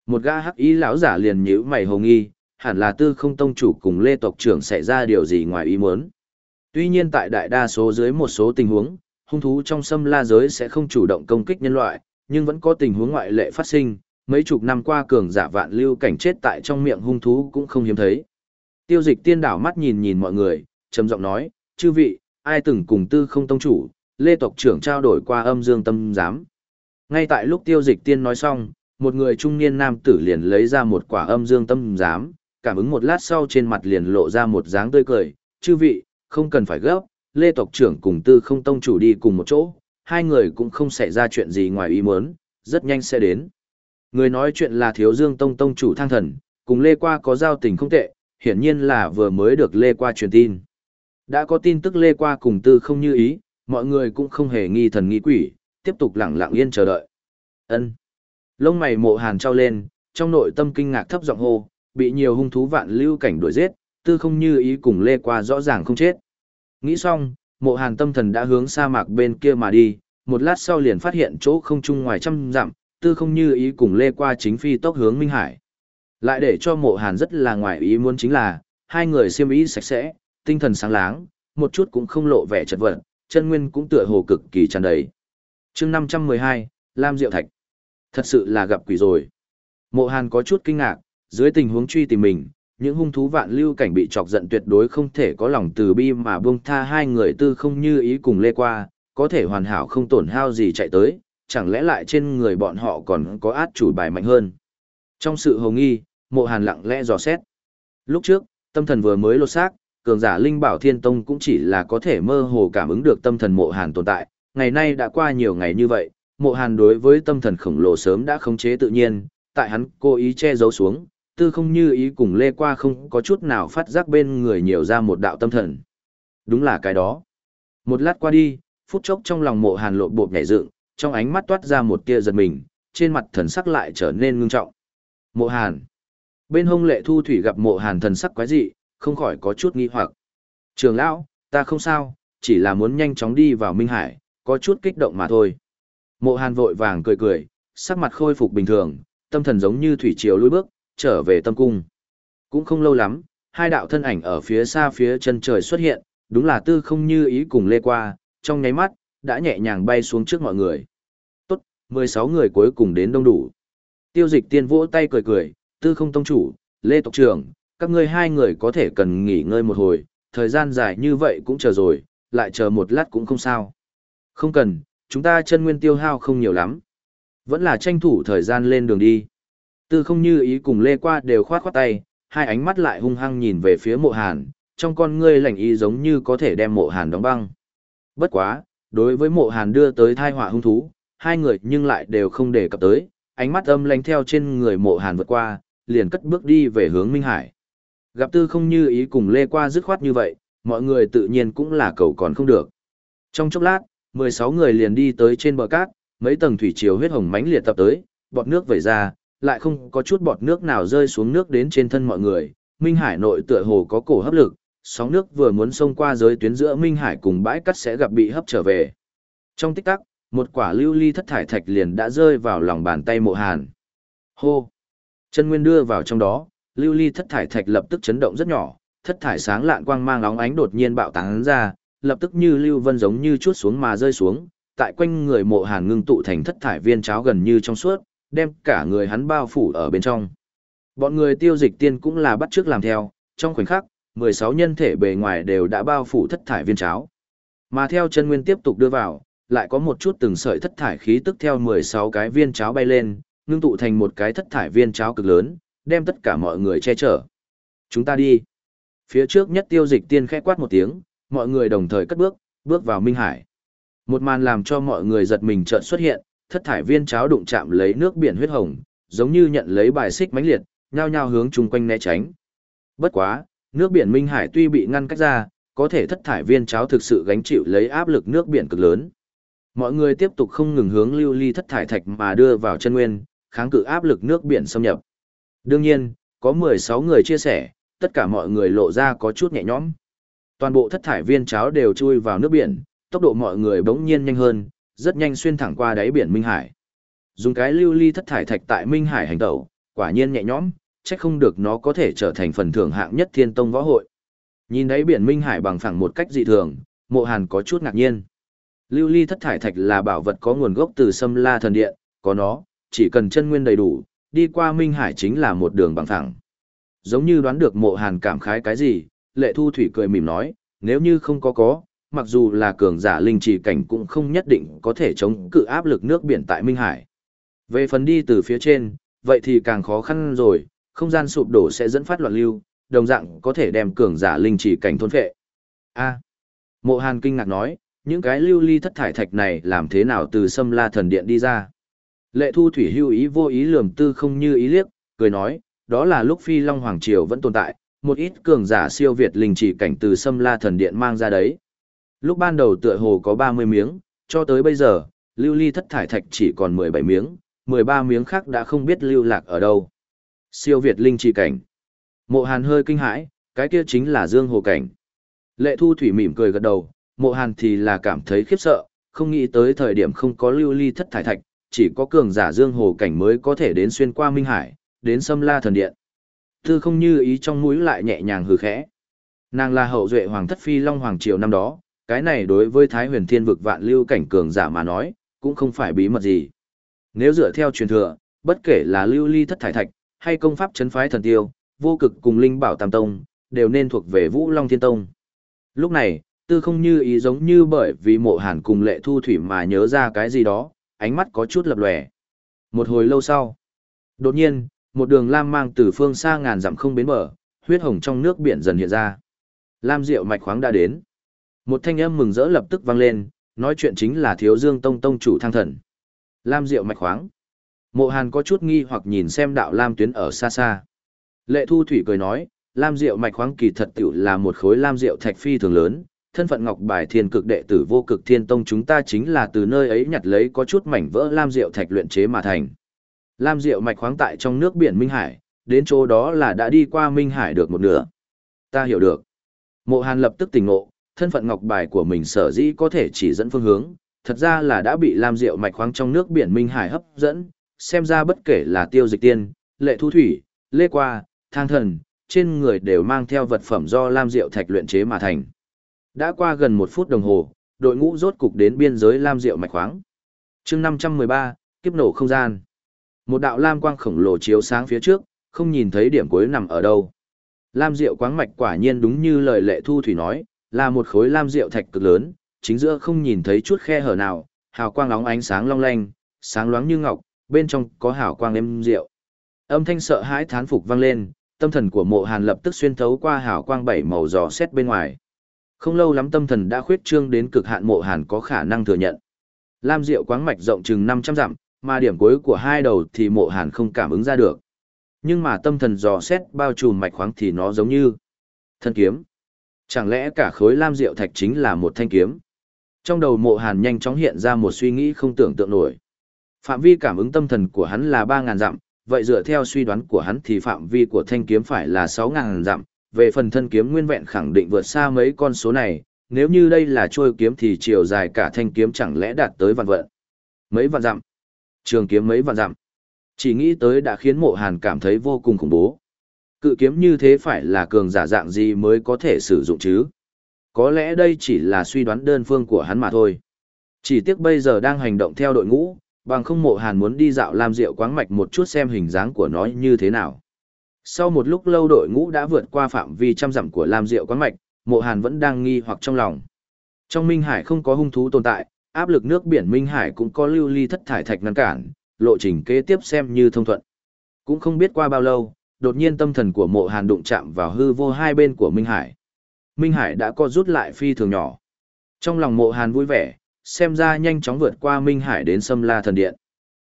Một gã hắc ý lão giả liền nhíu mày hồ nghi, hẳn là tư không tông chủ cùng lê tộc trưởng xảy ra điều gì ngoài ý muốn. Tuy nhiên tại đại đa số dưới một số tình huống, hung thú trong xâm la giới sẽ không chủ động công kích nhân loại, nhưng vẫn có tình huống ngoại lệ phát sinh, mấy chục năm qua cường giả vạn lưu cảnh chết tại trong miệng hung thú cũng không hiếm thấy. Tiêu dịch tiên đảo mắt nhìn nhìn mọi người, trầm giọng nói, chư vị, ai từng cùng tư không tông chủ, lê tộc trưởng trao đổi qua âm dương tâm giám. Ngay tại lúc tiêu dịch tiên nói xong, một người trung niên nam tử liền lấy ra một quả âm dương tâm giám, cảm ứng một lát sau trên mặt liền lộ ra một dáng tươi cười, chư vị, không cần phải gấp, Lê tộc trưởng cùng Tư Không tông chủ đi cùng một chỗ, hai người cũng không xảy ra chuyện gì ngoài ý muốn, rất nhanh sẽ đến. Người nói chuyện là Thiếu Dương tông tông chủ Thang Thần, cùng Lê Qua có giao tình không tệ, hiển nhiên là vừa mới được Lê Qua truyền tin. Đã có tin tức Lê Qua cùng Tư không như ý, mọi người cũng không hề nghi thần nghi quỷ, tiếp tục lặng lặng yên chờ đợi. Ân. Lông mày mộ hàn trao lên, trong nội tâm kinh ngạc thấp giọng hô, bị nhiều hung thú vạn lưu cảnh đuổi giết, tư không như ý cùng lê qua rõ ràng không chết. Nghĩ xong, mộ hàn tâm thần đã hướng sa mạc bên kia mà đi, một lát sau liền phát hiện chỗ không chung ngoài trăm dặm, tư không như ý cùng lê qua chính phi tốc hướng Minh Hải. Lại để cho mộ hàn rất là ngoài ý muốn chính là, hai người siêm ý sạch sẽ, tinh thần sáng láng, một chút cũng không lộ vẻ chật vật, chân nguyên cũng tựa hồ cực kỳ tràn đầy. chương 512, Lam Diệu Thạch. Thật sự là gặp quỷ rồi. Mộ hàn có chút kinh ngạc, dưới tình huống truy tìm mình, những hung thú vạn lưu cảnh bị chọc giận tuyệt đối không thể có lòng từ bi mà buông tha hai người tư không như ý cùng lê qua, có thể hoàn hảo không tổn hao gì chạy tới, chẳng lẽ lại trên người bọn họ còn có át chủ bài mạnh hơn. Trong sự hồng nghi, mộ hàn lặng lẽ dò xét. Lúc trước, tâm thần vừa mới lột xác, cường giả Linh Bảo Thiên Tông cũng chỉ là có thể mơ hồ cảm ứng được tâm thần mộ hàn tồn tại. Ngày nay đã qua nhiều ngày như vậy, mộ hàn đối với tâm thần khổng lồ sớm đã khống chế tự nhiên, tại hắn cố ý che giấu xuống, tư không như ý cùng lê qua không có chút nào phát giác bên người nhiều ra một đạo tâm thần. Đúng là cái đó. Một lát qua đi, phút chốc trong lòng mộ hàn lộ bộp nhảy dựng, trong ánh mắt toát ra một tia giật mình, trên mặt thần sắc lại trở nên ngưng trọng. Mộ hàn. Bên hông lệ thu thủy gặp mộ hàn thần sắc quái dị, không khỏi có chút nghi hoặc. Trường lão, ta không sao, chỉ là muốn nhanh chóng đi vào Minh Hải, có chút kích động mà thôi. Mộ hàn vội vàng cười cười, sắc mặt khôi phục bình thường, tâm thần giống như thủy triều lùi bước, trở về tâm cung. Cũng không lâu lắm, hai đạo thân ảnh ở phía xa phía chân trời xuất hiện, đúng là tư không như ý cùng lê qua, trong nháy mắt, đã nhẹ nhàng bay xuống trước mọi người. Tốt, 16 người cuối cùng đến đông đủ. Tiêu dịch tiên vỗ tay cười cười, tư không tông chủ, lê tộc trưởng, các ngươi hai người có thể cần nghỉ ngơi một hồi, thời gian dài như vậy cũng chờ rồi, lại chờ một lát cũng không sao. Không cần, chúng ta chân nguyên tiêu hao không nhiều lắm. Vẫn là tranh thủ thời gian lên đường đi. Tư không như ý cùng lê qua đều khoát khoát tay, hai ánh mắt lại hung hăng nhìn về phía mộ hàn, trong con ngươi lạnh ý giống như có thể đem mộ hàn đóng băng. Bất quá, đối với mộ hàn đưa tới thai họa hung thú, hai người nhưng lại đều không để cập tới, ánh mắt âm lánh theo trên người mộ hàn vượt qua, liền cất bước đi về hướng Minh Hải. Gặp tư không như ý cùng lê qua dứt khoát như vậy, mọi người tự nhiên cũng là cầu còn không được. Trong chốc lát, 16 người liền đi tới trên bờ cát, mấy tầng thủy triều huyết hồng mãnh liệt tập tới, bọt nước vẩy ra, lại không có chút bọt nước nào rơi xuống nước đến trên thân mọi người. Minh Hải nội tựa hồ có cổ hấp lực, sóng nước vừa muốn xông qua giới tuyến giữa Minh Hải cùng bãi cát sẽ gặp bị hấp trở về. Trong tích tắc, một quả lưu ly thất thải thạch liền đã rơi vào lòng bàn tay mộ hàn. Hô! Chân nguyên đưa vào trong đó, lưu ly thất thải thạch lập tức chấn động rất nhỏ, thất thải sáng lạn quang mang óng ánh đột nhiên bạo tán ra, lập tức như lưu vân giống như chuốt xuống mà rơi xuống, tại quanh người mộ hàn ngưng tụ thành thất thải viên cháo gần như trong suốt, đem cả người hắn bao phủ ở bên trong. Bọn người tiêu dịch tiên cũng là bắt trước làm theo, trong khoảnh khắc, 16 nhân thể bề ngoài đều đã bao phủ thất thải viên cháo. Mà theo chân nguyên tiếp tục đưa vào, lại có một chút từng sợi thất thải khí tức theo 16 cái viên cháo bay lên, ngưng tụ thành một cái thất thải viên cháo cực lớn, đem tất cả mọi người che chở. Chúng ta đi. Phía trước nhất tiêu dịch tiên khẽ quát một tiếng, mọi người đồng thời cất bước, bước vào Minh Hải. Một màn làm cho mọi người giật mình chợt xuất hiện, thất thải viên cháo đụng chạm lấy nước biển huyết hồng, giống như nhận lấy bài xích mãnh liệt, nhao nhao hướng chung quanh né tránh. Bất quá, nước biển Minh Hải tuy bị ngăn cách ra, có thể thất thải viên cháo thực sự gánh chịu lấy áp lực nước biển cực lớn. Mọi người tiếp tục không ngừng hướng lưu ly thất thải thạch mà đưa vào chân nguyên, kháng cự áp lực nước biển xâm nhập. Đương nhiên, có 16 người chia sẻ, tất cả mọi người lộ ra có chút nhẹ nhõm. Toàn bộ thất thải viên cháo đều chui vào nước biển, tốc độ mọi người bỗng nhiên nhanh hơn, rất nhanh xuyên thẳng qua đáy biển Minh Hải. Dùng cái lưu ly thất thải thạch tại Minh Hải hành tẩu, quả nhiên nhẹ nhõm, chắc không được nó có thể trở thành phần thưởng hạng nhất thiên tông võ hội. Nhìn đáy biển Minh Hải bằng phẳng một cách dị thường, mộ hàn có chút ngạc nhiên. Lưu ly thất thải thạch là bảo vật có nguồn gốc từ sâm la thần điện, có nó, chỉ cần chân nguyên đầy đủ, đi qua Minh Hải chính là một đường bằng phẳng. Giống như đoán được mộ hàn cảm khái cái gì, lệ thu thủy cười mỉm nói, nếu như không có có, mặc dù là cường giả linh trì cảnh cũng không nhất định có thể chống cự áp lực nước biển tại Minh Hải. Về phần đi từ phía trên, vậy thì càng khó khăn rồi, không gian sụp đổ sẽ dẫn phát loạn lưu, đồng dạng có thể đem cường giả linh trì cảnh thôn phệ. A. À, Mộ Hàn kinh ngạc nói, những cái lưu ly thất thải thạch này làm thế nào từ Sâm La thần điện đi ra? Lệ Thu Thủy hưu ý vô ý lườm tư không như ý liếc, cười nói, đó là lúc Phi Long Hoàng Triều vẫn tồn tại, một ít cường giả siêu việt linh chỉ cảnh từ Sâm La thần điện mang ra đấy. Lúc ban đầu tựa hồ có 30 miếng, cho tới bây giờ, lưu ly thất thải thạch chỉ còn 17 miếng, 13 miếng khác đã không biết lưu lạc ở đâu. Siêu việt linh chỉ cảnh. Mộ Hàn hơi kinh hãi, cái kia chính là Dương Hồ cảnh. Lệ Thu Thủy mỉm cười gật đầu, Mộ Hàn thì là cảm thấy khiếp sợ, không nghĩ tới thời điểm không có lưu ly thất thải thạch, chỉ có cường giả Dương Hồ cảnh mới có thể đến xuyên qua Minh Hải, đến Sâm La thần điện. Tư không như ý trong mũi lại nhẹ nhàng hừ khẽ. Nàng là hậu duệ hoàng thất phi long hoàng triều năm đó, cái này đối với Thái huyền thiên vực vạn lưu cảnh cường giả mà nói, cũng không phải bí mật gì. Nếu dựa theo truyền thừa, bất kể là lưu ly thất thải thạch, hay công pháp chấn phái thần tiêu, vô cực cùng linh bảo tam tông, đều nên thuộc về vũ long thiên tông. Lúc này, tư không như ý giống như bởi vì mộ hàn cùng lệ thu thủy mà nhớ ra cái gì đó, ánh mắt có chút lập lòe. Một hồi lâu sau, đột nhiên, một đường lam mang từ phương xa ngàn dặm không bến bờ, huyết hồng trong nước biển dần hiện ra. Lam Diệu mạch khoáng đã đến. Một thanh âm mừng rỡ lập tức vang lên, nói chuyện chính là Thiếu Dương Tông tông chủ thang thần. Lam Diệu mạch khoáng. Mộ Hàn có chút nghi hoặc nhìn xem đạo Lam tuyến ở xa xa. Lệ Thu Thủy cười nói, Lam Diệu mạch khoáng kỳ thật tiểu là một khối Lam Diệu thạch phi thường lớn, thân phận ngọc bài thiên cực đệ tử vô cực thiên tông chúng ta chính là từ nơi ấy nhặt lấy có chút mảnh vỡ Lam Diệu thạch luyện chế mà thành. Lam Diệu mạch khoáng tại trong nước biển Minh Hải, đến chỗ đó là đã đi qua Minh Hải được một nửa. Ta hiểu được. Mộ Hàn lập tức tỉnh ngộ, thân phận ngọc bài của mình sở dĩ có thể chỉ dẫn phương hướng, thật ra là đã bị Lam Diệu mạch khoáng trong nước biển Minh Hải hấp dẫn, xem ra bất kể là tiêu dịch tiên, lệ thu thủy, lê qua, thang thần, trên người đều mang theo vật phẩm do Lam Diệu thạch luyện chế mà thành. Đã qua gần một phút đồng hồ, đội ngũ rốt cục đến biên giới lam diệu mạch khoáng. chương 513, kiếp nổ không gian. Một đạo lam quang khổng lồ chiếu sáng phía trước, không nhìn thấy điểm cuối nằm ở đâu. Lam diệu quáng mạch quả nhiên đúng như lời lệ thu thủy nói, là một khối lam diệu thạch cực lớn, chính giữa không nhìn thấy chút khe hở nào, hào quang lóng ánh sáng long lanh, sáng loáng như ngọc, bên trong có hào quang êm diệu. Âm thanh sợ hãi thán phục vang lên, tâm thần của mộ hàn lập tức xuyên thấu qua hào quang bảy màu giò xét bên ngoài. Không lâu lắm tâm thần đã khuyết trương đến cực hạn mộ hàn có khả năng thừa nhận. Lam Diệu quáng mạch rộng chừng 500 dặm, mà điểm cuối của hai đầu thì mộ hàn không cảm ứng ra được. Nhưng mà tâm thần dò xét bao trùm mạch khoáng thì nó giống như thân kiếm. Chẳng lẽ cả khối Lam Diệu thạch chính là một thanh kiếm? Trong đầu mộ hàn nhanh chóng hiện ra một suy nghĩ không tưởng tượng nổi. Phạm vi cảm ứng tâm thần của hắn là 3.000 dặm, vậy dựa theo suy đoán của hắn thì phạm vi của thanh kiếm phải là 6.000 dặm, về phần thân kiếm nguyên vẹn khẳng định vượt xa mấy con số này, nếu như đây là trôi kiếm thì chiều dài cả thanh kiếm chẳng lẽ đạt tới vạn vận. Mấy vạn dặm. Trường kiếm mấy vạn dặm. Chỉ nghĩ tới đã khiến mộ hàn cảm thấy vô cùng khủng bố. Cự kiếm như thế phải là cường giả dạng gì mới có thể sử dụng chứ? Có lẽ đây chỉ là suy đoán đơn phương của hắn mà thôi. Chỉ tiếc bây giờ đang hành động theo đội ngũ, bằng không mộ hàn muốn đi dạo làm rượu quáng mạch một chút xem hình dáng của nó như thế nào. Sau một lúc lâu đội ngũ đã vượt qua phạm vi trăm dặm của Lam Diệu quán mạch, Mộ Hàn vẫn đang nghi hoặc trong lòng. Trong Minh Hải không có hung thú tồn tại, áp lực nước biển Minh Hải cũng có lưu ly thất thải thạch ngăn cản, lộ trình kế tiếp xem như thông thuận. Cũng không biết qua bao lâu, đột nhiên tâm thần của Mộ Hàn đụng chạm vào hư vô hai bên của Minh Hải. Minh Hải đã co rút lại phi thường nhỏ. Trong lòng Mộ Hàn vui vẻ, xem ra nhanh chóng vượt qua Minh Hải đến Sâm La Thần Điện.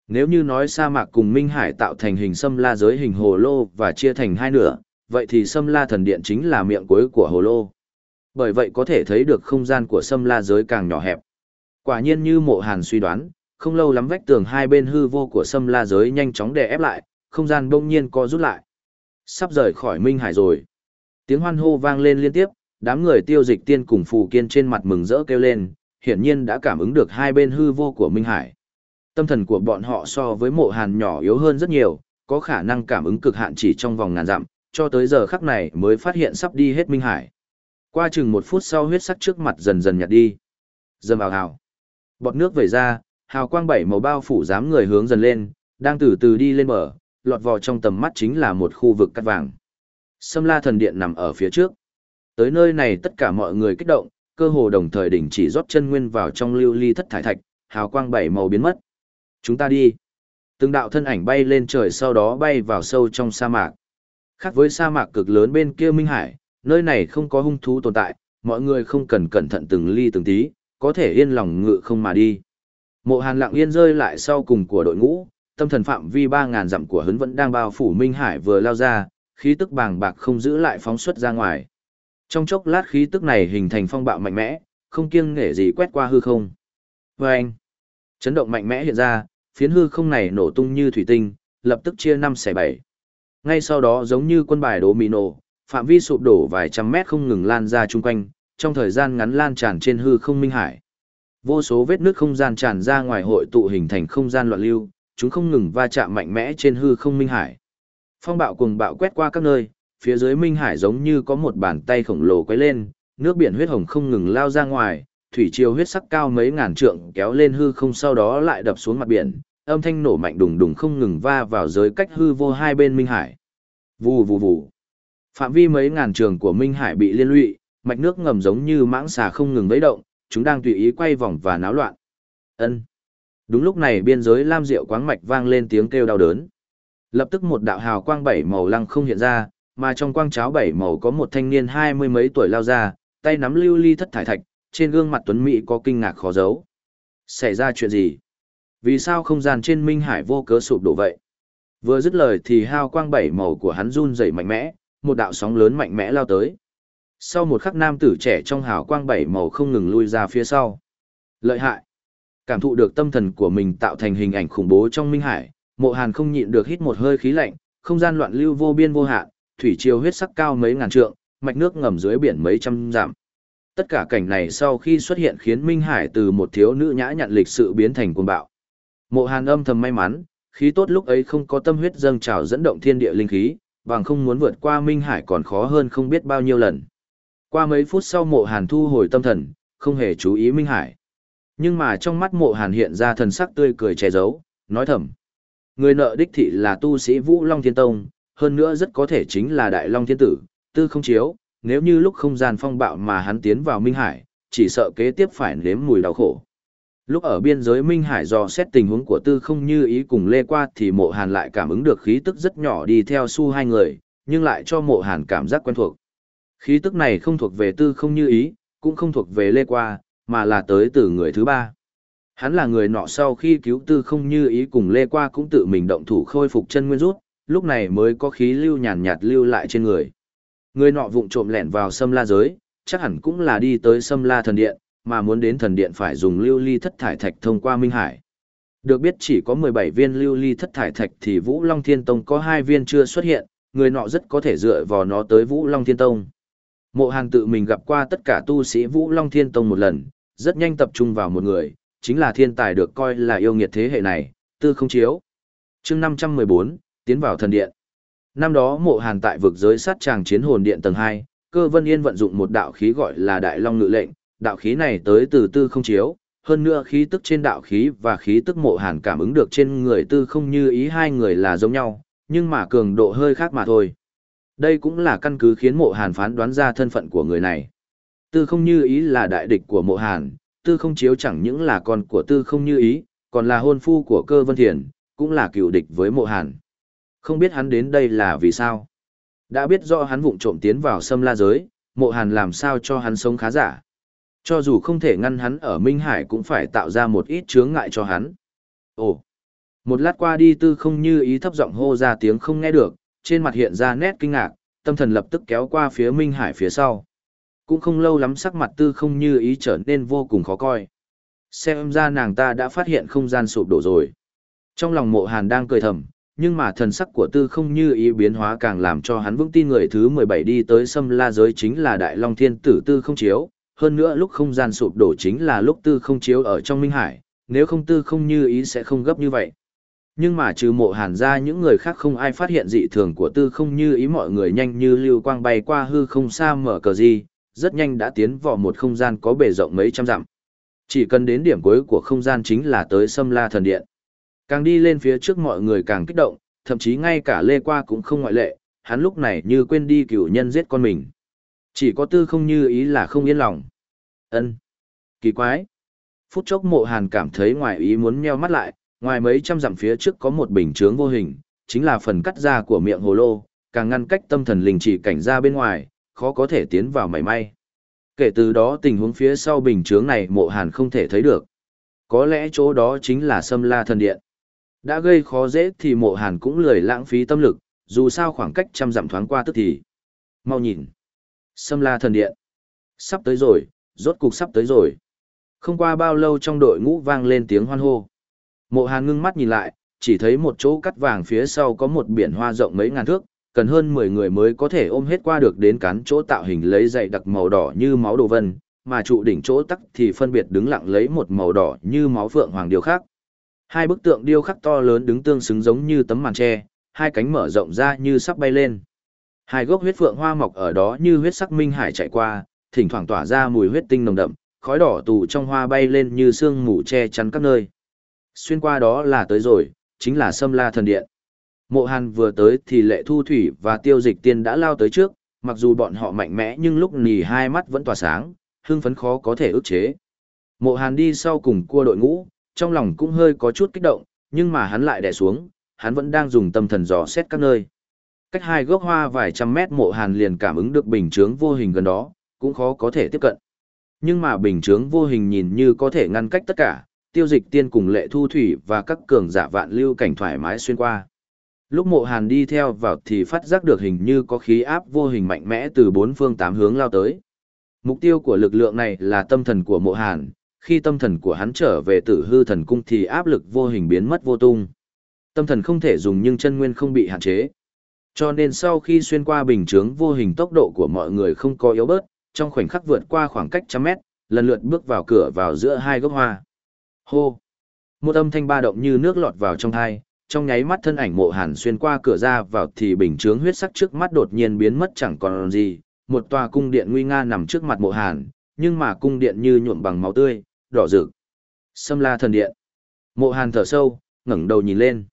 Nếu như nói sa mạc cùng Minh Hải tạo thành hình sâm la giới hình hồ lô và chia thành hai nửa, vậy thì sâm la thần điện chính là miệng cuối của hồ lô. Bởi vậy có thể thấy được không gian của sâm la giới càng nhỏ hẹp. Quả nhiên như mộ hàn suy đoán, không lâu lắm vách tường hai bên hư vô của sâm la giới nhanh chóng đè ép lại, không gian bỗng nhiên co rút lại. Sắp rời khỏi Minh Hải rồi. Tiếng hoan hô vang lên liên tiếp, đám người tiêu dịch tiên cùng phù kiên trên mặt mừng rỡ kêu lên, hiển nhiên đã cảm ứng được hai bên hư vô của Minh Hải tâm thần của bọn họ so với mộ hàn nhỏ yếu hơn rất nhiều, có khả năng cảm ứng cực hạn chỉ trong vòng ngàn dặm, cho tới giờ khắc này mới phát hiện sắp đi hết Minh Hải. Qua chừng một phút sau huyết sắc trước mặt dần dần nhạt đi. Dầm vào hào. Bọt nước vẩy ra, hào quang bảy màu bao phủ dám người hướng dần lên, đang từ từ đi lên bờ, lọt vào trong tầm mắt chính là một khu vực cắt vàng. Sâm la thần điện nằm ở phía trước. Tới nơi này tất cả mọi người kích động, cơ hồ đồng thời đỉnh chỉ rót chân nguyên vào trong lưu ly thất thải thạch, hào quang bảy màu biến mất. Chúng ta đi. Từng đạo thân ảnh bay lên trời sau đó bay vào sâu trong sa mạc. Khác với sa mạc cực lớn bên kia Minh Hải, nơi này không có hung thú tồn tại, mọi người không cần cẩn thận từng ly từng tí, có thể yên lòng ngự không mà đi. Mộ Hàn lặng yên rơi lại sau cùng của đội ngũ, tâm thần phạm vi 3000 dặm của hấn vẫn đang bao phủ Minh Hải vừa lao ra, khí tức bàng bạc không giữ lại phóng xuất ra ngoài. Trong chốc lát khí tức này hình thành phong bạo mạnh mẽ, không kiêng nể gì quét qua hư không. Và anh, chấn động mạnh mẽ hiện ra, phiến hư không này nổ tung như thủy tinh, lập tức chia năm xẻ bảy. Ngay sau đó giống như quân bài đố mì nổ, phạm vi sụp đổ vài trăm mét không ngừng lan ra chung quanh, trong thời gian ngắn lan tràn trên hư không minh hải. Vô số vết nước không gian tràn ra ngoài hội tụ hình thành không gian loạn lưu, chúng không ngừng va chạm mạnh mẽ trên hư không minh hải. Phong bạo cùng bạo quét qua các nơi, phía dưới minh hải giống như có một bàn tay khổng lồ quấy lên, nước biển huyết hồng không ngừng lao ra ngoài, thủy triều huyết sắc cao mấy ngàn trượng kéo lên hư không sau đó lại đập xuống mặt biển, âm thanh nổ mạnh đùng đùng không ngừng va vào giới cách hư vô hai bên Minh Hải. Vù vù vù. Phạm vi mấy ngàn trường của Minh Hải bị liên lụy, mạch nước ngầm giống như mãng xà không ngừng vẫy động, chúng đang tùy ý quay vòng và náo loạn. Ân. Đúng lúc này biên giới lam diệu quáng mạch vang lên tiếng kêu đau đớn. Lập tức một đạo hào quang bảy màu lăng không hiện ra, mà trong quang cháo bảy màu có một thanh niên hai mươi mấy tuổi lao ra, tay nắm lưu ly thất thải thạch, trên gương mặt Tuấn Mỹ có kinh ngạc khó giấu. Xảy ra chuyện gì? Vì sao không gian trên Minh Hải vô cớ sụp đổ vậy? Vừa dứt lời thì hào quang bảy màu của hắn run rẩy mạnh mẽ, một đạo sóng lớn mạnh mẽ lao tới. Sau một khắc nam tử trẻ trong hào quang bảy màu không ngừng lui ra phía sau. Lợi hại! Cảm thụ được tâm thần của mình tạo thành hình ảnh khủng bố trong Minh Hải, mộ hàn không nhịn được hít một hơi khí lạnh, không gian loạn lưu vô biên vô hạn, thủy triều huyết sắc cao mấy ngàn trượng, mạch nước ngầm dưới biển mấy trăm dặm. Tất cả cảnh này sau khi xuất hiện khiến Minh Hải từ một thiếu nữ nhã nhặn lịch sự biến thành cuồng bạo. Mộ Hàn âm thầm may mắn, khí tốt lúc ấy không có tâm huyết dâng trào dẫn động thiên địa linh khí, bằng không muốn vượt qua Minh Hải còn khó hơn không biết bao nhiêu lần. Qua mấy phút sau Mộ Hàn thu hồi tâm thần, không hề chú ý Minh Hải. Nhưng mà trong mắt mộ hàn hiện ra thần sắc tươi cười che giấu, nói thầm. Người nợ đích thị là tu sĩ Vũ Long Thiên Tông, hơn nữa rất có thể chính là Đại Long Thiên Tử, tư không chiếu, nếu như lúc không gian phong bạo mà hắn tiến vào Minh Hải, chỉ sợ kế tiếp phải nếm mùi đau khổ. Lúc ở biên giới Minh Hải do xét tình huống của tư không như ý cùng lê qua thì mộ hàn lại cảm ứng được khí tức rất nhỏ đi theo su hai người, nhưng lại cho mộ hàn cảm giác quen thuộc. Khí tức này không thuộc về tư không như ý, cũng không thuộc về lê qua, mà là tới từ người thứ ba. Hắn là người nọ sau khi cứu tư không như ý cùng lê qua cũng tự mình động thủ khôi phục chân nguyên rút, lúc này mới có khí lưu nhàn nhạt lưu lại trên người. Người nọ vụng trộm lẻn vào sâm la giới, chắc hẳn cũng là đi tới sâm la thần điện, mà muốn đến thần điện phải dùng lưu ly thất thải thạch thông qua Minh Hải. Được biết chỉ có 17 viên lưu ly thất thải thạch thì Vũ Long Thiên Tông có hai viên chưa xuất hiện, người nọ rất có thể dựa vào nó tới Vũ Long Thiên Tông. Mộ Hàn tự mình gặp qua tất cả tu sĩ Vũ Long Thiên Tông một lần, rất nhanh tập trung vào một người, chính là thiên tài được coi là yêu nghiệt thế hệ này, tư không chiếu. chương 514, tiến vào thần điện. Năm đó mộ hàn tại vực giới sát tràng chiến hồn điện tầng 2, cơ vân yên vận dụng một đạo khí gọi là đại long ngự lệnh, đạo khí này tới từ tư không chiếu, hơn nữa khí tức trên đạo khí và khí tức mộ hàn cảm ứng được trên người tư không như ý hai người là giống nhau, nhưng mà cường độ hơi khác mà thôi. Đây cũng là căn cứ khiến mộ hàn phán đoán ra thân phận của người này. Tư không như ý là đại địch của mộ hàn, tư không chiếu chẳng những là con của tư không như ý, còn là hôn phu của cơ vân thiền, cũng là cựu địch với mộ hàn. Không biết hắn đến đây là vì sao. Đã biết do hắn vụng trộm tiến vào sâm la giới, mộ hàn làm sao cho hắn sống khá giả. Cho dù không thể ngăn hắn ở Minh Hải cũng phải tạo ra một ít chướng ngại cho hắn. Ồ! Một lát qua đi tư không như ý thấp giọng hô ra tiếng không nghe được, trên mặt hiện ra nét kinh ngạc, tâm thần lập tức kéo qua phía Minh Hải phía sau. Cũng không lâu lắm sắc mặt tư không như ý trở nên vô cùng khó coi. Xem ra nàng ta đã phát hiện không gian sụp đổ rồi. Trong lòng mộ hàn đang cười thầm, nhưng mà thần sắc của tư không như ý biến hóa càng làm cho hắn vững tin người thứ 17 đi tới xâm la giới chính là Đại Long Thiên Tử Tư không chiếu. Hơn nữa lúc không gian sụp đổ chính là lúc tư không chiếu ở trong Minh Hải, nếu không tư không như ý sẽ không gấp như vậy. Nhưng mà trừ mộ hàn ra những người khác không ai phát hiện dị thường của tư không như ý mọi người nhanh như lưu quang bay qua hư không xa mở cờ gì, rất nhanh đã tiến vào một không gian có bề rộng mấy trăm dặm. Chỉ cần đến điểm cuối của không gian chính là tới Sâm La Thần Điện. Càng đi lên phía trước mọi người càng kích động, thậm chí ngay cả Lê Qua cũng không ngoại lệ, hắn lúc này như quên đi cửu nhân giết con mình. Chỉ có tư không như ý là không yên lòng. ân Kỳ quái. Phút chốc mộ hàn cảm thấy ngoài ý muốn nheo mắt lại, ngoài mấy trăm dặm phía trước có một bình chướng vô hình, chính là phần cắt ra của miệng hồ lô, càng ngăn cách tâm thần linh chỉ cảnh ra bên ngoài, khó có thể tiến vào mảy may. Kể từ đó tình huống phía sau bình chướng này mộ hàn không thể thấy được. Có lẽ chỗ đó chính là sâm la thần điện. Đã gây khó dễ thì mộ hàn cũng lười lãng phí tâm lực, dù sao khoảng cách trăm dặm thoáng qua tức thì. Mau nhìn. Sâm la thần điện. Sắp tới rồi, rốt cục sắp tới rồi. Không qua bao lâu trong đội ngũ vang lên tiếng hoan hô. Mộ hàn ngưng mắt nhìn lại, chỉ thấy một chỗ cắt vàng phía sau có một biển hoa rộng mấy ngàn thước, cần hơn 10 người mới có thể ôm hết qua được đến cán chỗ tạo hình lấy dày đặc màu đỏ như máu đồ vân, mà trụ đỉnh chỗ tắc thì phân biệt đứng lặng lấy một màu đỏ như máu phượng hoàng điêu khác. Hai bức tượng điêu khắc to lớn đứng tương xứng giống như tấm màn tre, hai cánh mở rộng ra như sắp bay lên. Hai gốc huyết phượng hoa mọc ở đó như huyết sắc minh hải chạy qua, thỉnh thoảng tỏa ra mùi huyết tinh nồng đậm, khói đỏ tù trong hoa bay lên như sương mù che chắn các nơi. Xuyên qua đó là tới rồi, chính là Sâm La thần điện. Mộ Hàn vừa tới thì Lệ Thu Thủy và Tiêu Dịch Tiên đã lao tới trước, mặc dù bọn họ mạnh mẽ nhưng lúc nì hai mắt vẫn tỏa sáng, hưng phấn khó có thể ức chế. Mộ Hàn đi sau cùng cua đội ngũ, trong lòng cũng hơi có chút kích động, nhưng mà hắn lại đè xuống, hắn vẫn đang dùng tâm thần dò xét các nơi. Cách hai gốc hoa vài trăm mét Mộ Hàn liền cảm ứng được bình chướng vô hình gần đó, cũng khó có thể tiếp cận. Nhưng mà bình chướng vô hình nhìn như có thể ngăn cách tất cả, tiêu dịch tiên cùng lệ thu thủy và các cường giả vạn lưu cảnh thoải mái xuyên qua. Lúc mộ hàn đi theo vào thì phát giác được hình như có khí áp vô hình mạnh mẽ từ bốn phương tám hướng lao tới. Mục tiêu của lực lượng này là tâm thần của mộ hàn, khi tâm thần của hắn trở về tử hư thần cung thì áp lực vô hình biến mất vô tung. Tâm thần không thể dùng nhưng chân nguyên không bị hạn chế. Cho nên sau khi xuyên qua bình chướng vô hình tốc độ của mọi người không có yếu bớt, trong khoảnh khắc vượt qua khoảng cách trăm mét, lần lượt bước vào cửa vào giữa hai gốc hoa. Hô! Một âm thanh ba động như nước lọt vào trong thai, trong nháy mắt thân ảnh mộ hàn xuyên qua cửa ra vào thì bình chướng huyết sắc trước mắt đột nhiên biến mất chẳng còn gì, một tòa cung điện nguy nga nằm trước mặt mộ hàn, nhưng mà cung điện như nhuộm bằng máu tươi, đỏ rực. Sâm La thần điện. Mộ Hàn thở sâu, ngẩng đầu nhìn lên.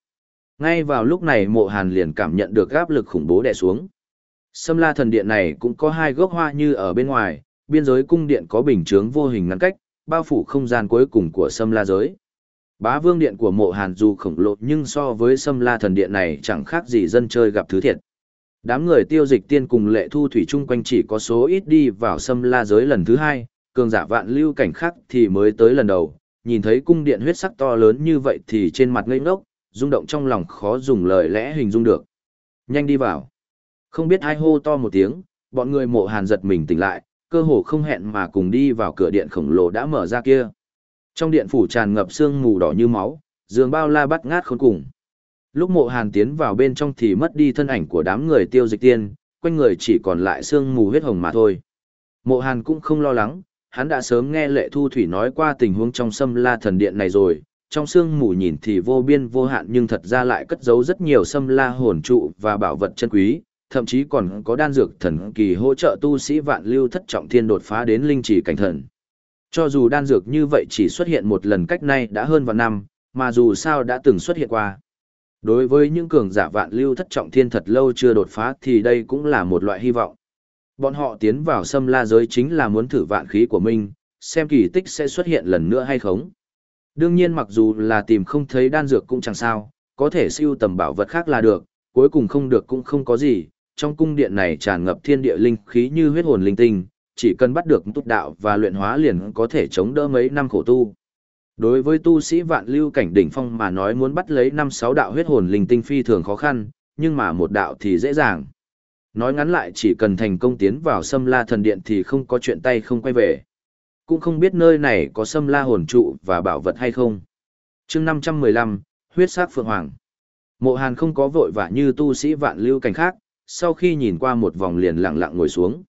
Ngay vào lúc này Mộ Hàn liền cảm nhận được áp lực khủng bố đè xuống. Sâm La thần điện này cũng có hai gốc hoa như ở bên ngoài, biên giới cung điện có bình chướng vô hình ngăn cách, bao phủ không gian cuối cùng của Sâm La giới. Bá vương điện của mộ hàn dù khổng lồ nhưng so với Sâm La thần điện này chẳng khác gì dân chơi gặp thứ thiệt. Đám người tiêu dịch tiên cùng lệ thu thủy chung quanh chỉ có số ít đi vào Sâm La giới lần thứ hai, cường giả vạn lưu cảnh khác thì mới tới lần đầu, nhìn thấy cung điện huyết sắc to lớn như vậy thì trên mặt ngây ngốc, rung động trong lòng khó dùng lời lẽ hình dung được. Nhanh đi vào. Không biết ai hô to một tiếng, bọn người mộ hàn giật mình tỉnh lại, cơ hồ không hẹn mà cùng đi vào cửa điện khổng lồ đã mở ra kia. Trong điện phủ tràn ngập sương mù đỏ như máu, giường bao la bắt ngát khôn cùng. Lúc mộ hàn tiến vào bên trong thì mất đi thân ảnh của đám người tiêu dịch tiên, quanh người chỉ còn lại sương mù huyết hồng mà thôi. Mộ hàn cũng không lo lắng, hắn đã sớm nghe lệ thu thủy nói qua tình huống trong sâm la thần điện này rồi. Trong sương mù nhìn thì vô biên vô hạn nhưng thật ra lại cất giấu rất nhiều sâm la hồn trụ và bảo vật chân quý, thậm chí còn có đan dược thần kỳ hỗ trợ tu sĩ vạn lưu thất trọng thiên đột phá đến linh chỉ cảnh thần. Cho dù đan dược như vậy chỉ xuất hiện một lần cách nay đã hơn vạn năm, mà dù sao đã từng xuất hiện qua. Đối với những cường giả vạn lưu thất trọng thiên thật lâu chưa đột phá thì đây cũng là một loại hy vọng. Bọn họ tiến vào xâm la giới chính là muốn thử vạn khí của mình, xem kỳ tích sẽ xuất hiện lần nữa hay không. Đương nhiên mặc dù là tìm không thấy đan dược cũng chẳng sao, có thể siêu tầm bảo vật khác là được, cuối cùng không được cũng không có gì, trong cung điện này tràn ngập thiên địa linh khí như huyết hồn linh tinh, chỉ cần bắt được túc đạo và luyện hóa liền có thể chống đỡ mấy năm khổ tu. Đối với tu sĩ vạn lưu cảnh đỉnh phong mà nói muốn bắt lấy năm sáu đạo huyết hồn linh tinh phi thường khó khăn, nhưng mà một đạo thì dễ dàng. Nói ngắn lại chỉ cần thành công tiến vào sâm la thần điện thì không có chuyện tay không quay về. Cũng không biết nơi này có sâm la hồn trụ và bảo vật hay không. chương 515, huyết sắc phượng hoàng. Mộ hàn không có vội vã như tu sĩ vạn lưu cảnh khác, sau khi nhìn qua một vòng liền lặng lặng ngồi xuống.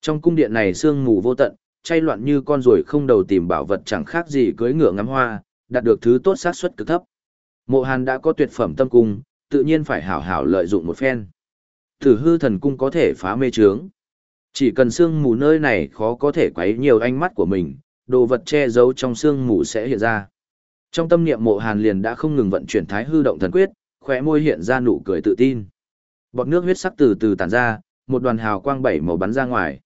Trong cung điện này sương mù vô tận, chay loạn như con ruồi không đầu tìm bảo vật chẳng khác gì cưới ngựa ngắm hoa, đạt được thứ tốt xác suất cực thấp. Mộ Hàn đã có tuyệt phẩm tâm cung, tự nhiên phải hảo hảo lợi dụng một phen. Thử hư thần cung có thể phá mê chướng. Chỉ cần sương mù nơi này khó có thể quấy nhiều ánh mắt của mình, đồ vật che giấu trong sương mù sẽ hiện ra. Trong tâm niệm mộ hàn liền đã không ngừng vận chuyển thái hư động thần quyết, khỏe môi hiện ra nụ cười tự tin. Bọt nước huyết sắc từ từ tản ra, một đoàn hào quang bảy màu bắn ra ngoài.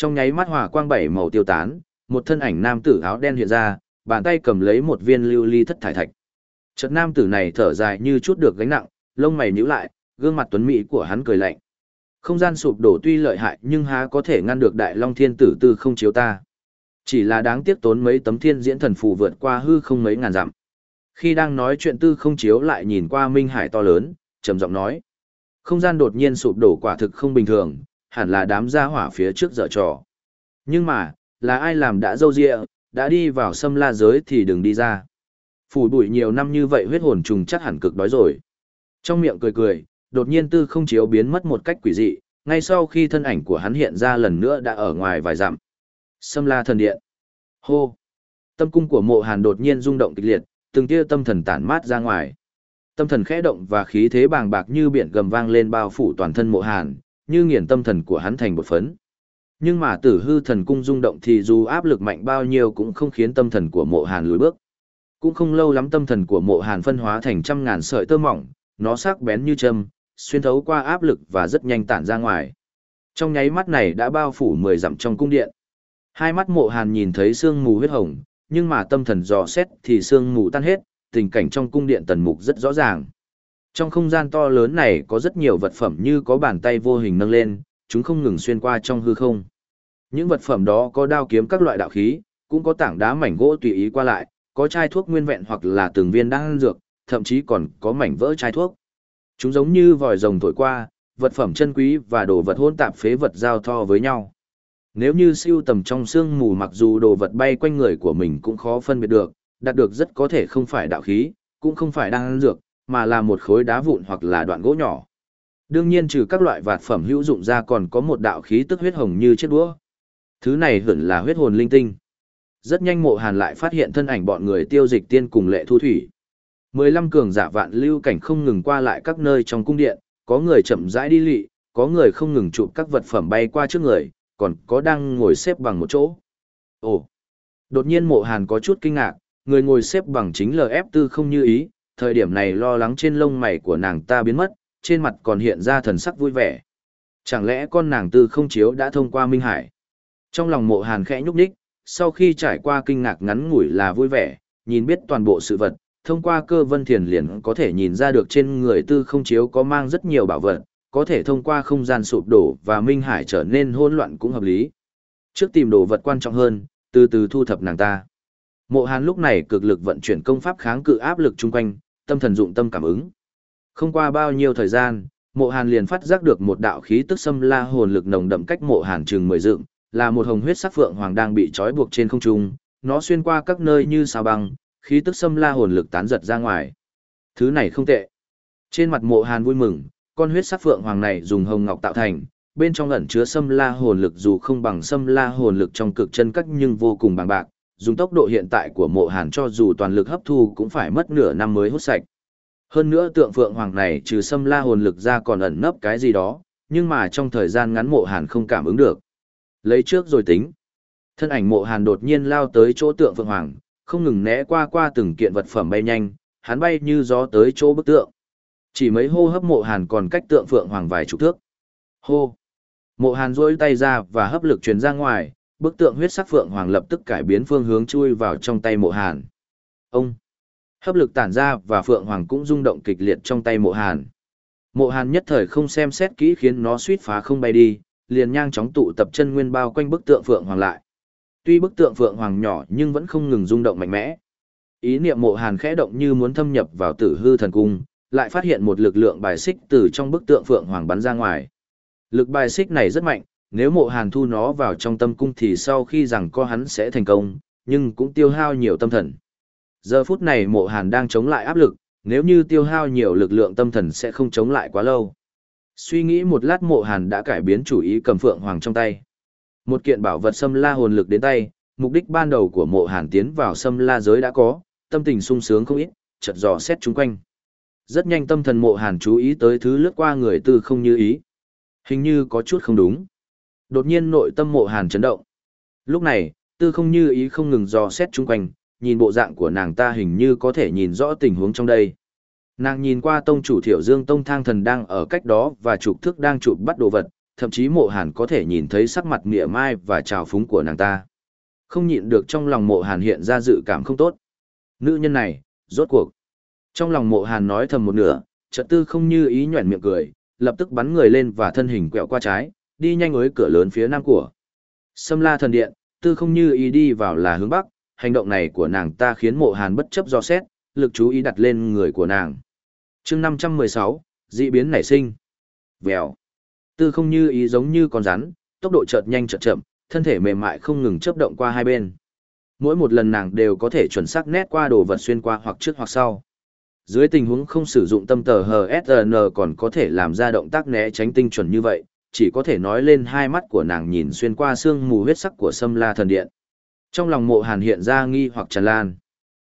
Trong nháy mắt hỏa quang bảy màu tiêu tán, một thân ảnh nam tử áo đen hiện ra, bàn tay cầm lấy một viên lưu ly thất thải thạch. Chợt nam tử này thở dài như chút được gánh nặng, lông mày nhíu lại, gương mặt tuấn mỹ của hắn cười lạnh. Không gian sụp đổ tuy lợi hại nhưng há có thể ngăn được đại long thiên tử tư không chiếu ta. Chỉ là đáng tiếc tốn mấy tấm thiên diễn thần phù vượt qua hư không mấy ngàn dặm. Khi đang nói chuyện tư không chiếu lại nhìn qua minh hải to lớn, trầm giọng nói. Không gian đột nhiên sụp đổ quả thực không bình thường, hẳn là đám gia hỏa phía trước dở trò. Nhưng mà, là ai làm đã dâu dịa, đã đi vào xâm la giới thì đừng đi ra. Phủ bụi nhiều năm như vậy huyết hồn trùng chắc hẳn cực đói rồi. Trong miệng cười cười, đột nhiên tư không chiếu biến mất một cách quỷ dị, ngay sau khi thân ảnh của hắn hiện ra lần nữa đã ở ngoài vài dặm. Xâm la thần điện. Hô. Tâm cung của mộ hàn đột nhiên rung động kịch liệt, từng tia tâm thần tản mát ra ngoài. Tâm thần khẽ động và khí thế bàng bạc như biển gầm vang lên bao phủ toàn thân mộ hàn, như nghiền tâm thần của hắn thành một phấn. Nhưng mà tử hư thần cung rung động thì dù áp lực mạnh bao nhiêu cũng không khiến tâm thần của mộ hàn lùi bước. Cũng không lâu lắm tâm thần của mộ hàn phân hóa thành trăm ngàn sợi tơ mỏng, nó sắc bén như châm, xuyên thấu qua áp lực và rất nhanh tản ra ngoài. Trong nháy mắt này đã bao phủ mười dặm trong cung điện. Hai mắt mộ hàn nhìn thấy sương mù huyết hồng, nhưng mà tâm thần dò xét thì sương mù tan hết, tình cảnh trong cung điện tần mục rất rõ ràng. Trong không gian to lớn này có rất nhiều vật phẩm như có bàn tay vô hình nâng lên, chúng không ngừng xuyên qua trong hư không. Những vật phẩm đó có đao kiếm các loại đạo khí, cũng có tảng đá mảnh gỗ tùy ý qua lại, có chai thuốc nguyên vẹn hoặc là từng viên đan dược, thậm chí còn có mảnh vỡ chai thuốc. Chúng giống như vòi rồng thổi qua, vật phẩm chân quý và đồ vật hỗn tạp phế vật giao thoa với nhau. Nếu như siêu tầm trong sương mù mặc dù đồ vật bay quanh người của mình cũng khó phân biệt được, đạt được rất có thể không phải đạo khí, cũng không phải đan dược, mà là một khối đá vụn hoặc là đoạn gỗ nhỏ. Đương nhiên trừ các loại vạt phẩm hữu dụng ra còn có một đạo khí tức huyết hồng như chiếc đũa. Thứ này hẳn là huyết hồn linh tinh. Rất nhanh mộ hàn lại phát hiện thân ảnh bọn người tiêu dịch tiên cùng lệ thu thủy. 15 cường giả vạn lưu cảnh không ngừng qua lại các nơi trong cung điện, có người chậm rãi đi lị, có người không ngừng chụp các vật phẩm bay qua trước người, còn có đang ngồi xếp bằng một chỗ. Ồ! Đột nhiên mộ hàn có chút kinh ngạc, người ngồi xếp bằng chính LF4 không như ý, thời điểm này lo lắng trên lông mày của nàng ta biến mất, trên mặt còn hiện ra thần sắc vui vẻ. Chẳng lẽ con nàng tư không chiếu đã thông qua Minh Hải? Trong lòng mộ hàn khẽ nhúc nhích, sau khi trải qua kinh ngạc ngắn ngủi là vui vẻ, nhìn biết toàn bộ sự vật, thông qua cơ vân thiền liền có thể nhìn ra được trên người tư không chiếu có mang rất nhiều bảo vật, có thể thông qua không gian sụp đổ và Minh Hải trở nên hỗn loạn cũng hợp lý. Trước tìm đồ vật quan trọng hơn, từ từ thu thập nàng ta. Mộ Hàn lúc này cực lực vận chuyển công pháp kháng cự áp lực chung quanh, tâm thần dụng tâm cảm ứng. Không qua bao nhiêu thời gian, Mộ Hàn liền phát giác được một đạo khí tức xâm la hồn lực nồng đậm cách Mộ Hàn chừng mười dựng, là một hồng huyết sắc phượng hoàng đang bị trói buộc trên không trung, nó xuyên qua các nơi như sao băng, khí tức xâm la hồn lực tán giật ra ngoài. Thứ này không tệ. Trên mặt Mộ Hàn vui mừng, con huyết sắc phượng hoàng này dùng hồng ngọc tạo thành, bên trong ẩn chứa xâm la hồn lực dù không bằng xâm la hồn lực trong cực chân cách nhưng vô cùng bằng bạc, dùng tốc độ hiện tại của mộ hàn cho dù toàn lực hấp thu cũng phải mất nửa năm mới hút sạch. Hơn nữa tượng phượng hoàng này trừ xâm la hồn lực ra còn ẩn nấp cái gì đó, nhưng mà trong thời gian ngắn mộ hàn không cảm ứng được. Lấy trước rồi tính. Thân ảnh mộ hàn đột nhiên lao tới chỗ tượng phượng hoàng, không ngừng né qua qua từng kiện vật phẩm bay nhanh, hắn bay như gió tới chỗ bức tượng. Chỉ mấy hô hấp mộ hàn còn cách tượng phượng hoàng vài chục thước. Hô. Mộ hàn rôi tay ra và hấp lực truyền ra ngoài, bức tượng huyết sắc phượng hoàng lập tức cải biến phương hướng chui vào trong tay mộ hàn. Ông! Hấp lực tản ra và phượng hoàng cũng rung động kịch liệt trong tay mộ hàn. Mộ hàn nhất thời không xem xét kỹ khiến nó suýt phá không bay đi, liền nhanh chóng tụ tập chân nguyên bao quanh bức tượng phượng hoàng lại. Tuy bức tượng phượng hoàng nhỏ nhưng vẫn không ngừng rung động mạnh mẽ. Ý niệm mộ hàn khẽ động như muốn thâm nhập vào tử hư thần cung, lại phát hiện một lực lượng bài xích từ trong bức tượng phượng hoàng bắn ra ngoài. Lực bài xích này rất mạnh, nếu mộ hàn thu nó vào trong tâm cung thì sau khi rằng co hắn sẽ thành công, nhưng cũng tiêu hao nhiều tâm thần. Giờ phút này mộ hàn đang chống lại áp lực, nếu như tiêu hao nhiều lực lượng tâm thần sẽ không chống lại quá lâu. Suy nghĩ một lát mộ hàn đã cải biến chủ ý cầm phượng hoàng trong tay. Một kiện bảo vật xâm la hồn lực đến tay, mục đích ban đầu của mộ hàn tiến vào xâm la giới đã có, tâm tình sung sướng không ít, chợt dò xét chung quanh. Rất nhanh tâm thần mộ hàn chú ý tới thứ lướt qua người tư không như ý. Hình như có chút không đúng. Đột nhiên nội tâm mộ hàn chấn động. Lúc này, tư không như ý không ngừng dò xét chung quanh, nhìn bộ dạng của nàng ta hình như có thể nhìn rõ tình huống trong đây. Nàng nhìn qua tông chủ thiểu dương tông thang thần đang ở cách đó và trục thức đang chụp bắt đồ vật, thậm chí mộ hàn có thể nhìn thấy sắc mặt mỉa mai và trào phúng của nàng ta. Không nhịn được trong lòng mộ hàn hiện ra dự cảm không tốt. Nữ nhân này, rốt cuộc. Trong lòng mộ hàn nói thầm một nửa, trật tư không như ý nhuẩn miệng cười, lập tức bắn người lên và thân hình quẹo qua trái, đi nhanh với cửa lớn phía nam của. Sâm la thần điện, tư không như ý đi vào là hướng bắc, hành động này của nàng ta khiến mộ hàn bất chấp do xét, lực chú ý đặt lên người của nàng. chương 516, dị biến nảy sinh. Vèo. Tư không như ý giống như con rắn, tốc độ chợt nhanh chợt chậm, thân thể mềm mại không ngừng chấp động qua hai bên. Mỗi một lần nàng đều có thể chuẩn xác nét qua đồ vật xuyên qua hoặc trước hoặc sau. Dưới tình huống không sử dụng tâm tờ HSN còn có thể làm ra động tác né tránh tinh chuẩn như vậy, chỉ có thể nói lên hai mắt của nàng nhìn xuyên qua sương mù huyết sắc của sâm la thần điện. Trong lòng mộ hàn hiện ra nghi hoặc tràn lan.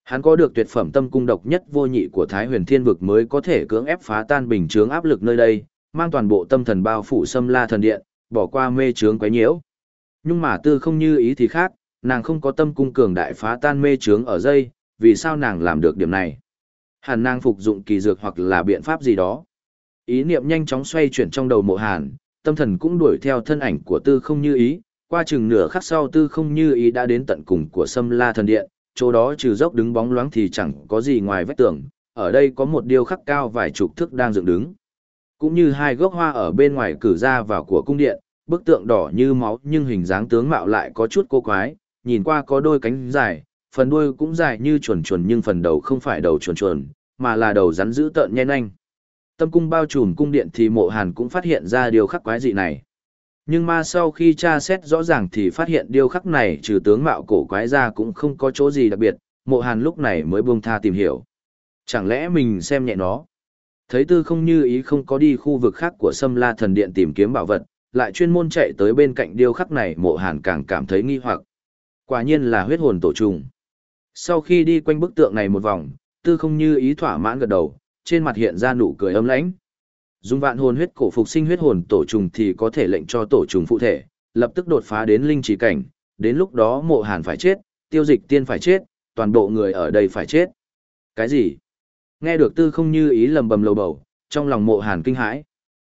Hắn có được tuyệt phẩm tâm cung độc nhất vô nhị của Thái huyền thiên vực mới có thể cưỡng ép phá tan bình chướng áp lực nơi đây, mang toàn bộ tâm thần bao phủ sâm la thần điện, bỏ qua mê chướng quấy nhiễu. Nhưng mà tư không như ý thì khác, nàng không có tâm cung cường đại phá tan mê chướng ở dây, vì sao nàng làm được điểm này? Hàn nàng phục dụng kỳ dược hoặc là biện pháp gì đó. Ý niệm nhanh chóng xoay chuyển trong đầu mộ hàn, tâm thần cũng đuổi theo thân ảnh của tư không như ý, qua chừng nửa khắc sau tư không như ý đã đến tận cùng của sâm la thần điện, chỗ đó trừ dốc đứng bóng loáng thì chẳng có gì ngoài vách tường, ở đây có một điêu khắc cao vài chục thước đang dựng đứng. Cũng như hai gốc hoa ở bên ngoài cử ra vào của cung điện, bức tượng đỏ như máu nhưng hình dáng tướng mạo lại có chút cô quái, nhìn qua có đôi cánh dài, phần đuôi cũng dài như chuồn chuồn nhưng phần đầu không phải đầu chuồn chuồn, mà là đầu rắn dữ tợn nhen anh. Tâm cung bao trùm cung điện thì mộ hàn cũng phát hiện ra điều khắc quái dị này. Nhưng mà sau khi tra xét rõ ràng thì phát hiện điêu khắc này trừ tướng mạo cổ quái ra cũng không có chỗ gì đặc biệt, mộ hàn lúc này mới buông tha tìm hiểu. Chẳng lẽ mình xem nhẹ nó? Thấy tư không như ý không có đi khu vực khác của sâm la thần điện tìm kiếm bảo vật, lại chuyên môn chạy tới bên cạnh điêu khắc này mộ hàn càng cảm thấy nghi hoặc. Quả nhiên là huyết hồn tổ trùng. Sau khi đi quanh bức tượng này một vòng, tư không như ý thỏa mãn gật đầu, trên mặt hiện ra nụ cười ấm lãnh. Dùng vạn hồn huyết cổ phục sinh huyết hồn tổ trùng thì có thể lệnh cho tổ trùng phụ thể, lập tức đột phá đến linh trí cảnh, đến lúc đó mộ hàn phải chết, tiêu dịch tiên phải chết, toàn bộ người ở đây phải chết. Cái gì? Nghe được tư không như ý lầm bầm lầu bầu, trong lòng mộ hàn kinh hãi.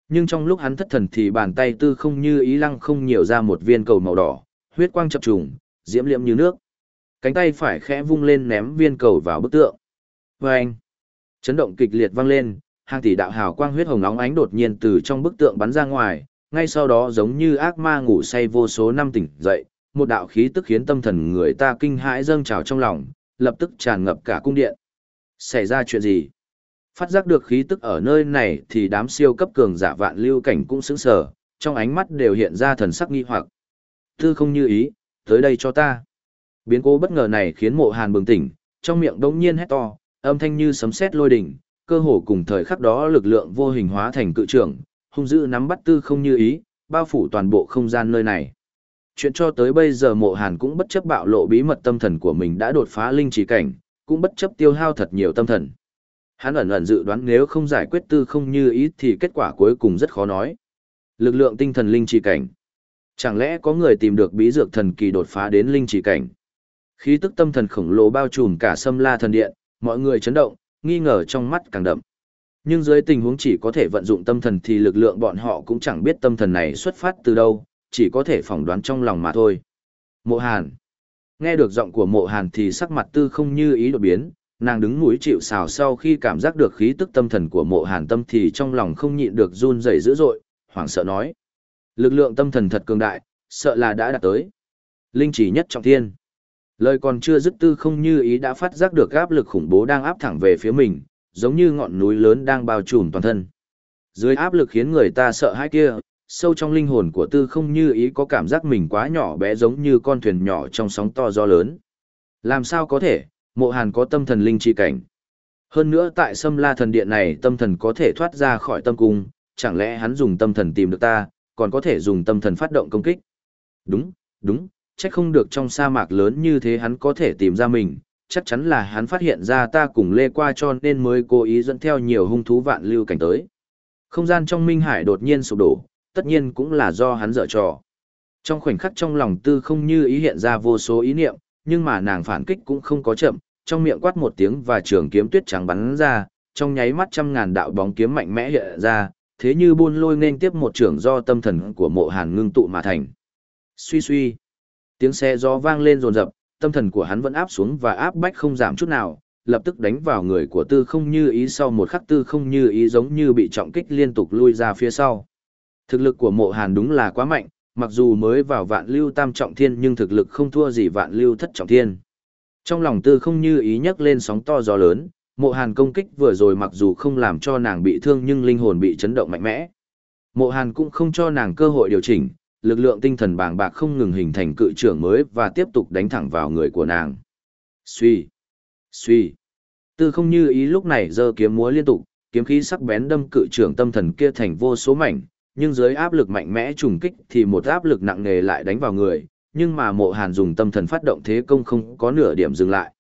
Nhưng trong lúc hắn thất thần thì bàn tay tư không như ý lăng không nhiều ra một viên cầu màu đỏ, huyết quang chập trùng, diễm liệm như nước. Cánh tay phải khẽ vung lên ném viên cầu vào bức tượng. Và anh, chấn động kịch liệt vang lên, hàng tỷ đạo hào quang huyết hồng nóng ánh đột nhiên từ trong bức tượng bắn ra ngoài, ngay sau đó giống như ác ma ngủ say vô số năm tỉnh dậy, một đạo khí tức khiến tâm thần người ta kinh hãi dâng trào trong lòng, lập tức tràn ngập cả cung điện. Xảy ra chuyện gì? Phát giác được khí tức ở nơi này thì đám siêu cấp cường giả vạn lưu cảnh cũng sững sờ, trong ánh mắt đều hiện ra thần sắc nghi hoặc. Tư không như ý, tới đây cho ta. Biến cố bất ngờ này khiến mộ hàn bừng tỉnh, trong miệng đống nhiên hét to, âm thanh như sấm sét lôi đỉnh, cơ hồ cùng thời khắc đó lực lượng vô hình hóa thành cự trưởng, hung dữ nắm bắt tư không như ý, bao phủ toàn bộ không gian nơi này. Chuyện cho tới bây giờ mộ hàn cũng bất chấp bạo lộ bí mật tâm thần của mình đã đột phá linh trí cảnh, cũng bất chấp tiêu hao thật nhiều tâm thần. Hắn ẩn ẩn dự đoán nếu không giải quyết tư không như ý thì kết quả cuối cùng rất khó nói. Lực lượng tinh thần linh trí cảnh. Chẳng lẽ có người tìm được bí dược thần kỳ đột phá đến linh trí cảnh? Khí tức tâm thần khổng lồ bao trùm cả sâm la thần điện, mọi người chấn động, nghi ngờ trong mắt càng đậm. Nhưng dưới tình huống chỉ có thể vận dụng tâm thần thì lực lượng bọn họ cũng chẳng biết tâm thần này xuất phát từ đâu, chỉ có thể phỏng đoán trong lòng mà thôi. Mộ Hàn. Nghe được giọng của Mộ Hàn thì sắc mặt tư không như ý đột biến, nàng đứng mũi chịu xào sau khi cảm giác được khí tức tâm thần của Mộ Hàn tâm thì trong lòng không nhịn được run rẩy dữ dội, hoảng sợ nói. Lực lượng tâm thần thật cường đại, sợ là đã đạt tới. Linh chỉ nhất trọng thiên. Lời còn chưa dứt tư không như ý đã phát giác được áp lực khủng bố đang áp thẳng về phía mình, giống như ngọn núi lớn đang bao trùm toàn thân. Dưới áp lực khiến người ta sợ hãi kia, sâu trong linh hồn của tư không như ý có cảm giác mình quá nhỏ bé giống như con thuyền nhỏ trong sóng to gió lớn. Làm sao có thể, mộ hàn có tâm thần linh chi cảnh. Hơn nữa tại sâm la thần điện này tâm thần có thể thoát ra khỏi tâm cung, chẳng lẽ hắn dùng tâm thần tìm được ta, còn có thể dùng tâm thần phát động công kích. Đúng, đúng, chắc không được trong sa mạc lớn như thế hắn có thể tìm ra mình, chắc chắn là hắn phát hiện ra ta cùng lê qua cho nên mới cố ý dẫn theo nhiều hung thú vạn lưu cảnh tới. Không gian trong Minh Hải đột nhiên sụp đổ, tất nhiên cũng là do hắn dở trò. Trong khoảnh khắc trong lòng tư không như ý hiện ra vô số ý niệm, nhưng mà nàng phản kích cũng không có chậm, trong miệng quát một tiếng và trường kiếm tuyết trắng bắn ra, trong nháy mắt trăm ngàn đạo bóng kiếm mạnh mẽ hiện ra, thế như buôn lôi nên tiếp một trường do tâm thần của mộ hàn ngưng tụ mà thành. Suy suy, tiếng xe gió vang lên rồn rập, tâm thần của hắn vẫn áp xuống và áp bách không giảm chút nào, lập tức đánh vào người của tư không như ý sau một khắc tư không như ý giống như bị trọng kích liên tục lui ra phía sau. Thực lực của mộ hàn đúng là quá mạnh, mặc dù mới vào vạn lưu tam trọng thiên nhưng thực lực không thua gì vạn lưu thất trọng thiên. Trong lòng tư không như ý nhắc lên sóng to gió lớn, mộ hàn công kích vừa rồi mặc dù không làm cho nàng bị thương nhưng linh hồn bị chấn động mạnh mẽ. Mộ hàn cũng không cho nàng cơ hội điều chỉnh, lực lượng tinh thần bàng bạc không ngừng hình thành cự trưởng mới và tiếp tục đánh thẳng vào người của nàng. Suy, suy. Tư không như ý lúc này giơ kiếm múa liên tục, kiếm khí sắc bén đâm cự trưởng tâm thần kia thành vô số mảnh, nhưng dưới áp lực mạnh mẽ trùng kích thì một áp lực nặng nề lại đánh vào người, nhưng mà mộ hàn dùng tâm thần phát động thế công không có nửa điểm dừng lại.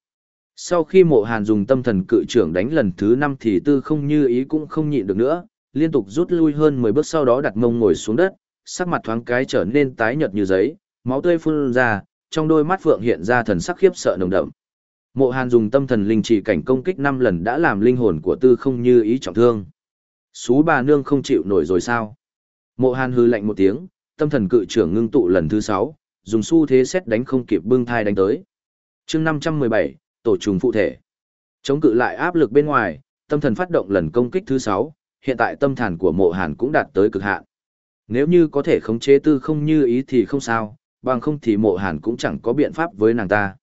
Sau khi mộ hàn dùng tâm thần cự trưởng đánh lần thứ 5 thì tư không như ý cũng không nhịn được nữa, liên tục rút lui hơn 10 bước sau đó đặt mông ngồi xuống đất, sắc mặt thoáng cái trở nên tái nhợt như giấy, máu tươi phun ra, trong đôi mắt phượng hiện ra thần sắc khiếp sợ nồng đậm. Mộ Hàn dùng tâm thần linh chỉ cảnh công kích 5 lần đã làm linh hồn của Tư không như ý trọng thương. Sú bà nương không chịu nổi rồi sao? Mộ Hàn hư lạnh một tiếng, tâm thần cự trưởng ngưng tụ lần thứ 6, dùng xu thế xét đánh không kịp bưng thai đánh tới. chương 517, tổ trùng phụ thể. Chống cự lại áp lực bên ngoài, tâm thần phát động lần công kích thứ 6, hiện tại tâm thần của mộ hàn cũng đạt tới cực hạn. Nếu như có thể khống chế tư không như ý thì không sao, bằng không thì mộ hàn cũng chẳng có biện pháp với nàng ta.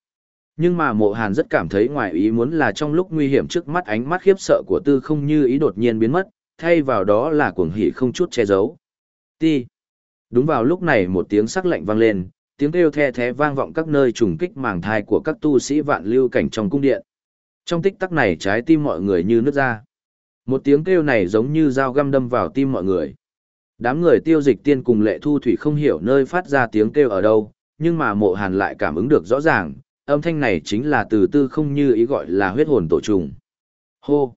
Nhưng mà mộ hàn rất cảm thấy ngoài ý muốn là trong lúc nguy hiểm trước mắt ánh mắt khiếp sợ của tư không như ý đột nhiên biến mất, thay vào đó là cuồng hỉ không chút che giấu. Ti. Đúng vào lúc này một tiếng sắc lạnh vang lên, tiếng kêu the thé vang vọng các nơi trùng kích màng thai của các tu sĩ vạn lưu cảnh trong cung điện. Trong tích tắc này trái tim mọi người như nứt ra. Một tiếng kêu này giống như dao găm đâm vào tim mọi người. Đám người tiêu dịch tiên cùng lệ thu thủy không hiểu nơi phát ra tiếng kêu ở đâu, nhưng mà mộ hàn lại cảm ứng được rõ ràng, âm thanh này chính là từ tư không như ý gọi là huyết hồn tổ trùng. Hô!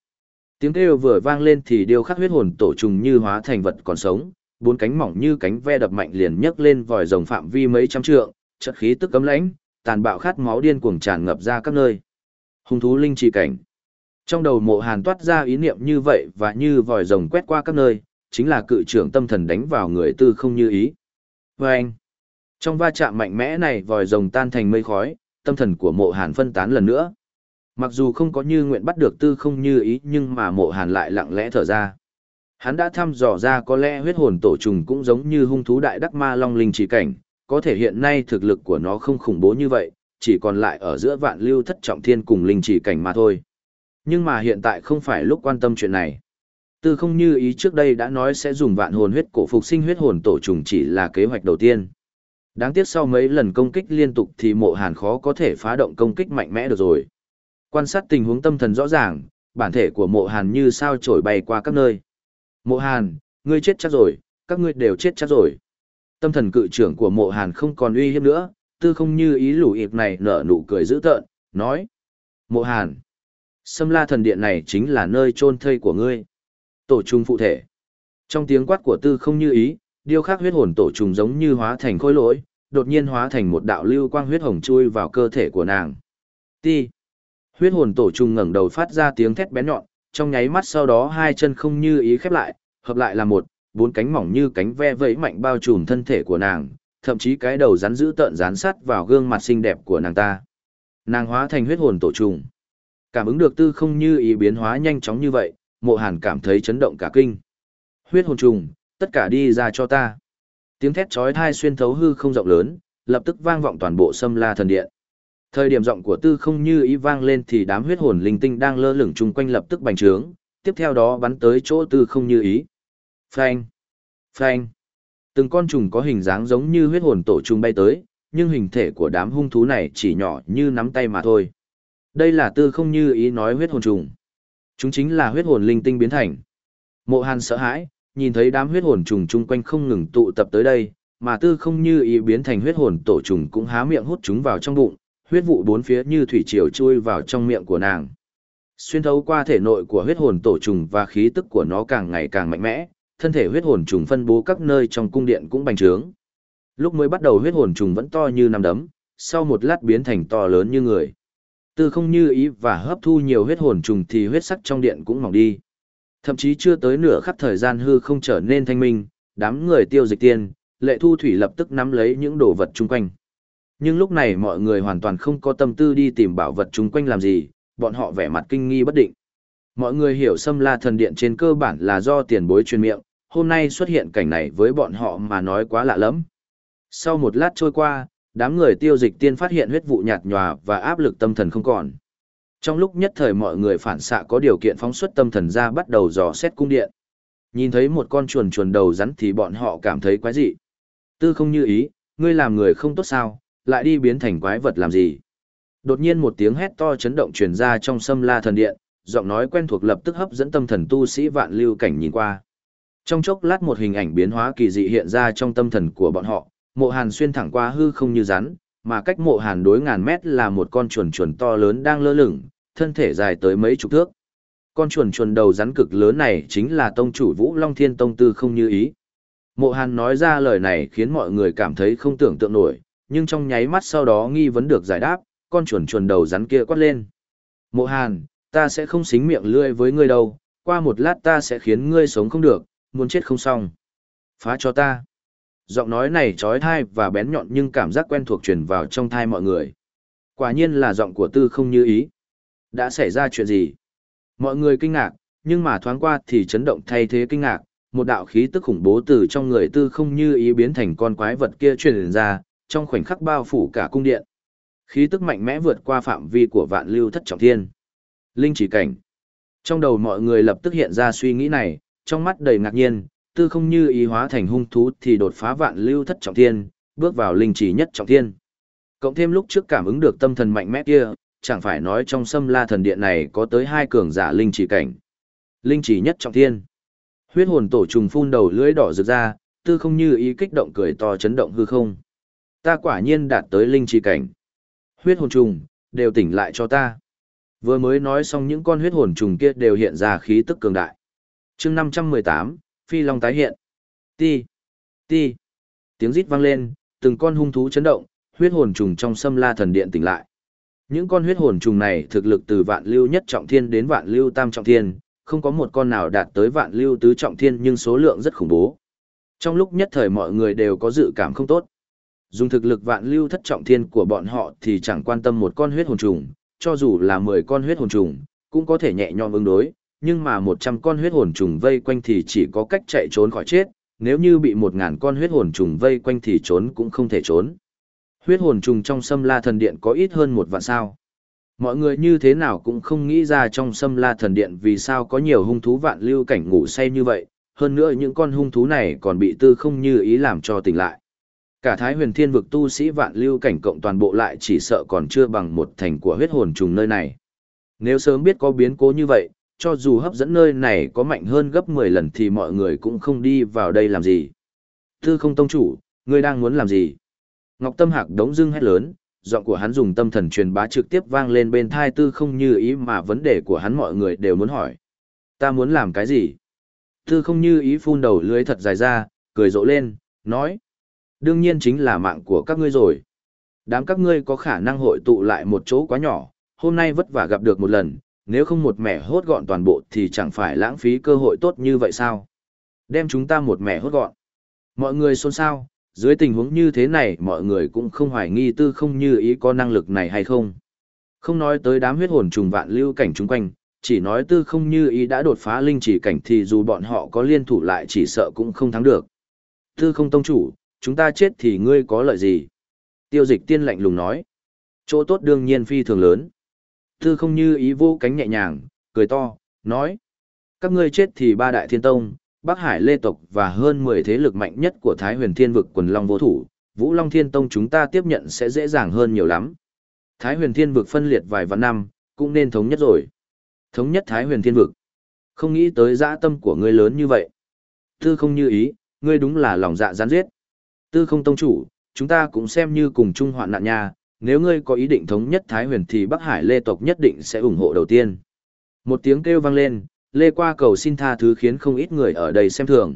Tiếng kêu vừa vang lên thì điêu khắc huyết hồn tổ trùng như hóa thành vật còn sống, bốn cánh mỏng như cánh ve đập mạnh liền nhấc lên vòi rồng phạm vi mấy trăm trượng, chất khí tức cấm lãnh, tàn bạo khát máu điên cuồng tràn ngập ra các nơi. Hung thú linh trì cảnh. Trong đầu mộ hàn toát ra ý niệm như vậy và như vòi rồng quét qua các nơi, chính là cự trưởng tâm thần đánh vào người tư không như ý. Và anh, trong va chạm mạnh mẽ này vòi rồng tan thành mây khói, tâm thần của mộ hàn phân tán lần nữa. Mặc dù không có như nguyện bắt được tư không như ý nhưng mà mộ hàn lại lặng lẽ thở ra. Hắn đã thăm dò ra có lẽ huyết hồn tổ trùng cũng giống như hung thú đại đắc ma long linh chỉ cảnh, có thể hiện nay thực lực của nó không khủng bố như vậy, chỉ còn lại ở giữa vạn lưu thất trọng thiên cùng linh chỉ cảnh mà thôi. Nhưng mà hiện tại không phải lúc quan tâm chuyện này. Tư không như ý trước đây đã nói sẽ dùng vạn hồn huyết cổ phục sinh huyết hồn tổ trùng chỉ là kế hoạch đầu tiên. Đáng tiếc sau mấy lần công kích liên tục thì mộ hàn khó có thể phá động công kích mạnh mẽ được rồi. Quan sát tình huống tâm thần rõ ràng, bản thể của mộ hàn như sao trổi bay qua các nơi. Mộ hàn, ngươi chết chắc rồi, các ngươi đều chết chắc rồi. Tâm thần cự trưởng của mộ hàn không còn uy hiếp nữa, tư không như ý lũ ịp này nở nụ cười dữ tợn, nói. Mộ hàn, xâm la thần điện này chính là nơi chôn thây của ngươi. Tổ trùng phụ thể. Trong tiếng quát của tư không như ý, điêu khắc huyết hồn tổ trùng giống như hóa thành khối lỗi, đột nhiên hóa thành một đạo lưu quang huyết hồng chui vào cơ thể của nàng. Ti. Huyết hồn tổ trùng ngẩng đầu phát ra tiếng thét bén nhọn, trong nháy mắt sau đó hai chân không như ý khép lại, hợp lại là một, bốn cánh mỏng như cánh ve vẫy mạnh bao trùm thân thể của nàng, thậm chí cái đầu rắn giữ tợn rán sát vào gương mặt xinh đẹp của nàng ta. Nàng hóa thành huyết hồn tổ trùng. Cảm ứng được tư không như ý biến hóa nhanh chóng như vậy, mộ hàn cảm thấy chấn động cả kinh. Huyết hồn trùng, tất cả đi ra cho ta. Tiếng thét chói tai xuyên thấu hư không rộng lớn, lập tức vang vọng toàn bộ sâm la thần điện. Thời điểm giọng của tư không như ý vang lên thì đám huyết hồn linh tinh đang lơ lửng chung quanh lập tức bành trướng, tiếp theo đó bắn tới chỗ tư không như ý. Phanh! Phanh! Từng con trùng có hình dáng giống như huyết hồn tổ trùng bay tới, nhưng hình thể của đám hung thú này chỉ nhỏ như nắm tay mà thôi. Đây là tư không như ý nói huyết hồn trùng. Chúng chính là huyết hồn linh tinh biến thành. Mộ Hàn sợ hãi, nhìn thấy đám huyết hồn trùng chung quanh không ngừng tụ tập tới đây, mà tư không như ý biến thành huyết hồn tổ trùng cũng há miệng hút chúng vào trong bụng, huyết vụ bốn phía như thủy triều chui vào trong miệng của nàng. Xuyên thấu qua thể nội của huyết hồn tổ trùng và khí tức của nó càng ngày càng mạnh mẽ, thân thể huyết hồn trùng phân bố các nơi trong cung điện cũng bành trướng. Lúc mới bắt đầu huyết hồn trùng vẫn to như nắm đấm, sau một lát biến thành to lớn như người. Tư không như ý và hấp thu nhiều huyết hồn trùng thì huyết sắc trong điện cũng mỏng đi. Thậm chí chưa tới nửa khắc thời gian hư không trở nên thanh minh, đám người tiêu dịch tiên, lệ thu thủy lập tức nắm lấy những đồ vật chung quanh. Nhưng lúc này mọi người hoàn toàn không có tâm tư đi tìm bảo vật chung quanh làm gì, bọn họ vẻ mặt kinh nghi bất định. Mọi người hiểu xâm la thần điện trên cơ bản là do tiền bối truyền miệng, hôm nay xuất hiện cảnh này với bọn họ mà nói quá lạ lắm. Sau một lát trôi qua, đám người tiêu dịch tiên phát hiện huyết vụ nhạt nhòa và áp lực tâm thần không còn. Trong lúc nhất thời mọi người phản xạ có điều kiện phóng xuất tâm thần ra bắt đầu dò xét cung điện. Nhìn thấy một con chuồn chuồn đầu rắn thì bọn họ cảm thấy quái dị. Tư không như ý, ngươi làm người không tốt sao, lại đi biến thành quái vật làm gì. Đột nhiên một tiếng hét to chấn động truyền ra trong sâm la thần điện, giọng nói quen thuộc lập tức hấp dẫn tâm thần tu sĩ vạn lưu cảnh nhìn qua. Trong chốc lát một hình ảnh biến hóa kỳ dị hiện ra trong tâm thần của bọn họ, mộ hàn xuyên thẳng qua hư không như rắn, mà cách mộ hàn đối ngàn mét là một con chuồn chuồn to lớn đang lơ lửng, thân thể dài tới mấy chục thước. Con chuồn chuồn đầu rắn cực lớn này chính là tông chủ Vũ Long Thiên Tông Tư không như ý. Mộ Hàn nói ra lời này khiến mọi người cảm thấy không tưởng tượng nổi, nhưng trong nháy mắt sau đó nghi vấn được giải đáp, con chuồn chuồn đầu rắn kia quát lên. Mộ Hàn, ta sẽ không xính miệng lươi với ngươi đâu, qua một lát ta sẽ khiến ngươi sống không được, muốn chết không xong. Phá cho ta. Giọng nói này trói thai và bén nhọn nhưng cảm giác quen thuộc truyền vào trong thai mọi người. Quả nhiên là giọng của tư không như ý. Đã xảy ra chuyện gì? Mọi người kinh ngạc, nhưng mà thoáng qua thì chấn động thay thế kinh ngạc, một đạo khí tức khủng bố từ trong người tư không như ý biến thành con quái vật kia truyền ra, trong khoảnh khắc bao phủ cả cung điện. Khí tức mạnh mẽ vượt qua phạm vi của vạn lưu thất trọng thiên. Linh chỉ cảnh. Trong đầu mọi người lập tức hiện ra suy nghĩ này, trong mắt đầy ngạc nhiên, tư không như ý hóa thành hung thú thì đột phá vạn lưu thất trọng thiên, bước vào linh chỉ nhất trọng thiên. Cộng thêm lúc trước cảm ứng được tâm thần mạnh mẽ kia, chẳng phải nói trong sâm la thần điện này có tới hai cường giả linh chỉ cảnh. Linh chỉ nhất trọng thiên. Huyết hồn tổ trùng phun đầu lưỡi đỏ rực ra, tư không như ý kích động cười to chấn động hư không. Ta quả nhiên đạt tới linh chỉ cảnh. Huyết hồn trùng, đều tỉnh lại cho ta. Vừa mới nói xong những con huyết hồn trùng kia đều hiện ra khí tức cường đại. chương 518, Phi Long tái hiện. Ti, ti. Tiếng rít vang lên, từng con hung thú chấn động, huyết hồn trùng trong sâm la thần điện tỉnh lại. Những con huyết hồn trùng này thực lực từ vạn lưu nhất trọng thiên đến vạn lưu tam trọng thiên, không có một con nào đạt tới vạn lưu tứ trọng thiên nhưng số lượng rất khủng bố. Trong lúc nhất thời mọi người đều có dự cảm không tốt. Dùng thực lực vạn lưu thất trọng thiên của bọn họ thì chẳng quan tâm một con huyết hồn trùng, cho dù là 10 con huyết hồn trùng, cũng có thể nhẹ nhõm ứng đối, nhưng mà 100 con huyết hồn trùng vây quanh thì chỉ có cách chạy trốn khỏi chết, nếu như bị 1000 con huyết hồn trùng vây quanh thì trốn cũng không thể trốn. Huyết hồn trùng trong Sâm La Thần Điện có ít hơn một vạn sao. Mọi người như thế nào cũng không nghĩ ra trong Sâm La Thần Điện vì sao có nhiều hung thú vạn lưu cảnh ngủ say như vậy, hơn nữa những con hung thú này còn bị tư không như ý làm cho tỉnh lại. Cả Thái Huyền Thiên vực tu sĩ vạn lưu cảnh cộng toàn bộ lại chỉ sợ còn chưa bằng một thành của huyết hồn trùng nơi này. Nếu sớm biết có biến cố như vậy, cho dù hấp dẫn nơi này có mạnh hơn gấp 10 lần thì mọi người cũng không đi vào đây làm gì. Tư không tông chủ, ngươi đang muốn làm gì? Ngọc Tâm Hạc đống dưng hét lớn, giọng của hắn dùng tâm thần truyền bá trực tiếp vang lên bên thai tư không như ý mà vấn đề của hắn mọi người đều muốn hỏi. Ta muốn làm cái gì? Tư không như ý phun đầu lưới thật dài ra, cười rộ lên, nói. Đương nhiên chính là mạng của các ngươi rồi. Đám các ngươi có khả năng hội tụ lại một chỗ quá nhỏ, hôm nay vất vả gặp được một lần, nếu không một mẻ hốt gọn toàn bộ thì chẳng phải lãng phí cơ hội tốt như vậy sao? Đem chúng ta một mẻ hốt gọn. Mọi người xôn xao, dưới tình huống như thế này mọi người cũng không hoài nghi tư không như ý có năng lực này hay không. Không nói tới đám huyết hồn trùng vạn lưu cảnh chung quanh, chỉ nói tư không như ý đã đột phá linh chỉ cảnh thì dù bọn họ có liên thủ lại chỉ sợ cũng không thắng được. Tư không tông chủ, chúng ta chết thì ngươi có lợi gì? Tiêu dịch tiên lạnh lùng nói. Chỗ tốt đương nhiên phi thường lớn. Tư không như ý vô cánh nhẹ nhàng, cười to, nói. Các ngươi chết thì ba đại thiên tông, Bắc Hải Lê tộc và hơn 10 thế lực mạnh nhất của Thái huyền thiên vực quần long vô thủ, Vũ Long Thiên Tông chúng ta tiếp nhận sẽ dễ dàng hơn nhiều lắm. Thái huyền thiên vực phân liệt vài vạn năm, cũng nên thống nhất rồi. Thống nhất Thái huyền thiên vực. Không nghĩ tới dã tâm của ngươi lớn như vậy. Tư không như ý, ngươi đúng là lòng dạ gián giết. Tư không tông chủ, chúng ta cũng xem như cùng chung hoạn nạn nhà nếu ngươi có ý định thống nhất Thái huyền thì Bắc Hải Lê tộc nhất định sẽ ủng hộ đầu tiên. Một tiếng kêu vang lên, Lê qua cầu xin tha thứ khiến không ít người ở đây xem thường.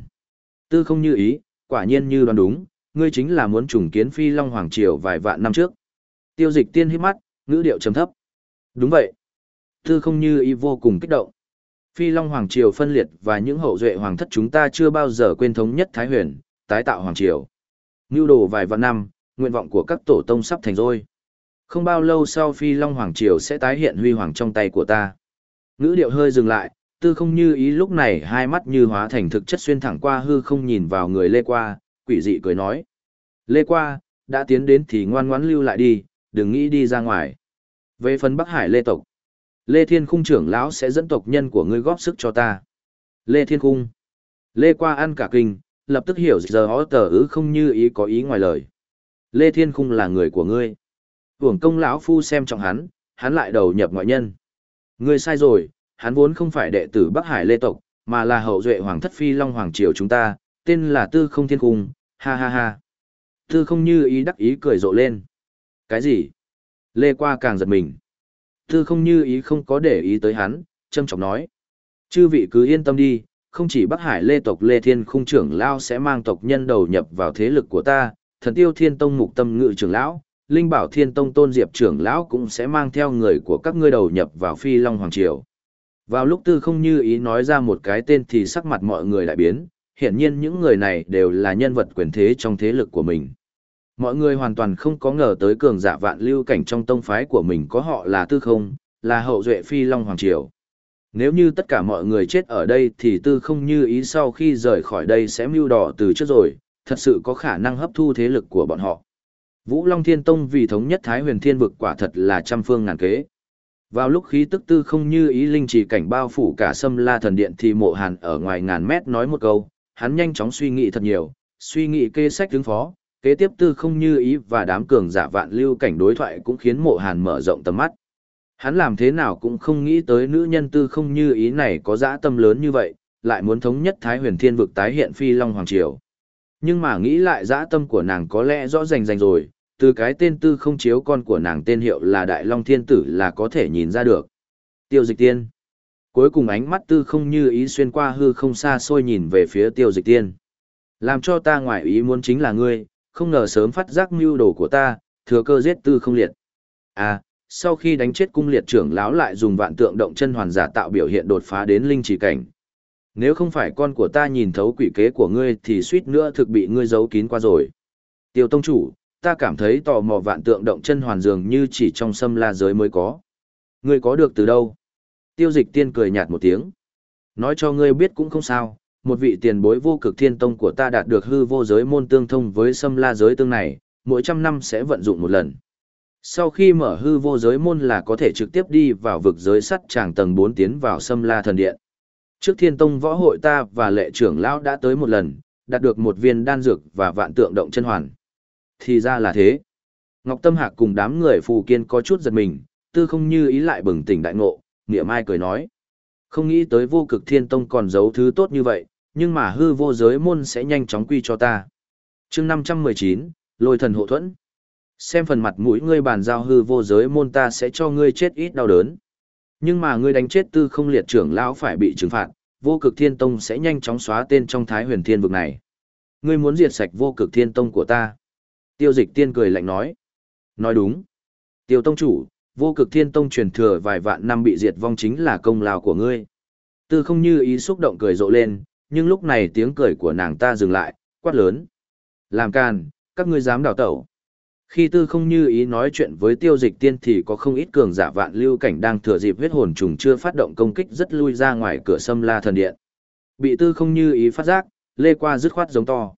Tư không như ý, quả nhiên như đoán đúng, ngươi chính là muốn trùng kiến phi long hoàng triều vài vạn năm trước. Tiêu dịch tiên hít mắt, ngữ điệu trầm thấp. Đúng vậy. Tư không như ý vô cùng kích động. Phi long hoàng triều phân liệt và những hậu duệ hoàng thất chúng ta chưa bao giờ quên thống nhất Thái huyền, tái tạo hoàng triều. Ngưu đồ vài vạn năm, nguyện vọng của các tổ tông sắp thành rồi. Không bao lâu sau Phi Long Hoàng Triều sẽ tái hiện huy hoàng trong tay của ta. Ngữ điệu hơi dừng lại, tư không như ý lúc này hai mắt như hóa thành thực chất xuyên thẳng qua hư không nhìn vào người Lê Qua, quỷ dị cười nói. Lê Qua, đã tiến đến thì ngoan ngoãn lưu lại đi, đừng nghĩ đi ra ngoài. Về phần Bắc Hải Lê Tộc, Lê Thiên Khung trưởng lão sẽ dẫn tộc nhân của ngươi góp sức cho ta. Lê Thiên Khung. Lê Qua ăn cả kinh, lập tức hiểu giờ ó tờ ứ không như ý có ý ngoài lời. Lê Thiên Khung là người của ngươi. Hưởng công lão phu xem trọng hắn, hắn lại đầu nhập ngoại nhân. Ngươi sai rồi, hắn vốn không phải đệ tử Bắc Hải Lê tộc, mà là hậu duệ hoàng thất phi long hoàng triều chúng ta, tên là Tư Không Thiên Cung, ha ha ha. Tư Không như ý đắc ý cười rộ lên. Cái gì? Lê Qua càng giật mình. Tư Không như ý không có để ý tới hắn, châm trọng nói. Chư vị cứ yên tâm đi, không chỉ Bắc Hải Lê tộc Lê Thiên Khung trưởng lão sẽ mang tộc nhân đầu nhập vào thế lực của ta, thần tiêu thiên tông mục tâm ngự trưởng lão, linh bảo thiên tông tôn diệp trưởng lão cũng sẽ mang theo người của các ngươi đầu nhập vào phi long hoàng triều. Vào lúc tư không như ý nói ra một cái tên thì sắc mặt mọi người lại biến, hiển nhiên những người này đều là nhân vật quyền thế trong thế lực của mình. Mọi người hoàn toàn không có ngờ tới cường giả vạn lưu cảnh trong tông phái của mình có họ là tư không, là hậu duệ phi long hoàng triều. Nếu như tất cả mọi người chết ở đây thì tư không như ý sau khi rời khỏi đây sẽ mưu đỏ từ trước rồi, thật sự có khả năng hấp thu thế lực của bọn họ. Vũ Long Thiên Tông vì thống nhất Thái huyền thiên vực quả thật là trăm phương ngàn kế. Vào lúc khí tức tư không như ý linh chỉ cảnh bao phủ cả sâm la thần điện thì mộ hàn ở ngoài ngàn mét nói một câu, hắn nhanh chóng suy nghĩ thật nhiều, suy nghĩ kê sách ứng phó, kế tiếp tư không như ý và đám cường giả vạn lưu cảnh đối thoại cũng khiến mộ hàn mở rộng tầm mắt. Hắn làm thế nào cũng không nghĩ tới nữ nhân tư không như ý này có dã tâm lớn như vậy, lại muốn thống nhất Thái huyền thiên vực tái hiện phi long hoàng triều. Nhưng mà nghĩ lại dã tâm của nàng có lẽ rõ rành rành rồi, từ cái tên tư không chiếu con của nàng tên hiệu là Đại Long Thiên Tử là có thể nhìn ra được. Tiêu dịch tiên. Cuối cùng ánh mắt tư không như ý xuyên qua hư không xa xôi nhìn về phía tiêu dịch tiên. Làm cho ta ngoại ý muốn chính là ngươi, không ngờ sớm phát giác mưu đồ của ta, thừa cơ giết tư không liệt. À, sau khi đánh chết cung liệt trưởng lão lại dùng vạn tượng động chân hoàn giả tạo biểu hiện đột phá đến linh chỉ cảnh. Nếu không phải con của ta nhìn thấu quỷ kế của ngươi thì suýt nữa thực bị ngươi giấu kín qua rồi. Tiêu tông chủ, ta cảm thấy tò mò vạn tượng động chân hoàn dường như chỉ trong sâm la giới mới có. Ngươi có được từ đâu? Tiêu dịch tiên cười nhạt một tiếng. Nói cho ngươi biết cũng không sao, một vị tiền bối vô cực thiên tông của ta đạt được hư vô giới môn tương thông với sâm la giới tương này, mỗi trăm năm sẽ vận dụng một lần. Sau khi mở hư vô giới môn là có thể trực tiếp đi vào vực giới sắt tràng tầng 4 tiến vào sâm la thần điện. Trước thiên tông võ hội ta và lệ trưởng lão đã tới một lần, đạt được một viên đan dược và vạn tượng động chân hoàn. Thì ra là thế. Ngọc Tâm Hạc cùng đám người phù kiên có chút giật mình, tư không như ý lại bừng tỉnh đại ngộ, nghĩa mai cười nói. Không nghĩ tới vô cực thiên tông còn giấu thứ tốt như vậy, nhưng mà hư vô giới môn sẽ nhanh chóng quy cho ta. chương 519, lôi thần hộ thuẫn. Xem phần mặt mũi ngươi bàn giao hư vô giới môn ta sẽ cho ngươi chết ít đau đớn. Nhưng mà ngươi đánh chết tư không liệt trưởng lão phải bị trừng phạt, vô cực thiên tông sẽ nhanh chóng xóa tên trong thái huyền thiên vực này. Ngươi muốn diệt sạch vô cực thiên tông của ta. Tiêu dịch tiên cười lạnh nói. Nói đúng. Tiêu tông chủ, vô cực thiên tông truyền thừa vài vạn năm bị diệt vong chính là công lao của ngươi. Tư không như ý xúc động cười rộ lên, nhưng lúc này tiếng cười của nàng ta dừng lại, quát lớn. Làm càn, các ngươi dám đào tẩu. Khi tư không như ý nói chuyện với tiêu dịch tiên thì có không ít cường giả vạn lưu cảnh đang thừa dịp huyết hồn trùng chưa phát động công kích rất lui ra ngoài cửa sâm la thần điện. Bị tư không như ý phát giác, lê qua dứt khoát giống to.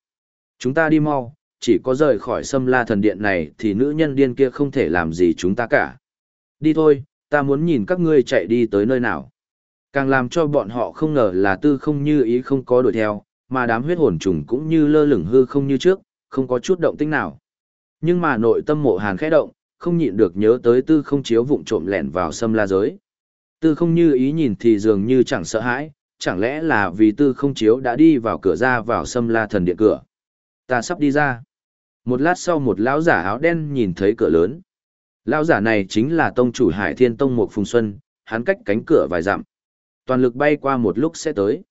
Chúng ta đi mau, chỉ có rời khỏi sâm la thần điện này thì nữ nhân điên kia không thể làm gì chúng ta cả. Đi thôi, ta muốn nhìn các ngươi chạy đi tới nơi nào. Càng làm cho bọn họ không ngờ là tư không như ý không có đuổi theo, mà đám huyết hồn trùng cũng như lơ lửng hư không như trước, không có chút động tĩnh nào. Nhưng mà nội tâm mộ hàn khẽ động, không nhịn được nhớ tới tư không chiếu vụng trộm lẻn vào sâm la giới. Tư không như ý nhìn thì dường như chẳng sợ hãi, chẳng lẽ là vì tư không chiếu đã đi vào cửa ra vào sâm la thần điện cửa. Ta sắp đi ra. Một lát sau một lão giả áo đen nhìn thấy cửa lớn. Lão giả này chính là tông chủ Hải Thiên Tông Mục Phùng Xuân, hắn cách cánh cửa vài dặm. Toàn lực bay qua một lúc sẽ tới.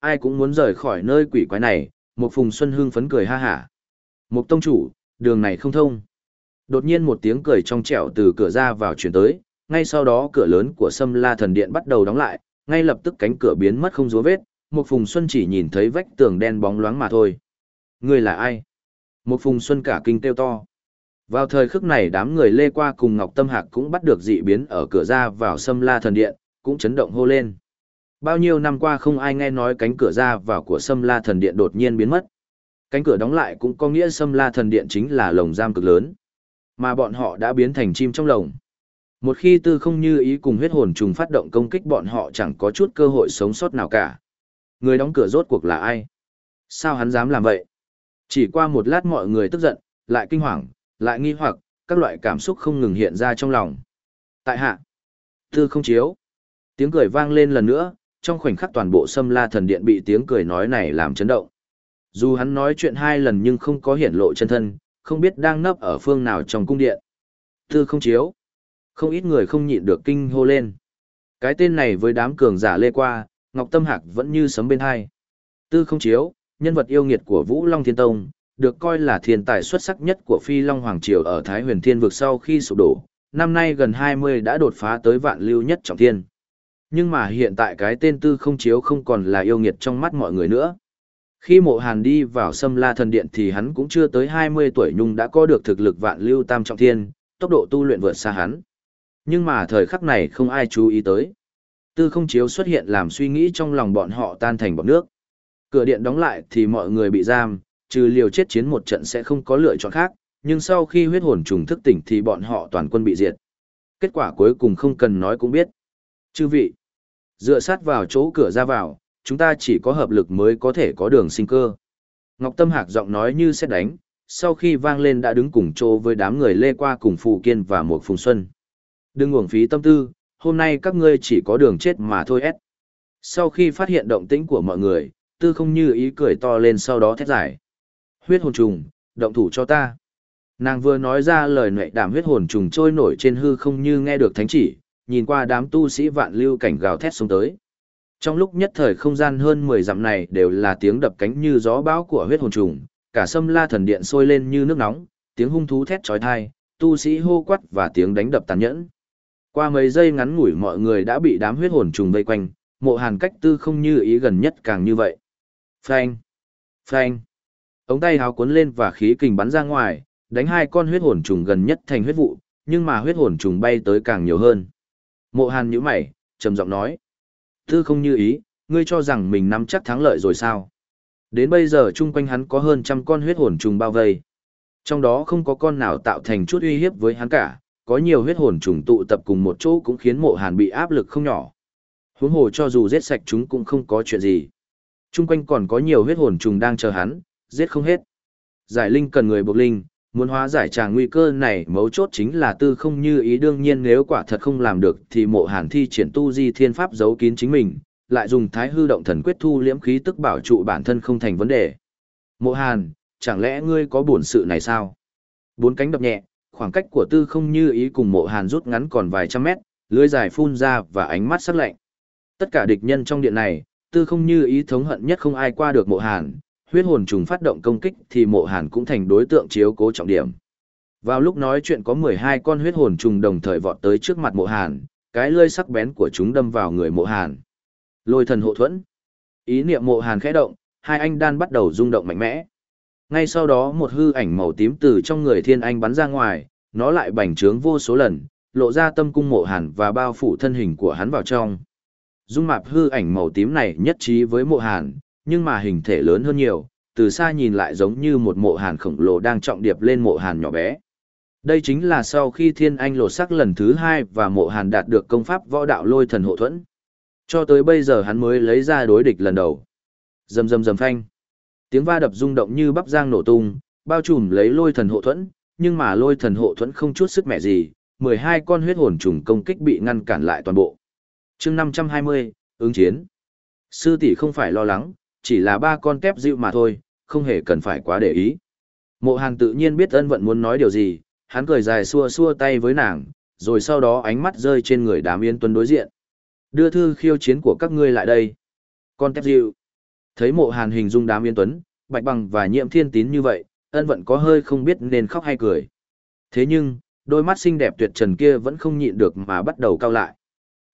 Ai cũng muốn rời khỏi nơi quỷ quái này, Mục Phùng Xuân hưng phấn cười ha hả. Mục tông chủ, đường này không thông. Đột nhiên một tiếng cười trong trẻo từ cửa ra vào chuyển tới, ngay sau đó cửa lớn của Sâm La Thần Điện bắt đầu đóng lại, ngay lập tức cánh cửa biến mất không dấu vết, Mục Phùng Xuân chỉ nhìn thấy vách tường đen bóng loáng mà thôi. Người là ai? Một Phùng Xuân cả kinh kêu to. Vào thời khắc này đám người lê qua cùng Ngọc Tâm Hạc cũng bắt được dị biến ở cửa ra vào Sâm La Thần Điện, cũng chấn động hô lên. Bao nhiêu năm qua không ai nghe nói cánh cửa ra vào của Sâm La Thần Điện đột nhiên biến mất. Cánh cửa đóng lại cũng có nghĩa Sâm La Thần Điện chính là lồng giam cực lớn. Mà bọn họ đã biến thành chim trong lồng. Một khi tư không như ý cùng huyết hồn trùng phát động công kích bọn họ chẳng có chút cơ hội sống sót nào cả. Người đóng cửa rốt cuộc là ai? Sao hắn dám làm vậy? Chỉ qua một lát mọi người tức giận, lại kinh hoàng, lại nghi hoặc, các loại cảm xúc không ngừng hiện ra trong lòng. Tại hạ, tư không chiếu. Tiếng cười vang lên lần nữa, trong khoảnh khắc toàn bộ sâm la thần điện bị tiếng cười nói này làm chấn động. Dù hắn nói chuyện hai lần nhưng không có hiển lộ chân thân, không biết đang nấp ở phương nào trong cung điện. Tư không chiếu. Không ít người không nhịn được kinh hô lên. Cái tên này với đám cường giả lê qua, Ngọc Tâm Hạc vẫn như sấm bên hai. Tư không chiếu, nhân vật yêu nghiệt của Vũ Long Thiên Tông, được coi là thiên tài xuất sắc nhất của Phi Long Hoàng Triều ở Thái huyền thiên vực sau khi sụp đổ. Năm nay gần 20 đã đột phá tới vạn lưu nhất trọng thiên. Nhưng mà hiện tại cái tên tư không chiếu không còn là yêu nghiệt trong mắt mọi người nữa. Khi mộ hàn đi vào Sâm la thần điện thì hắn cũng chưa tới 20 tuổi nhưng đã có được thực lực vạn lưu tam trọng thiên, tốc độ tu luyện vượt xa hắn. Nhưng mà thời khắc này không ai chú ý tới. Tư không chiếu xuất hiện làm suy nghĩ trong lòng bọn họ tan thành bọt nước. Cửa điện đóng lại thì mọi người bị giam, trừ liều chết chiến một trận sẽ không có lựa chọn khác, nhưng sau khi huyết hồn trùng thức tỉnh thì bọn họ toàn quân bị diệt. Kết quả cuối cùng không cần nói cũng biết. Chư vị, dựa sát vào chỗ cửa ra vào, chúng ta chỉ có hợp lực mới có thể có đường sinh cơ. Ngọc Tâm Hạc giọng nói như xét đánh, sau khi vang lên đã đứng cùng chỗ với đám người lê qua cùng Phù Kiên và một Phùng Xuân. Đừng uổng phí tâm tư, hôm nay các ngươi chỉ có đường chết mà thôi ép. Sau khi phát hiện động tĩnh của mọi người, tư không như ý cười to lên sau đó thét giải. Huyết hồn trùng, động thủ cho ta. Nàng vừa nói ra lời nệ đảm huyết hồn trùng trôi nổi trên hư không như nghe được thánh chỉ, nhìn qua đám tu sĩ vạn lưu cảnh gào thét xuống tới. Trong lúc nhất thời không gian hơn 10 dặm này đều là tiếng đập cánh như gió bão của huyết hồn trùng, cả sâm la thần điện sôi lên như nước nóng, tiếng hung thú thét chói tai, tu sĩ hô quắt và tiếng đánh đập tàn nhẫn. Qua mấy giây ngắn ngủi mọi người đã bị đám huyết hồn trùng vây quanh, mộ hàn cách tư không như ý gần nhất càng như vậy. Phanh! Phanh! Ống tay háo cuốn lên và khí kình bắn ra ngoài, đánh hai con huyết hồn trùng gần nhất thành huyết vụ, nhưng mà huyết hồn trùng bay tới càng nhiều hơn. Mộ hàn nhíu mày, trầm giọng nói. Tư không như ý, ngươi cho rằng mình nắm chắc thắng lợi rồi sao? Đến bây giờ chung quanh hắn có hơn trăm con huyết hồn trùng bao vây. Trong đó không có con nào tạo thành chút uy hiếp với hắn cả, có nhiều huyết hồn trùng tụ tập cùng một chỗ cũng khiến mộ hàn bị áp lực không nhỏ. Huống hồ cho dù giết sạch chúng cũng không có chuyện gì. Chung quanh còn có nhiều huyết hồn trùng đang chờ hắn, giết không hết. Giải linh cần người buộc linh, muốn hóa giải tràng nguy cơ này mấu chốt chính là tư không như ý đương nhiên nếu quả thật không làm được thì mộ hàn thi triển tu di thiên pháp giấu kín chính mình, lại dùng thái hư động thần quyết thu liễm khí tức bảo trụ bản thân không thành vấn đề. Mộ hàn, chẳng lẽ ngươi có buồn sự này sao? Bốn cánh đập nhẹ, khoảng cách của tư không như ý cùng mộ hàn rút ngắn còn vài trăm mét, lưới dài phun ra và ánh mắt sắc lạnh. Tất cả địch nhân trong điện này, tư không như ý thống hận nhất không ai qua được mộ hàn, huyết hồn trùng phát động công kích thì mộ hàn cũng thành đối tượng chiếu cố trọng điểm. Vào lúc nói chuyện có 12 con huyết hồn trùng đồng thời vọt tới trước mặt mộ hàn, cái lươi sắc bén của chúng đâm vào người mộ hàn. Lôi thần hộ thuẫn. Ý niệm mộ hàn khẽ động, hai anh đan bắt đầu rung động mạnh mẽ. Ngay sau đó một hư ảnh màu tím từ trong người thiên anh bắn ra ngoài, nó lại bành trướng vô số lần, lộ ra tâm cung mộ hàn và bao phủ thân hình của hắn vào trong. Dung mạp hư ảnh màu tím này nhất trí với mộ hàn, nhưng mà hình thể lớn hơn nhiều, từ xa nhìn lại giống như một mộ hàn khổng lồ đang trọng điệp lên mộ hàn nhỏ bé. Đây chính là sau khi thiên anh lột sắc lần thứ hai và mộ hàn đạt được công pháp võ đạo lôi thần hộ thuẫn. Cho tới bây giờ hắn mới lấy ra đối địch lần đầu. Dầm dầm dầm phanh. Tiếng va đập rung động như bắp giang nổ tung, bao trùm lấy lôi thần hộ thuẫn, nhưng mà lôi thần hộ thuẫn không chút sức mẹ gì, 12 con huyết hồn trùng công kích bị ngăn cản lại toàn bộ chương 520, ứng chiến. Sư tỷ không phải lo lắng, chỉ là ba con kép dịu mà thôi, không hề cần phải quá để ý. Mộ Hàn tự nhiên biết ân vận muốn nói điều gì, hắn cười dài xua xua tay với nàng, rồi sau đó ánh mắt rơi trên người đám yên tuấn đối diện. Đưa thư khiêu chiến của các ngươi lại đây. Con kép dịu. Thấy mộ Hàn hình dung đám yên tuấn, bạch bằng và nhiễm thiên tín như vậy, ân vận có hơi không biết nên khóc hay cười. Thế nhưng, đôi mắt xinh đẹp tuyệt trần kia vẫn không nhịn được mà bắt đầu cao lại.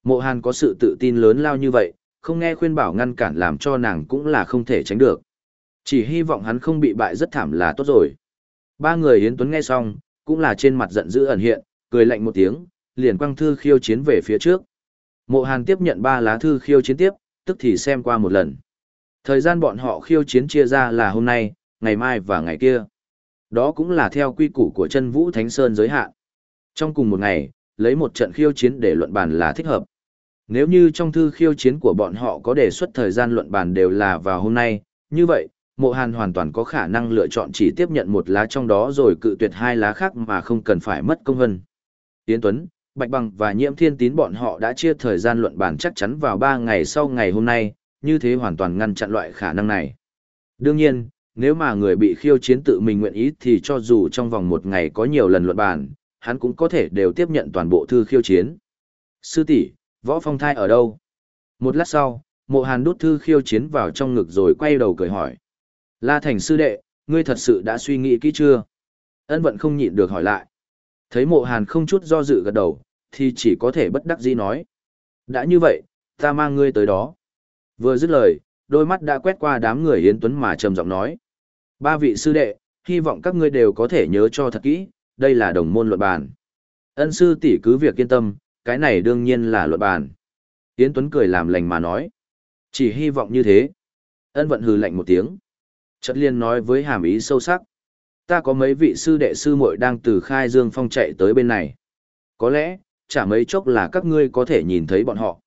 Mộ Hàn có sự tự tin lớn lao như vậy, không nghe khuyên bảo ngăn cản làm cho nàng cũng là không thể tránh được. Chỉ hy vọng hắn không bị bại rất thảm là tốt rồi. Ba người Yến Tuấn nghe xong, cũng là trên mặt giận dữ ẩn hiện, cười lạnh một tiếng, liền quăng thư khiêu chiến về phía trước. Mộ Hàn tiếp nhận ba lá thư khiêu chiến tiếp, tức thì xem qua một lần. Thời gian bọn họ khiêu chiến chia ra là hôm nay, ngày mai và ngày kia. Đó cũng là theo quy củ của chân vũ Thánh Sơn giới hạn. Trong cùng một ngày, lấy một trận khiêu chiến để luận bàn là thích hợp. Nếu như trong thư khiêu chiến của bọn họ có đề xuất thời gian luận bàn đều là vào hôm nay, như vậy, mộ hàn hoàn toàn có khả năng lựa chọn chỉ tiếp nhận một lá trong đó rồi cự tuyệt hai lá khác mà không cần phải mất công hân. Tiến Tuấn, Bạch Bằng và Nhiễm Thiên Tín bọn họ đã chia thời gian luận bàn chắc chắn vào 3 ngày sau ngày hôm nay, như thế hoàn toàn ngăn chặn loại khả năng này. Đương nhiên, nếu mà người bị khiêu chiến tự mình nguyện ý thì cho dù trong vòng một ngày có nhiều lần luận bàn, hắn cũng có thể đều tiếp nhận toàn bộ thư khiêu chiến. Sư tỷ, võ phong thai ở đâu? Một lát sau, mộ hàn đút thư khiêu chiến vào trong ngực rồi quay đầu cười hỏi. La Thành sư đệ, ngươi thật sự đã suy nghĩ kỹ chưa? Ân vận không nhịn được hỏi lại. Thấy mộ hàn không chút do dự gật đầu, thì chỉ có thể bất đắc dĩ nói. Đã như vậy, ta mang ngươi tới đó. Vừa dứt lời, đôi mắt đã quét qua đám người Yến Tuấn mà trầm giọng nói. Ba vị sư đệ, hy vọng các ngươi đều có thể nhớ cho thật kỹ, đây là đồng môn luận bàn. Ân sư tỷ cứ việc yên tâm, cái này đương nhiên là luận bàn. Yến Tuấn cười làm lành mà nói. Chỉ hy vọng như thế. Ân vận hừ lạnh một tiếng. Chợt liên nói với hàm ý sâu sắc. Ta có mấy vị sư đệ sư muội đang từ khai dương phong chạy tới bên này. Có lẽ, chả mấy chốc là các ngươi có thể nhìn thấy bọn họ.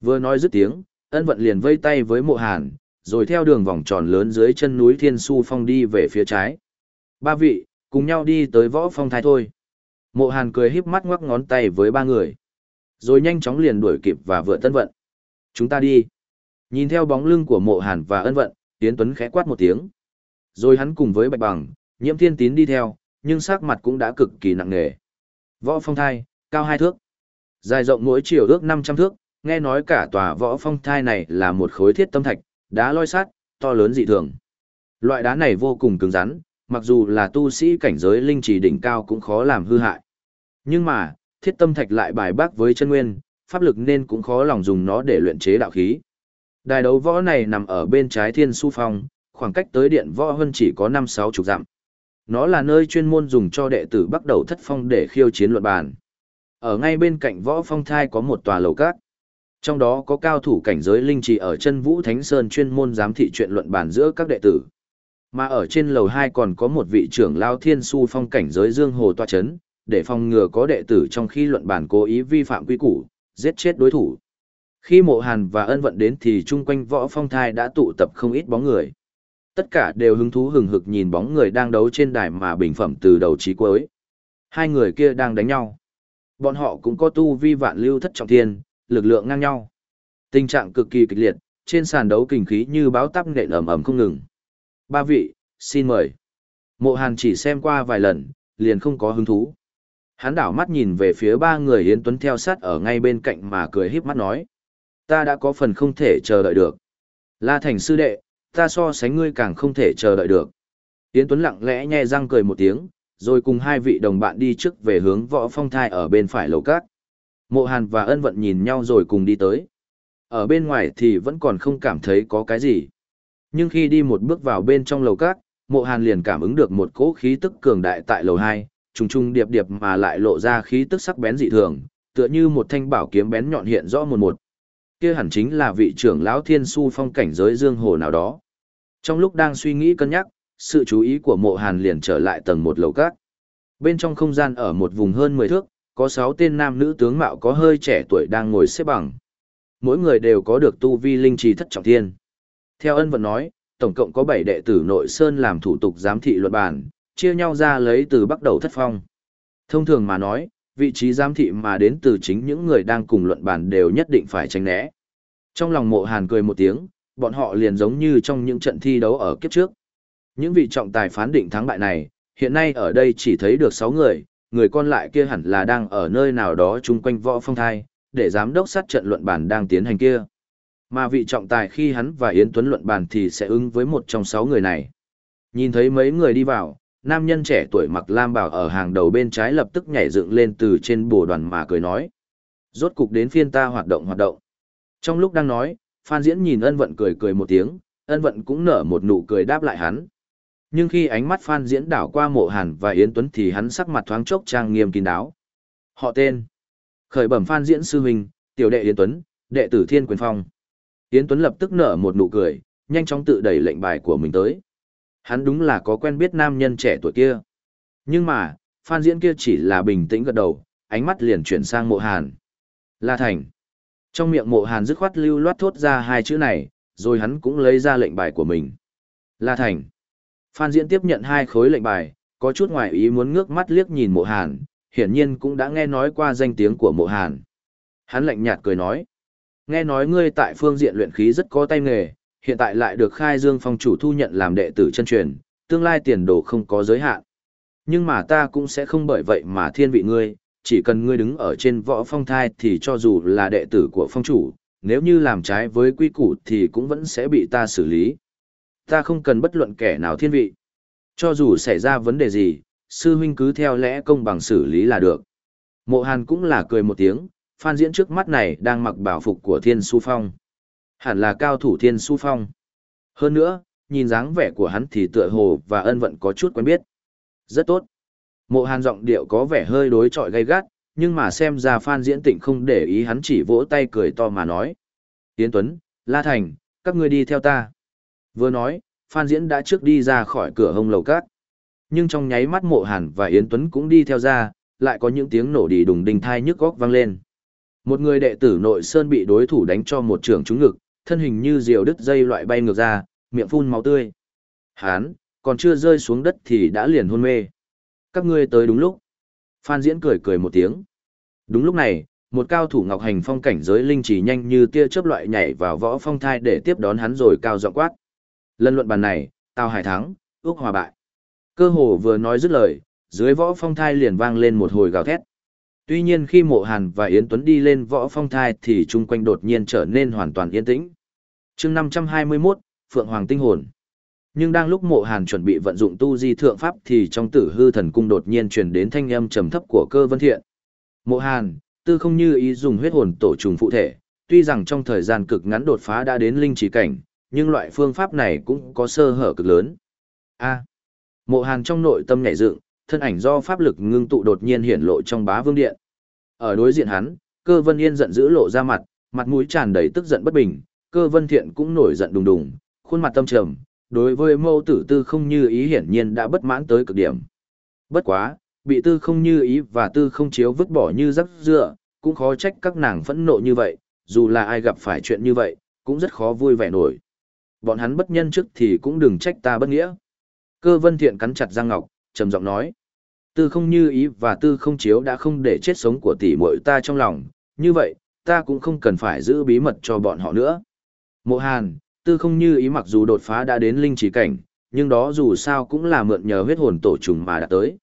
Vừa nói dứt tiếng, ân vận liền vây tay với mộ hàn, rồi theo đường vòng tròn lớn dưới chân núi Thiên Su Phong đi về phía trái. Ba vị, cùng nhau đi tới võ phong thái thôi. Mộ hàn cười híp mắt ngoắc ngón tay với ba người. Rồi nhanh chóng liền đuổi kịp và vượt tân vận. Chúng ta đi. Nhìn theo bóng lưng của mộ hàn và ân vận, Tiến Tuấn khẽ quát một tiếng. Rồi hắn cùng với Bạch Bằng, nhiễm thiên tín đi theo, nhưng sắc mặt cũng đã cực kỳ nặng nề. Võ phong thai, cao hai thước. Dài rộng mỗi chiều ước 500 thước, nghe nói cả tòa võ phong thai này là một khối thiết tâm thạch, đá loi sắt, to lớn dị thường. Loại đá này vô cùng cứng rắn, mặc dù là tu sĩ cảnh giới linh trì đỉnh cao cũng khó làm hư hại. Nhưng mà, thiết tâm thạch lại bài bác với chân nguyên, pháp lực nên cũng khó lòng dùng nó để luyện chế đạo khí. Đài đấu võ này nằm ở bên trái thiên su phong, khoảng cách tới điện võ hơn chỉ có 5-6 chục dặm. Nó là nơi chuyên môn dùng cho đệ tử bắt đầu thất phong để khiêu chiến luận bàn. Ở ngay bên cạnh võ phong thai có một tòa lầu cát. Trong đó có cao thủ cảnh giới linh trì ở chân Vũ Thánh Sơn chuyên môn giám thị chuyện luận bàn giữa các đệ tử. Mà ở trên lầu 2 còn có một vị trưởng lao thiên su phong cảnh giới dương hồ tòa chấn, để phòng ngừa có đệ tử trong khi luận bản cố ý vi phạm quy củ, giết chết đối thủ. Khi mộ hàn và ân vận đến thì chung quanh võ phong thai đã tụ tập không ít bóng người. Tất cả đều hứng thú hừng hực nhìn bóng người đang đấu trên đài mà bình phẩm từ đầu chí cuối. Hai người kia đang đánh nhau. Bọn họ cũng có tu vi vạn lưu thất trọng thiên, lực lượng ngang nhau. Tình trạng cực kỳ kịch liệt, trên sàn đấu kinh khí như báo tắp nện ầm ầm không ngừng. Ba vị, xin mời. Mộ Hàn chỉ xem qua vài lần, liền không có hứng thú. Hắn đảo mắt nhìn về phía ba người Yến Tuấn theo sát ở ngay bên cạnh mà cười híp mắt nói. Ta đã có phần không thể chờ đợi được. La Thành sư đệ, ta so sánh ngươi càng không thể chờ đợi được. Yến Tuấn lặng lẽ nhe răng cười một tiếng, rồi cùng hai vị đồng bạn đi trước về hướng võ phong thai ở bên phải lầu cát. Mộ Hàn và ân vận nhìn nhau rồi cùng đi tới. Ở bên ngoài thì vẫn còn không cảm thấy có cái gì. Nhưng khi đi một bước vào bên trong lầu cát, mộ Hàn liền cảm ứng được một cỗ khí tức cường đại tại lầu 2, trùng trùng điệp điệp mà lại lộ ra khí tức sắc bén dị thường, tựa như một thanh bảo kiếm bén nhọn hiện rõ một một. Kia hẳn chính là vị trưởng lão Thiên Su phong cảnh giới dương hồ nào đó. Trong lúc đang suy nghĩ cân nhắc, sự chú ý của mộ Hàn liền trở lại tầng một lầu các. Bên trong không gian ở một vùng hơn 10 thước, có 6 tên nam nữ tướng mạo có hơi trẻ tuổi đang ngồi xếp bằng. Mỗi người đều có được tu vi linh trì thất trọng thiên. Theo ân vận nói, tổng cộng có 7 đệ tử nội sơn làm thủ tục giám thị luật bản, chia nhau ra lấy từ bắt đầu thất phong. Thông thường mà nói, vị trí giám thị mà đến từ chính những người đang cùng luận bàn đều nhất định phải tránh né. Trong lòng mộ hàn cười một tiếng, bọn họ liền giống như trong những trận thi đấu ở kiếp trước. Những vị trọng tài phán định thắng bại này, hiện nay ở đây chỉ thấy được 6 người, người còn lại kia hẳn là đang ở nơi nào đó chung quanh võ phong thai, để giám đốc sát trận luận bàn đang tiến hành kia. Mà vị trọng tài khi hắn và Yến Tuấn luận bàn thì sẽ ứng với một trong 6 người này. Nhìn thấy mấy người đi vào, nam nhân trẻ tuổi mặc lam bảo ở hàng đầu bên trái lập tức nhảy dựng lên từ trên bồ đoàn mà cười nói. Rốt cục đến phiên ta hoạt động hoạt động. Trong lúc đang nói, Phan Diễn nhìn ân vận cười cười một tiếng, ân vận cũng nở một nụ cười đáp lại hắn. Nhưng khi ánh mắt Phan Diễn đảo qua mộ hàn và Yến Tuấn thì hắn sắc mặt thoáng chốc trang nghiêm kín đáo. Họ tên. Khởi bẩm Phan Diễn sư huynh, tiểu đệ Yến Tuấn, đệ tử Thiên Quyền Phong. Yến Tuấn lập tức nở một nụ cười, nhanh chóng tự đẩy lệnh bài của mình tới. Hắn đúng là có quen biết nam nhân trẻ tuổi kia. Nhưng mà, Phan Diễn kia chỉ là bình tĩnh gật đầu, ánh mắt liền chuyển sang mộ hàn. La Thành. Trong miệng mộ hàn dứt khoát lưu loát thốt ra hai chữ này, rồi hắn cũng lấy ra lệnh bài của mình. La Thành. Phan Diễn tiếp nhận hai khối lệnh bài, có chút ngoài ý muốn ngước mắt liếc nhìn mộ hàn, hiển nhiên cũng đã nghe nói qua danh tiếng của mộ hàn. Hắn lạnh nhạt cười nói. Nghe nói ngươi tại phương diện luyện khí rất có tay nghề, hiện tại lại được khai dương phong chủ thu nhận làm đệ tử chân truyền, tương lai tiền đồ không có giới hạn. Nhưng mà ta cũng sẽ không bởi vậy mà thiên vị ngươi, chỉ cần ngươi đứng ở trên võ phong thai thì cho dù là đệ tử của phong chủ, nếu như làm trái với quy củ thì cũng vẫn sẽ bị ta xử lý. Ta không cần bất luận kẻ nào thiên vị. Cho dù xảy ra vấn đề gì, sư huynh cứ theo lẽ công bằng xử lý là được. Mộ Hàn cũng là cười một tiếng, Phan Diễn trước mắt này đang mặc bảo phục của Thiên Su Phong. Hẳn là cao thủ Thiên Su Phong. Hơn nữa, nhìn dáng vẻ của hắn thì tựa hồ và ân vận có chút quen biết. Rất tốt. Mộ Hàn giọng điệu có vẻ hơi đối trọi gay gắt, nhưng mà xem ra Phan Diễn Tịnh không để ý hắn chỉ vỗ tay cười to mà nói. Tiến Tuấn, La Thành, các ngươi đi theo ta. Vừa nói, Phan Diễn đã trước đi ra khỏi cửa hông lầu cát. Nhưng trong nháy mắt Mộ Hàn và Yến Tuấn cũng đi theo ra, lại có những tiếng nổ đi đùng đình thai nhức góc vang lên. Một người đệ tử nội sơn bị đối thủ đánh cho một trường trúng ngực, thân hình như diều đứt dây loại bay ngược ra, miệng phun máu tươi. Hán, còn chưa rơi xuống đất thì đã liền hôn mê. Các ngươi tới đúng lúc. Phan Diễn cười cười một tiếng. Đúng lúc này, một cao thủ ngọc hành phong cảnh giới linh chỉ nhanh như tia chớp loại nhảy vào võ phong thai để tiếp đón hắn rồi cao giọng quát. Lần luận bàn này, tao Hải thắng, ước hòa bại. Cơ hồ vừa nói dứt lời, dưới võ phong thai liền vang lên một hồi gào thét. Tuy nhiên khi Mộ Hàn và Yến Tuấn đi lên võ phong thai thì chung quanh đột nhiên trở nên hoàn toàn yên tĩnh. chương 521, Phượng Hoàng Tinh Hồn. Nhưng đang lúc mộ hàn chuẩn bị vận dụng tu di thượng pháp thì trong tử hư thần cung đột nhiên truyền đến thanh âm trầm thấp của cơ vân thiện. Mộ hàn, tư không như ý dùng huyết hồn tổ trùng phụ thể, tuy rằng trong thời gian cực ngắn đột phá đã đến linh trí cảnh, nhưng loại phương pháp này cũng có sơ hở cực lớn. A. mộ hàn trong nội tâm nhảy dựng, thân ảnh do pháp lực ngưng tụ đột nhiên hiển lộ trong bá vương điện. Ở đối diện hắn, cơ vân yên giận dữ lộ ra mặt, mặt mũi tràn đầy tức giận bất bình, cơ vân thiện cũng nổi giận đùng đùng, khuôn mặt tâm trầm, đối với mâu tử tư không như ý hiển nhiên đã bất mãn tới cực điểm. Bất quá, bị tư không như ý và tư không chiếu vứt bỏ như rắc dựa, cũng khó trách các nàng phẫn nộ như vậy, dù là ai gặp phải chuyện như vậy, cũng rất khó vui vẻ nổi. Bọn hắn bất nhân trước thì cũng đừng trách ta bất nghĩa. Cơ vân thiện cắn chặt răng ngọc, trầm giọng nói. Tư không như ý và tư không chiếu đã không để chết sống của tỷ muội ta trong lòng, như vậy, ta cũng không cần phải giữ bí mật cho bọn họ nữa. Mộ Hàn, tư không như ý mặc dù đột phá đã đến linh trí cảnh, nhưng đó dù sao cũng là mượn nhờ huyết hồn tổ trùng mà đã tới.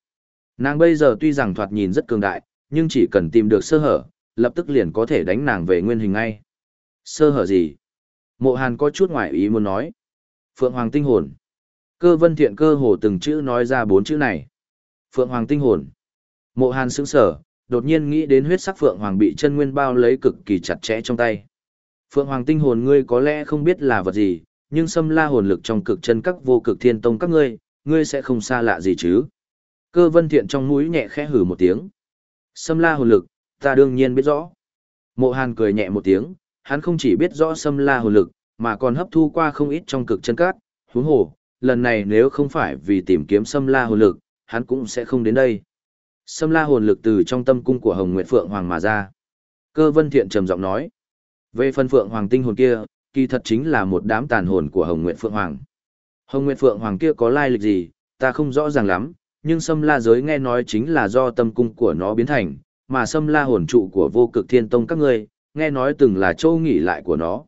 Nàng bây giờ tuy rằng thoạt nhìn rất cường đại, nhưng chỉ cần tìm được sơ hở, lập tức liền có thể đánh nàng về nguyên hình ngay. Sơ hở gì? Mộ Hàn có chút ngoại ý muốn nói. Phượng Hoàng tinh hồn. Cơ vân thiện cơ hồ từng chữ nói ra bốn chữ này. Phượng Hoàng tinh hồn. Mộ Hàn sững sở, đột nhiên nghĩ đến huyết sắc Phượng Hoàng bị chân nguyên bao lấy cực kỳ chặt chẽ trong tay. Phượng Hoàng tinh hồn ngươi có lẽ không biết là vật gì, nhưng xâm la hồn lực trong cực chân các vô cực thiên tông các ngươi, ngươi sẽ không xa lạ gì chứ. Cơ vân thiện trong mũi nhẹ khẽ hử một tiếng. Xâm la hồn lực, ta đương nhiên biết rõ. Mộ Hàn cười nhẹ một tiếng, hắn không chỉ biết rõ xâm la hồn lực, mà còn hấp thu qua không ít trong cực chân cát, huống hồ, lần này nếu không phải vì tìm kiếm xâm la hồn lực, hắn cũng sẽ không đến đây. Xâm la hồn lực từ trong tâm cung của Hồng Nguyệt Phượng Hoàng mà ra. Cơ vân thiện trầm giọng nói. Về phân Phượng Hoàng tinh hồn kia, kỳ thật chính là một đám tàn hồn của Hồng Nguyệt Phượng Hoàng. Hồng Nguyệt Phượng Hoàng kia có lai lịch gì, ta không rõ ràng lắm, nhưng Sâm La giới nghe nói chính là do tâm cung của nó biến thành, mà Sâm La hồn trụ của vô cực thiên tông các ngươi, nghe nói từng là châu nghỉ lại của nó.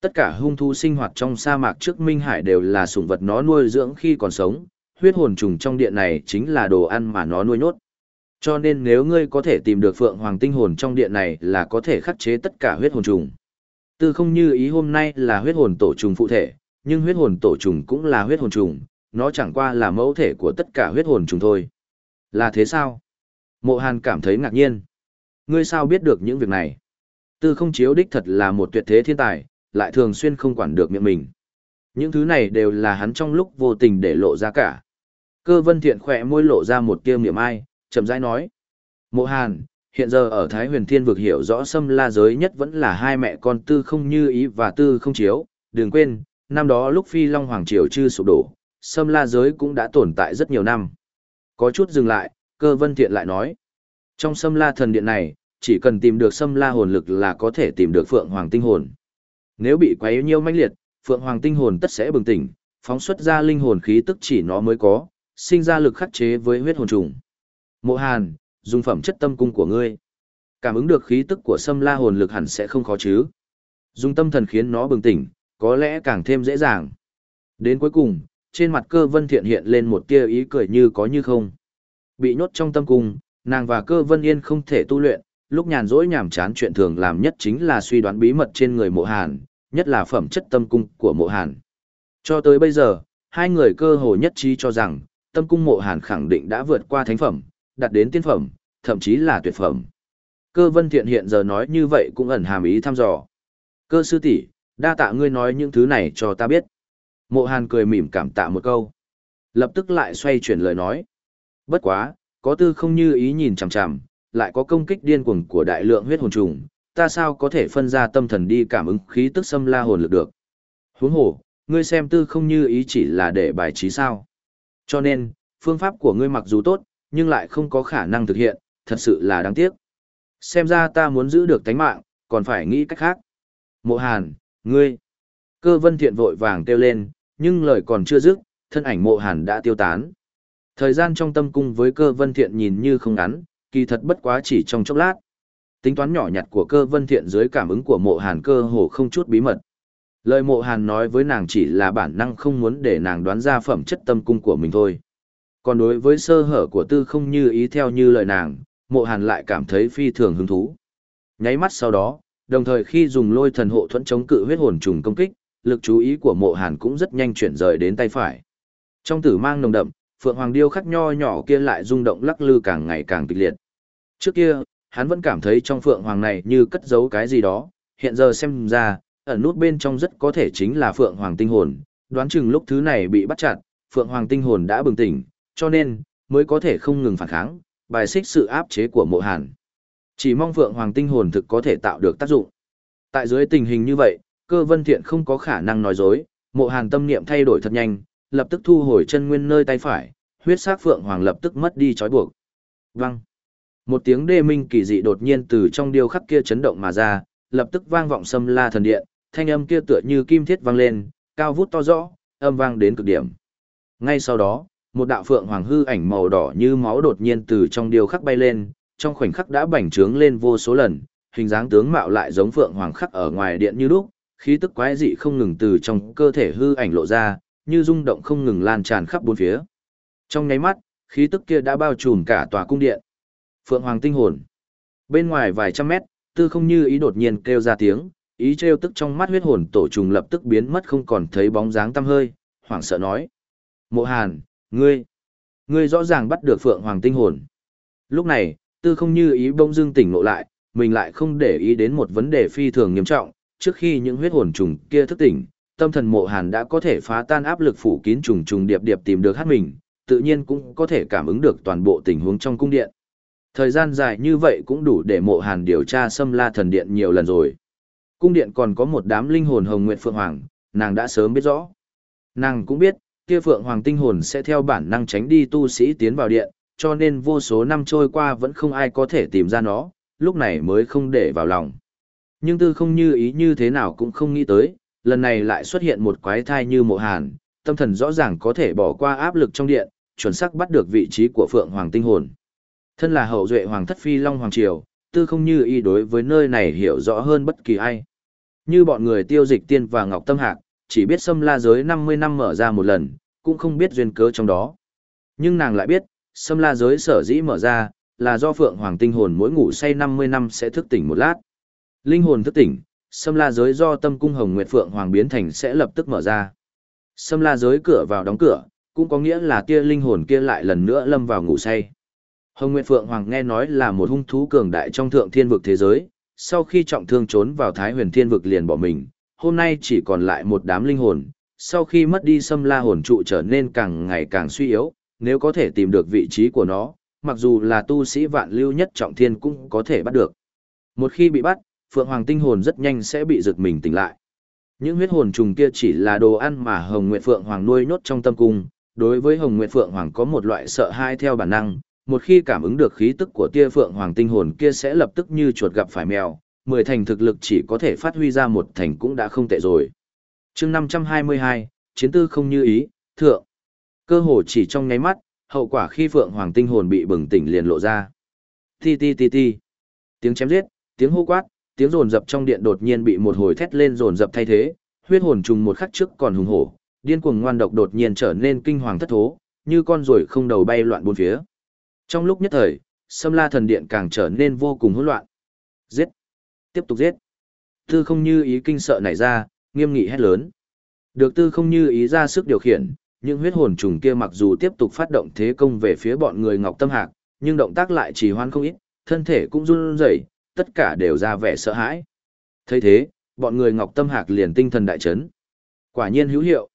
Tất cả hung thú sinh hoạt trong sa mạc trước Minh Hải đều là sủng vật nó nuôi dưỡng khi còn sống, huyết hồn trùng trong điện này chính là đồ ăn mà nó nuôi nhốt. Cho nên nếu ngươi có thể tìm được Phượng Hoàng tinh hồn trong điện này là có thể khắc chế tất cả huyết hồn trùng. Tư không như ý hôm nay là huyết hồn tổ trùng phụ thể, nhưng huyết hồn tổ trùng cũng là huyết hồn trùng, nó chẳng qua là mẫu thể của tất cả huyết hồn trùng thôi. Là thế sao? Mộ Hàn cảm thấy ngạc nhiên. Ngươi sao biết được những việc này? Tư không chiếu đích thật là một tuyệt thế thiên tài, lại thường xuyên không quản được miệng mình. Những thứ này đều là hắn trong lúc vô tình để lộ ra cả. Cơ vân thiện khỏe môi lộ ra một tia miệng ai, chậm rãi nói. Mộ Hàn, hiện giờ ở Thái huyền thiên vực hiểu rõ xâm la giới nhất vẫn là hai mẹ con tư không như ý và tư không chiếu. Đừng quên, năm đó lúc Phi Long Hoàng Triều chưa sụp đổ, xâm la giới cũng đã tồn tại rất nhiều năm. Có chút dừng lại, cơ vân thiện lại nói. Trong xâm la thần điện này, chỉ cần tìm được xâm la hồn lực là có thể tìm được phượng hoàng tinh hồn. Nếu bị quấy nhiêu mãnh liệt, phượng hoàng tinh hồn tất sẽ bừng tỉnh, phóng xuất ra linh hồn khí tức chỉ nó mới có, sinh ra lực khắc chế với huyết hồn trùng. Mộ Hàn, dùng phẩm chất tâm cung của ngươi. Cảm ứng được khí tức của sâm la hồn lực hẳn sẽ không khó chứ. Dùng tâm thần khiến nó bừng tỉnh, có lẽ càng thêm dễ dàng. Đến cuối cùng, trên mặt cơ vân thiện hiện lên một tia ý cười như có như không. Bị nhốt trong tâm cung, nàng và cơ vân yên không thể tu luyện, lúc nhàn rỗi nhàm chán chuyện thường làm nhất chính là suy đoán bí mật trên người mộ hàn, nhất là phẩm chất tâm cung của mộ hàn. Cho tới bây giờ, hai người cơ hồ nhất trí cho rằng, tâm cung mộ hàn khẳng định đã vượt qua thánh phẩm, đạt đến tiên phẩm, thậm chí là tuyệt phẩm. Cơ vân thiện hiện giờ nói như vậy cũng ẩn hàm ý thăm dò. Cơ sư tỷ, đa tạ ngươi nói những thứ này cho ta biết. Mộ hàn cười mỉm cảm tạ một câu. Lập tức lại xoay chuyển lời nói. Bất quá, có tư không như ý nhìn chằm chằm, lại có công kích điên cuồng của đại lượng huyết hồn trùng, ta sao có thể phân ra tâm thần đi cảm ứng khí tức xâm la hồn lực được. Huống hồ, ngươi xem tư không như ý chỉ là để bài trí sao. Cho nên, phương pháp của ngươi mặc dù tốt, nhưng lại không có khả năng thực hiện, thật sự là đáng tiếc. Xem ra ta muốn giữ được tánh mạng, còn phải nghĩ cách khác. Mộ Hàn, ngươi. Cơ vân thiện vội vàng kêu lên, nhưng lời còn chưa dứt, thân ảnh mộ Hàn đã tiêu tán. Thời gian trong tâm cung với cơ vân thiện nhìn như không ngắn, kỳ thật bất quá chỉ trong chốc lát. Tính toán nhỏ nhặt của cơ vân thiện dưới cảm ứng của mộ Hàn cơ hồ không chút bí mật. Lời mộ Hàn nói với nàng chỉ là bản năng không muốn để nàng đoán ra phẩm chất tâm cung của mình thôi. Còn đối với sơ hở của tư không như ý theo như lời nàng, mộ hàn lại cảm thấy phi thường hứng thú. Nháy mắt sau đó, đồng thời khi dùng lôi thần hộ thuẫn chống cự huyết hồn trùng công kích, lực chú ý của mộ hàn cũng rất nhanh chuyển rời đến tay phải. Trong tử mang nồng đậm, Phượng Hoàng Điêu khắc nho nhỏ kia lại rung động lắc lư càng ngày càng kịch liệt. Trước kia, hắn vẫn cảm thấy trong Phượng Hoàng này như cất giấu cái gì đó, hiện giờ xem ra, ẩn nút bên trong rất có thể chính là Phượng Hoàng tinh hồn, đoán chừng lúc thứ này bị bắt chặt, Phượng Hoàng tinh hồn đã bừng tỉnh, cho nên, mới có thể không ngừng phản kháng, bài xích sự áp chế của mộ hàn. Chỉ mong Phượng Hoàng tinh hồn thực có thể tạo được tác dụng. Tại dưới tình hình như vậy, cơ vân thiện không có khả năng nói dối, mộ hàn tâm niệm thay đổi thật nhanh, lập tức thu hồi chân nguyên nơi tay phải, huyết sắc Phượng Hoàng lập tức mất đi trói buộc. Văng! Một tiếng đê minh kỳ dị đột nhiên từ trong điêu khắc kia chấn động mà ra, lập tức vang vọng xâm la thần điện, thanh âm kia tựa như kim thiết vang lên, cao vút to rõ, âm vang đến cực điểm. Ngay sau đó, một đạo phượng hoàng hư ảnh màu đỏ như máu đột nhiên từ trong điều khắc bay lên, trong khoảnh khắc đã bành trướng lên vô số lần, hình dáng tướng mạo lại giống phượng hoàng khắc ở ngoài điện như lúc, khí tức quái dị không ngừng từ trong cơ thể hư ảnh lộ ra, như rung động không ngừng lan tràn khắp bốn phía. Trong nháy mắt, khí tức kia đã bao trùm cả tòa cung điện. Phượng hoàng tinh hồn. Bên ngoài vài trăm mét, tư không như ý đột nhiên kêu ra tiếng, ý trêu tức trong mắt huyết hồn tổ trùng lập tức biến mất không còn thấy bóng dáng tăm hơi, hoảng sợ nói. Mộ hàn, ngươi, ngươi rõ ràng bắt được phượng hoàng tinh hồn. Lúc này, tư không như ý bỗng dưng tỉnh ngộ lại, mình lại không để ý đến một vấn đề phi thường nghiêm trọng, trước khi những huyết hồn trùng kia thức tỉnh, tâm thần mộ hàn đã có thể phá tan áp lực phủ kín trùng trùng điệp điệp tìm được hát mình, tự nhiên cũng có thể cảm ứng được toàn bộ tình huống trong cung điện. Thời gian dài như vậy cũng đủ để mộ hàn điều tra xâm la thần điện nhiều lần rồi. Cung điện còn có một đám linh hồn hồng nguyệt phượng hoàng, nàng đã sớm biết rõ. Nàng cũng biết, kia phượng hoàng tinh hồn sẽ theo bản năng tránh đi tu sĩ tiến vào điện, cho nên vô số năm trôi qua vẫn không ai có thể tìm ra nó, lúc này mới không để vào lòng. Nhưng tư không như ý như thế nào cũng không nghĩ tới, lần này lại xuất hiện một quái thai như mộ hàn, tâm thần rõ ràng có thể bỏ qua áp lực trong điện, chuẩn xác bắt được vị trí của phượng hoàng tinh hồn. Thân là hậu duệ hoàng thất phi long hoàng triều, tư không như ý đối với nơi này hiểu rõ hơn bất kỳ ai. Như bọn người tiêu dịch tiên và ngọc tâm hạc, chỉ biết xâm la giới 50 năm mở ra một lần, cũng không biết duyên cớ trong đó. Nhưng nàng lại biết, xâm la giới sở dĩ mở ra, là do phượng hoàng tinh hồn mỗi ngủ say 50 năm sẽ thức tỉnh một lát. Linh hồn thức tỉnh, xâm la giới do tâm cung hồng nguyệt phượng hoàng biến thành sẽ lập tức mở ra. Xâm la giới cửa vào đóng cửa, cũng có nghĩa là kia linh hồn kia lại lần nữa lâm vào ngủ say. Hồng Nguyệt Phượng Hoàng nghe nói là một hung thú cường đại trong thượng thiên vực thế giới, sau khi trọng thương trốn vào Thái Huyền Thiên vực liền bỏ mình, hôm nay chỉ còn lại một đám linh hồn, sau khi mất đi xâm la hồn trụ trở nên càng ngày càng suy yếu, nếu có thể tìm được vị trí của nó, mặc dù là tu sĩ vạn lưu nhất trọng thiên cũng có thể bắt được. Một khi bị bắt, Phượng Hoàng tinh hồn rất nhanh sẽ bị giật mình tỉnh lại. Những huyết hồn trùng kia chỉ là đồ ăn mà Hồng Nguyệt Phượng Hoàng nuôi nhốt trong tâm cung, đối với Hồng Nguyệt Phượng Hoàng có một loại sợ hãi theo bản năng, một khi cảm ứng được khí tức của tia phượng hoàng tinh hồn kia sẽ lập tức như chuột gặp phải mèo, mười thành thực lực chỉ có thể phát huy ra một thành cũng đã không tệ rồi. chương 522, chiến tư không như ý, thượng. Cơ hồ chỉ trong nháy mắt, hậu quả khi phượng hoàng tinh hồn bị bừng tỉnh liền lộ ra. Ti ti ti ti. Tiếng chém giết, tiếng hô quát, tiếng rồn rập trong điện đột nhiên bị một hồi thét lên rồn rập thay thế, huyết hồn trùng một khắc trước còn hùng hổ, điên cuồng ngoan độc đột nhiên trở nên kinh hoàng thất thố, như con ruồi không đầu bay loạn bốn phía. Trong lúc nhất thời, Sâm La thần điện càng trở nên vô cùng hỗn loạn. Giết! Tiếp tục giết! Tư không như ý kinh sợ nảy ra, nghiêm nghị hét lớn. Được tư không như ý ra sức điều khiển, những huyết hồn trùng kia mặc dù tiếp tục phát động thế công về phía bọn người Ngọc Tâm Hạc, nhưng động tác lại trì hoãn không ít, thân thể cũng run rẩy, tất cả đều ra vẻ sợ hãi. thấy thế, bọn người Ngọc Tâm Hạc liền tinh thần đại chấn. Quả nhiên hữu hiệu.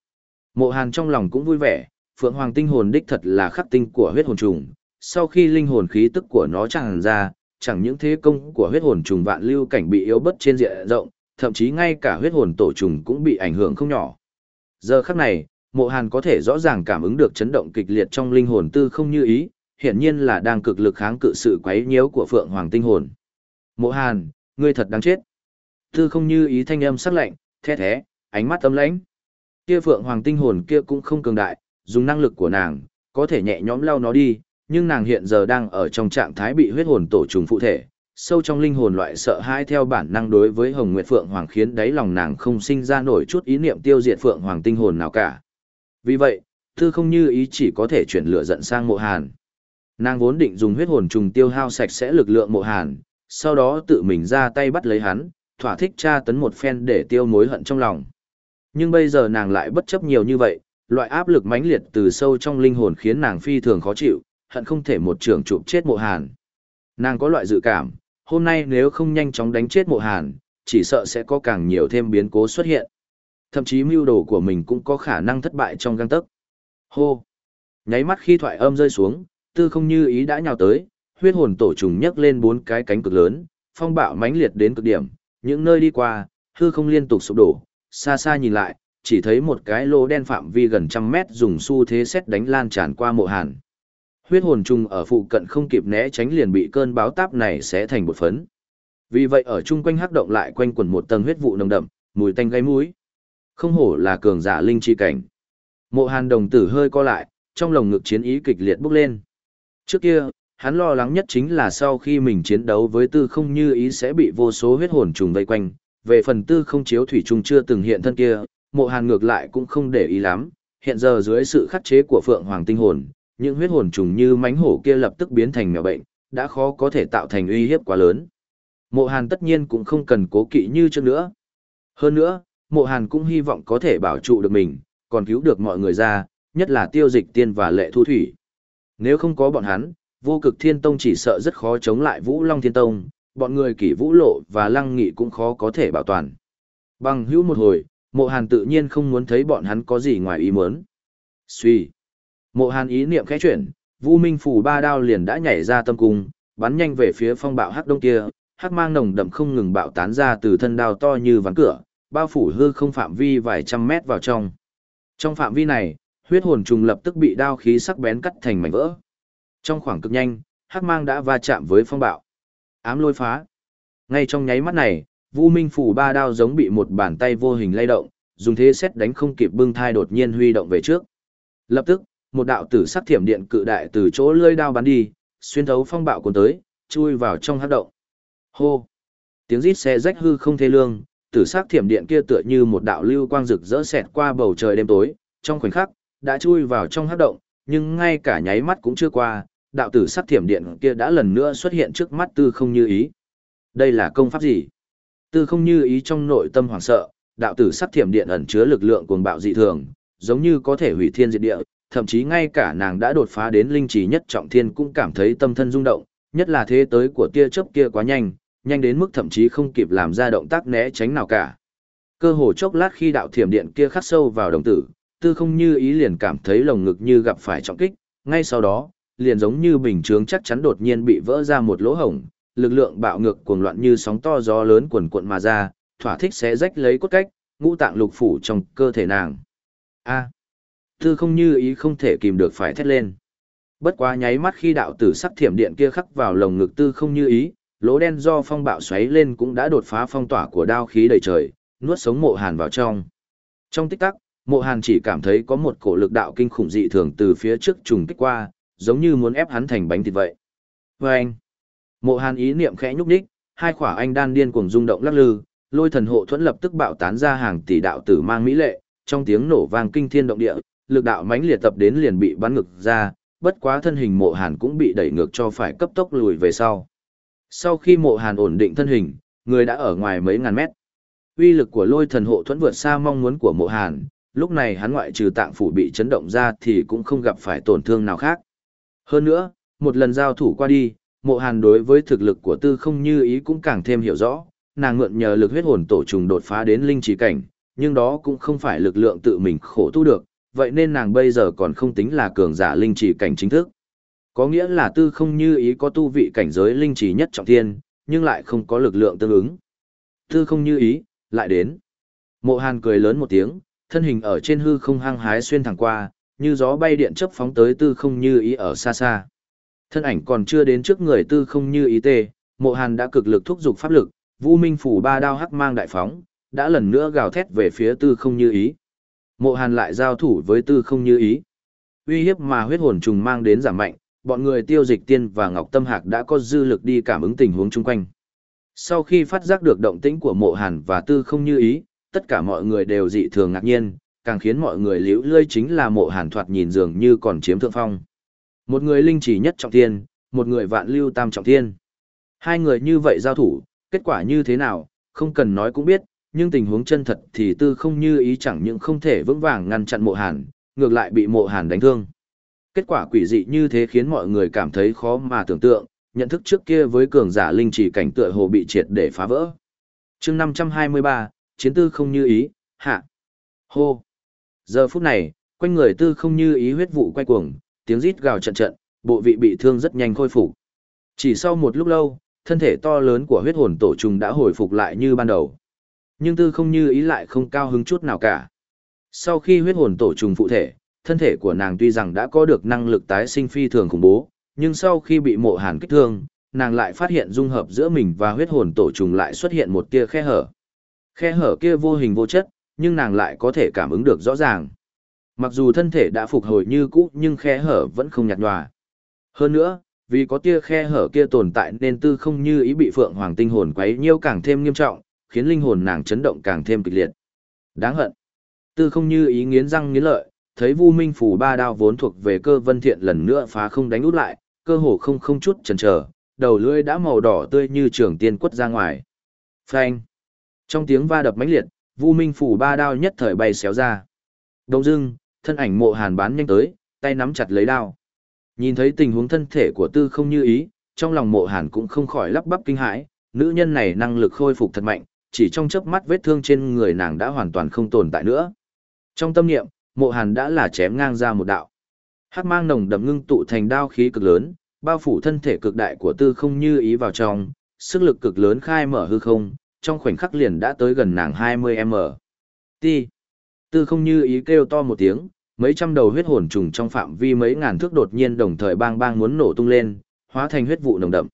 Mộ Hàn trong lòng cũng vui vẻ, Phượng Hoàng tinh hồn đích thật là khắc tinh của huyết hồn trùng, sau khi linh hồn khí tức của nó tràn ra, chẳng những thế công của huyết hồn trùng vạn lưu cảnh bị yếu bất trên diện rộng, thậm chí ngay cả huyết hồn tổ trùng cũng bị ảnh hưởng không nhỏ. Giờ khắc này, mộ hàn có thể rõ ràng cảm ứng được chấn động kịch liệt trong linh hồn tư không như ý, hiển nhiên là đang cực lực kháng cự sự quấy nhiễu của phượng hoàng tinh hồn. Mộ hàn, ngươi thật đáng chết. Tư không như ý thanh âm sắc lạnh, the thế, ánh mắt âm lãnh. Kia phượng hoàng tinh hồn kia cũng không cường đại, dùng năng lực của nàng, có thể nhẹ nhõm lao nó đi, nhưng nàng hiện giờ đang ở trong trạng thái bị huyết hồn tổ trùng phụ thể, sâu trong linh hồn loại sợ hãi theo bản năng đối với Hồng Nguyệt Phượng Hoàng khiến đáy lòng nàng không sinh ra nổi chút ý niệm tiêu diệt Phượng Hoàng tinh hồn nào cả. Vì vậy, thư không như ý chỉ có thể chuyển lửa giận sang mộ hàn. Nàng vốn định dùng huyết hồn trùng tiêu hao sạch sẽ lực lượng mộ hàn, sau đó tự mình ra tay bắt lấy hắn, thỏa thích tra tấn một phen để tiêu mối hận trong lòng. Nhưng bây giờ nàng lại bất chấp nhiều như vậy, loại áp lực mãnh liệt từ sâu trong linh hồn khiến nàng phi thường khó chịu, hận không thể một trường chụp chết mộ hàn. Nàng có loại dự cảm, hôm nay nếu không nhanh chóng đánh chết mộ hàn, chỉ sợ sẽ có càng nhiều thêm biến cố xuất hiện. Thậm chí mưu đồ của mình cũng có khả năng thất bại trong găng tấc. Hô! Nháy mắt khi thoại âm rơi xuống, tư không như ý đã nhào tới, huyết hồn tổ trùng nhấc lên bốn cái cánh cực lớn, phong bạo mãnh liệt đến cực điểm, những nơi đi qua, hư không liên tục sụp đổ, xa xa nhìn lại, chỉ thấy một cái lỗ đen phạm vi gần trăm mét dùng xu thế xét đánh lan tràn qua mộ hàn. Huyết hồn trùng ở phụ cận không kịp né tránh liền bị cơn báo táp này sẽ thành một phấn. Vì vậy ở chung quanh hắc động lại quanh quẩn một tầng huyết vụ nồng đậm, mùi tanh gây mũi. Không hổ là cường giả linh chi cảnh. Mộ Hàn đồng tử hơi co lại, trong lồng ngực chiến ý kịch liệt bốc lên. Trước kia, hắn lo lắng nhất chính là sau khi mình chiến đấu với tư không như ý sẽ bị vô số huyết hồn trùng vây quanh. Về phần tư không chiếu thủy trùng chưa từng hiện thân kia, mộ hàn ngược lại cũng không để ý lắm. Hiện giờ dưới sự khắc chế của phượng hoàng tinh hồn, những huyết hồn trùng như mánh hổ kia lập tức biến thành mèo bệnh, đã khó có thể tạo thành uy hiếp quá lớn. Mộ hàn tất nhiên cũng không cần cố kỵ như trước nữa. Hơn nữa, mộ hàn cũng hy vọng có thể bảo trụ được mình, còn cứu được mọi người ra, nhất là tiêu dịch tiên và lệ thu thủy. Nếu không có bọn hắn, vô cực thiên tông chỉ sợ rất khó chống lại vũ long thiên tông, bọn người kỷ vũ lộ và lăng nghị cũng khó có thể bảo toàn. Bằng hữu một hồi, mộ hàn tự nhiên không muốn thấy bọn hắn có gì ngoài ý muốn. Suy. Mộ hàn ý niệm khẽ chuyển, Vu Minh phủ ba đao liền đã nhảy ra tâm cung, bắn nhanh về phía phong bạo hắc đông kia, hắc mang nồng đậm không ngừng bạo tán ra từ thân đao to như ván cửa, bao phủ hư không phạm vi vài trăm mét vào trong. Trong phạm vi này, huyết hồn trùng lập tức bị đao khí sắc bén cắt thành mảnh vỡ. Trong khoảng cực nhanh, hắc mang đã va chạm với phong bạo. Ám lôi phá. Ngay trong nháy mắt này, Vu Minh phủ ba đao giống bị một bàn tay vô hình lay động, dùng thế xét đánh không kịp bưng thai đột nhiên huy động về trước. Lập tức, một đạo tử sắc thiểm điện cự đại từ chỗ lưỡi đao bắn đi, xuyên thấu phong bạo cuốn tới, chui vào trong hắc động. Hô! Tiếng rít xe rách hư không thê lương, tử sắc thiểm điện kia tựa như một đạo lưu quang rực rỡ xẹt qua bầu trời đêm tối, trong khoảnh khắc, đã chui vào trong hắc động, nhưng ngay cả nháy mắt cũng chưa qua, đạo tử sắc thiểm điện kia đã lần nữa xuất hiện trước mắt tư không như ý. Đây là công pháp gì? Tư không như ý trong nội tâm hoảng sợ, đạo tử sắc thiểm điện ẩn chứa lực lượng cuồng bạo dị thường, giống như có thể hủy thiên diệt địa, thậm chí ngay cả nàng đã đột phá đến linh trí nhất trọng thiên cũng cảm thấy tâm thân rung động, nhất là thế tới của tia chớp kia quá nhanh, nhanh đến mức thậm chí không kịp làm ra động tác né tránh nào cả. Cơ hồ chốc lát khi đạo thiểm điện kia khắc sâu vào đồng tử, tư không như ý liền cảm thấy lồng ngực như gặp phải trọng kích, ngay sau đó, liền giống như bình chướng chắc chắn đột nhiên bị vỡ ra một lỗ hổng, lực lượng bạo ngược cuồng loạn như sóng to gió lớn cuồn cuộn mà ra, thỏa thích xé rách lấy cốt cách, ngũ tạng lục phủ trong cơ thể nàng. A tư không như ý không thể kìm được phải thét lên. Bất quá nháy mắt khi đạo tử sắc thiểm điện kia khắc vào lồng ngực tư không như ý, lỗ đen do phong bạo xoáy lên cũng đã đột phá phong tỏa của đao khí đầy trời, nuốt sống mộ hàn vào trong. Trong tích tắc, mộ hàn chỉ cảm thấy có một cổ lực đạo kinh khủng dị thường từ phía trước trùng kích qua, giống như muốn ép hắn thành bánh thịt vậy. Và anh, mộ hàn ý niệm khẽ nhúc đích, hai khỏa anh đan điên cuồng rung động lắc lư, lôi thần hộ thuẫn lập tức bạo tán ra hàng tỷ đạo tử mang mỹ lệ, trong tiếng nổ vang kinh thiên động địa, lực đạo mãnh liệt tập đến liền bị bắn ngực ra, bất quá thân hình mộ hàn cũng bị đẩy ngược cho phải cấp tốc lùi về sau. Sau khi mộ hàn ổn định thân hình, người đã ở ngoài mấy ngàn mét. Uy lực của lôi thần hộ thuẫn vượt xa mong muốn của mộ hàn, lúc này hắn ngoại trừ tạng phủ bị chấn động ra thì cũng không gặp phải tổn thương nào khác. Hơn nữa, một lần giao thủ qua đi, mộ hàn đối với thực lực của tư không như ý cũng càng thêm hiểu rõ, nàng mượn nhờ lực huyết hồn tổ trùng đột phá đến linh trí cảnh, nhưng đó cũng không phải lực lượng tự mình khổ tu được, vậy nên nàng bây giờ còn không tính là cường giả linh chỉ cảnh chính thức. Có nghĩa là tư không như ý có tu vị cảnh giới linh chỉ nhất trọng thiên, nhưng lại không có lực lượng tương ứng. Tư không như ý, lại đến. Mộ hàn cười lớn một tiếng, thân hình ở trên hư không hăng hái xuyên thẳng qua, như gió bay điện chấp phóng tới tư không như ý ở xa xa. Thân ảnh còn chưa đến trước người tư không như ý tê, mộ hàn đã cực lực thúc giục pháp lực, Vu Minh phủ ba đao hắc mang đại phóng, đã lần nữa gào thét về phía tư không như ý. Mộ hàn lại giao thủ với tư không như ý. Uy hiếp mà huyết hồn trùng mang đến giảm mạnh, bọn người tiêu dịch tiên và ngọc tâm hạc đã có dư lực đi cảm ứng tình huống chung quanh. Sau khi phát giác được động tĩnh của mộ hàn và tư không như ý, tất cả mọi người đều dị thường ngạc nhiên, càng khiến mọi người liễu lơi chính là mộ hàn thoạt nhìn dường như còn chiếm thượng phong. Một người linh chỉ nhất trọng thiên, một người vạn lưu tam trọng thiên. Hai người như vậy giao thủ, kết quả như thế nào, không cần nói cũng biết, nhưng tình huống chân thật thì tư không như ý chẳng những không thể vững vàng ngăn chặn mộ hàn, ngược lại bị mộ hàn đánh thương. Kết quả quỷ dị như thế khiến mọi người cảm thấy khó mà tưởng tượng, nhận thức trước kia với cường giả linh chỉ cảnh tựa hồ bị triệt để phá vỡ. chương 523, chiến tư không như ý, hạ. Hô. Giờ phút này, quanh người tư không như ý huyết vụ quay cuồng, tiếng rít gào trận trận, bộ vị bị thương rất nhanh khôi phục. Chỉ sau một lúc lâu, thân thể to lớn của huyết hồn tổ trùng đã hồi phục lại như ban đầu. Nhưng tư không như ý lại không cao hứng chút nào cả. Sau khi huyết hồn tổ trùng phụ thể, thân thể của nàng tuy rằng đã có được năng lực tái sinh phi thường khủng bố, nhưng sau khi bị mộ hàn kích thương, nàng lại phát hiện dung hợp giữa mình và huyết hồn tổ trùng lại xuất hiện một tia khe hở. Khe hở kia vô hình vô chất, nhưng nàng lại có thể cảm ứng được rõ ràng. Mặc dù thân thể đã phục hồi như cũ nhưng khe hở vẫn không nhạt nhòa. Hơn nữa, vì có tia khe hở kia tồn tại nên tư không như ý bị phượng hoàng tinh hồn quấy nhiêu càng thêm nghiêm trọng, khiến linh hồn nàng chấn động càng thêm kịch liệt. Đáng hận. Tư không như ý nghiến răng nghiến lợi, thấy Vu Minh phủ ba đao vốn thuộc về cơ vân thiện lần nữa phá không đánh út lại, cơ hồ không không chút chần chờ, đầu lưỡi đã màu đỏ tươi như trường tiên quất ra ngoài. Phanh. Trong tiếng va đập mãnh liệt, Vu Minh phủ ba đao nhất thời bay xéo ra. Đông dưng, thân ảnh mộ hàn bán nhanh tới, tay nắm chặt lấy đao. Nhìn thấy tình huống thân thể của tư không như ý, trong lòng mộ hàn cũng không khỏi lắp bắp kinh hãi, nữ nhân này năng lực khôi phục thật mạnh, chỉ trong chớp mắt vết thương trên người nàng đã hoàn toàn không tồn tại nữa. Trong tâm niệm, mộ hàn đã là chém ngang ra một đạo. Hắc mang nồng đậm ngưng tụ thành đao khí cực lớn, bao phủ thân thể cực đại của tư không như ý vào trong, sức lực cực lớn khai mở hư không, trong khoảnh khắc liền đã tới gần nàng 20m. Ti. Tư không như ý kêu to một tiếng, mấy trăm đầu huyết hồn trùng trong phạm vi mấy ngàn thước đột nhiên đồng thời bang bang muốn nổ tung lên, hóa thành huyết vụ nồng đậm.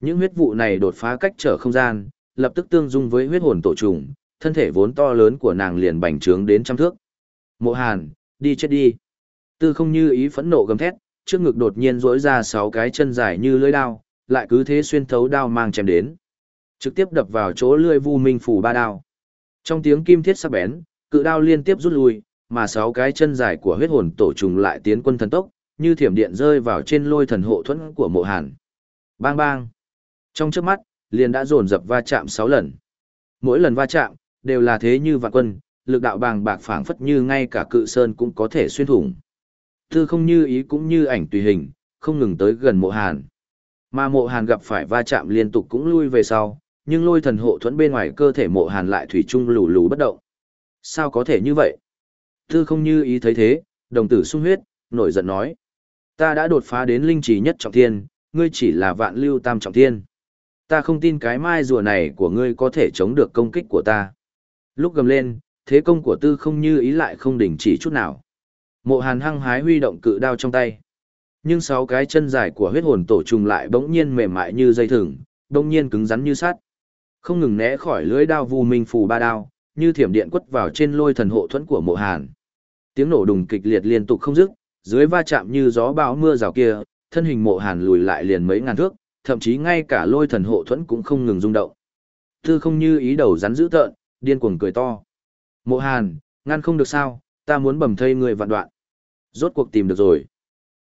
Những huyết vụ này đột phá cách trở không gian, lập tức tương dung với huyết hồn tổ trùng, thân thể vốn to lớn của nàng liền bành trướng đến trăm thước. Mộ Hàn, đi chết đi. Tư không như ý phẫn nộ gầm thét, trước ngực đột nhiên rỗi ra sáu cái chân dài như lưỡi đao, lại cứ thế xuyên thấu đao mang chém đến. Trực tiếp đập vào chỗ lưỡi vu minh phủ ba đao. Trong tiếng kim thiết sắc bén, cự đao liên tiếp rút lui, mà sáu cái chân dài của huyết hồn tổ trùng lại tiến quân thần tốc, như thiểm điện rơi vào trên lôi thần hộ thuẫn của mộ hàn. Bang bang. Trong trước mắt, liền đã dồn dập va chạm sáu lần. Mỗi lần va chạm, đều là thế như vạn quân, lực đạo bàng bạc phảng phất như ngay cả cự sơn cũng có thể xuyên thủng. Tư không như ý cũng như ảnh tùy hình, không ngừng tới gần mộ hàn. Mà mộ hàn gặp phải va chạm liên tục cũng lui về sau, nhưng lôi thần hộ thuẫn bên ngoài cơ thể mộ hàn lại thủy chung lù lù bất động. Sao có thể như vậy? Tư không như ý thấy thế, đồng tử sung huyết, nổi giận nói. Ta đã đột phá đến linh trí nhất trọng thiên, ngươi chỉ là vạn lưu tam trọng thiên. Ta không tin cái mai rùa này của ngươi có thể chống được công kích của ta. Lúc gầm lên, thế công của tư không như ý lại không đình chỉ chút nào. Mộ hàn hăng hái huy động cự đao trong tay. Nhưng sáu cái chân dài của huyết hồn tổ trùng lại bỗng nhiên mềm mại như dây thừng, bỗng nhiên cứng rắn như sắt. Không ngừng né khỏi lưới đao vu minh phù ba đao, như thiểm điện quất vào trên lôi thần hộ thuẫn của mộ hàn. Tiếng nổ đùng kịch liệt liên tục không dứt, dưới va chạm như gió bão mưa rào kia, thân hình mộ hàn lùi lại liền mấy ngàn thước, thậm chí ngay cả lôi thần hộ thuẫn cũng không ngừng rung động. Tư không như ý đầu rắn dữ tợn, điên cuồng cười to. Mộ hàn, ngăn không được sao, ta muốn bầm thây người vạn đoạn. Rốt cuộc tìm được rồi.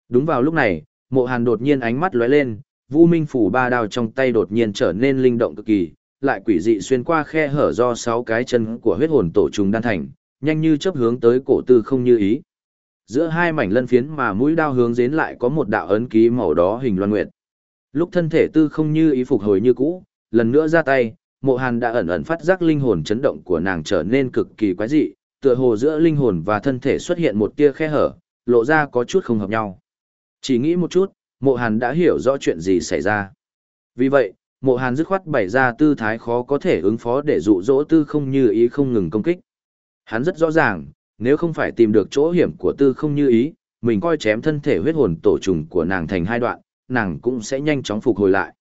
Đúng vào lúc này, mộ hàn đột nhiên ánh mắt lóe lên, Vu Minh phủ ba đao trong tay đột nhiên trở nên linh động cực kỳ, lại quỷ dị xuyên qua khe hở do sáu cái chân của huyết hồn tổ trùng đan thành, nhanh như chớp hướng tới cổ tư không như ý. Giữa hai mảnh lân phiến mà mũi đao hướng đến lại có một đạo ấn ký màu đó hình loan nguyệt. Lúc thân thể tư không như ý phục hồi như cũ, lần nữa ra tay, mộ hàn đã ẩn ẩn phát giác linh hồn chấn động của nàng trở nên cực kỳ quái dị, tựa hồ giữa linh hồn và thân thể xuất hiện một tia khe hở, lộ ra có chút không hợp nhau. Chỉ nghĩ một chút, mộ hàn đã hiểu rõ chuyện gì xảy ra. Vì vậy, mộ hàn dứt khoát bày ra tư thái khó có thể ứng phó để dụ dỗ tư không như ý không ngừng công kích. Hắn rất rõ ràng, nếu không phải tìm được chỗ hiểm của tư không như ý, mình coi chém thân thể huyết hồn tổ trùng của nàng thành hai đoạn, nàng cũng sẽ nhanh chóng phục hồi lại.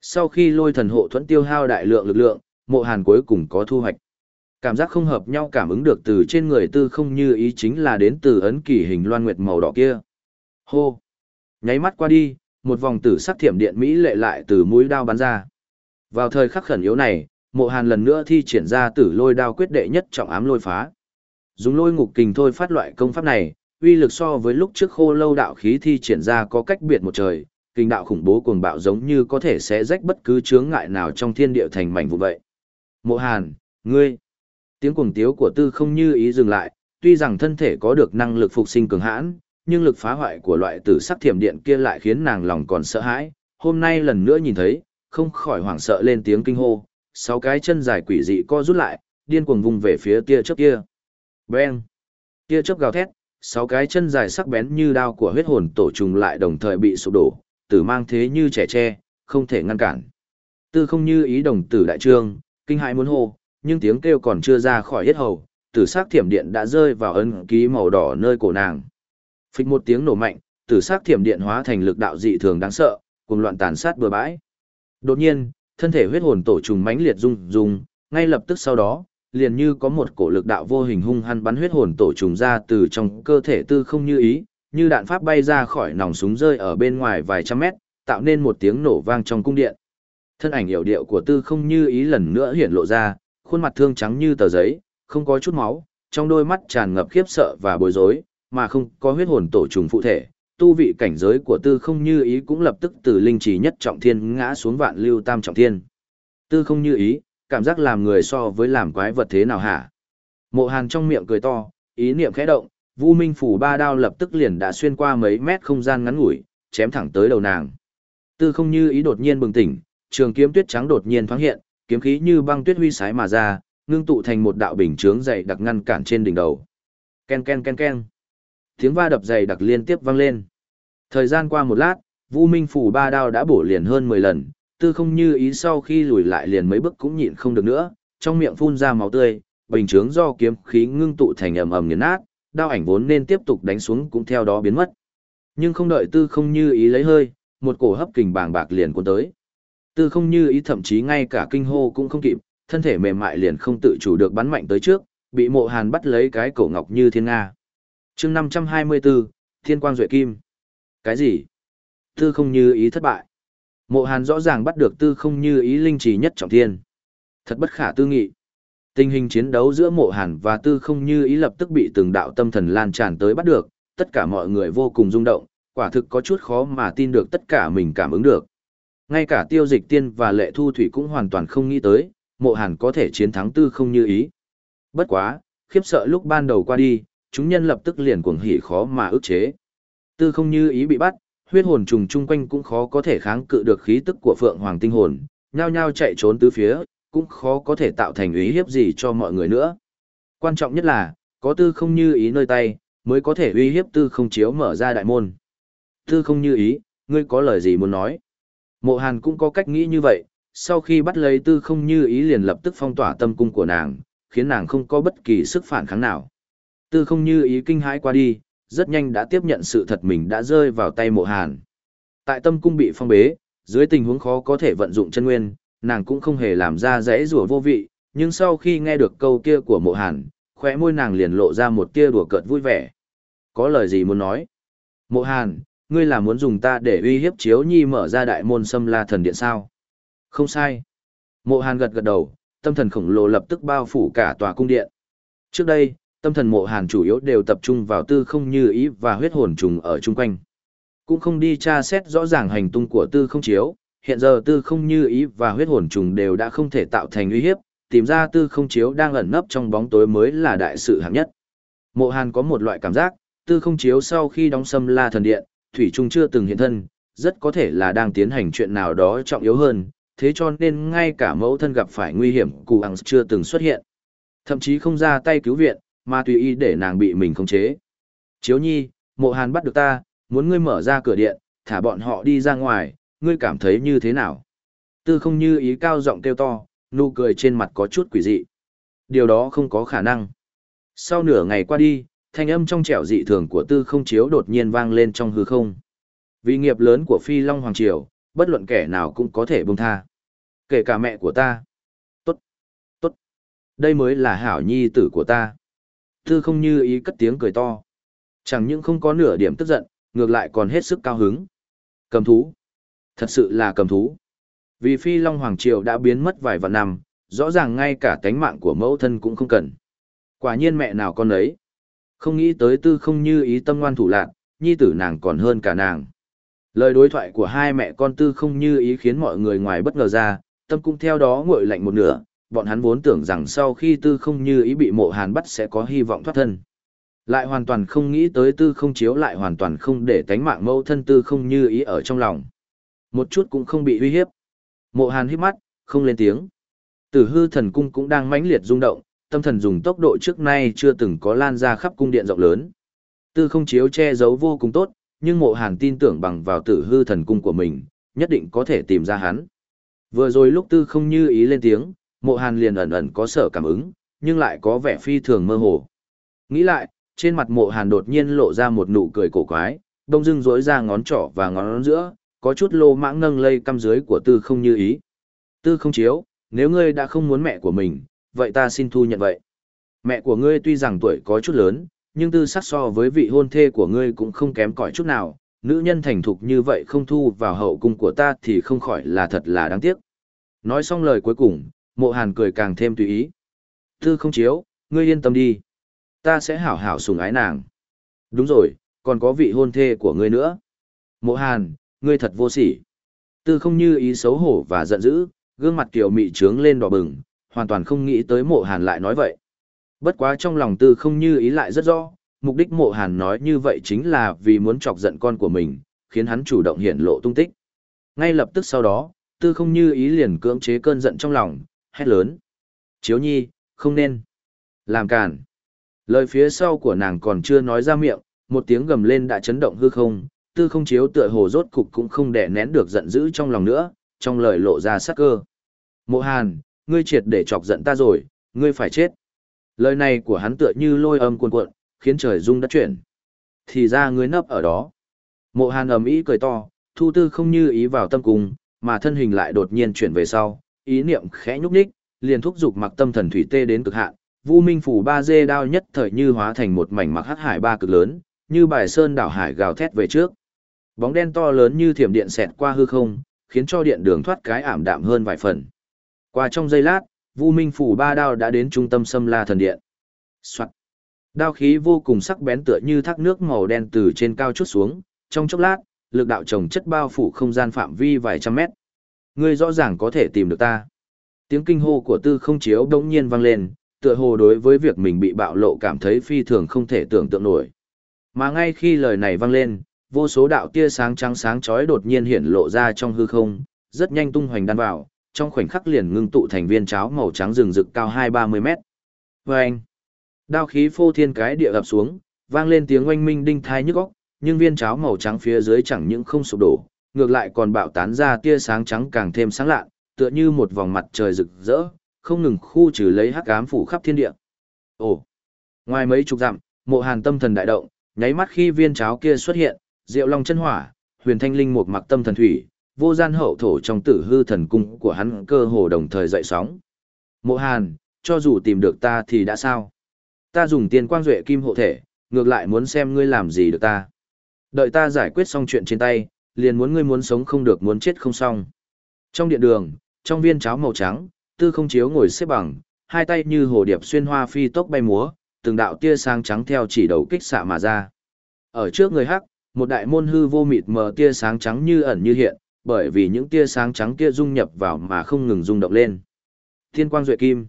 Sau khi lôi thần hộ thuẫn tiêu hao đại lượng lực lượng, mộ hàn cuối cùng có thu hoạch. Cảm giác không hợp nhau cảm ứng được từ trên người tư không như ý chính là đến từ ấn kỳ hình loan nguyệt màu đỏ kia. Hô! Nháy mắt qua đi, một vòng tử sắc thiểm điện Mỹ lệ lại từ mũi đao bắn ra. Vào thời khắc khẩn yếu này, mộ hàn lần nữa thi triển ra tử lôi đao quyết đệ nhất trọng ám lôi phá. Dùng lôi ngục kình thôi phát loại công pháp này, uy lực so với lúc trước khô lâu đạo khí thi triển ra có cách biệt một trời, kinh đạo khủng bố cuồng bạo giống như có thể sẽ rách bất cứ chướng ngại nào trong thiên địa thành mảnh vụ vậy. Mộ Hàn, ngươi, Tiếng cuồng tiếu của tư không như ý dừng lại, tuy rằng thân thể có được năng lực phục sinh cường hãn, nhưng lực phá hoại của loại tử sắc thiểm điện kia lại khiến nàng lòng còn sợ hãi. Hôm nay lần nữa nhìn thấy, không khỏi hoảng sợ lên tiếng kinh hô, sáu cái chân dài quỷ dị co rút lại, điên cuồng vùng về phía tia chớp kia. Beng! Tia chớp gào thét, sáu cái chân dài sắc bén như đao của huyết hồn tổ trùng lại đồng thời bị sụp đổ, tử mang thế như trẻ tre, không thể ngăn cản. Tư không như ý đồng tử đại trương, kinh hãi muốn hô, nhưng tiếng kêu còn chưa ra khỏi hết hầu, tử sắc thiểm điện đã rơi vào ấn ký màu đỏ nơi cổ nàng. Phịch một tiếng nổ mạnh, tử sắc thiểm điện hóa thành lực đạo dị thường đáng sợ, cùng loạn tàn sát bừa bãi. Đột nhiên, thân thể huyết hồn tổ trùng mãnh liệt rung rung, ngay lập tức sau đó, liền như có một cổ lực đạo vô hình hung hăng bắn huyết hồn tổ trùng ra từ trong cơ thể tư không như ý, như đạn pháp bay ra khỏi nòng súng rơi ở bên ngoài vài trăm mét, tạo nên một tiếng nổ vang trong cung điện. Thân ảnh hiểu điệu của tư không như ý lần nữa hiện lộ ra, khuôn mặt thương trắng như tờ giấy, không có chút máu, trong đôi mắt tràn ngập khiếp sợ và bối rối, mà không có huyết hồn tổ trùng phụ thể. Tu vị cảnh giới của tư không như ý cũng lập tức từ linh trí nhất trọng thiên ngã xuống vạn lưu tam trọng thiên. Tư không như ý, cảm giác làm người so với làm quái vật thế nào hả? Mộ hàn trong miệng cười to, ý niệm khẽ động, Vu Minh phủ ba đao lập tức liền đã xuyên qua mấy mét không gian ngắn ngủi, chém thẳng tới đầu nàng. Tư không như ý đột nhiên bừng tỉnh, trường kiếm tuyết trắng đột nhiên thoáng hiện, kiếm khí như băng tuyết huy sái mà ra, ngưng tụ thành một đạo bình chướng dày đặc ngăn cản trên đỉnh đầu. Ken ken ken ken. Tiếng va đập dày đặc liên tiếp vang lên. Thời gian qua một lát, Vu Minh phủ ba đao đã bổ liền hơn 10 lần, tư không như ý sau khi lùi lại liền mấy bước cũng nhịn không được nữa, trong miệng phun ra máu tươi, bình chướng do kiếm khí ngưng tụ thành ầm ầm nghiền nát, đao ảnh vốn nên tiếp tục đánh xuống cũng theo đó biến mất. Nhưng không đợi tư không như ý lấy hơi, một cổ hấp kình bàng bạc liền cuốn tới. Tư không như ý thậm chí ngay cả kinh hô cũng không kịp, thân thể mềm mại liền không tự chủ được bắn mạnh tới trước, bị mộ hàn bắt lấy cái cổ ngọc như thiên nga. chương 524, Thiên Quang Duệ Kim. Cái gì? Tư không như ý thất bại. Mộ hàn rõ ràng bắt được tư không như ý linh chỉ nhất trọng thiên. Thật bất khả tư nghị. Tình hình chiến đấu giữa mộ hàn và tư không như ý lập tức bị từng đạo tâm thần lan tràn tới bắt được, tất cả mọi người vô cùng rung động, quả thực có chút khó mà tin được tất cả mình cảm ứng được. Ngay cả tiêu dịch tiên và lệ thu thủy cũng hoàn toàn không nghĩ tới, mộ hàn có thể chiến thắng tư không như ý. Bất quá, khiếp sợ lúc ban đầu qua đi, chúng nhân lập tức liền cuồng hỉ khó mà ức chế. Tư không như ý bị bắt, huyết hồn trùng chung quanh cũng khó có thể kháng cự được khí tức của phượng hoàng tinh hồn, nhao nhao chạy trốn tứ phía, cũng khó có thể tạo thành ý hiếp gì cho mọi người nữa. Quan trọng nhất là, có tư không như ý nơi tay, mới có thể uy hiếp tư không chiếu mở ra đại môn. Tư không như ý, ngươi có lời gì muốn nói? Mộ Hàn cũng có cách nghĩ như vậy, sau khi bắt lấy tư không như ý liền lập tức phong tỏa tâm cung của nàng, khiến nàng không có bất kỳ sức phản kháng nào. Tư không như ý kinh hãi qua đi, rất nhanh đã tiếp nhận sự thật mình đã rơi vào tay mộ hàn. Tại tâm cung bị phong bế, dưới tình huống khó có thể vận dụng chân nguyên, nàng cũng không hề làm ra dãy rủa vô vị, nhưng sau khi nghe được câu kia của mộ hàn, khóe môi nàng liền lộ ra một tia đùa cợt vui vẻ. Có lời gì muốn nói? Mộ hàn, ngươi là muốn dùng ta để uy hiếp chiếu nhi mở ra đại môn xâm la thần điện sao? Không sai. Mộ hàn gật gật đầu, tâm thần khổng lồ lập tức bao phủ cả tòa cung điện. Trước đây, tâm thần mộ hàn chủ yếu đều tập trung vào tư không như ý và huyết hồn trùng ở chung quanh. Cũng không đi tra xét rõ ràng hành tung của tư không chiếu, hiện giờ tư không như ý và huyết hồn trùng đều đã không thể tạo thành uy hiếp, tìm ra tư không chiếu đang ẩn nấp trong bóng tối mới là đại sự hạng nhất. Mộ hàn có một loại cảm giác, tư không chiếu sau khi đóng xâm la thần điện, thủy trung chưa từng hiện thân, rất có thể là đang tiến hành chuyện nào đó trọng yếu hơn, thế cho nên ngay cả mẫu thân gặp phải nguy hiểm cụ ẳng chưa từng xuất hiện. Thậm chí không ra tay cứu viện, mà tùy ý để nàng bị mình khống chế. Chiếu nhi, mộ hàn bắt được ta, muốn ngươi mở ra cửa điện, thả bọn họ đi ra ngoài, ngươi cảm thấy như thế nào? Tư không như ý cao giọng kêu to, nụ cười trên mặt có chút quỷ dị. Điều đó không có khả năng. Sau nửa ngày qua đi, thanh âm trong trẻo dị thường của tư không chiếu đột nhiên vang lên trong hư không. Vì nghiệp lớn của Phi Long Hoàng Triều, bất luận kẻ nào cũng có thể buông tha. Kể cả mẹ của ta. Tốt, tốt. Đây mới là hảo nhi tử của ta. Tư không như ý cất tiếng cười to. Chẳng những không có nửa điểm tức giận, ngược lại còn hết sức cao hứng. Cầm thú. Thật sự là cầm thú. Vì Phi Long Hoàng Triều đã biến mất vài vạn năm, rõ ràng ngay cả tánh mạng của mẫu thân cũng không cần. Quả nhiên mẹ nào con ấy. Không nghĩ tới tư không như ý tâm ngoan thủ lạc, nhi tử nàng còn hơn cả nàng. Lời đối thoại của hai mẹ con tư không như ý khiến mọi người ngoài bất ngờ ra, tâm cũng theo đó nguội lạnh một nửa, bọn hắn vốn tưởng rằng sau khi tư không như ý bị mộ hàn bắt sẽ có hy vọng thoát thân. Lại hoàn toàn không nghĩ tới tư không chiếu lại hoàn toàn không để tánh mạng mẫu thân tư không như ý ở trong lòng. Một chút cũng không bị uy hiếp. Mộ hàn hít mắt, không lên tiếng. Tử hư thần cung cũng đang mãnh liệt rung động, tâm thần dùng tốc độ trước nay chưa từng có lan ra khắp cung điện rộng lớn. Tư không chiếu che giấu vô cùng tốt, nhưng mộ hàn tin tưởng bằng vào tử hư thần cung của mình, nhất định có thể tìm ra hắn. Vừa rồi lúc tư không như ý lên tiếng, mộ hàn liền ẩn ẩn có sở cảm ứng, nhưng lại có vẻ phi thường mơ hồ. Nghĩ lại, trên mặt mộ hàn đột nhiên lộ ra một nụ cười cổ quái, đông dưng rỗi ra ngón trỏ và ngón giữa, có chút lô mãng nâng lây căm dưới của tư không như ý. Tư không chiếu, nếu ngươi đã không muốn mẹ của mình, vậy ta xin thu nhận vậy. Mẹ của ngươi tuy rằng tuổi có chút lớn, nhưng tư sắc so với vị hôn thê của ngươi cũng không kém cỏi chút nào, nữ nhân thành thục như vậy không thu vào hậu cung của ta thì không khỏi là thật là đáng tiếc. Nói xong lời cuối cùng, mộ hàn cười càng thêm tùy ý. Tư không chiếu, ngươi yên tâm đi. Ta sẽ hảo hảo sùng ái nàng. Đúng rồi, còn có vị hôn thê của ngươi nữa. Mộ hàn, ngươi thật vô sỉ. Tư không như ý xấu hổ và giận dữ, gương mặt kiểu mị trướng lên đỏ bừng, hoàn toàn không nghĩ tới mộ hàn lại nói vậy. Bất quá trong lòng tư không như ý lại rất rõ, mục đích mộ hàn nói như vậy chính là vì muốn chọc giận con của mình, khiến hắn chủ động hiện lộ tung tích. Ngay lập tức sau đó, tư không như ý liền cưỡng chế cơn giận trong lòng, hét lớn. Chiếu nhi, không nên. Làm càn. Lời phía sau của nàng còn chưa nói ra miệng, một tiếng gầm lên đã chấn động hư không, tư không chiếu tựa hồ rốt cục cũng không đè nén được giận dữ trong lòng nữa, trong lời lộ ra sắc cơ. Mộ hàn, ngươi triệt để chọc giận ta rồi, ngươi phải chết. Lời này của hắn tựa như lôi âm cuồn cuộn, khiến trời rung đất chuyển. Thì ra ngươi nấp ở đó. Mộ hàn ầm ĩ cười to, thu tư không như ý vào tâm cung, mà thân hình lại đột nhiên chuyển về sau, ý niệm khẽ nhúc nhích, liền thúc giục mặc tâm thần thủy tê đến cực hạn. Vu Minh phủ ba dê đao nhất thời như hóa thành một mảnh mặc hắc hải ba cực lớn, như bài sơn đảo hải gào thét về trước. Bóng đen to lớn như thiểm điện xẹt qua hư không, khiến cho điện đường thoát cái ảm đạm hơn vài phần. Qua trong giây lát, Vu Minh phủ ba đao đã đến trung tâm Sâm La thần điện. Soạt. Đao khí vô cùng sắc bén tựa như thác nước màu đen từ trên cao chút xuống, trong chốc lát, lực đạo trồng chất bao phủ không gian phạm vi vài trăm mét. Ngươi rõ ràng có thể tìm được ta. Tiếng kinh hô của Tư Không Chiếu đống nhiên vang lên, tựa hồ đối với việc mình bị bạo lộ cảm thấy phi thường không thể tưởng tượng nổi. Mà ngay khi lời này vang lên, vô số đạo tia sáng trắng sáng chói đột nhiên hiện lộ ra trong hư không, rất nhanh tung hoành đan vào, trong khoảnh khắc liền ngưng tụ thành viên cháo màu trắng rừng rực cao hai ba mươi mét. Vâng! Đao khí phô thiên cái địa ập xuống, vang lên tiếng oanh minh đinh thai nhức óc, nhưng viên cháo màu trắng phía dưới chẳng những không sụp đổ, ngược lại còn bạo tán ra tia sáng trắng càng thêm sáng lạ, tựa như một vòng mặt trời rực rỡ, không ngừng khu trừ lấy hắc ám phủ khắp thiên địa. Ồ! Ngoài mấy chục dặm, mộ hàn tâm thần đại động, nháy mắt khi viên cháo kia xuất hiện, Diệu Long chân hỏa, Huyền Thanh Linh một mặc tâm thần thủy, vô gian hậu thổ trong tử hư thần cung của hắn cơ hồ đồng thời dậy sóng. Mộ Hàn, cho dù tìm được ta thì đã sao? Ta dùng tiền quang duệ kim hộ thể, ngược lại muốn xem ngươi làm gì được ta. Đợi ta giải quyết xong chuyện trên tay, liền muốn ngươi muốn sống không được muốn chết không xong. Trong điện đường, trong viên cháo màu trắng, tư không chiếu ngồi xếp bằng, hai tay như hồ điệp xuyên hoa phi tốc bay múa, từng đạo tia sáng trắng theo chỉ đầu kích xạ mà ra. Ở trước người hắc, một đại môn hư vô mịt mờ tia sáng trắng như ẩn như hiện, bởi vì những tia sáng trắng kia dung nhập vào mà không ngừng rung động lên. Thiên quang duệ kim.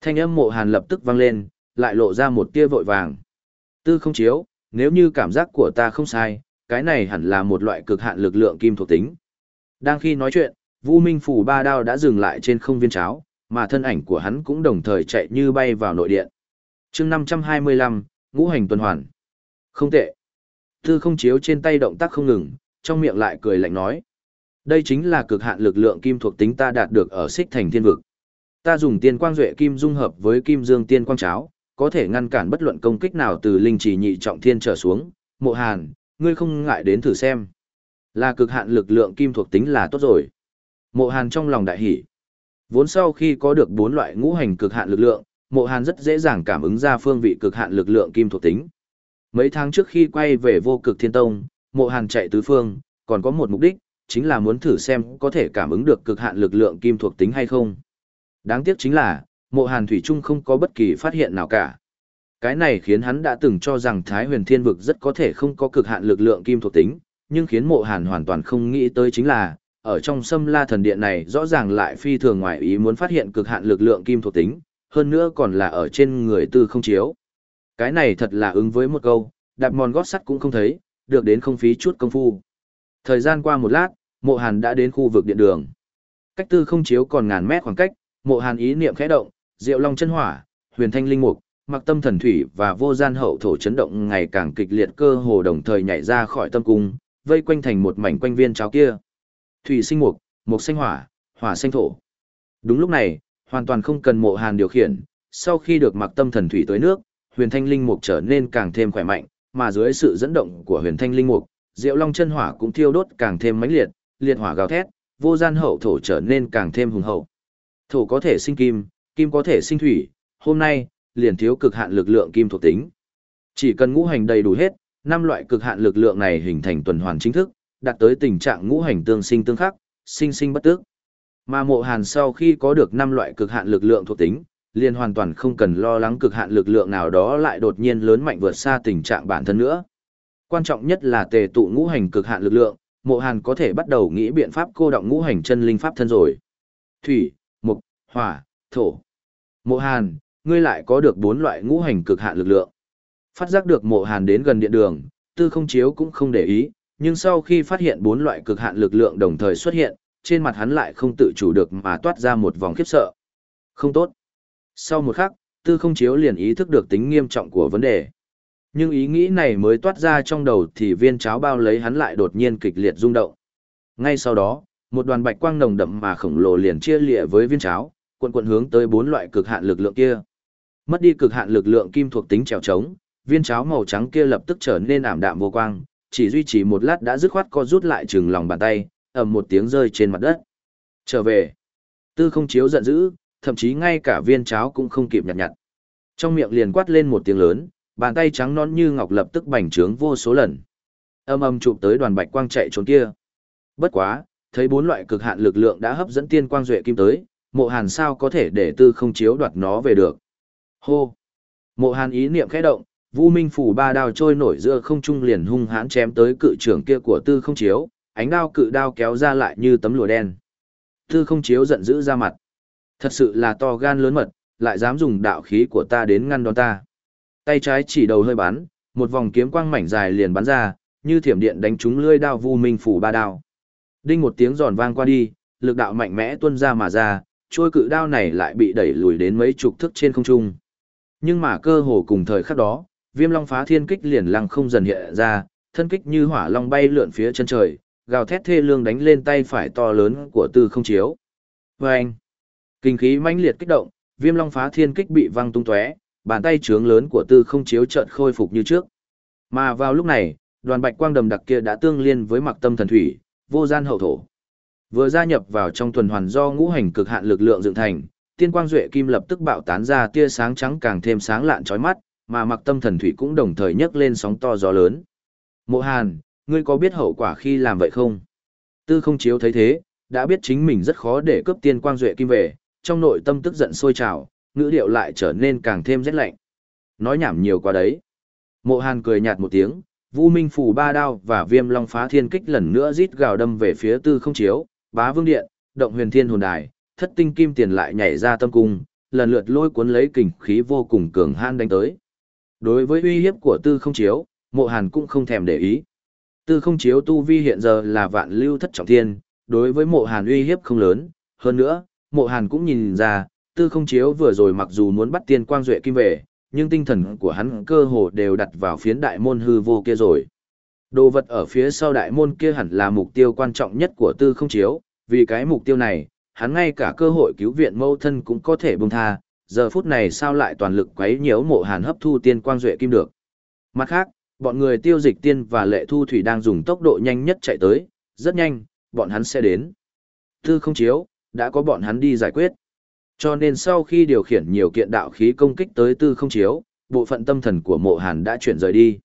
Thanh âm mộ hàn lập tức vang lên, lại lộ ra một tia vội vàng. Tư không chiếu, nếu như cảm giác của ta không sai, cái này hẳn là một loại cực hạn lực lượng kim thuộc tính. Đang khi nói chuyện, Vũ Minh phủ ba đao đã dừng lại trên không viên cháo, mà thân ảnh của hắn cũng đồng thời chạy như bay vào nội điện. chương 525, ngũ hành tuần hoàn. Không tệ. Tư không chiếu trên tay động tác không ngừng, trong miệng lại cười lạnh nói. Đây chính là cực hạn lực lượng kim thuộc tính ta đạt được ở xích thành thiên vực. Ta dùng tiên quang duệ kim dung hợp với kim dương tiên quang cháo, có thể ngăn cản bất luận công kích nào từ linh Chỉ nhị trọng thiên trở xuống. Mộ hàn, ngươi không ngại đến thử xem. Là cực hạn lực lượng kim thuộc tính là tốt rồi. Mộ hàn trong lòng đại hỷ. Vốn sau khi có được bốn loại ngũ hành cực hạn lực lượng, mộ hàn rất dễ dàng cảm ứng ra phương vị cực hạn lực lượng kim thuộc tính. Mấy tháng trước khi quay về vô cực thiên tông, mộ hàn chạy tứ phương, còn có một mục đích, chính là muốn thử xem có thể cảm ứng được cực hạn lực lượng kim thuộc tính hay không. Đáng tiếc chính là, mộ hàn thủy trung không có bất kỳ phát hiện nào cả. Cái này khiến hắn đã từng cho rằng Thái huyền thiên vực rất có thể không có cực hạn lực lượng kim thuộc tính, nhưng khiến mộ hàn hoàn toàn không nghĩ tới chính là, ở trong sâm la thần điện này rõ ràng lại phi thường ngoài ý muốn phát hiện cực hạn lực lượng kim thuộc tính, hơn nữa còn là ở trên người tư không chiếu. Cái này thật là ứng với một câu, đạp mòn gót sắt cũng không thấy, được đến không phí chút công phu. Thời gian qua một lát, mộ hàn đã đến khu vực điện đường. Cách tư không chiếu còn ngàn mét khoảng cách, mộ hàn ý niệm khẽ động, diệu long chân hỏa, huyền thanh linh mục, mặc tâm thần thủy và vô gian hậu thổ chấn động ngày càng kịch liệt cơ hồ đồng thời nhảy ra khỏi tâm cung, vây quanh thành một mảnh quanh viên cháo kia. Thủy sinh mục, mục sinh hỏa, hỏa sinh thổ. Đúng lúc này, hoàn toàn không cần mộ hàn điều khiển, sau khi được mặc tâm thần thủy tới nước, huyền thanh linh mục trở nên càng thêm khỏe mạnh, mà dưới sự dẫn động của huyền thanh linh mục, diệu long chân hỏa cũng thiêu đốt càng thêm mãnh liệt, liệt hỏa gào thét, vô gian hậu thổ trở nên càng thêm hùng hậu. Thổ có thể sinh kim, kim có thể sinh thủy, hôm nay, liền thiếu cực hạn lực lượng kim thuộc tính. Chỉ cần ngũ hành đầy đủ hết, năm loại cực hạn lực lượng này hình thành tuần hoàn chính thức, đạt tới tình trạng ngũ hành tương sinh tương khắc, sinh sinh bất tức. Mà mộ hàn sau khi có được năm loại cực hạn lực lượng thuộc tính, liền hoàn toàn không cần lo lắng cực hạn lực lượng nào đó lại đột nhiên lớn mạnh vượt xa tình trạng bản thân nữa. Quan trọng nhất là tề tụ ngũ hành cực hạn lực lượng, mộ hàn có thể bắt đầu nghĩ biện pháp cô động ngũ hành chân linh pháp thân rồi. Thủy, mộc, hỏa, thổ. Mộ hàn, ngươi lại có được bốn loại ngũ hành cực hạn lực lượng. Phát giác được mộ hàn đến gần điện đường, tư không chiếu cũng không để ý, nhưng sau khi phát hiện bốn loại cực hạn lực lượng đồng thời xuất hiện, trên mặt hắn lại không tự chủ được mà toát ra một vòng khiếp sợ. Không tốt. Sau một khắc, tư không chiếu liền ý thức được tính nghiêm trọng của vấn đề. Nhưng ý nghĩ này mới toát ra trong đầu thì viên cháo bao lấy hắn lại đột nhiên kịch liệt rung động. Ngay sau đó, một đoàn bạch quang nồng đậm mà khổng lồ liền chia lịa với viên cháo, cuộn cuộn hướng tới bốn loại cực hạn lực lượng kia. Mất đi cực hạn lực lượng kim thuộc tính trèo trống, viên cháo màu trắng kia lập tức trở nên ảm đạm vô quang, chỉ duy trì một lát đã dứt khoát co rút lại chừng lòng bàn tay, ầm một tiếng rơi trên mặt đất. Trở về. Tư không chiếu giận dữ, thậm chí ngay cả viên cháo cũng không kịp nhặt nhặt. Trong miệng liền quát lên một tiếng lớn, bàn tay trắng non như ngọc lập tức bành trướng vô số lần. Âm âm chụp tới đoàn bạch quang chạy trốn kia. Bất quá, thấy bốn loại cực hạn lực lượng đã hấp dẫn tiên quang duệ kim tới, mộ hàn sao có thể để tư không chiếu đoạt nó về được. Hô! Mộ hàn ý niệm khẽ động, Vu Minh phủ ba đao trôi nổi giữa không trung liền hung hãn chém tới cự trưởng kia của Tư Không Chiếu, ánh đao cự đao kéo ra lại như tấm lụa đen. Tư Không Chiếu giận dữ ra mặt. Thật sự là to gan lớn mật, lại dám dùng đạo khí của ta đến ngăn đón ta. Tay trái chỉ đầu hơi bắn, một vòng kiếm quang mảnh dài liền bắn ra, như thiểm điện đánh trúng lưỡi đao Vu Minh phủ ba đao. Đinh một tiếng giòn vang qua đi, lực đạo mạnh mẽ tuôn ra mà ra, trôi cự đao này lại bị đẩy lùi đến mấy chục thước trên không trung. Nhưng mà cơ hồ cùng thời khắc đó, viêm long phá thiên kích liền lăng không dần hiện ra, thân kích như hỏa long bay lượn phía chân trời, gào thét thê lương đánh lên tay phải to lớn của tư không chiếu. Và anh, kinh khí mãnh liệt kích động, viêm long phá thiên kích bị văng tung tóe, bàn tay trướng lớn của tư không chiếu chợt khôi phục như trước. Mà vào lúc này, đoàn bạch quang đầm đặc kia đã tương liên với mặc tâm thần thủy, vô gian hậu thổ. Vừa gia nhập vào trong tuần hoàn do ngũ hành cực hạn lực lượng dựng thành, tiên quang duệ kim lập tức bạo tán ra tia sáng trắng càng thêm sáng lạn chói mắt, mà mặc tâm thần thủy cũng đồng thời nhấc lên sóng to gió lớn. Mộ Hàn, ngươi có biết hậu quả khi làm vậy không? Tư không chiếu thấy thế, đã biết chính mình rất khó để cướp tiên quang duệ kim về, trong nội tâm tức giận sôi trào, ngữ điệu lại trở nên càng thêm rét lạnh. Nói nhảm nhiều quá đấy. Mộ Hàn cười nhạt một tiếng, Vu Minh phủ ba đao và Viêm Long phá thiên kích lần nữa rít gào đâm về phía Tư Không Chiếu, Bá Vương Điện, Động Huyền Thiên Hồn Đài, Thất Tinh Kim Tiền lại nhảy ra tâm cung, lần lượt lôi cuốn lấy kình khí vô cùng cường han đánh tới. Đối với uy hiếp của tư không chiếu, mộ hàn cũng không thèm để ý. Tư không chiếu tu vi hiện giờ là vạn lưu thất trọng thiên, đối với mộ hàn uy hiếp không lớn. Hơn nữa, mộ hàn cũng nhìn ra, tư không chiếu vừa rồi mặc dù muốn bắt tiên quang duệ kim về, nhưng tinh thần của hắn cơ hồ đều đặt vào phiến đại môn hư vô kia rồi. Đồ vật ở phía sau đại môn kia hẳn là mục tiêu quan trọng nhất của tư không chiếu, vì cái mục tiêu này, hắn ngay cả cơ hội cứu viện mâu thân cũng có thể bông tha, giờ phút này sao lại toàn lực quấy nhiễu mộ hàn hấp thu tiên quang duệ kim được. Mặt khác, bọn người tiêu dịch tiên và lệ thu thủy đang dùng tốc độ nhanh nhất chạy tới, rất nhanh, bọn hắn sẽ đến. Tư không chiếu, đã có bọn hắn đi giải quyết. Cho nên sau khi điều khiển nhiều kiện đạo khí công kích tới tư không chiếu, bộ phận tâm thần của mộ hàn đã chuyển rời đi.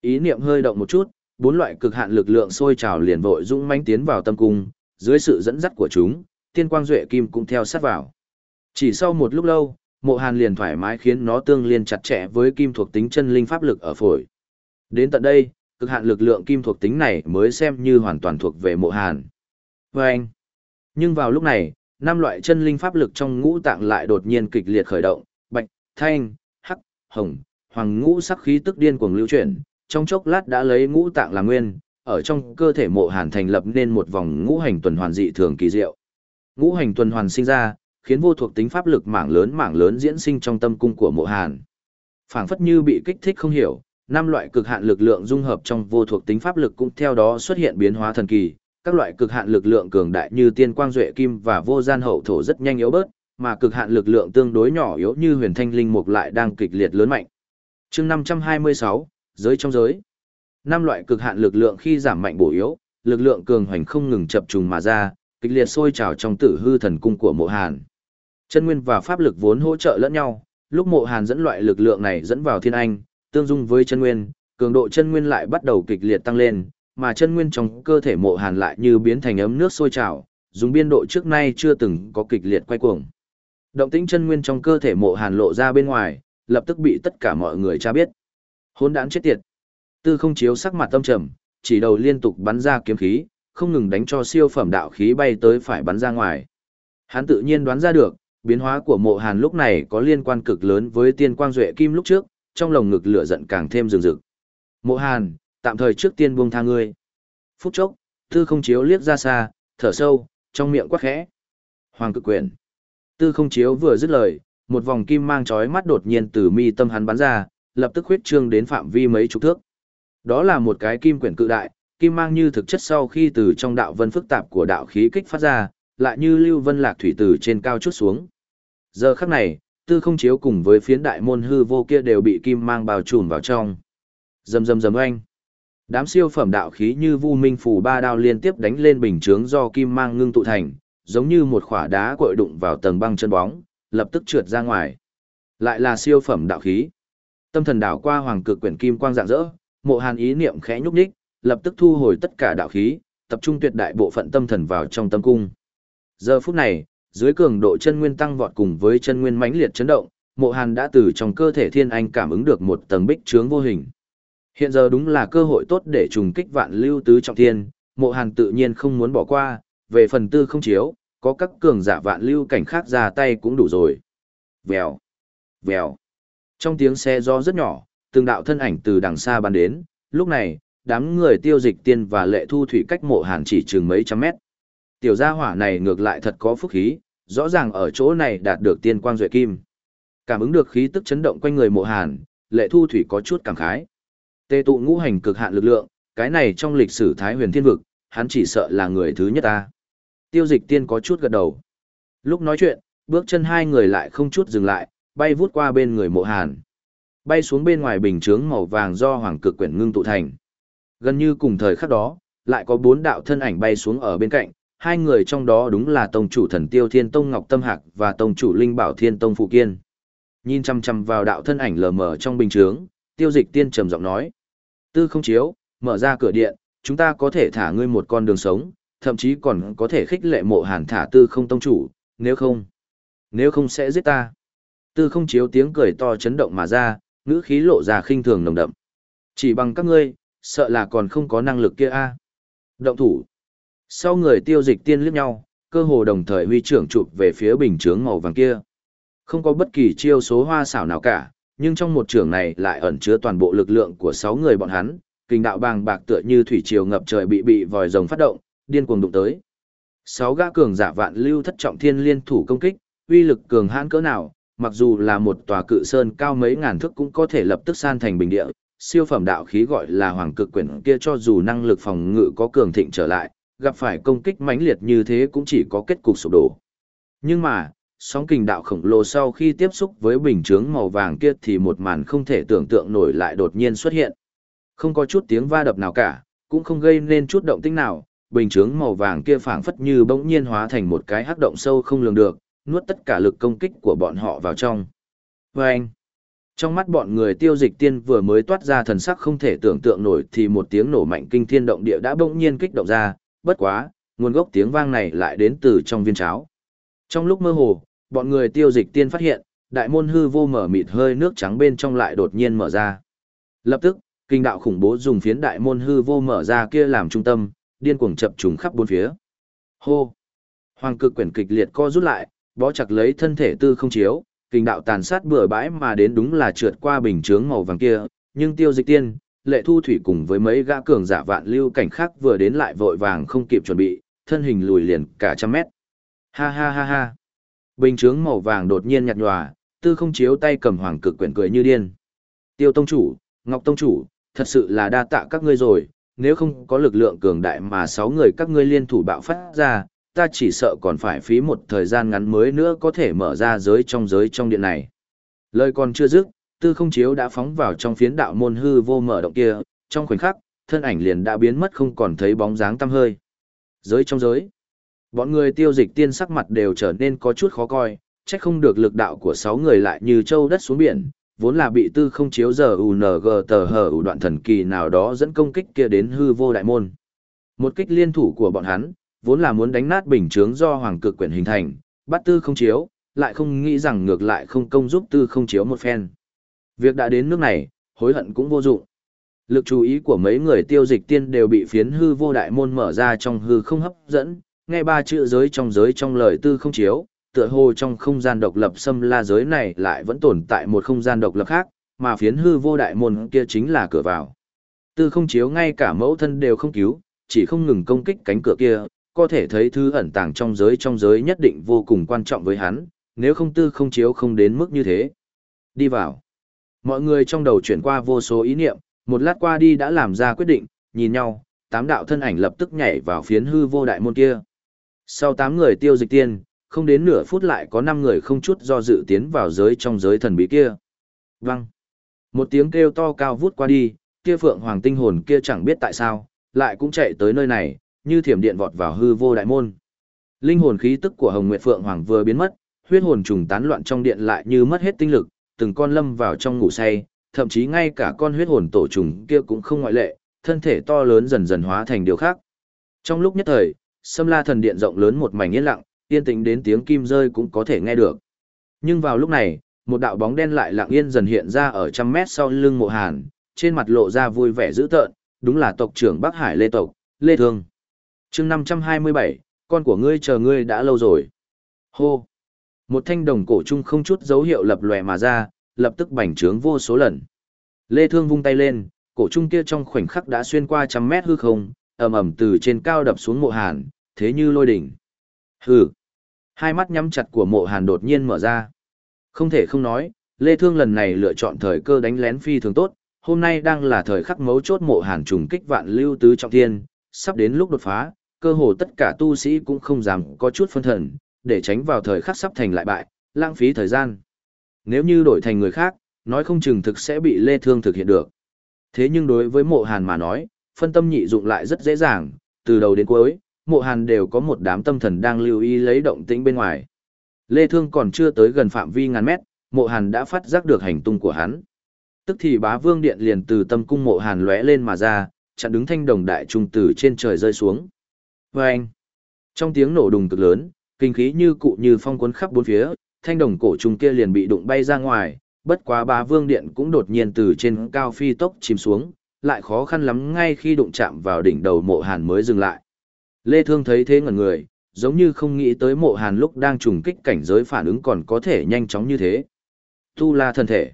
Ý niệm hơi động một chút, bốn loại cực hạn lực lượng sôi trào liền vội dũng mãnh tiến vào tâm cung, dưới sự dẫn dắt của chúng, tiên quang duệ kim cũng theo sát vào. Chỉ sau một lúc lâu, mộ hàn liền thoải mái khiến nó tương liên chặt chẽ với kim thuộc tính chân linh pháp lực ở phổi. Đến tận đây, cực hạn lực lượng kim thuộc tính này mới xem như hoàn toàn thuộc về mộ hàn. Vâng! Nhưng vào lúc này, năm loại chân linh pháp lực trong ngũ tạng lại đột nhiên kịch liệt khởi động, bạch, thanh, hắc, hồng, hoàng ngũ sắc khí tức điên cuồng lưu chuyển, trong chốc lát đã lấy ngũ tạng làm nguyên, ở trong cơ thể mộ hàn thành lập nên một vòng ngũ hành tuần hoàn dị thường kỳ diệu. Ngũ hành tuần hoàn sinh ra, khiến vô thuộc tính pháp lực mảng lớn mảng lớn diễn sinh trong tâm cung của mộ hàn. phảng phất như bị kích thích không hiểu, năm loại cực hạn lực lượng dung hợp trong vô thuộc tính pháp lực cũng theo đó xuất hiện biến hóa thần kỳ, các loại cực hạn lực lượng cường đại như tiên quang duệ kim và vô gian hậu thổ rất nhanh yếu bớt, mà cực hạn lực lượng tương đối nhỏ yếu như huyền thanh linh mục lại đang kịch liệt lớn mạnh. Chương 526, giới trong giới. Năm loại cực hạn lực lượng khi giảm mạnh bổ yếu, lực lượng cường hoành không ngừng chập trùng mà ra, kịch liệt sôi trào trong tử hư thần cung của Mộ Hàn. Chân nguyên và pháp lực vốn hỗ trợ lẫn nhau, lúc Mộ Hàn dẫn loại lực lượng này dẫn vào Thiên Anh, tương dung với chân nguyên, cường độ chân nguyên lại bắt đầu kịch liệt tăng lên, mà chân nguyên trong cơ thể Mộ Hàn lại như biến thành ấm nước sôi trào, dùng biên độ trước nay chưa từng có kịch liệt quay cuồng. Động tĩnh chân nguyên trong cơ thể Mộ Hàn lộ ra bên ngoài, lập tức bị tất cả mọi người tra biết. Hỗn đản chết tiệt. Tư không chiếu sắc mặt tâm trầm, chỉ đầu liên tục bắn ra kiếm khí, không ngừng đánh cho siêu phẩm đạo khí bay tới phải bắn ra ngoài. Hắn tự nhiên đoán ra được, biến hóa của mộ hàn lúc này có liên quan cực lớn với tiên quang duệ kim lúc trước, trong lồng ngực lửa giận càng thêm rừng rực. Mộ hàn, tạm thời trước tiên buông tha ngươi. Phút chốc, tư không chiếu liếc ra xa, thở sâu, trong miệng quát khẽ. Hoàng cực quyền. Tư không chiếu vừa dứt lời, một vòng kim mang chói mắt đột nhiên từ mi tâm hắn bắn ra, lập tức huyết trương đến phạm vi mấy chục thước. Đó là một cái kim quyển cự đại, kim mang như thực chất sau khi từ trong đạo vân phức tạp của đạo khí kích phát ra, lại như lưu vân lạc thủy từ trên cao chút xuống. Giờ khắc này, tư không chiếu cùng với phiến đại môn hư vô kia đều bị kim mang bao trùm vào trong. Rầm rầm rầm oanh. Đám siêu phẩm đạo khí như vu minh phủ ba đao liên tiếp đánh lên bình chướng do kim mang ngưng tụ thành, giống như một khỏa đá cội đụng vào tầng băng chân bóng, lập tức trượt ra ngoài. Lại là siêu phẩm đạo khí. Tâm thần đảo qua hoàng cực quyển kim quang dạng dỡ, mộ hàn ý niệm khẽ nhúc nhích, lập tức thu hồi tất cả đạo khí, tập trung tuyệt đại bộ phận tâm thần vào trong tâm cung. Giờ phút này, dưới cường độ chân nguyên tăng vọt cùng với chân nguyên mãnh liệt chấn động, mộ hàn đã từ trong cơ thể thiên anh cảm ứng được một tầng bích trướng vô hình. Hiện giờ đúng là cơ hội tốt để trùng kích vạn lưu tứ trọng thiên, mộ hàn tự nhiên không muốn bỏ qua, về phần tư không chiếu, có các cường giả vạn lưu cảnh khác ra tay cũng đủ rồi. Vèo, vèo. Trong tiếng xe gió rất nhỏ, từng đạo thân ảnh từ đằng xa bắn đến, lúc này, đám người tiêu dịch tiên và lệ thu thủy cách mộ hàn chỉ chừng mấy trăm mét. Tiểu gia hỏa này ngược lại thật có phúc khí, rõ ràng ở chỗ này đạt được tiên quang duệ kim. Cảm ứng được khí tức chấn động quanh người mộ hàn, lệ thu thủy có chút cảm khái. Tê tụ ngũ hành cực hạn lực lượng, cái này trong lịch sử Thái huyền thiên vực, hắn chỉ sợ là người thứ nhất ta. Tiêu dịch tiên có chút gật đầu. Lúc nói chuyện, bước chân hai người lại không chút dừng lại, bay vút qua bên người mộ hàn. Bay xuống bên ngoài bình chướng màu vàng do hoàng cực quyển ngưng tụ thành. Gần như cùng thời khắc đó, lại có bốn đạo thân ảnh bay xuống ở bên cạnh, hai người trong đó đúng là tông chủ thần tiêu thiên tông ngọc tâm hạc và tông chủ linh bảo thiên tông phụ kiên nhìn chăm chăm vào đạo thân ảnh lờ mờ trong bình chướng tiêu dịch tiên trầm giọng nói tư không chiếu mở ra cửa điện chúng ta có thể thả ngươi một con đường sống thậm chí còn có thể khích lệ mộ hàn thả tư không tông chủ nếu không nếu không sẽ giết ta. Tư không chiếu tiếng cười to chấn động mà ra ngữ khí lộ ra khinh thường nồng đậm. Chỉ bằng các ngươi sợ là còn không có năng lực kia a. Động thủ. Sau người tiêu dịch tiên liếc nhau, cơ hồ đồng thời huy trưởng chụp về phía bình chướng màu vàng kia. Không có bất kỳ chiêu số hoa xảo nào cả, nhưng trong một trường này lại ẩn chứa toàn bộ lực lượng của sáu người bọn hắn, kinh đạo bàng bạc tựa như thủy triều ngập trời bị bị vòi rồng phát động, điên cuồng đụng tới. Sáu gã cường giả vạn lưu thất trọng thiên liên thủ công kích, uy lực cường hãn cỡ nào, mặc dù là một tòa cự sơn cao mấy ngàn thước cũng có thể lập tức san thành bình địa, siêu phẩm đạo khí gọi là hoàng cực quyển kia cho dù năng lực phòng ngự có cường thịnh trở lại, gặp phải công kích mãnh liệt như thế cũng chỉ có kết cục sụp đổ. Nhưng mà, sóng kình đạo khổng lồ sau khi tiếp xúc với bình chướng màu vàng kia thì một màn không thể tưởng tượng nổi lại đột nhiên xuất hiện. Không có chút tiếng va đập nào cả, cũng không gây nên chút động tĩnh nào, bình chướng màu vàng kia phảng phất như bỗng nhiên hóa thành một cái hắc động sâu không lường được, nuốt tất cả lực công kích của bọn họ vào trong. Vâng! Trong mắt bọn người tiêu dịch tiên vừa mới toát ra thần sắc không thể tưởng tượng nổi thì một tiếng nổ mạnh kinh thiên động địa đã bỗng nhiên kích động ra, bất quá, nguồn gốc tiếng vang này lại đến từ trong viên cháo. Trong lúc mơ hồ, bọn người tiêu dịch tiên phát hiện, đại môn hư vô mở mịt hơi nước trắng bên trong lại đột nhiên mở ra. Lập tức, kinh đạo khủng bố dùng phiến đại môn hư vô mở ra kia làm trung tâm, điên cuồng chập trùng khắp bốn phía. Hô! Hoàng cực quyển kịch liệt co rút lại, bó chặt lấy thân thể tư không chiếu, kinh đạo tàn sát bừa bãi mà đến đúng là trượt qua bình chướng màu vàng kia, nhưng tiêu dịch tiên, lệ thu thủy cùng với mấy gã cường giả vạn lưu cảnh khác vừa đến lại vội vàng không kịp chuẩn bị, thân hình lùi liền cả trăm mét. Ha ha ha ha! Bình chướng màu vàng đột nhiên nhạt nhòa, tư không chiếu tay cầm hoàng cực quyển cười như điên. Tiêu tông chủ, Ngọc tông chủ, thật sự là đa tạ các ngươi rồi, nếu không có lực lượng cường đại mà sáu người các ngươi liên thủ bạo phát ra, ta chỉ sợ còn phải phí một thời gian ngắn mới nữa có thể mở ra giới trong giới trong điện này. Lời còn chưa dứt, tư không chiếu đã phóng vào trong phiến đạo môn hư vô mở động kia, trong khoảnh khắc, thân ảnh liền đã biến mất không còn thấy bóng dáng tăm hơi. Giới trong giới, bọn người tiêu dịch tiên sắc mặt đều trở nên có chút khó coi, trách không được lực đạo của sáu người lại như châu đất xuống biển, vốn là bị tư không chiếu giờ UNG tờ hờ ủ đoạn thần kỳ nào đó dẫn công kích kia đến hư vô đại môn. Một kích liên thủ của bọn hắn, vốn là muốn đánh nát bình chướng do hoàng cực quyển hình thành, bắt tư không chiếu, lại không nghĩ rằng ngược lại không công giúp tư không chiếu một phen. Việc đã đến nước này, hối hận cũng vô dụng. Lực chú ý của mấy người tiêu dịch tiên đều bị phiến hư vô đại môn mở ra trong hư không hấp dẫn, nghe ba chữ giới trong giới trong lời tư không chiếu, tựa hồ trong không gian độc lập xâm la giới này lại vẫn tồn tại một không gian độc lập khác, mà phiến hư vô đại môn kia chính là cửa vào. Tư không chiếu ngay cả mẫu thân đều không cứu, chỉ không ngừng công kích cánh cửa kia, có thể thấy thứ ẩn tàng trong giới trong giới nhất định vô cùng quan trọng với hắn, nếu không tư không chiếu không đến mức như thế. Đi vào. Mọi người trong đầu chuyển qua vô số ý niệm, một lát qua đi đã làm ra quyết định, nhìn nhau, tám đạo thân ảnh lập tức nhảy vào phiến hư vô đại môn kia. Sau tám người tiêu dịch tiên, không đến nửa phút lại có năm người không chút do dự tiến vào giới trong giới thần bí kia. Văng. Một tiếng kêu to cao vút qua đi, kia phượng hoàng tinh hồn kia chẳng biết tại sao, lại cũng chạy tới nơi này, như thiểm điện vọt vào hư vô đại môn. Linh hồn khí tức của Hồng Nguyệt Phượng Hoàng vừa biến mất, huyết hồn trùng tán loạn trong điện lại như mất hết tinh lực, từng con lâm vào trong ngủ say, thậm chí ngay cả con huyết hồn tổ trùng kia cũng không ngoại lệ, thân thể to lớn dần dần hóa thành điều khác. Trong lúc nhất thời, Sâm La thần điện rộng lớn một mảnh yên lặng, yên tĩnh đến tiếng kim rơi cũng có thể nghe được. Nhưng vào lúc này, một đạo bóng đen lại lặng yên dần hiện ra ở trăm mét sau lưng mộ hàn, trên mặt lộ ra vui vẻ dữ tợn, đúng là tộc trưởng Bắc Hải Lê Tộc, Lê Thương. chương 527, con của ngươi chờ ngươi đã lâu rồi. Hô! Một thanh đồng cổ trung không chút dấu hiệu lập lòe mà ra, lập tức bành trướng vô số lần. Lê Thương vung tay lên, cổ trung kia trong khoảnh khắc đã xuyên qua trăm mét hư không, ầm ầm từ trên cao đập xuống mộ hàn, thế như lôi đỉnh. Hừ. Hai mắt nhắm chặt của mộ hàn đột nhiên mở ra. Không thể không nói, Lê Thương lần này lựa chọn thời cơ đánh lén phi thường tốt, hôm nay đang là thời khắc mấu chốt mộ hàn trùng kích vạn lưu tứ trọng thiên, sắp đến lúc đột phá, cơ hồ tất cả tu sĩ cũng không dám có chút phân thần, để tránh vào thời khắc sắp thành lại bại, lãng phí thời gian. Nếu như đổi thành người khác, nói không chừng thực sẽ bị Lê Thương thực hiện được. Thế nhưng đối với mộ hàn mà nói, phân tâm nhị dụng lại rất dễ dàng, từ đầu đến cuối, mộ hàn đều có một đám tâm thần đang lưu ý lấy động tĩnh bên ngoài. Lê Thương còn chưa tới gần phạm vi ngàn mét, mộ hàn đã phát giác được hành tung của hắn. Tức thì bá vương điện liền từ tâm cung mộ hàn lóe lên mà ra, chặn đứng thanh đồng đại trung từ trên trời rơi xuống. Vâng! Trong tiếng nổ đùng cực lớn, kinh khí như cụ như phong cuốn khắp bốn phía, thanh đồng cổ trung kia liền bị đụng bay ra ngoài, bất quá bá vương điện cũng đột nhiên từ trên cao phi tốc chìm xuống, lại khó khăn lắm ngay khi đụng chạm vào đỉnh đầu mộ hàn mới dừng lại. Lê Thương thấy thế ngẩn người, giống như không nghĩ tới mộ hàn lúc đang trùng kích cảnh giới phản ứng còn có thể nhanh chóng như thế. Tu la thân thể.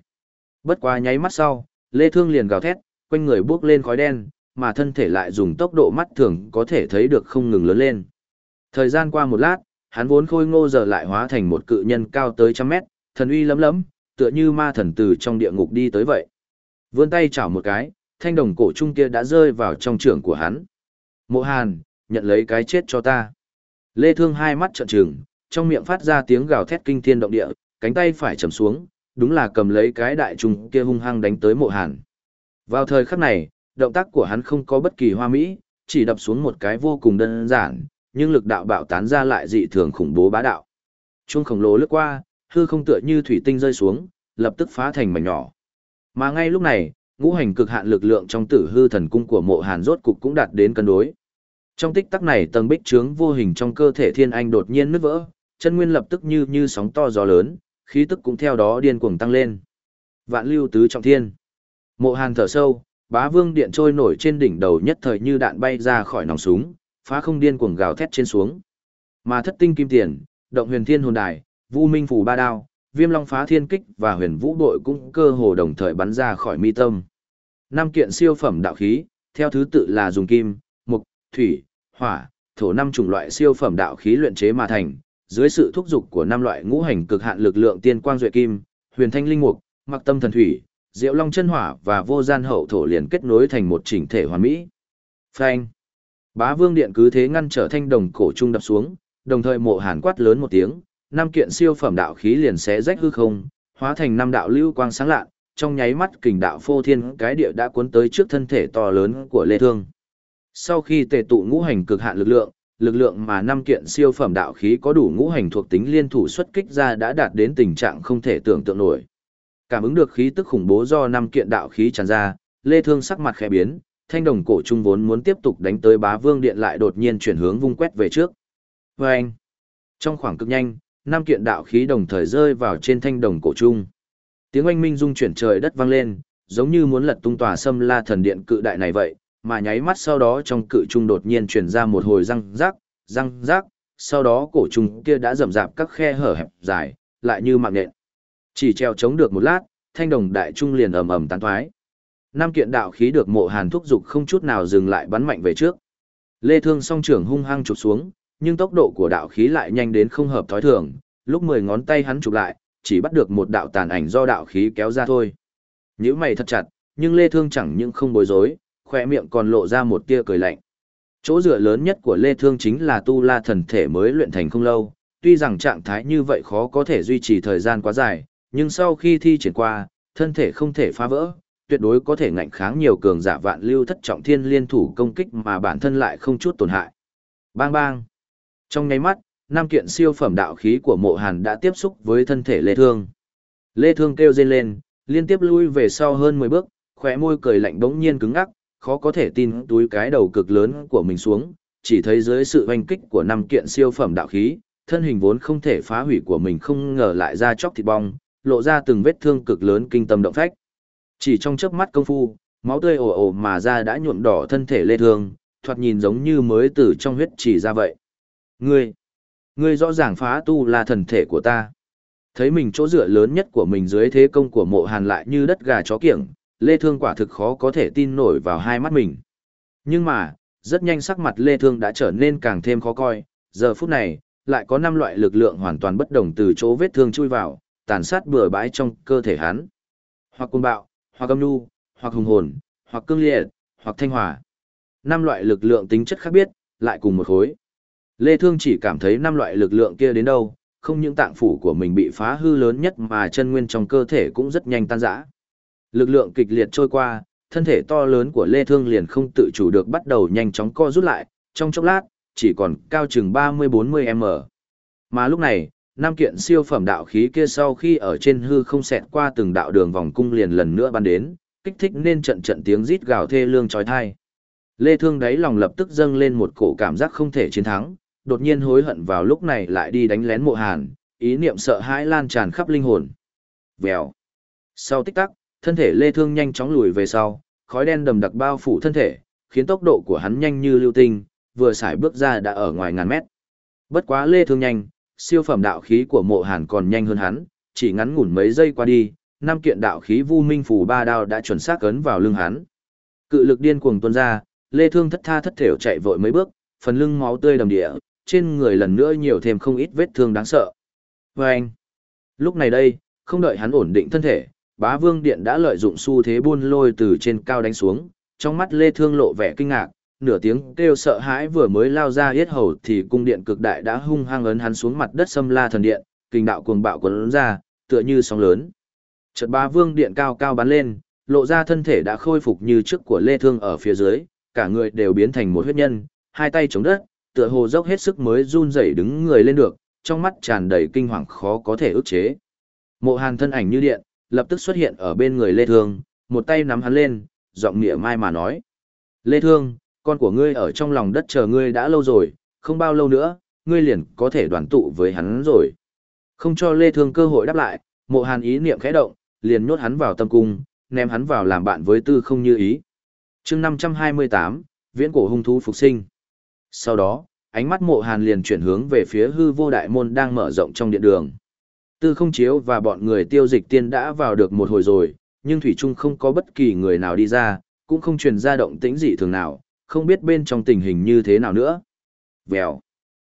Bất quá nháy mắt sau, Lê Thương liền gào thét, quanh người bước lên khói đen, mà thân thể lại dùng tốc độ mắt thường có thể thấy được không ngừng lớn lên. Thời gian qua một lát, hắn vốn khôi ngô giờ lại hóa thành một cự nhân cao tới trăm mét, thần uy lấm lấm, tựa như ma thần từ trong địa ngục đi tới vậy. Vươn tay chảo một cái, thanh đồng cổ trung kia đã rơi vào trong trường của hắn. Mộ Hàn, nhận lấy cái chết cho ta. Lê Thương hai mắt trợn trừng, trong miệng phát ra tiếng gào thét kinh thiên động địa, cánh tay phải chầm xuống, đúng là cầm lấy cái đại trùng kia hung hăng đánh tới mộ hàn. Vào thời khắc này, động tác của hắn không có bất kỳ hoa mỹ, chỉ đập xuống một cái vô cùng đơn giản, nhưng lực đạo bạo tán ra lại dị thường khủng bố bá đạo. Trung khổng lồ lướt qua, hư không tựa như thủy tinh rơi xuống, lập tức phá thành mảnh nhỏ. Mà ngay lúc này, ngũ hành cực hạn lực lượng trong tử hư thần cung của mộ hàn rốt cục cũng đạt đến cân đối. Trong tích tắc này tầng bích trướng vô hình trong cơ thể thiên anh đột nhiên nứt vỡ, chân nguyên lập tức như như sóng to gió lớn, khí tức cũng theo đó điên cuồng tăng lên. Vạn lưu tứ trọng thiên. Mộ Hàn thở sâu, bá vương điện trôi nổi trên đỉnh đầu nhất thời như đạn bay ra khỏi nòng súng, phá không điên cuồng gào thét trên xuống. Mà thất tinh kim tiền, động huyền thiên hồn đài, vu minh phủ ba đao, viêm long phá thiên kích và huyền vũ đội cũng cơ hồ đồng thời bắn ra khỏi mi tâm. Năm kiện siêu phẩm đạo khí, theo thứ tự là dùng kim, mục, thủy, hỏa, thổ năm chủng loại siêu phẩm đạo khí luyện chế mà thành, dưới sự thúc giục của năm loại ngũ hành cực hạn lực lượng tiên quang duệ kim, huyền thanh linh mục, mặc tâm thần thủy, diệu long chân hỏa và vô gian hậu thổ liền kết nối thành một chỉnh thể hoàn mỹ. Phanh. Bá Vương Điện cứ thế ngăn trở thanh đồng cổ trung đập xuống, đồng thời mộ hàn quát lớn một tiếng, năm kiện siêu phẩm đạo khí liền xé rách hư không, hóa thành năm đạo lưu quang sáng lạ, trong nháy mắt kình đạo phô thiên cái địa đã cuốn tới trước thân thể to lớn của Lê Thương. Sau khi tề tụ ngũ hành cực hạn lực lượng, lực lượng mà năm kiện siêu phẩm đạo khí có đủ ngũ hành thuộc tính liên thủ xuất kích ra đã đạt đến tình trạng không thể tưởng tượng nổi. Cảm ứng được khí tức khủng bố do năm kiện đạo khí tràn ra, Lê Thương sắc mặt khẽ biến, thanh đồng cổ trung vốn muốn tiếp tục đánh tới bá vương điện lại đột nhiên chuyển hướng vung quét về trước. Vâng! Trong khoảng cực nhanh, năm kiện đạo khí đồng thời rơi vào trên thanh đồng cổ trung. Tiếng oanh minh rung chuyển trời đất vang lên, giống như muốn lật tung tòa sâm la thần điện cự đại này vậy, mà nháy mắt sau đó trong cự trung đột nhiên truyền ra một hồi răng rác, răng rác, sau đó cổ trung kia đã rầm rạp các khe hở hẹp dài, lại như mạng nhện. Chỉ treo chống được một lát, thanh đồng đại trung liền ầm ầm tán thoái. Năm kiện đạo khí được mộ hàn thúc dục không chút nào dừng lại bắn mạnh về trước. Lê Thương song trưởng hung hăng chụp xuống, nhưng tốc độ của đạo khí lại nhanh đến không hợp thói thường, lúc mười ngón tay hắn chụp lại, chỉ bắt được một đạo tàn ảnh do đạo khí kéo ra thôi. Nhíu mày thật chặt, nhưng Lê Thương chẳng những không bối rối, khỏe miệng còn lộ ra một tia cười lạnh. Chỗ dựa lớn nhất của Lê Thương chính là tu la thần thể mới luyện thành không lâu, tuy rằng trạng thái như vậy khó có thể duy trì thời gian quá dài, nhưng sau khi thi triển qua, thân thể không thể phá vỡ, tuyệt đối có thể ngạnh kháng nhiều cường giả vạn lưu thất trọng thiên liên thủ công kích mà bản thân lại không chút tổn hại. Bang bang. Trong nháy mắt, năm kiện siêu phẩm đạo khí của mộ hàn đã tiếp xúc với thân thể Lê Thương. Lê Thương kêu rên lên, liên tiếp lui về sau hơn 10 bước, khỏe môi cười lạnh bỗng nhiên cứng ngắc, khó có thể tin túi cái đầu cực lớn của mình xuống, chỉ thấy dưới sự hoành kích của năm kiện siêu phẩm đạo khí, thân hình vốn không thể phá hủy của mình không ngờ lại ra chóc thịt bong, lộ ra từng vết thương cực lớn kinh tâm động phách. Chỉ trong chớp mắt công phu, máu tươi ồ ồ mà ra đã nhuộm đỏ thân thể Lê Thương, thoạt nhìn giống như mới từ trong huyết chỉ ra vậy. Ngươi, ngươi rõ ràng phá tu là thần thể của ta. Thấy mình chỗ dựa lớn nhất của mình dưới thế công của mộ hàn lại như đất gà chó kiểng, Lê Thương quả thực khó có thể tin nổi vào hai mắt mình. Nhưng mà, rất nhanh sắc mặt Lê Thương đã trở nên càng thêm khó coi, giờ phút này, lại có 5 loại lực lượng hoàn toàn bất đồng từ chỗ vết thương chui vào, tàn sát bừa bãi trong cơ thể hắn. Hoặc côn bạo, hoặc âm nhu, hoặc hùng hồn, hoặc cương liệt, hoặc thanh hòa. Năm loại lực lượng tính chất khác biệt, lại cùng một khối. Lê Thương chỉ cảm thấy năm loại lực lượng kia đến đâu, không những tạng phủ của mình bị phá hư lớn nhất mà chân nguyên trong cơ thể cũng rất nhanh tan rã. Lực lượng kịch liệt trôi qua, thân thể to lớn của Lê Thương liền không tự chủ được bắt đầu nhanh chóng co rút lại, trong chốc lát, chỉ còn cao chừng 30-40m. Mà lúc này, năm kiện siêu phẩm đạo khí kia sau khi ở trên hư không xẹt qua từng đạo đường vòng cung liền lần nữa bắn đến, kích thích nên trận trận tiếng rít gào thê lương chói tai. Lê Thương đáy lòng lập tức dâng lên một cổ cảm giác không thể chiến thắng, đột nhiên hối hận vào lúc này lại đi đánh lén mộ hàn, ý niệm sợ hãi lan tràn khắp linh hồn. Vèo. Sau tích tắc, thân thể Lê Thương nhanh chóng lùi về sau, khói đen đầm đặc bao phủ thân thể, khiến tốc độ của hắn nhanh như lưu tinh, vừa xài bước ra đã ở ngoài ngàn mét. Bất quá Lê Thương nhanh, siêu phẩm đạo khí của mộ hàn còn nhanh hơn hắn, chỉ ngắn ngủn mấy giây qua đi, năm kiện đạo khí vu minh phủ ba đao đã chuẩn xác cấn vào lưng hắn. Cự lực điên cuồng tuôn ra, Lê Thương thất tha thất thểu chạy vội mấy bước, phần lưng máu tươi đầm địa, trên người lần nữa nhiều thêm không ít vết thương đáng sợ. Và anh, lúc này đây, không đợi hắn ổn định thân thể, bá vương điện đã lợi dụng xu thế buôn lôi từ trên cao đánh xuống, trong mắt Lê Thương lộ vẻ kinh ngạc, nửa tiếng kêu sợ hãi vừa mới lao ra yết hầu thì cung điện cực đại đã hung hăng ấn hắn xuống mặt đất xâm la thần điện, kinh đạo cuồng bạo cuốn ra, tựa như sóng lớn. Chợt bá vương điện cao cao bắn lên, lộ ra thân thể đã khôi phục như trước của Lê Thương ở phía dưới, cả người đều biến thành một huyết nhân, hai tay chống đất, tựa hồ dốc hết sức mới run rẩy đứng người lên được, trong mắt tràn đầy kinh hoàng khó có thể ức chế. Mộ Hàn thân ảnh như điện, lập tức xuất hiện ở bên người Lê Thương, một tay nắm hắn lên, giọng nghĩa mai mà nói. Lê Thương, con của ngươi ở trong lòng đất chờ ngươi đã lâu rồi, không bao lâu nữa, ngươi liền có thể đoàn tụ với hắn rồi. Không cho Lê Thương cơ hội đáp lại, mộ hàn ý niệm khẽ động, liền nhốt hắn vào tâm cung, ném hắn vào làm bạn với tư không như ý. chương 528, viễn cổ hung thú phục sinh. Sau đó, ánh mắt mộ hàn liền chuyển hướng về phía hư vô đại môn đang mở rộng trong điện đường. Tư không chiếu và bọn người tiêu dịch tiên đã vào được một hồi rồi, nhưng Thủy Trung không có bất kỳ người nào đi ra, cũng không truyền ra động tĩnh gì thường nào, không biết bên trong tình hình như thế nào nữa. Vèo.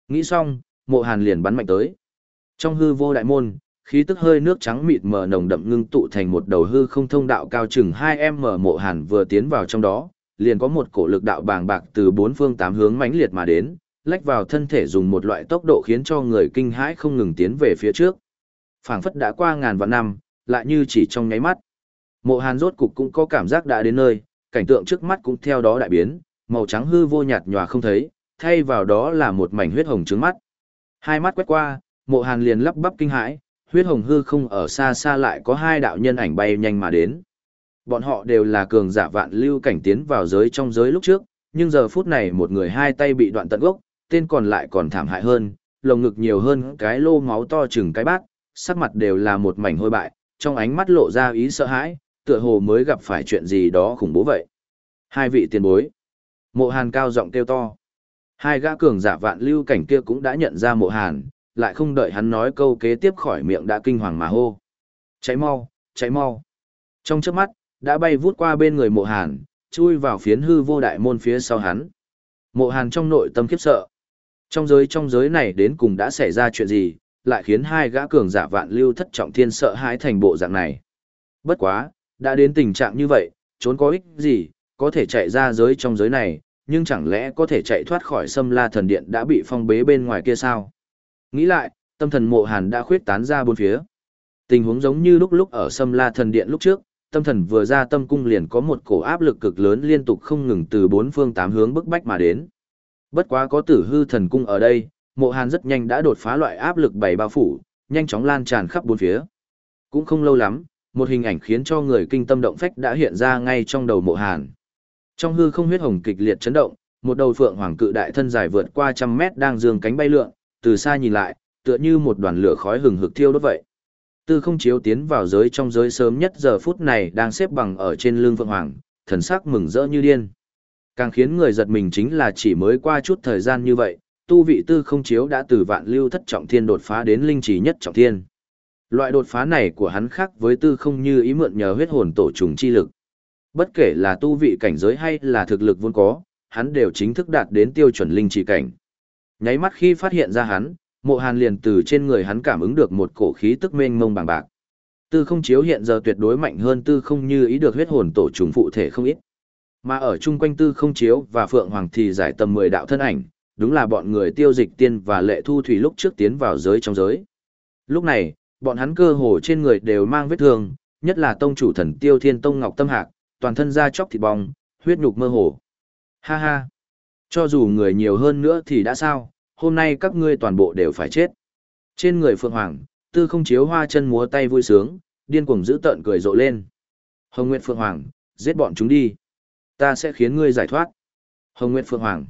Nghĩ xong, mộ hàn liền bắn mạnh tới. Trong hư vô đại môn, khí tức hơi nước trắng mịt mờ nồng đậm ngưng tụ thành một đầu hư không thông đạo cao chừng 2m mộ hàn vừa tiến vào trong đó, liền có một cổ lực đạo bàng bạc từ bốn phương tám hướng mãnh liệt mà đến, lách vào thân thể dùng một loại tốc độ khiến cho người kinh hãi không ngừng tiến về phía trước. Phảng phất đã qua ngàn vạn năm, lại như chỉ trong nháy mắt. Mộ Hàn rốt cục cũng có cảm giác đã đến nơi, cảnh tượng trước mắt cũng theo đó đại biến, màu trắng hư vô nhạt nhòa không thấy, thay vào đó là một mảnh huyết hồng trước mắt. Hai mắt quét qua, Mộ Hàn liền lắp bắp kinh hãi, huyết hồng hư không ở xa xa lại có hai đạo nhân ảnh bay nhanh mà đến. Bọn họ đều là cường giả vạn lưu cảnh tiến vào giới trong giới lúc trước, nhưng giờ phút này một người hai tay bị đoạn tận gốc, tên còn lại còn thảm hại hơn, lồng ngực nhiều hơn cái lô máu to chừng cái bát, sắc mặt đều là một mảnh hôi bại, trong ánh mắt lộ ra ý sợ hãi, tựa hồ mới gặp phải chuyện gì đó khủng bố vậy. Hai vị tiền bối. Mộ Hàn cao giọng kêu to. Hai gã cường giả vạn lưu cảnh kia cũng đã nhận ra mộ Hàn, lại không đợi hắn nói câu kế tiếp khỏi miệng đã kinh hoàng mà hô. Cháy mau, cháy mau. Trong trước mắt, đã bay vút qua bên người mộ Hàn, chui vào phiến hư vô đại môn phía sau hắn. Mộ Hàn trong nội tâm khiếp sợ. Trong giới trong giới này đến cùng đã xảy ra chuyện gì, lại khiến hai gã cường giả vạn lưu thất trọng thiên sợ hãi thành bộ dạng này. Bất quá, đã đến tình trạng như vậy, trốn có ích gì, có thể chạy ra giới trong giới này, nhưng chẳng lẽ có thể chạy thoát khỏi xâm la thần điện đã bị phong bế bên ngoài kia sao? Nghĩ lại, tâm thần mộ hàn đã khuyết tán ra bốn phía. Tình huống giống như lúc lúc ở xâm la thần điện lúc trước, tâm thần vừa ra tâm cung liền có một cổ áp lực cực lớn liên tục không ngừng từ bốn phương tám hướng bức bách mà đến. Bất quá có tử hư thần cung ở đây, mộ hàn rất nhanh đã đột phá loại áp lực bảy bao phủ, nhanh chóng lan tràn khắp bốn phía. Cũng không lâu lắm, một hình ảnh khiến cho người kinh tâm động phách đã hiện ra ngay trong đầu mộ hàn. Trong hư không huyết hồng kịch liệt chấn động, một đầu phượng hoàng cự đại thân dài vượt qua trăm mét đang dương cánh bay lượn, từ xa nhìn lại, tựa như một đoàn lửa khói hừng hực thiêu đốt vậy. Tư không chiếu tiến vào giới trong giới sớm nhất giờ phút này đang xếp bằng ở trên lưng phượng hoàng, thần sắc mừng rỡ như điên. Càng khiến người giật mình chính là chỉ mới qua chút thời gian như vậy, tu vị tư không chiếu đã từ vạn lưu thất trọng thiên đột phá đến linh trí nhất trọng thiên. Loại đột phá này của hắn khác với tư không như ý mượn nhờ huyết hồn tổ trùng chi lực. Bất kể là tu vị cảnh giới hay là thực lực vốn có, hắn đều chính thức đạt đến tiêu chuẩn linh chỉ cảnh. Nháy mắt khi phát hiện ra hắn, mộ hàn liền từ trên người hắn cảm ứng được một cổ khí tức mênh mông bằng bạc. Tư không chiếu hiện giờ tuyệt đối mạnh hơn tư không như ý được huyết hồn tổ trùng phụ thể không ít. Mà ở chung quanh tư không chiếu và phượng hoàng thì giải tầm 10 đạo thân ảnh, đúng là bọn người tiêu dịch tiên và lệ thu thủy lúc trước tiến vào giới trong giới. Lúc này, bọn hắn cơ hồ trên người đều mang vết thương, nhất là tông chủ thần tiêu thiên tông ngọc tâm hạc, toàn thân da chóc thịt bong, huyết nhục mơ hồ. Ha ha! Cho dù người nhiều hơn nữa thì đã sao, hôm nay các ngươi toàn bộ đều phải chết. Trên người Phượng Hoàng, tư không chiếu hoa chân múa tay vui sướng, điên cuồng giữ tợn cười rộ lên. Hồng Nguyệt Phượng Hoàng, giết bọn chúng đi. Ta sẽ khiến ngươi giải thoát. Hồng Nguyệt Phượng Hoàng.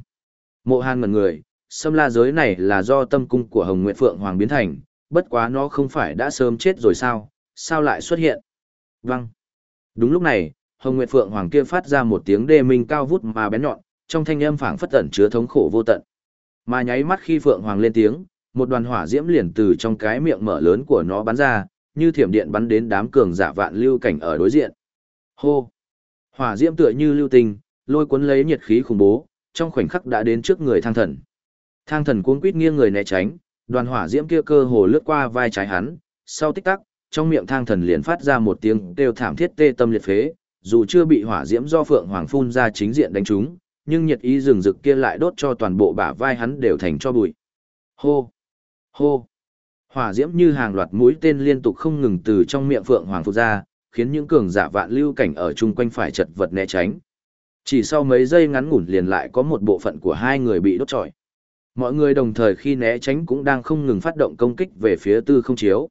Mộ Hàn ngẩn người, xâm la giới này là do tâm cung của Hồng Nguyệt Phượng Hoàng biến thành, bất quá nó không phải đã sớm chết rồi sao, sao lại xuất hiện? Vâng. Đúng lúc này, Hồng Nguyệt Phượng Hoàng kia phát ra một tiếng đê minh cao vút mà bén nhọn, trong thanh âm phảng phất tẩn chứa thống khổ vô tận. Mà nháy mắt khi Phượng Hoàng lên tiếng, một đoàn hỏa diễm liền từ trong cái miệng mở lớn của nó bắn ra, như thiểm điện bắn đến đám cường giả vạn lưu cảnh ở đối diện. Hô! Hỏa diễm tựa như lưu tình, lôi cuốn lấy nhiệt khí khủng bố, trong khoảnh khắc đã đến trước người thang thần. Thang thần cuống quýt nghiêng người né tránh, đoàn hỏa diễm kia cơ hồ lướt qua vai trái hắn, sau tích tắc, trong miệng thang thần liền phát ra một tiếng kêu thảm thiết tê tâm liệt phế, dù chưa bị hỏa diễm do phượng hoàng phun ra chính diện đánh trúng, nhưng nhiệt ý rừng rực kia lại đốt cho toàn bộ bả vai hắn đều thành cho bụi. Hô! Hô! Hỏa diễm như hàng loạt mũi tên liên tục không ngừng từ trong miệng phượng hoàng phun ra, khiến những cường giả vạn lưu cảnh ở chung quanh phải chật vật né tránh. Chỉ sau mấy giây ngắn ngủn liền lại có một bộ phận của hai người bị đốt trọi. Mọi người đồng thời khi né tránh cũng đang không ngừng phát động công kích về phía tư không chiếu.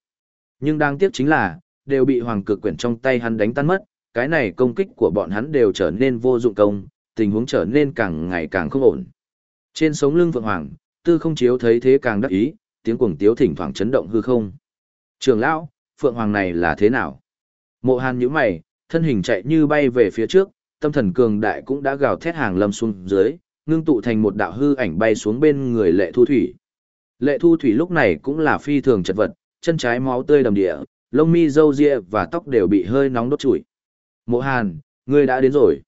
Nhưng đáng tiếc chính là, đều bị hoàng cực quyển trong tay hắn đánh tan mất, cái này công kích của bọn hắn đều trở nên vô dụng công, tình huống trở nên càng ngày càng không ổn. Trên sống lưng Phượng Hoàng, tư không chiếu thấy thế càng đắc ý, tiếng cuồng tiếu thỉnh thoảng chấn động hư không. Trường lão, Phượng Hoàng này là thế nào? Mộ hàn nhíu mày, thân hình chạy như bay về phía trước, tâm thần cường đại cũng đã gào thét hàng lâm xuống dưới, ngưng tụ thành một đạo hư ảnh bay xuống bên người lệ thu thủy. Lệ thu thủy lúc này cũng là phi thường chật vật, chân trái máu tươi đầm địa, lông mi râu ria và tóc đều bị hơi nóng đốt chủi. Mộ Hàn, ngươi đã đến rồi.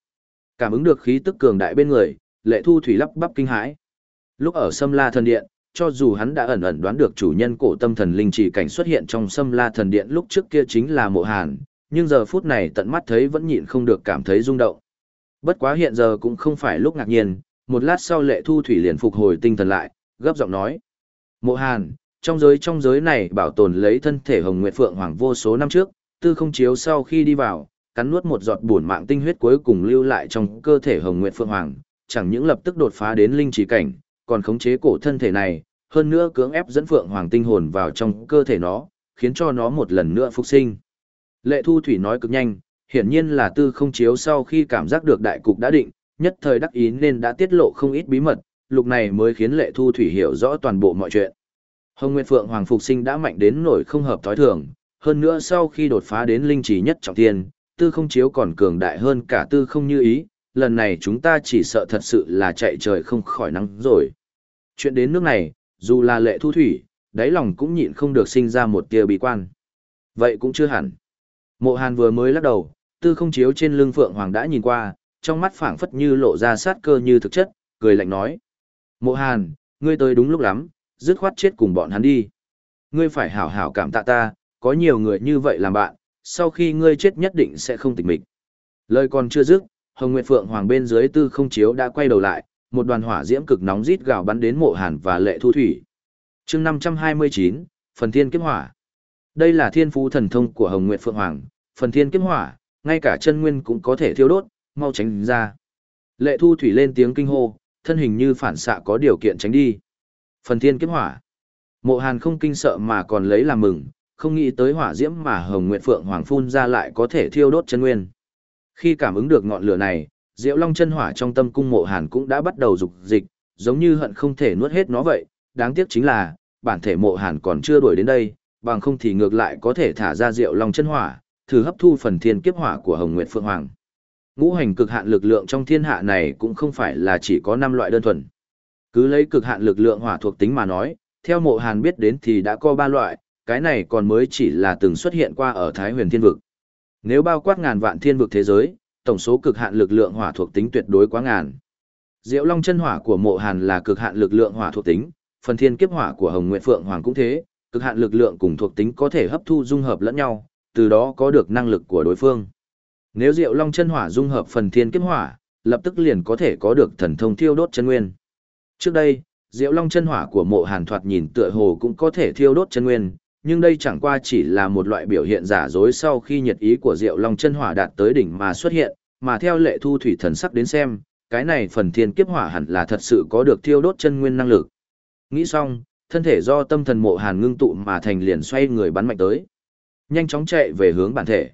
Cảm ứng được khí tức cường đại bên người, lệ thu thủy lắp bắp kinh hãi. Lúc ở Sâm La Thần Điện, cho dù hắn đã ẩn ẩn đoán được chủ nhân cổ tâm thần linh chỉ cảnh xuất hiện trong Sâm La Thần Điện lúc trước kia chính là mộ hàn, nhưng giờ phút này tận mắt thấy vẫn nhịn không được cảm thấy rung động. Bất quá hiện giờ cũng không phải lúc ngạc nhiên, một lát sau lệ thu thủy liền phục hồi tinh thần lại, gấp giọng nói. Mộ hàn, trong giới trong giới này bảo tồn lấy thân thể Hồng Nguyệt Phượng Hoàng vô số năm trước, tư không chiếu sau khi đi vào, cắn nuốt một giọt buồn mạng tinh huyết cuối cùng lưu lại trong cơ thể Hồng Nguyệt Phượng Hoàng, chẳng những lập tức đột phá đến linh trí cảnh, còn khống chế cổ thân thể này, hơn nữa cưỡng ép dẫn Phượng Hoàng tinh hồn vào trong cơ thể nó, khiến cho nó một lần nữa phục sinh. Lệ Thu Thủy nói cực nhanh, hiển nhiên là tư không chiếu sau khi cảm giác được đại cục đã định, nhất thời đắc ý nên đã tiết lộ không ít bí mật, lúc này mới khiến Lệ Thu Thủy hiểu rõ toàn bộ mọi chuyện. Hồng Nguyệt Phượng Hoàng phục sinh đã mạnh đến nổi không hợp thói thường, hơn nữa sau khi đột phá đến linh trí nhất trọng thiên, tư không chiếu còn cường đại hơn cả tư không như ý, lần này chúng ta chỉ sợ thật sự là chạy trời không khỏi nắng rồi. Chuyện đến nước này, dù là lệ thu thủy, đáy lòng cũng nhịn không được sinh ra một tia bị quan. Vậy cũng chưa hẳn. Mộ Hàn vừa mới lắc đầu, tư không chiếu trên lưng Phượng Hoàng đã nhìn qua, trong mắt phảng phất như lộ ra sát cơ như thực chất, cười lạnh nói. Mộ Hàn, ngươi tới đúng lúc lắm, dứt khoát chết cùng bọn hắn đi. Ngươi phải hảo hảo cảm tạ ta, có nhiều người như vậy làm bạn, sau khi ngươi chết nhất định sẽ không tịch mịch. Lời còn chưa dứt, Hồng Nguyệt Phượng Hoàng bên dưới tư không chiếu đã quay đầu lại, một đoàn hỏa diễm cực nóng rít gào bắn đến mộ hàn và lệ thu thủy. chương 529, Phần Thiên Kiếp Hỏa. Đây là thiên phú thần thông của Hồng Nguyệt Phượng Hoàng, Phần Thiên Kiếp Hỏa, ngay cả chân nguyên cũng có thể thiêu đốt, mau tránh ra. Lệ thu thủy lên tiếng kinh hô, thân hình như phản xạ có điều kiện tránh đi. Phần Thiên Kiếp Hỏa. Mộ hàn không kinh sợ mà còn lấy làm mừng, không nghĩ tới hỏa diễm mà Hồng Nguyệt Phượng Hoàng phun ra lại có thể thiêu đốt chân nguyên. Khi cảm ứng được ngọn lửa này, Diệu Long chân hỏa trong tâm cung mộ hàn cũng đã bắt đầu dục dịch, giống như hận không thể nuốt hết nó vậy, đáng tiếc chính là, bản thể mộ hàn còn chưa đuổi đến đây, bằng không thì ngược lại có thể thả ra Diệu Long chân hỏa, thử hấp thu phần thiên kiếp hỏa của Hồng Nguyệt Phượng Hoàng. Ngũ hành cực hạn lực lượng trong thiên hạ này cũng không phải là chỉ có năm loại đơn thuần. Cứ lấy cực hạn lực lượng hỏa thuộc tính mà nói, theo mộ hàn biết đến thì đã có ba loại, cái này còn mới chỉ là từng xuất hiện qua ở Thái huyền thiên vực. Nếu bao quát ngàn vạn thiên vực thế giới, tổng số cực hạn lực lượng hỏa thuộc tính tuyệt đối quá ngàn. Diệu Long chân hỏa của Mộ Hàn là cực hạn lực lượng hỏa thuộc tính, phần thiên kiếp hỏa của Hồng Nguyệt Phượng Hoàng cũng thế, cực hạn lực lượng cùng thuộc tính có thể hấp thu dung hợp lẫn nhau, từ đó có được năng lực của đối phương. Nếu Diệu Long chân hỏa dung hợp phần thiên kiếp hỏa, lập tức liền có thể có được thần thông thiêu đốt chân nguyên. Trước đây, Diệu Long chân hỏa của Mộ Hàn thoạt nhìn tựa hồ cũng có thể thiêu đốt chân nguyên, nhưng đây chẳng qua chỉ là một loại biểu hiện giả dối sau khi nhiệt ý của Diệu Long chân hỏa đạt tới đỉnh mà xuất hiện, mà theo lệ thu thủy thần sắc đến xem, cái này phần thiên kiếp hỏa hẳn là thật sự có được thiêu đốt chân nguyên năng lực. Nghĩ xong, thân thể do tâm thần mộ hàn ngưng tụ mà thành liền xoay người bắn mạnh tới. Nhanh chóng chạy về hướng bản thể.